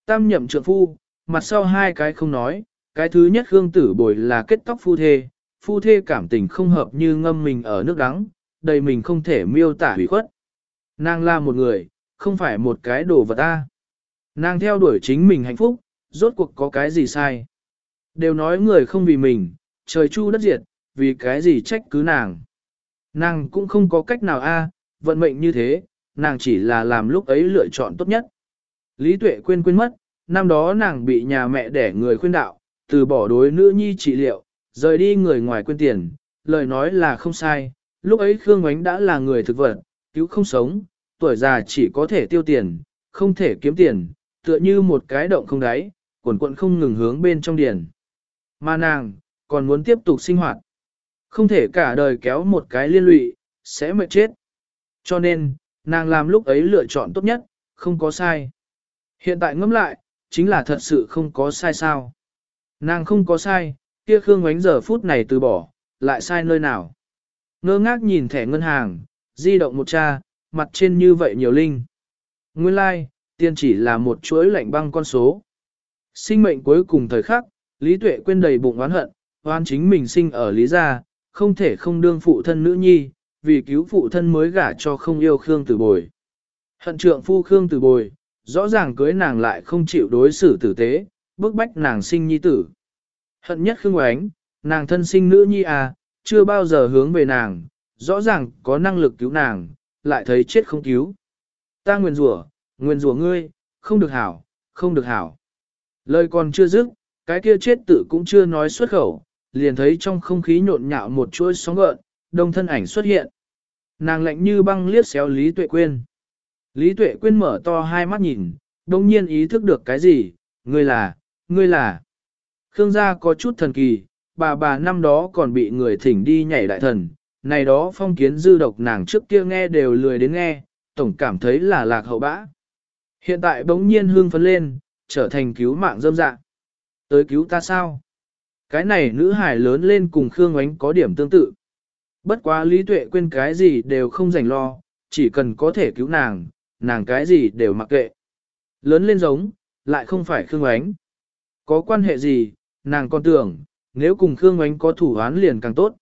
Tam nhậm trượng phu, mặt sau hai cái không nói, cái thứ nhất Khương Tử Bồi là kết tóc phu thê, phu thê cảm tình không hợp như ngâm mình ở nước đắng, đầy mình không thể miêu tả hủy khuất. Nàng là một người, không phải một cái đồ vật ta. Nàng theo đuổi chính mình hạnh phúc, rốt cuộc có cái gì sai. Đều nói người không vì mình, trời chu đất diệt, vì cái gì trách cứ nàng. Nàng cũng không có cách nào a, vận mệnh như thế, nàng chỉ là làm lúc ấy lựa chọn tốt nhất. Lý Tuệ quên quên mất, năm đó nàng bị nhà mẹ đẻ người khuyên đạo, từ bỏ đối nữ nhi trị liệu, rời đi người ngoài quên tiền, lời nói là không sai, lúc ấy Khương Ngoánh đã là người thực vật, cứu không sống, tuổi già chỉ có thể tiêu tiền, không thể kiếm tiền, tựa như một cái động không đáy, quần quận không ngừng hướng bên trong điền. Mà nàng, còn muốn tiếp tục sinh hoạt. Không thể cả đời kéo một cái liên lụy, sẽ mệt chết. Cho nên, nàng làm lúc ấy lựa chọn tốt nhất, không có sai. Hiện tại ngẫm lại, chính là thật sự không có sai sao. Nàng không có sai, kia Khương Ngoánh giờ phút này từ bỏ, lại sai nơi nào. Ngơ ngác nhìn thẻ ngân hàng, di động một cha, mặt trên như vậy nhiều linh. Nguyên lai, like, tiên chỉ là một chuỗi lạnh băng con số. Sinh mệnh cuối cùng thời khắc, Lý Tuệ quên đầy bụng oán hận, oán chính mình sinh ở Lý gia, không thể không đương phụ thân nữ nhi, vì cứu phụ thân mới gả cho không yêu Khương Tử Bồi. Hận trượng phu Khương Tử Bồi, rõ ràng cưới nàng lại không chịu đối xử tử tế, bức bách nàng sinh nhi tử. Hận nhất Khương Oánh, nàng thân sinh nữ nhi à, chưa bao giờ hướng về nàng, rõ ràng có năng lực cứu nàng, lại thấy chết không cứu. Ta nguyền rủa, nguyền rủa ngươi, không được hảo, không được hảo. Lời còn chưa dứt, cái kia chết tự cũng chưa nói xuất khẩu, liền thấy trong không khí nhộn nhạo một chuỗi sóng gợn, đông thân ảnh xuất hiện. Nàng lạnh như băng liếc xéo Lý Tuệ Quyên. Lý Tuệ Quyên mở to hai mắt nhìn, đồng nhiên ý thức được cái gì, ngươi là, ngươi là. Khương gia có chút thần kỳ, bà bà năm đó còn bị người thỉnh đi nhảy đại thần, này đó phong kiến dư độc nàng trước kia nghe đều lười đến nghe, tổng cảm thấy là lạc hậu bã. Hiện tại bỗng nhiên hương phấn lên, trở thành cứu mạng dâm dạ. Tới cứu ta sao? Cái này nữ hải lớn lên cùng Khương Ánh có điểm tương tự. Bất quá Lý Tuệ quên cái gì đều không dành lo, chỉ cần có thể cứu nàng, nàng cái gì đều mặc kệ. Lớn lên giống, lại không phải Khương Ánh. Có quan hệ gì, nàng còn tưởng, nếu cùng Khương Ánh có thủ án liền càng tốt.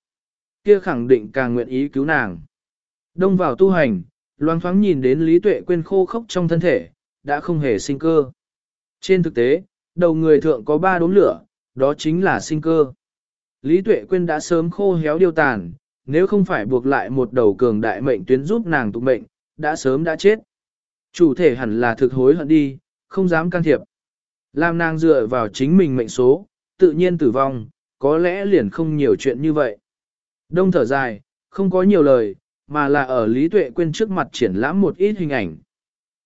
Kia khẳng định càng nguyện ý cứu nàng. Đông vào tu hành, loang thoáng nhìn đến Lý Tuệ quên khô khốc trong thân thể, đã không hề sinh cơ. Trên thực tế, đầu người thượng có ba đốm lửa, đó chính là sinh cơ. Lý Tuệ Quyên đã sớm khô héo điêu tàn, nếu không phải buộc lại một đầu cường đại mệnh tuyến giúp nàng tụ mệnh, đã sớm đã chết. Chủ thể hẳn là thực hối hận đi, không dám can thiệp. Làm nàng dựa vào chính mình mệnh số, tự nhiên tử vong, có lẽ liền không nhiều chuyện như vậy. Đông thở dài, không có nhiều lời, mà là ở Lý Tuệ Quyên trước mặt triển lãm một ít hình ảnh.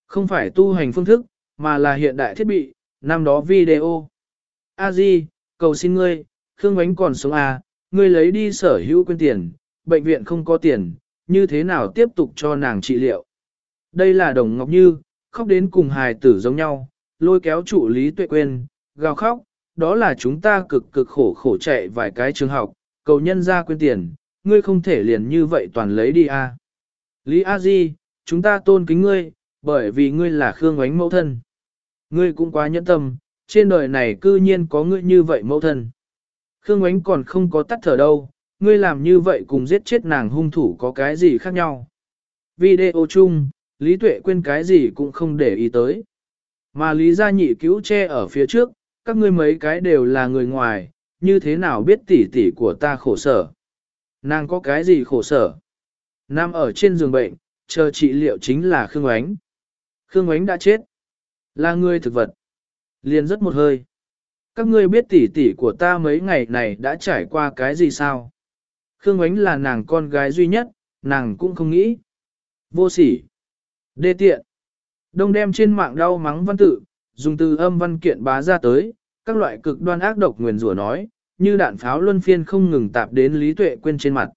Không phải tu hành phương thức, mà là hiện đại thiết bị, năm đó video. A Di, cầu xin ngươi, Khương Ánh còn sống à, ngươi lấy đi sở hữu quên tiền, bệnh viện không có tiền, như thế nào tiếp tục cho nàng trị liệu. Đây là Đồng Ngọc Như, khóc đến cùng hài tử giống nhau, lôi kéo trụ Lý Tuệ Quyên, gào khóc, đó là chúng ta cực cực khổ khổ chạy vài cái trường học, cầu nhân ra quên tiền, ngươi không thể liền như vậy toàn lấy đi à. Lý A Di, chúng ta tôn kính ngươi, bởi vì ngươi là Khương Ánh mẫu thân. Ngươi cũng quá nhẫn tâm, trên đời này cư nhiên có ngươi như vậy mẫu thân. Khương Ánh còn không có tắt thở đâu, ngươi làm như vậy cùng giết chết nàng hung thủ có cái gì khác nhau. Video chung, Lý Tuệ quên cái gì cũng không để ý tới. Mà Lý gia nhị cứu che ở phía trước, các ngươi mấy cái đều là người ngoài, như thế nào biết tỉ tỉ của ta khổ sở. Nàng có cái gì khổ sở? Nam ở trên giường bệnh, chờ trị liệu chính là Khương Ánh. Khương Ánh đã chết. Là người thực vật. Liền rất một hơi. Các ngươi biết tỉ tỉ của ta mấy ngày này đã trải qua cái gì sao? Khương Ánh là nàng con gái duy nhất, nàng cũng không nghĩ. Vô sỉ. Đê tiện. Đông đem trên mạng đau mắng văn tự, dùng từ âm văn kiện bá ra tới, các loại cực đoan ác độc nguyền rủa nói, như đạn pháo luân phiên không ngừng tạp đến Lý Tuệ quên trên mặt.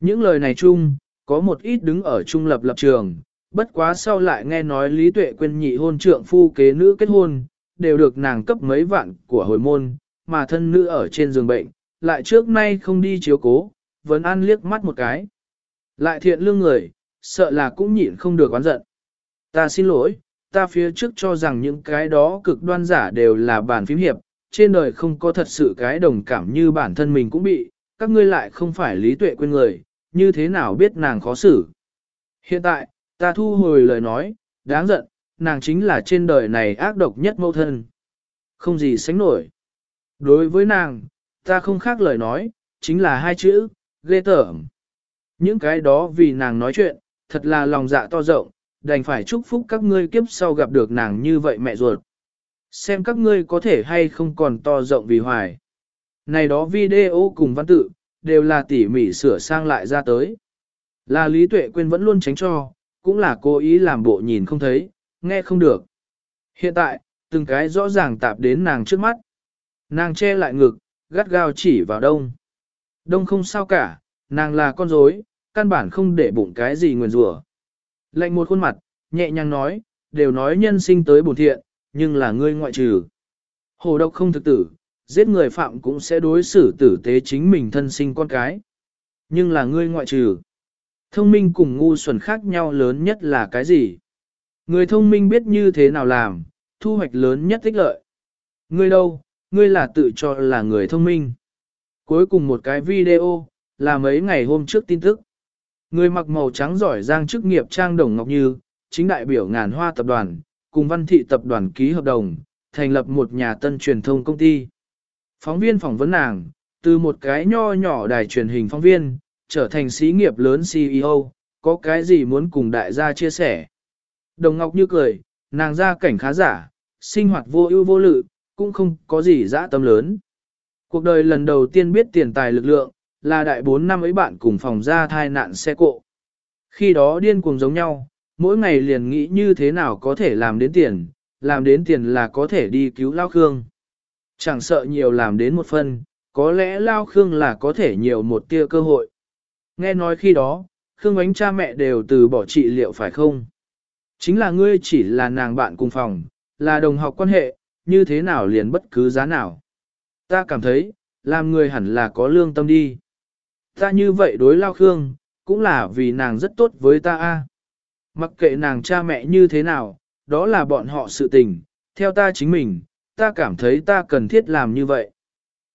Những lời này chung, có một ít đứng ở trung lập lập trường, bất quá sau lại nghe nói Lý Tuệ quên nhị hôn trượng phu kế nữ kết hôn, đều được nàng cấp mấy vạn của hồi môn, mà thân nữ ở trên giường bệnh, lại trước nay không đi chiếu cố, vẫn ăn liếc mắt một cái. Lại thiện lương người, sợ là cũng nhịn không được oán giận. Ta xin lỗi, ta phía trước cho rằng những cái đó cực đoan giả đều là bản phím hiệp, trên đời không có thật sự cái đồng cảm như bản thân mình cũng bị, các ngươi lại không phải lý tuệ quên người, như thế nào biết nàng khó xử. Hiện tại, ta thu hồi lời nói, đáng giận, nàng chính là trên đời này ác độc nhất mẫu thân. Không gì sánh nổi. Đối với nàng, ta không khác lời nói, chính là hai chữ, ghê tởm. Những cái đó vì nàng nói chuyện, thật là lòng dạ to rộng, đành phải chúc phúc các ngươi kiếp sau gặp được nàng như vậy mẹ ruột. Xem các ngươi có thể hay không còn to rộng vì hoài. Này đó video cùng văn tự, đều là tỉ mỉ sửa sang lại ra tới. Là Lý Tuệ Quyên vẫn luôn tránh cho, cũng là cố ý làm bộ nhìn không thấy, nghe không được. Hiện tại, từng cái rõ ràng tạp đến nàng trước mắt. Nàng che lại ngực, gắt gao chỉ vào đông. Đông không sao cả, nàng là con rối, căn bản không để bụng cái gì nguyền rủa. Lạnh một khuôn mặt, nhẹ nhàng nói, đều nói nhân sinh tới bổn thiện, nhưng là ngươi ngoại trừ. Hồ độc không thực tử, giết người phạm cũng sẽ đối xử tử tế chính mình thân sinh con cái. Nhưng là ngươi ngoại trừ. Thông minh cùng ngu xuẩn khác nhau lớn nhất là cái gì? Người thông minh biết như thế nào làm, thu hoạch lớn nhất tích lợi. Ngươi đâu, ngươi là tự cho là người thông minh. Cuối cùng một cái video, là mấy ngày hôm trước tin tức. Người mặc màu trắng giỏi giang chức nghiệp trang đồng ngọc như, chính đại biểu ngàn hoa tập đoàn, cùng văn thị tập đoàn ký hợp đồng, thành lập một nhà tân truyền thông công ty. Phóng viên phỏng vấn nàng, từ một cái nho nhỏ đài truyền hình phóng viên, trở thành xí nghiệp lớn CEO, có cái gì muốn cùng đại gia chia sẻ. Đồng Ngọc Như cười, nàng ra cảnh khá giả, sinh hoạt vô ưu vô lự, cũng không có gì dã tâm lớn. Cuộc đời lần đầu tiên biết tiền tài lực lượng, là đại bốn năm ấy bạn cùng phòng ra thai nạn xe cộ. Khi đó điên cuồng giống nhau, mỗi ngày liền nghĩ như thế nào có thể làm đến tiền, làm đến tiền là có thể đi cứu Lao Khương. Chẳng sợ nhiều làm đến một phần, có lẽ Lao Khương là có thể nhiều một tia cơ hội. Nghe nói khi đó, Khương Ánh cha mẹ đều từ bỏ trị liệu phải không? Chính là ngươi chỉ là nàng bạn cùng phòng, là đồng học quan hệ, như thế nào liền bất cứ giá nào. Ta cảm thấy, làm người hẳn là có lương tâm đi. Ta như vậy đối lao Khương, cũng là vì nàng rất tốt với ta a. Mặc kệ nàng cha mẹ như thế nào, đó là bọn họ sự tình, theo ta chính mình, ta cảm thấy ta cần thiết làm như vậy.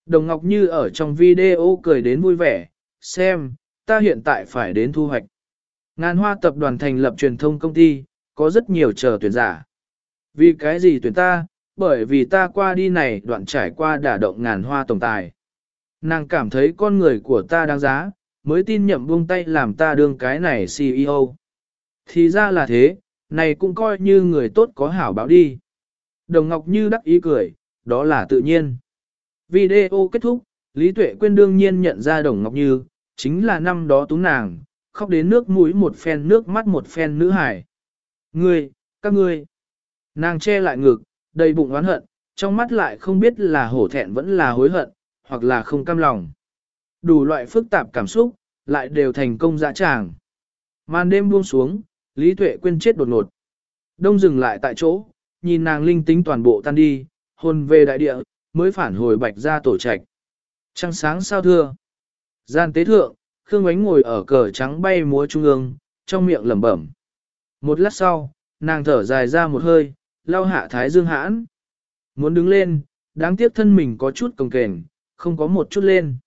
Đồng Ngọc Như ở trong video cười đến vui vẻ, xem, ta hiện tại phải đến thu hoạch. Ngàn hoa tập đoàn thành lập truyền thông công ty, có rất nhiều chờ tuyển giả. Vì cái gì tuyển ta, bởi vì ta qua đi này đoạn trải qua đả động ngàn hoa tổng tài. Nàng cảm thấy con người của ta đáng giá, mới tin nhậm buông tay làm ta đương cái này CEO. Thì ra là thế, này cũng coi như người tốt có hảo báo đi. Đồng Ngọc Như đắc ý cười, đó là tự nhiên. Video kết thúc, Lý Tuệ Quyên đương nhiên nhận ra Đồng Ngọc Như, chính là năm đó tú nàng, khóc đến nước mũi một phen nước mắt một phen nữ hải. Ngươi, các ngươi. Nàng che lại ngực, đầy bụng oán hận, trong mắt lại không biết là hổ thẹn vẫn là hối hận, hoặc là không cam lòng. Đủ loại phức tạp cảm xúc, lại đều thành công dã tràng. Màn đêm buông xuống, Lý Tuệ quên chết đột ngột. Đông dừng lại tại chỗ, nhìn nàng linh tính toàn bộ tan đi, hồn về đại địa, mới phản hồi bạch ra tổ trạch. Trăng sáng sao thưa. Gian tế thượng, Khương Ánh ngồi ở cờ trắng bay múa trung ương, trong miệng lẩm bẩm. Một lát sau, nàng thở dài ra một hơi, lau hạ thái dương hãn. Muốn đứng lên, đáng tiếc thân mình có chút cồng kềnh, không có một chút lên.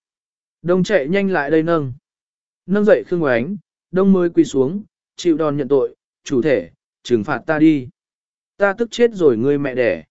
Đông chạy nhanh lại đây nâng. Nâng dậy Khương Ngoánh, đông mới quỳ xuống, chịu đòn nhận tội, chủ thể, trừng phạt ta đi. Ta tức chết rồi ngươi mẹ đẻ.